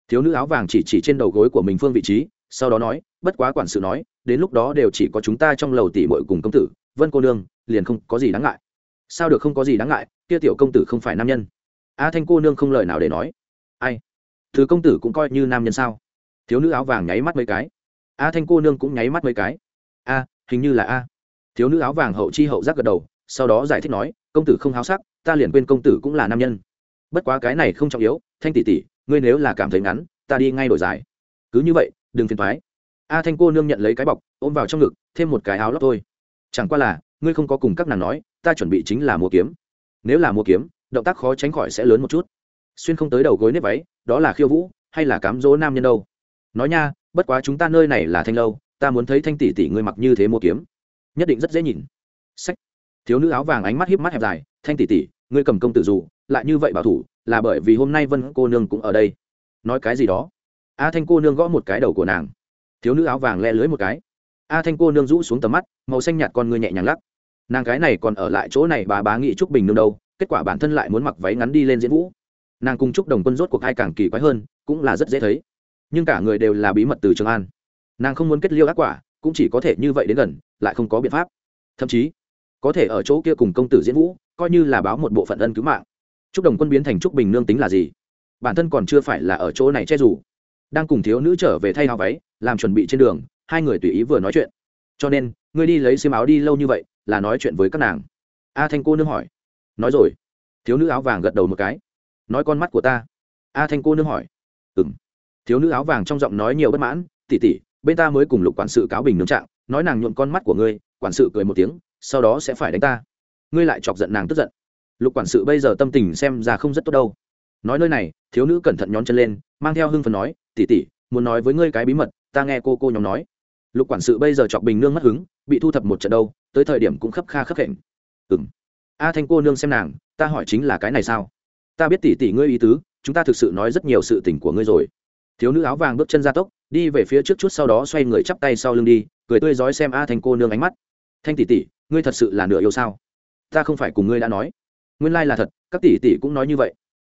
Thiếu nữ áo vàng chỉ chỉ trên đầu gối của mình phương vị trí, sau đó nói, bất quá quản sự nói, đến lúc đó đều chỉ có chúng ta trong lầu tỷ mội cùng công tử, vân cô nương, liền không có gì đáng ngại. Sao được không có gì đáng ngại, kia tiểu công tử không phải nam nhân. A thanh cô nương không lời nào để nói. Ai? Thứ công tử cũng coi như nam nhân sao? Thiếu nữ áo vàng nháy mắt mấy cái. A thanh cô nương cũng nháy mắt mấy cái a, hình như là a. Thiếu nữ áo vàng hậu chi hậu giác gật đầu, sau đó giải thích nói, công tử không háo sắc, ta liền quên công tử cũng là nam nhân. Bất quá cái này không trọng yếu, thanh tỷ tỷ, ngươi nếu là cảm thấy ngắn, ta đi ngay đổi dài cứ như vậy, đừng phiền thoái a thanh cô nương nhận lấy cái bọc, ôm vào trong ngực, thêm một cái áo lót thôi. Chẳng qua là, ngươi không có cùng các nàng nói, ta chuẩn bị chính là mua kiếm. Nếu là mua kiếm, động tác khó tránh khỏi sẽ lớn một chút. Xuyên không tới đầu gối nếp váy, đó là khiêu vũ, hay là cám dỗ nam nhân đâu? Nói nha, bất quá chúng ta nơi này là thanh lâu ta muốn thấy thanh tỷ tỷ ngươi mặc như thế mua kiếm. Nhất định rất dễ nhìn. Sách. Thiếu nữ áo vàng ánh mắt hiếp mắt hẹp dài, thanh tỷ tỷ, ngươi cầm công tử dù, lại như vậy bảo thủ, là bởi vì hôm nay vân cô nương cũng ở đây. Nói cái gì đó? A thanh cô nương gõ một cái đầu của nàng. Thiếu nữ áo vàng le lưới một cái. A thanh cô nương rũ xuống tầm mắt, màu xanh nhạt con ngươi nhẹ nhàng lắc. Nàng cái này còn ở lại chỗ này bà bá nghị trúc bình nương đâu, kết quả bản thân lại muốn mặc váy ngắn đi lên diễn vũ. Nàng cùng trúc đồng quân rốt cuộc hai càng kỳ quái hơn, cũng là rất dễ thấy. Nhưng cả người đều là bí mật từ trường an nàng không muốn kết liêu ác quả, cũng chỉ có thể như vậy đến gần, lại không có biện pháp. Thậm chí, có thể ở chỗ kia cùng công tử diễn vũ, coi như là báo một bộ phận ân cứu mạng. Trúc đồng quân biến thành trúc bình nương tính là gì? Bản thân còn chưa phải là ở chỗ này che rủ đang cùng thiếu nữ trở về thay áo váy, làm chuẩn bị trên đường, hai người tùy ý vừa nói chuyện. Cho nên, ngươi đi lấy xiêm áo đi lâu như vậy, là nói chuyện với các nàng. A thanh cô nương hỏi. Nói rồi, thiếu nữ áo vàng gật đầu một cái. Nói con mắt của ta. A thanh cô nương hỏi. Ừ m thiếu nữ áo vàng trong giọng nói nhiều bất mãn, tỉ tỉ bên ta mới cùng lục quản sự cáo bình nương trạng, nói nàng nhuộm con mắt của ngươi, quản sự cười một tiếng, sau đó sẽ phải đánh ta. Ngươi lại chọc giận nàng tức giận. Lục quản sự bây giờ tâm tình xem ra không rất tốt đâu. Nói nơi này, thiếu nữ cẩn thận nhón chân lên, mang theo hưng phần nói tỉ tỉ muốn nói với ngươi cái bí mật, ta nghe cô cô nhóm nói. Lục quản sự bây giờ chọc bình nương mất hứng, bị thu thập một trận đâu, tới thời điểm cũng khấp kha khấp hệnh ừng a thanh cô nương xem nàng, ta hỏi chính là cái này sao? Ta biết tỉ tỉ ngươi ý tứ, chúng ta thực sự nói rất nhiều sự tình của ngươi rồi. Thiếu nữ áo vàng bước chân ra tốc đi về phía trước chút sau đó xoay người chắp tay sau lưng đi, cười tươi rói xem a thanh cô nương ánh mắt. Thanh tỷ tỷ, ngươi thật sự là nửa yêu sao? Ta không phải cùng ngươi đã nói. Nguyên lai là thật, các tỷ tỷ cũng nói như vậy.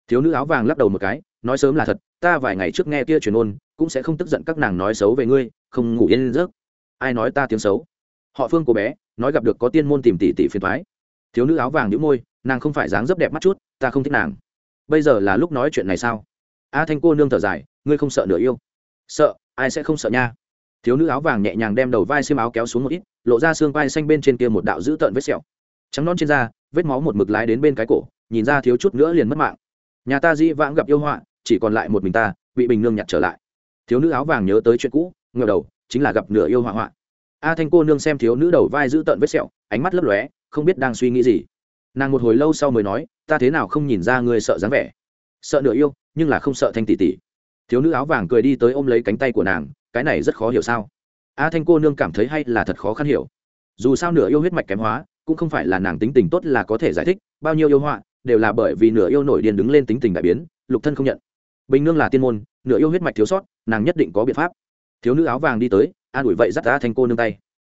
Thiếu nữ áo vàng lắc đầu một cái, nói sớm là thật, ta vài ngày trước nghe kia truyền ôn, cũng sẽ không tức giận các nàng nói xấu về ngươi, không ngủ yên giấc. Ai nói ta tiếng xấu? Họ phương cô bé, nói gặp được có tiên môn tìm tỷ tỷ phiền thoái thiếu nữ áo vàng nhũ môi, nàng không phải dáng dấp đẹp mắt chút, ta không thích nàng. Bây giờ là lúc nói chuyện này sao? A thanh cô nương thở dài, ngươi không sợ nửa yêu? Sợ ai sẽ không sợ nha? Thiếu nữ áo vàng nhẹ nhàng đem đầu vai xiêm áo kéo xuống một ít, lộ ra xương vai xanh bên trên kia một đạo dữ tợn vết sẹo. Trắng non trên da, vết máu một mực lái đến bên cái cổ, nhìn ra thiếu chút nữa liền mất mạng. Nhà ta dĩ vãng gặp yêu họa, chỉ còn lại một mình ta, bị bình nương nhặt trở lại. Thiếu nữ áo vàng nhớ tới chuyện cũ ngờ đầu, chính là gặp nửa yêu họa họa. A thanh cô nương xem thiếu nữ đầu vai giữ tợn vết sẹo, ánh mắt lấp lóe, không biết đang suy nghĩ gì. Nàng một hồi lâu sau mới nói, ta thế nào không nhìn ra ngươi sợ dáng vẻ? Sợ nửa yêu, nhưng là không sợ thanh tỷ tỷ thiếu nữ áo vàng cười đi tới ôm lấy cánh tay của nàng, cái này rất khó hiểu sao? A thanh cô nương cảm thấy hay là thật khó khăn hiểu. Dù sao nửa yêu huyết mạch kém hóa, cũng không phải là nàng tính tình tốt là có thể giải thích, bao nhiêu yêu họa đều là bởi vì nửa yêu nổi điên đứng lên tính tình đại biến, lục thân không nhận. Bình nương là tiên môn, nửa yêu huyết mạch thiếu sót, nàng nhất định có biện pháp. Thiếu nữ áo vàng đi tới, an ủi vậy dắt a thanh cô nương tay.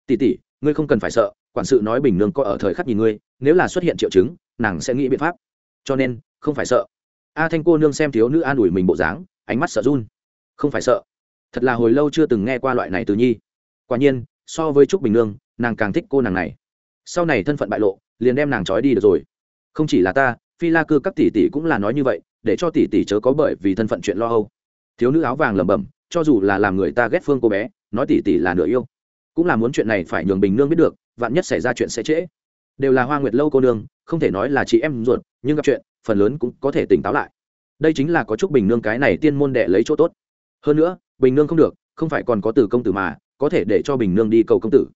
Tỉ tỉ ngươi không cần phải sợ, quản sự nói bình nương có ở thời khắc nhìn ngươi, nếu là xuất hiện triệu chứng, nàng sẽ nghĩ biện pháp. Cho nên, không phải sợ. A thanh cô nương xem thiếu nữ an ủi mình bộ dáng ánh mắt sợ run. Không phải sợ, thật là hồi lâu chưa từng nghe qua loại này từ nhi. Quả nhiên, so với trúc bình nương, nàng càng thích cô nàng này. Sau này thân phận bại lộ, liền đem nàng trói đi được rồi. Không chỉ là ta, phi la cư các tỷ tỷ cũng là nói như vậy, để cho tỷ tỷ chớ có bởi vì thân phận chuyện lo âu. Thiếu nữ áo vàng lẩm bẩm, cho dù là làm người ta ghét phương cô bé, nói tỷ tỷ là nửa yêu. Cũng là muốn chuyện này phải nhường bình nương biết được, vạn nhất xảy ra chuyện sẽ trễ. Đều là hoa nguyệt lâu cô nương, không thể nói là chị em ruột, nhưng gặp chuyện, phần lớn cũng có thể tỉnh táo lại đây chính là có chúc bình nương cái này tiên môn đệ lấy chỗ tốt. Hơn nữa, bình nương không được, không phải còn có từ công tử mà, có thể để cho bình nương đi cầu công tử.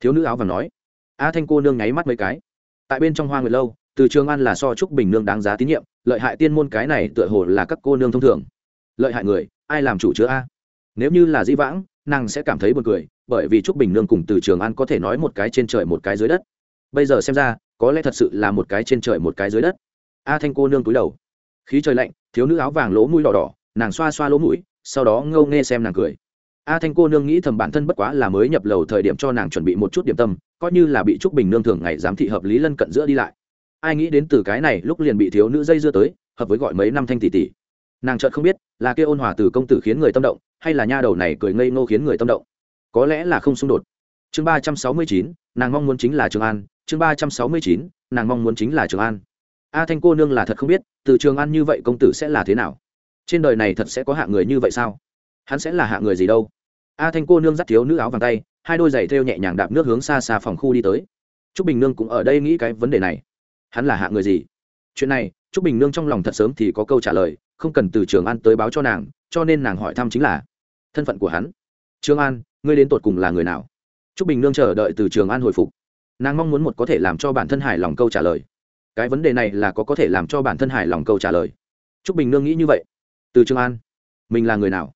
Thiếu nữ áo vàng nói. A thanh cô nương nháy mắt mấy cái. Tại bên trong hoa nguyệt lâu, từ trường an là so chúc bình nương đáng giá tín nhiệm, lợi hại tiên môn cái này tựa hồ là các cô nương thông thường. Lợi hại người, ai làm chủ chứa a? Nếu như là di vãng, nàng sẽ cảm thấy buồn cười, bởi vì trúc bình nương cùng từ trường an có thể nói một cái trên trời một cái dưới đất. Bây giờ xem ra, có lẽ thật sự là một cái trên trời một cái dưới đất. A thanh cô nương túi đầu khí trời lạnh, thiếu nữ áo vàng lỗ mũi đỏ đỏ, nàng xoa xoa lỗ mũi, sau đó ngâu nghe xem nàng cười. A thanh cô nương nghĩ thầm bản thân bất quá là mới nhập lầu thời điểm cho nàng chuẩn bị một chút điểm tâm, coi như là bị trúc bình nương thường ngày giám thị hợp lý lân cận giữa đi lại. Ai nghĩ đến từ cái này lúc liền bị thiếu nữ dây dưa tới, hợp với gọi mấy năm thanh tỷ tỷ. Nàng chợt không biết, là kia ôn hòa từ công tử khiến người tâm động, hay là nha đầu này cười ngây ngô khiến người tâm động. Có lẽ là không xung đột. Chương ba trăm sáu mươi chín, nàng mong muốn chính là trường an. Chương ba trăm sáu mươi chín, nàng mong muốn chính là trường an a thanh cô nương là thật không biết, từ trường an như vậy công tử sẽ là thế nào? Trên đời này thật sẽ có hạ người như vậy sao? Hắn sẽ là hạ người gì đâu? A thanh cô nương dắt thiếu nữ áo vàng tay, hai đôi giày thêu nhẹ nhàng đạp nước hướng xa xa phòng khu đi tới. T r ú c bình nương cũng ở đây nghĩ cái vấn đề này. Hắn là hạ người gì? Chuyện này t r ú c bình nương trong lòng thật sớm thì có câu trả lời, không cần từ trường an tới báo cho nàng, cho nên nàng hỏi thăm chính là thân phận của hắn. Trương an, ngươi đến tột cùng là người nào? T r ú c bình nương chờ đợi từ trường an hồi phục. Nàng mong muốn một có thể làm cho bản thân hài lòng câu trả lời cái vấn đề này là có có thể làm cho bản thân hài lòng câu trả lời. T r ú c bình nương nghĩ như vậy. Từ trường an, mình là người nào?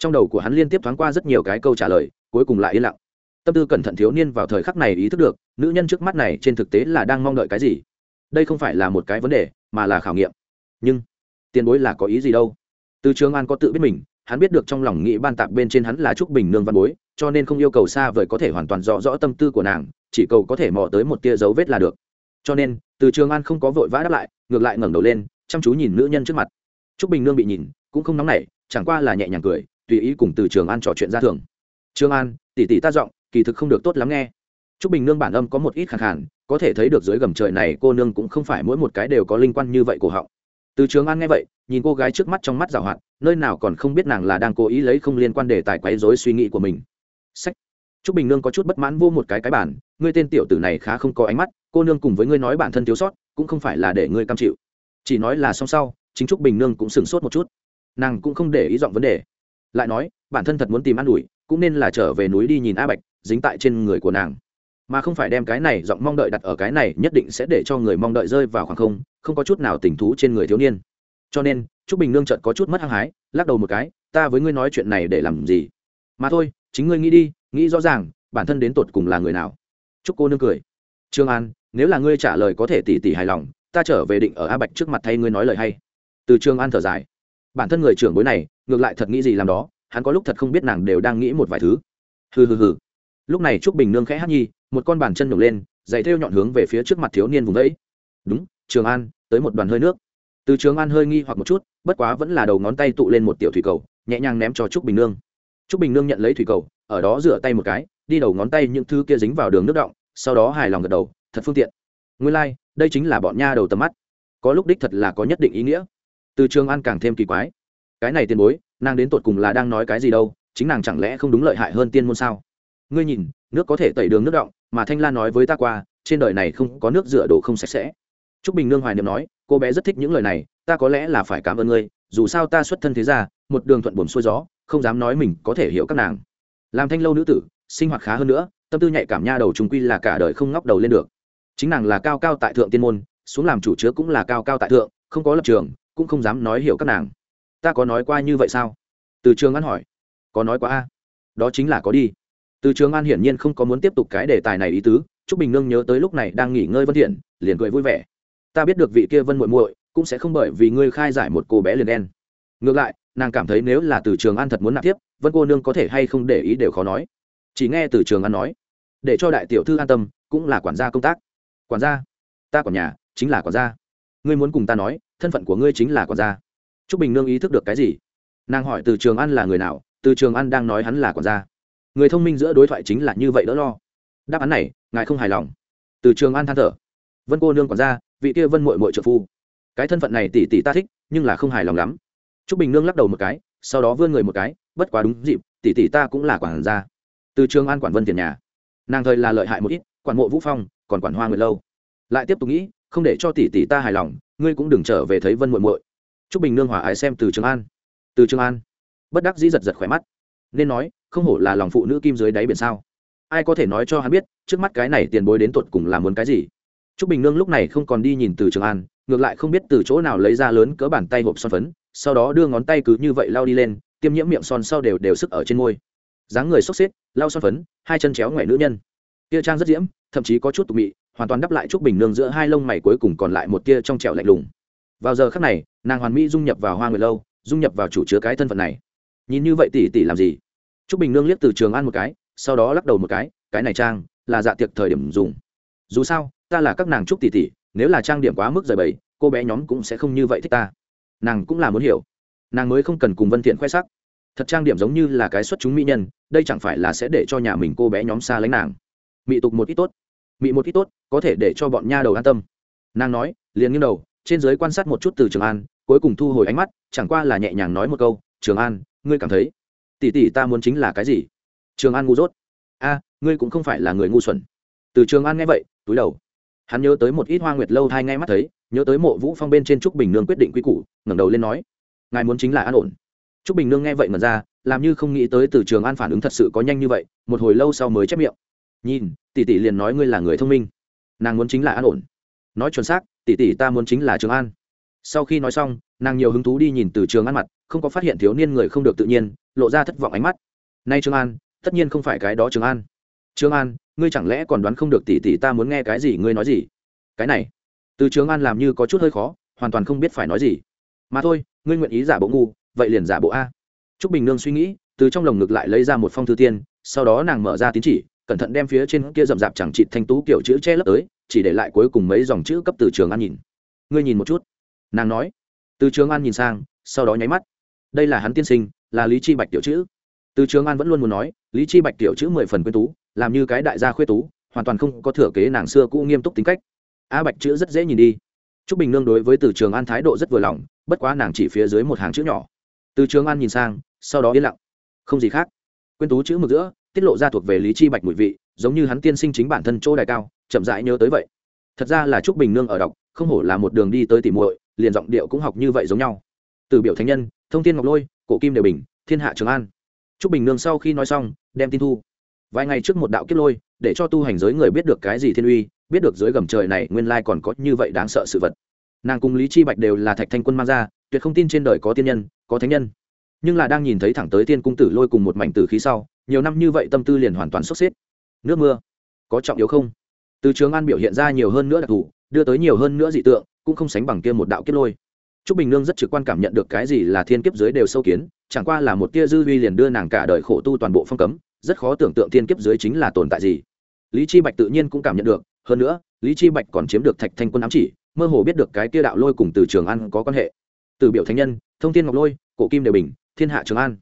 Trong đầu của hắn liên tiếp thoáng qua rất nhiều cái câu trả lời, cuối cùng lại yên lặng. Tâm tư cẩn thận thiếu niên vào thời khắc này ý thức được, nữ nhân trước mắt này trên thực tế là đang mong đợi cái gì? Đây không phải là một cái vấn đề, mà là khảo nghiệm. Nhưng, tiền bối là có ý gì đâu? Từ trường an có tự biết mình, hắn biết được trong lòng nghĩ ban tạp bên trên hắn là trúc bình nương văn bối, cho nên không yêu cầu xa vời có thể hoàn toàn rõ rõ tâm tư của nàng, chỉ cầu có thể mò tới một tia dấu vết là được cho nên, từ trường an không có vội vã đáp lại, ngược lại ngẩng đầu lên, chăm chú nhìn nữ nhân trước mặt. Trúc bình nương bị nhìn, cũng không nóng nảy, chẳng qua là nhẹ nhàng cười, tùy ý cùng từ trường an trò chuyện ra thường trương an, tỷ tỷ ta giọng, kỳ thực không được tốt lắm nghe. T r ú c bình nương bản âm có một ít khẳng hẳn có thể thấy được dưới gầm trời này cô nương cũng không phải mỗi một cái đều có liên quan như vậy cổ họng. Từ trường an nghe vậy, nhìn cô gái trước mắt trong mắt g i hoạt, nơi nào còn không biết nàng là đang cố ý lấy không liên quan đề tài quấy dối suy nghĩ của mình. Sách. Trúc Bình Nương có chút bất mãn vô một cái cái bản, ngươi tên tiểu tử này khá không có ánh mắt, cô nương cùng với ngươi nói bản thân thiếu sót, cũng không phải là để ngươi cam chịu. Chỉ nói là xong sau, chính Trúc Bình Nương cũng sửng sốt một chút. Nàng cũng không để ý giọng vấn đề. Lại nói, bản thân thật muốn tìm ăn đuổi, cũng nên là trở về núi đi nhìn A Bạch, dính tại trên người của nàng, mà không phải đem cái này giọng mong đợi đặt ở cái này, nhất định sẽ để cho người mong đợi rơi vào khoảng không, không có chút nào tình thú trên người thiếu niên. Cho nên, Trúc Bình Nương chợt có chút mất hăng hái, lắc đầu một cái, ta với ngươi nói chuyện này để làm gì? Mà thôi, chính ngươi nghĩ đi, nghĩ rõ ràng, bản thân đến tột cùng là người nào? Chúc cô nương cười. Trương an nếu là ngươi trả lời có thể tỉ tỉ hài lòng ta trở về định ở a bạch trước mặt thay ngươi nói lời hay. Từ trương an thở dài. Bản thân người trưởng bối này ngược lại thật nghĩ gì làm đó hắn có lúc thật không biết nàng đều đang nghĩ một vài thứ. Hừ hừ hừ. Lúc này trúc bình nương khẽ hát nhi một con bàn chân nhổng lên dày theo nhọn hướng về phía trước mặt thiếu niên vùng đấy đúng trường an tới một đoàn hơi nước. Từ trường an hơi nghi hoặc một chút bất quá vẫn là đầu ngón tay tụ lên một tiểu thủy cầu nhẹ nhàng ném cho trúc bình nương. Trúc bình nương nhận lấy thủy cầu ở đó rửa tay một cái đi đầu ngón tay những thứ kia dính vào đường nước động sau đó hài lòng gật đầu thật phương tiện. Nguyên lai、like, đây chính là bọn nha đầu tầm mắt. Có lúc đích thật là có nhất định ý nghĩa. Từ trường an càng thêm kỳ quái. Cái này tiền bối nàng đến tột cùng là đang nói cái gì đâu chính nàng chẳng lẽ không đúng lợi hại hơn tiên môn sao? Ngươi nhìn nước có thể tẩy đường nước động mà thanh la nói với ta qua trên đời này không có nước rửa đồ không sạch sẽ. T r ú c bình nương hoài niệm nói cô bé rất thích những lời này ta có lẽ là phải cảm ơn ngươi dù sao ta xuất thân thế ra một đường thuận buồm xuôi gió không dám nói mình có thể hiểu các nàng làm thanh lâu nữ tử, sinh hoạt khá hơn nữa, tâm tư nhạy cảm nha đầu chúng quy là cả đời không ngóc đầu lên được. Chính nàng là cao cao tại thượng tiên môn, xuống làm chủ chứa cũng là cao cao tại thượng, không có lập trường, cũng không dám nói hiểu các nàng. Ta có nói qua như vậy sao? Từ trường an hỏi. Có nói qua a. Đó chính là có đi. Từ trường an hiển nhiên không có muốn tiếp tục cái đề tài này ý tứ t r ú c bình nương nhớ tới lúc này đang nghỉ ngơi vân thiện, liền cười vui vẻ. Ta biết được vị kia vân muội muội, cũng sẽ không bởi vì ngươi khai giải một cô bé liền đen ngược lại, nàng cảm thấy nếu là từ trường an thật muốn nạp tiếp, vân cô nương có thể hay không để ý đều khó nói. Chỉ nghe từ trường an nói, để cho đại tiểu thư an tâm, cũng là quản gia công tác. Quản gia? Ta quản nhà, chính là quản gia. Ngươi muốn cùng ta nói, thân phận của ngươi chính là quản gia. T r ú c bình nương ý thức được cái gì? Nàng hỏi từ trường an là người nào, từ trường an đang nói hắn là quản gia. Người thông minh giữa đối thoại chính là như vậy đỡ lo. Đáp án này, ngài không hài lòng. Từ trường an than thở. Vân cô nương quản gia, vị kia vân mội mội trợ phu. Cái thân phận này tỷ tỷ ta thích, nhưng là không hài lòng lắm t r ú c bình nương lắc đầu một cái, sau đó vươn người một cái, bất quá đúng dịp, tỷ tỷ ta cũng là quản gia. Từ trường an quản vân tiền nhà. Nàng thời là lợi hại một ít, quản mộ vũ phong, còn quản hoa nguyệt lâu. Lại tiếp tục nghĩ, không để cho tỷ tỷ ta hài lòng, ngươi cũng đừng trở về thấy vân muội muội. Trúc bình nương hòa ái xem từ trường an. Từ trường an. Bất đắc dĩ giật giật khỏe mắt. Nên nói, không hổ là lòng phụ nữ kim dưới đáy biển sao? Ai có thể nói cho hắn biết, trước mắt cái này tiền bối đến tột cùng là muốn cái gì? Trúc bình nương lúc này không còn đi nhìn từ trường an, ngược lại không biết từ chỗ nào lấy ra lớn cỡ bàn tay hộp son phấn sau đó đưa ngón tay cứ như vậy lao đi lên, tiêm nhiễm miệng son sau đều đều sức ở trên môi. Dáng người xốc xếp, lau son phấn, hai chân chéo ngoẻ nữ nhân. Tia trang rất diễm, thậm chí có chút tục mị, hoàn toàn đắp lại chút bình nương giữa hai lông mày cuối cùng còn lại một tia trong trẻo lạnh lùng. Vào giờ khắc này, nàng hoàn mỹ dung nhập vào hoa người lâu, dung nhập vào chủ chứa cái thân phận này. Nhìn như vậy tỷ tỷ làm gì? T bình nương liếc từ trường ăn một cái, sau đó lắc đầu một cái cái này trang là dạ tiệc thời điểm dùng. Dù sao, ta là các nàng trúc tỷ tỷ, nếu là trang điểm quá mức rời bầy, cô bé nhóm cũng sẽ không như vậy thích ta nàng cũng là muốn hiểu. Nàng mới không cần cùng vân thiện khoe sắc. Thật trang điểm giống như là cái xuất chúng mỹ nhân, đây chẳng phải là sẽ để cho nhà mình cô bé nhóm xa lánh nàng. Mị tục một ít tốt. Mị một ít tốt, có thể để cho bọn nha đầu an tâm. Nàng nói, liền nghiêng đầu, trên giới quan sát một chút từ trường an, cuối cùng thu hồi ánh mắt, chẳng qua là nhẹ nhàng nói một câu, trường an, ngươi cảm thấy tỷ tỷ ta muốn chính là cái gì? Trường an ngu dốt. A, ngươi cũng không phải là người ngu xuẩn. Từ trường an nghe vậy, túi đầu. Hắn nhớ tới một ít hoa nguyệt lâu thai ngay mắt thấy, nhớ tới mộ vũ phong bên trên trúc bình nương quyết định quy củ ngẩng đầu lên nói ngài muốn chính là an ổn Trúc Bình Nương nghe vậy mà ra, làm như không nghĩ tới Từ Trường An phản ứng thật sự có nhanh như vậy, một hồi lâu sau mới chép miệng. Nhìn, tỷ tỷ liền nói ngươi là người thông minh. Nàng muốn chính là an ổn. Nói chuẩn xác, tỷ tỷ ta muốn chính là Trường An. Sau khi nói xong, nàng nhiều hứng thú đi nhìn Từ Trường An mặt, không có phát hiện thiếu niên người không được tự nhiên, lộ ra thất vọng ánh mắt. Nay Trường An, tất nhiên không phải cái đó Trường An. Trường An, ngươi chẳng lẽ còn đoán không được tỷ tỷ ta muốn nghe cái gì ngươi nói gì? Cái này, Từ Trường An làm như có chút hơi khó, hoàn toàn không biết phải nói gì. Mà thôi, ngươi nguyện ý giả bộ ngu, vậy liền giả bộ a Trúc Bình Nương suy nghĩ, từ trong lồng ngực lại lấy ra một phong thư tiên, sau đó nàng mở ra tín chỉ, cẩn thận đem phía trên kia rậm rạp chẳng trị thanh tú kiểu chữ che lấp tới, chỉ để lại cuối cùng mấy dòng chữ cấp từ Trường An nhìn. Ngươi nhìn một chút. Nàng nói. Từ Trường An nhìn sang, sau đó nháy mắt. Đây là hắn tiên sinh, là Lý Chi Bạch tiểu chữ. Từ Trường An vẫn luôn muốn nói, Lý Chi Bạch tiểu chữ mười phần quyến tú, làm như cái đại gia khuê tú, hoàn toàn không có thừa kế nàng xưa cũ nghiêm túc tính cách. A Bạch chữ rất dễ nhìn đi. Trúc Bình Nương đối với Từ Trường An thái độ rất vừa lòng, bất quá nàng chỉ phía dưới một hàng chữ nhỏ. Từ trường an nhìn sang sau đó yên lặng. Không gì khác. Quyên tú chữ mực giữa tiết lộ ra thuộc về lý chi bạch mùi vị giống như hắn tiên sinh chính bản thân chỗ đại cao chậm rãi nhớ tới vậy. Thật ra là trúc bình nương ở đọc không hổ là một đường đi tới tỉ muội liền giọng điệu cũng học như vậy giống nhau. Từ biểu thánh nhân thông tin ngọc lôi cổ kim đều bình thiên hạ trường an. Trúc bình nương sau khi nói xong đem tin thu. Vài ngày trước một đạo kiếp lôi để cho tu hành giới người biết được cái gì thiên uy biết được dưới gầm trời này nguyên lai còn có như vậy đáng sợ sự vật. Nàng cùng lý chi bạch đều là thạch thanh quân mang ra tuyệt không tin trên đời có tiên nhân có thánh nhân. Nhưng là đang nhìn thấy thẳng tới tiên cung tử lôi cùng một mảnh tử khí sau nhiều năm như vậy tâm tư liền hoàn toàn sốc xếp. Nước mưa có trọng yếu không? Từ trường an biểu hiện ra nhiều hơn nữa đặc thù đưa tới nhiều hơn nữa dị tượng cũng không sánh bằng kia một đạo kiếp lôi. Trúc Bình Nương rất trực quan cảm nhận được cái gì là thiên kiếp dưới đều sâu kiến, chẳng qua là một tia dư vi liền đưa nàng cả đời khổ tu toàn bộ phong cấm, rất khó tưởng tượng thiên kiếp dưới chính là tồn tại gì. Lý Chi Bạch tự nhiên cũng cảm nhận được, hơn nữa, Lý Chi Bạch còn chiếm được Thạch Thanh Quân ám chỉ, mơ hồ biết được cái kia đạo lôi cùng từ Trường An có quan hệ. Từ biểu thánh nhân, thông thiên ngọc lôi, cổ kim đều bình, thiên hạ Trường An.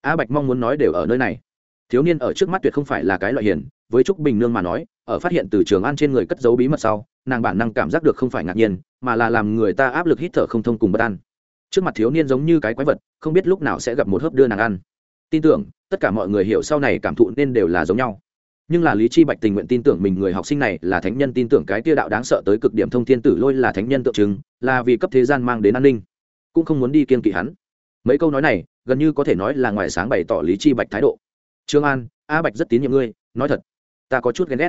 A Bạch mong muốn nói đều ở nơi này. Thiếu niên ở trước mắt tuyệt không phải là cái loại hiền, với Trúc Bình Nương mà nói, ở phát hiện từ Trường An trên người cất giấu bí mật sau, nàng bản năng cảm giác được không phải ngạc nhiên mà là làm người ta áp lực hít thở không thông cùng bất an trước mặt thiếu niên giống như cái quái vật không biết lúc nào sẽ gặp một hớp đưa nàng ăn tin tưởng tất cả mọi người hiểu sau này cảm thụ nên đều là giống nhau nhưng là lý chi bạch tình nguyện tin tưởng mình người học sinh này là thánh nhân tin tưởng cái tia đạo đáng sợ tới cực điểm thông thiên tử lôi là thánh nhân tượng trưng, là vì cấp thế gian mang đến an ninh, cũng không muốn đi kiên kỵ hắn. Mấy câu nói này, gần như có thể nói là ngoài sáng bày tỏ lý chi bạch thái độ. Trương an, a bạch rất tín nhiệm ngươi, nói thật, ta có chút ghen ghét.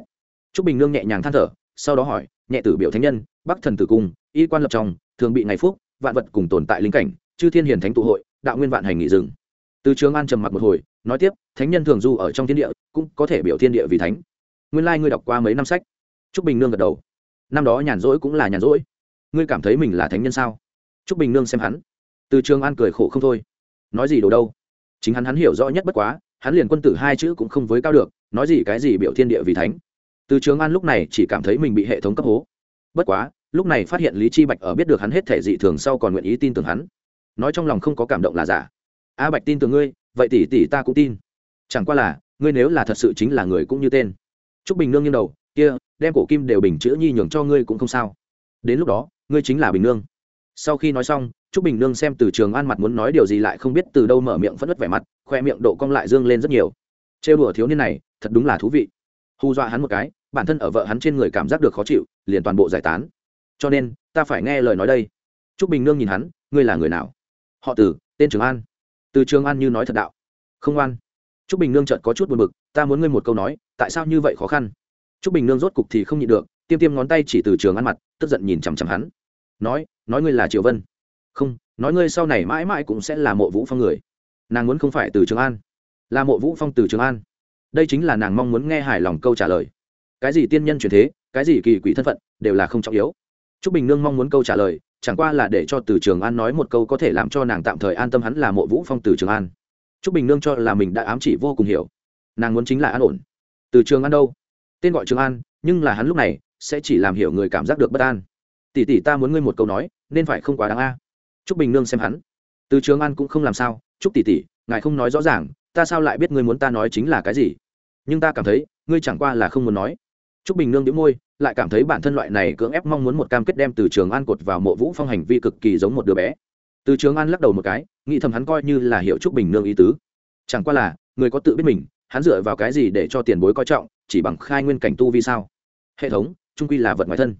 Trúc bình nương nhẹ nhàng than thở, sau đó hỏi, nhẹ tử biểu thánh nhân, bắc thần tử cung, y quan lập trong, thường bị ngày phúc, vạn vật cùng tồn tại linh cảnh, chư thiên hiền thánh tụ hội, đạo nguyên vạn hành nghỉ rừng từ trường an trầm mặc một hồi, nói tiếp, thánh nhân thường du ở trong thiên địa, cũng có thể biểu thiên địa vì thánh. Nguyên lai ngươi đọc qua mấy năm sách. Trúc bình nương gật đầu. Năm đó nhàn rỗi cũng là nhàn rỗi. Ngươi cảm thấy mình là thánh nhân sao? Trúc bình nương xem hắn. Từ trường an cười khổ không thôi. Nói gì đồ đâu? Chính hắn hắn hiểu rõ nhất bất quá, hắn liền quân tử hai chữ cũng không với cao được, nói gì cái gì biểu thiên địa vì thánh. Từ trường an lúc này chỉ cảm thấy mình bị hệ thống cấp hố. Bất quá, lúc này phát hiện lý chi bạch ở biết được hắn hết thể dị thường sau còn nguyện ý tin tưởng hắn. Nói trong lòng không có cảm động là giả a bạch tin tưởng ngươi, vậy tỷ tỷ ta cũng tin. Chẳng qua là, ngươi nếu là thật sự chính là người cũng như tên. Trúc bình nương nghiêng đầu, kia, đem cổ kim đều bình chữa nhi nhường cho ngươi cũng không sao. Đến lúc đó, ngươi chính là bình nương. Sau khi nói xong, trúc bình nương xem từ trường an mặt muốn nói điều gì lại không biết từ đâu mở miệng phất đất vẻ mặt, khoe miệng độ cong lại dương lên rất nhiều. Trêu đùa thiếu niên này, thật đúng là thú vị. Hù dọa hắn một cái, bản thân ở vợ hắn trên người cảm giác được khó chịu, liền toàn bộ giải tán. Cho nên, ta phải nghe lời nói đây. T r ú c bình nương nhìn hắn, ngươi là người nào? Họ tử, tên trường an từ trường an như nói thật đạo. Không an t r ú c bình nương trợt có chút buồn b ự c ta muốn ngươi một câu nói, tại sao như vậy khó khăn? T r ú c bình nương rốt cục thì không nhịn được, tiêm tiêm ngón tay chỉ từ trường ăn mặt, tức giận nhìn chằm chằm hắn. Nói nói ngươi là triệu vân. Không, nói ngươi sau này mãi mãi cũng sẽ là mộ vũ phong người. Nàng muốn không phải từ trường an. Là mộ vũ phong từ trường an. Đây chính là nàng mong muốn nghe hài lòng câu trả lời. Cái gì tiên nhân truyền thế, cái gì kỳ quỷ thân phận, đều là không trọng yếu. T r ú c bình nương mong muốn câu trả lời chẳng qua là để cho từ trường an nói một câu có thể làm cho nàng tạm thời an tâm hắn là mộ vũ phong từ trường an. T r ú c bình nương cho là mình đã ám chỉ vô cùng hiểu. Nàng muốn chính là an ổn. Từ trường an đâu? Tên gọi trường an, nhưng là hắn lúc này sẽ chỉ làm hiểu người cảm giác được bất an. Tỷ tỷ ta muốn ngươi một câu nói, nên phải không quá đáng a? T r ú c bình nương xem hắn. Từ trường an cũng không làm sao. Chúc tỷ tỷ, ngài không nói rõ ràng, ta sao lại biết ngươi muốn ta nói chính là cái gì? Nhưng ta cảm thấy, ngươi chẳng qua là không muốn nói. T r ú c bình nương đĩu môi lại cảm thấy bản thân loại này cưỡng ép mong muốn một cam kết đem từ trường an cột vào mộ vũ phong hành vi cực kỳ giống một đứa bé. Từ trường an lắc đầu một cái, nghĩ thầm hắn coi như là hiệu trúc bình nương ý tứ. Chẳng qua là, người có tự biết mình, hắn dựa vào cái gì để cho tiền bối coi trọng, chỉ bằng khai nguyên cảnh tu vì sao? Hệ thống, trung quy là vật ngoài thân.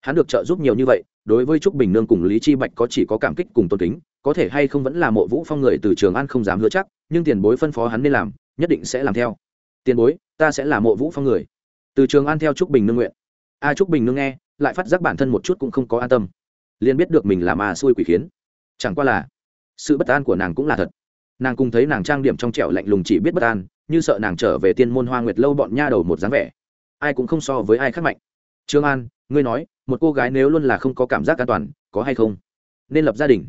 Hắn được trợ giúp nhiều như vậy, đối với trúc bình nương cùng lý chi bạch có chỉ có cảm kích cùng tôn kính, có thể hay không vẫn là mộ vũ phong người từ trường an không dám hứa chắc, nhưng tiền bối phân phó hắn nên làm, nhất định sẽ làm theo. Tiền bối, ta sẽ là mộ vũ phong người. Từ trường an theo trúc bình nương nguyện a trúc bình nương nghe, lại phát giác bản thân một chút cũng không có an tâm. Liền biết được mình là ma xui quỷ khiến. Chẳng qua là, sự bất an của nàng cũng là thật. Nàng cùng thấy nàng trang điểm trong trẻo lạnh lùng chỉ biết bất an, như sợ nàng trở về tiên môn hoa nguyệt lâu bọn nha đầu một dáng vẻ. Ai cũng không so với ai khác mạnh. Trương an, ngươi nói, một cô gái nếu luôn là không có cảm giác an toàn, có hay không? Nên lập gia đình.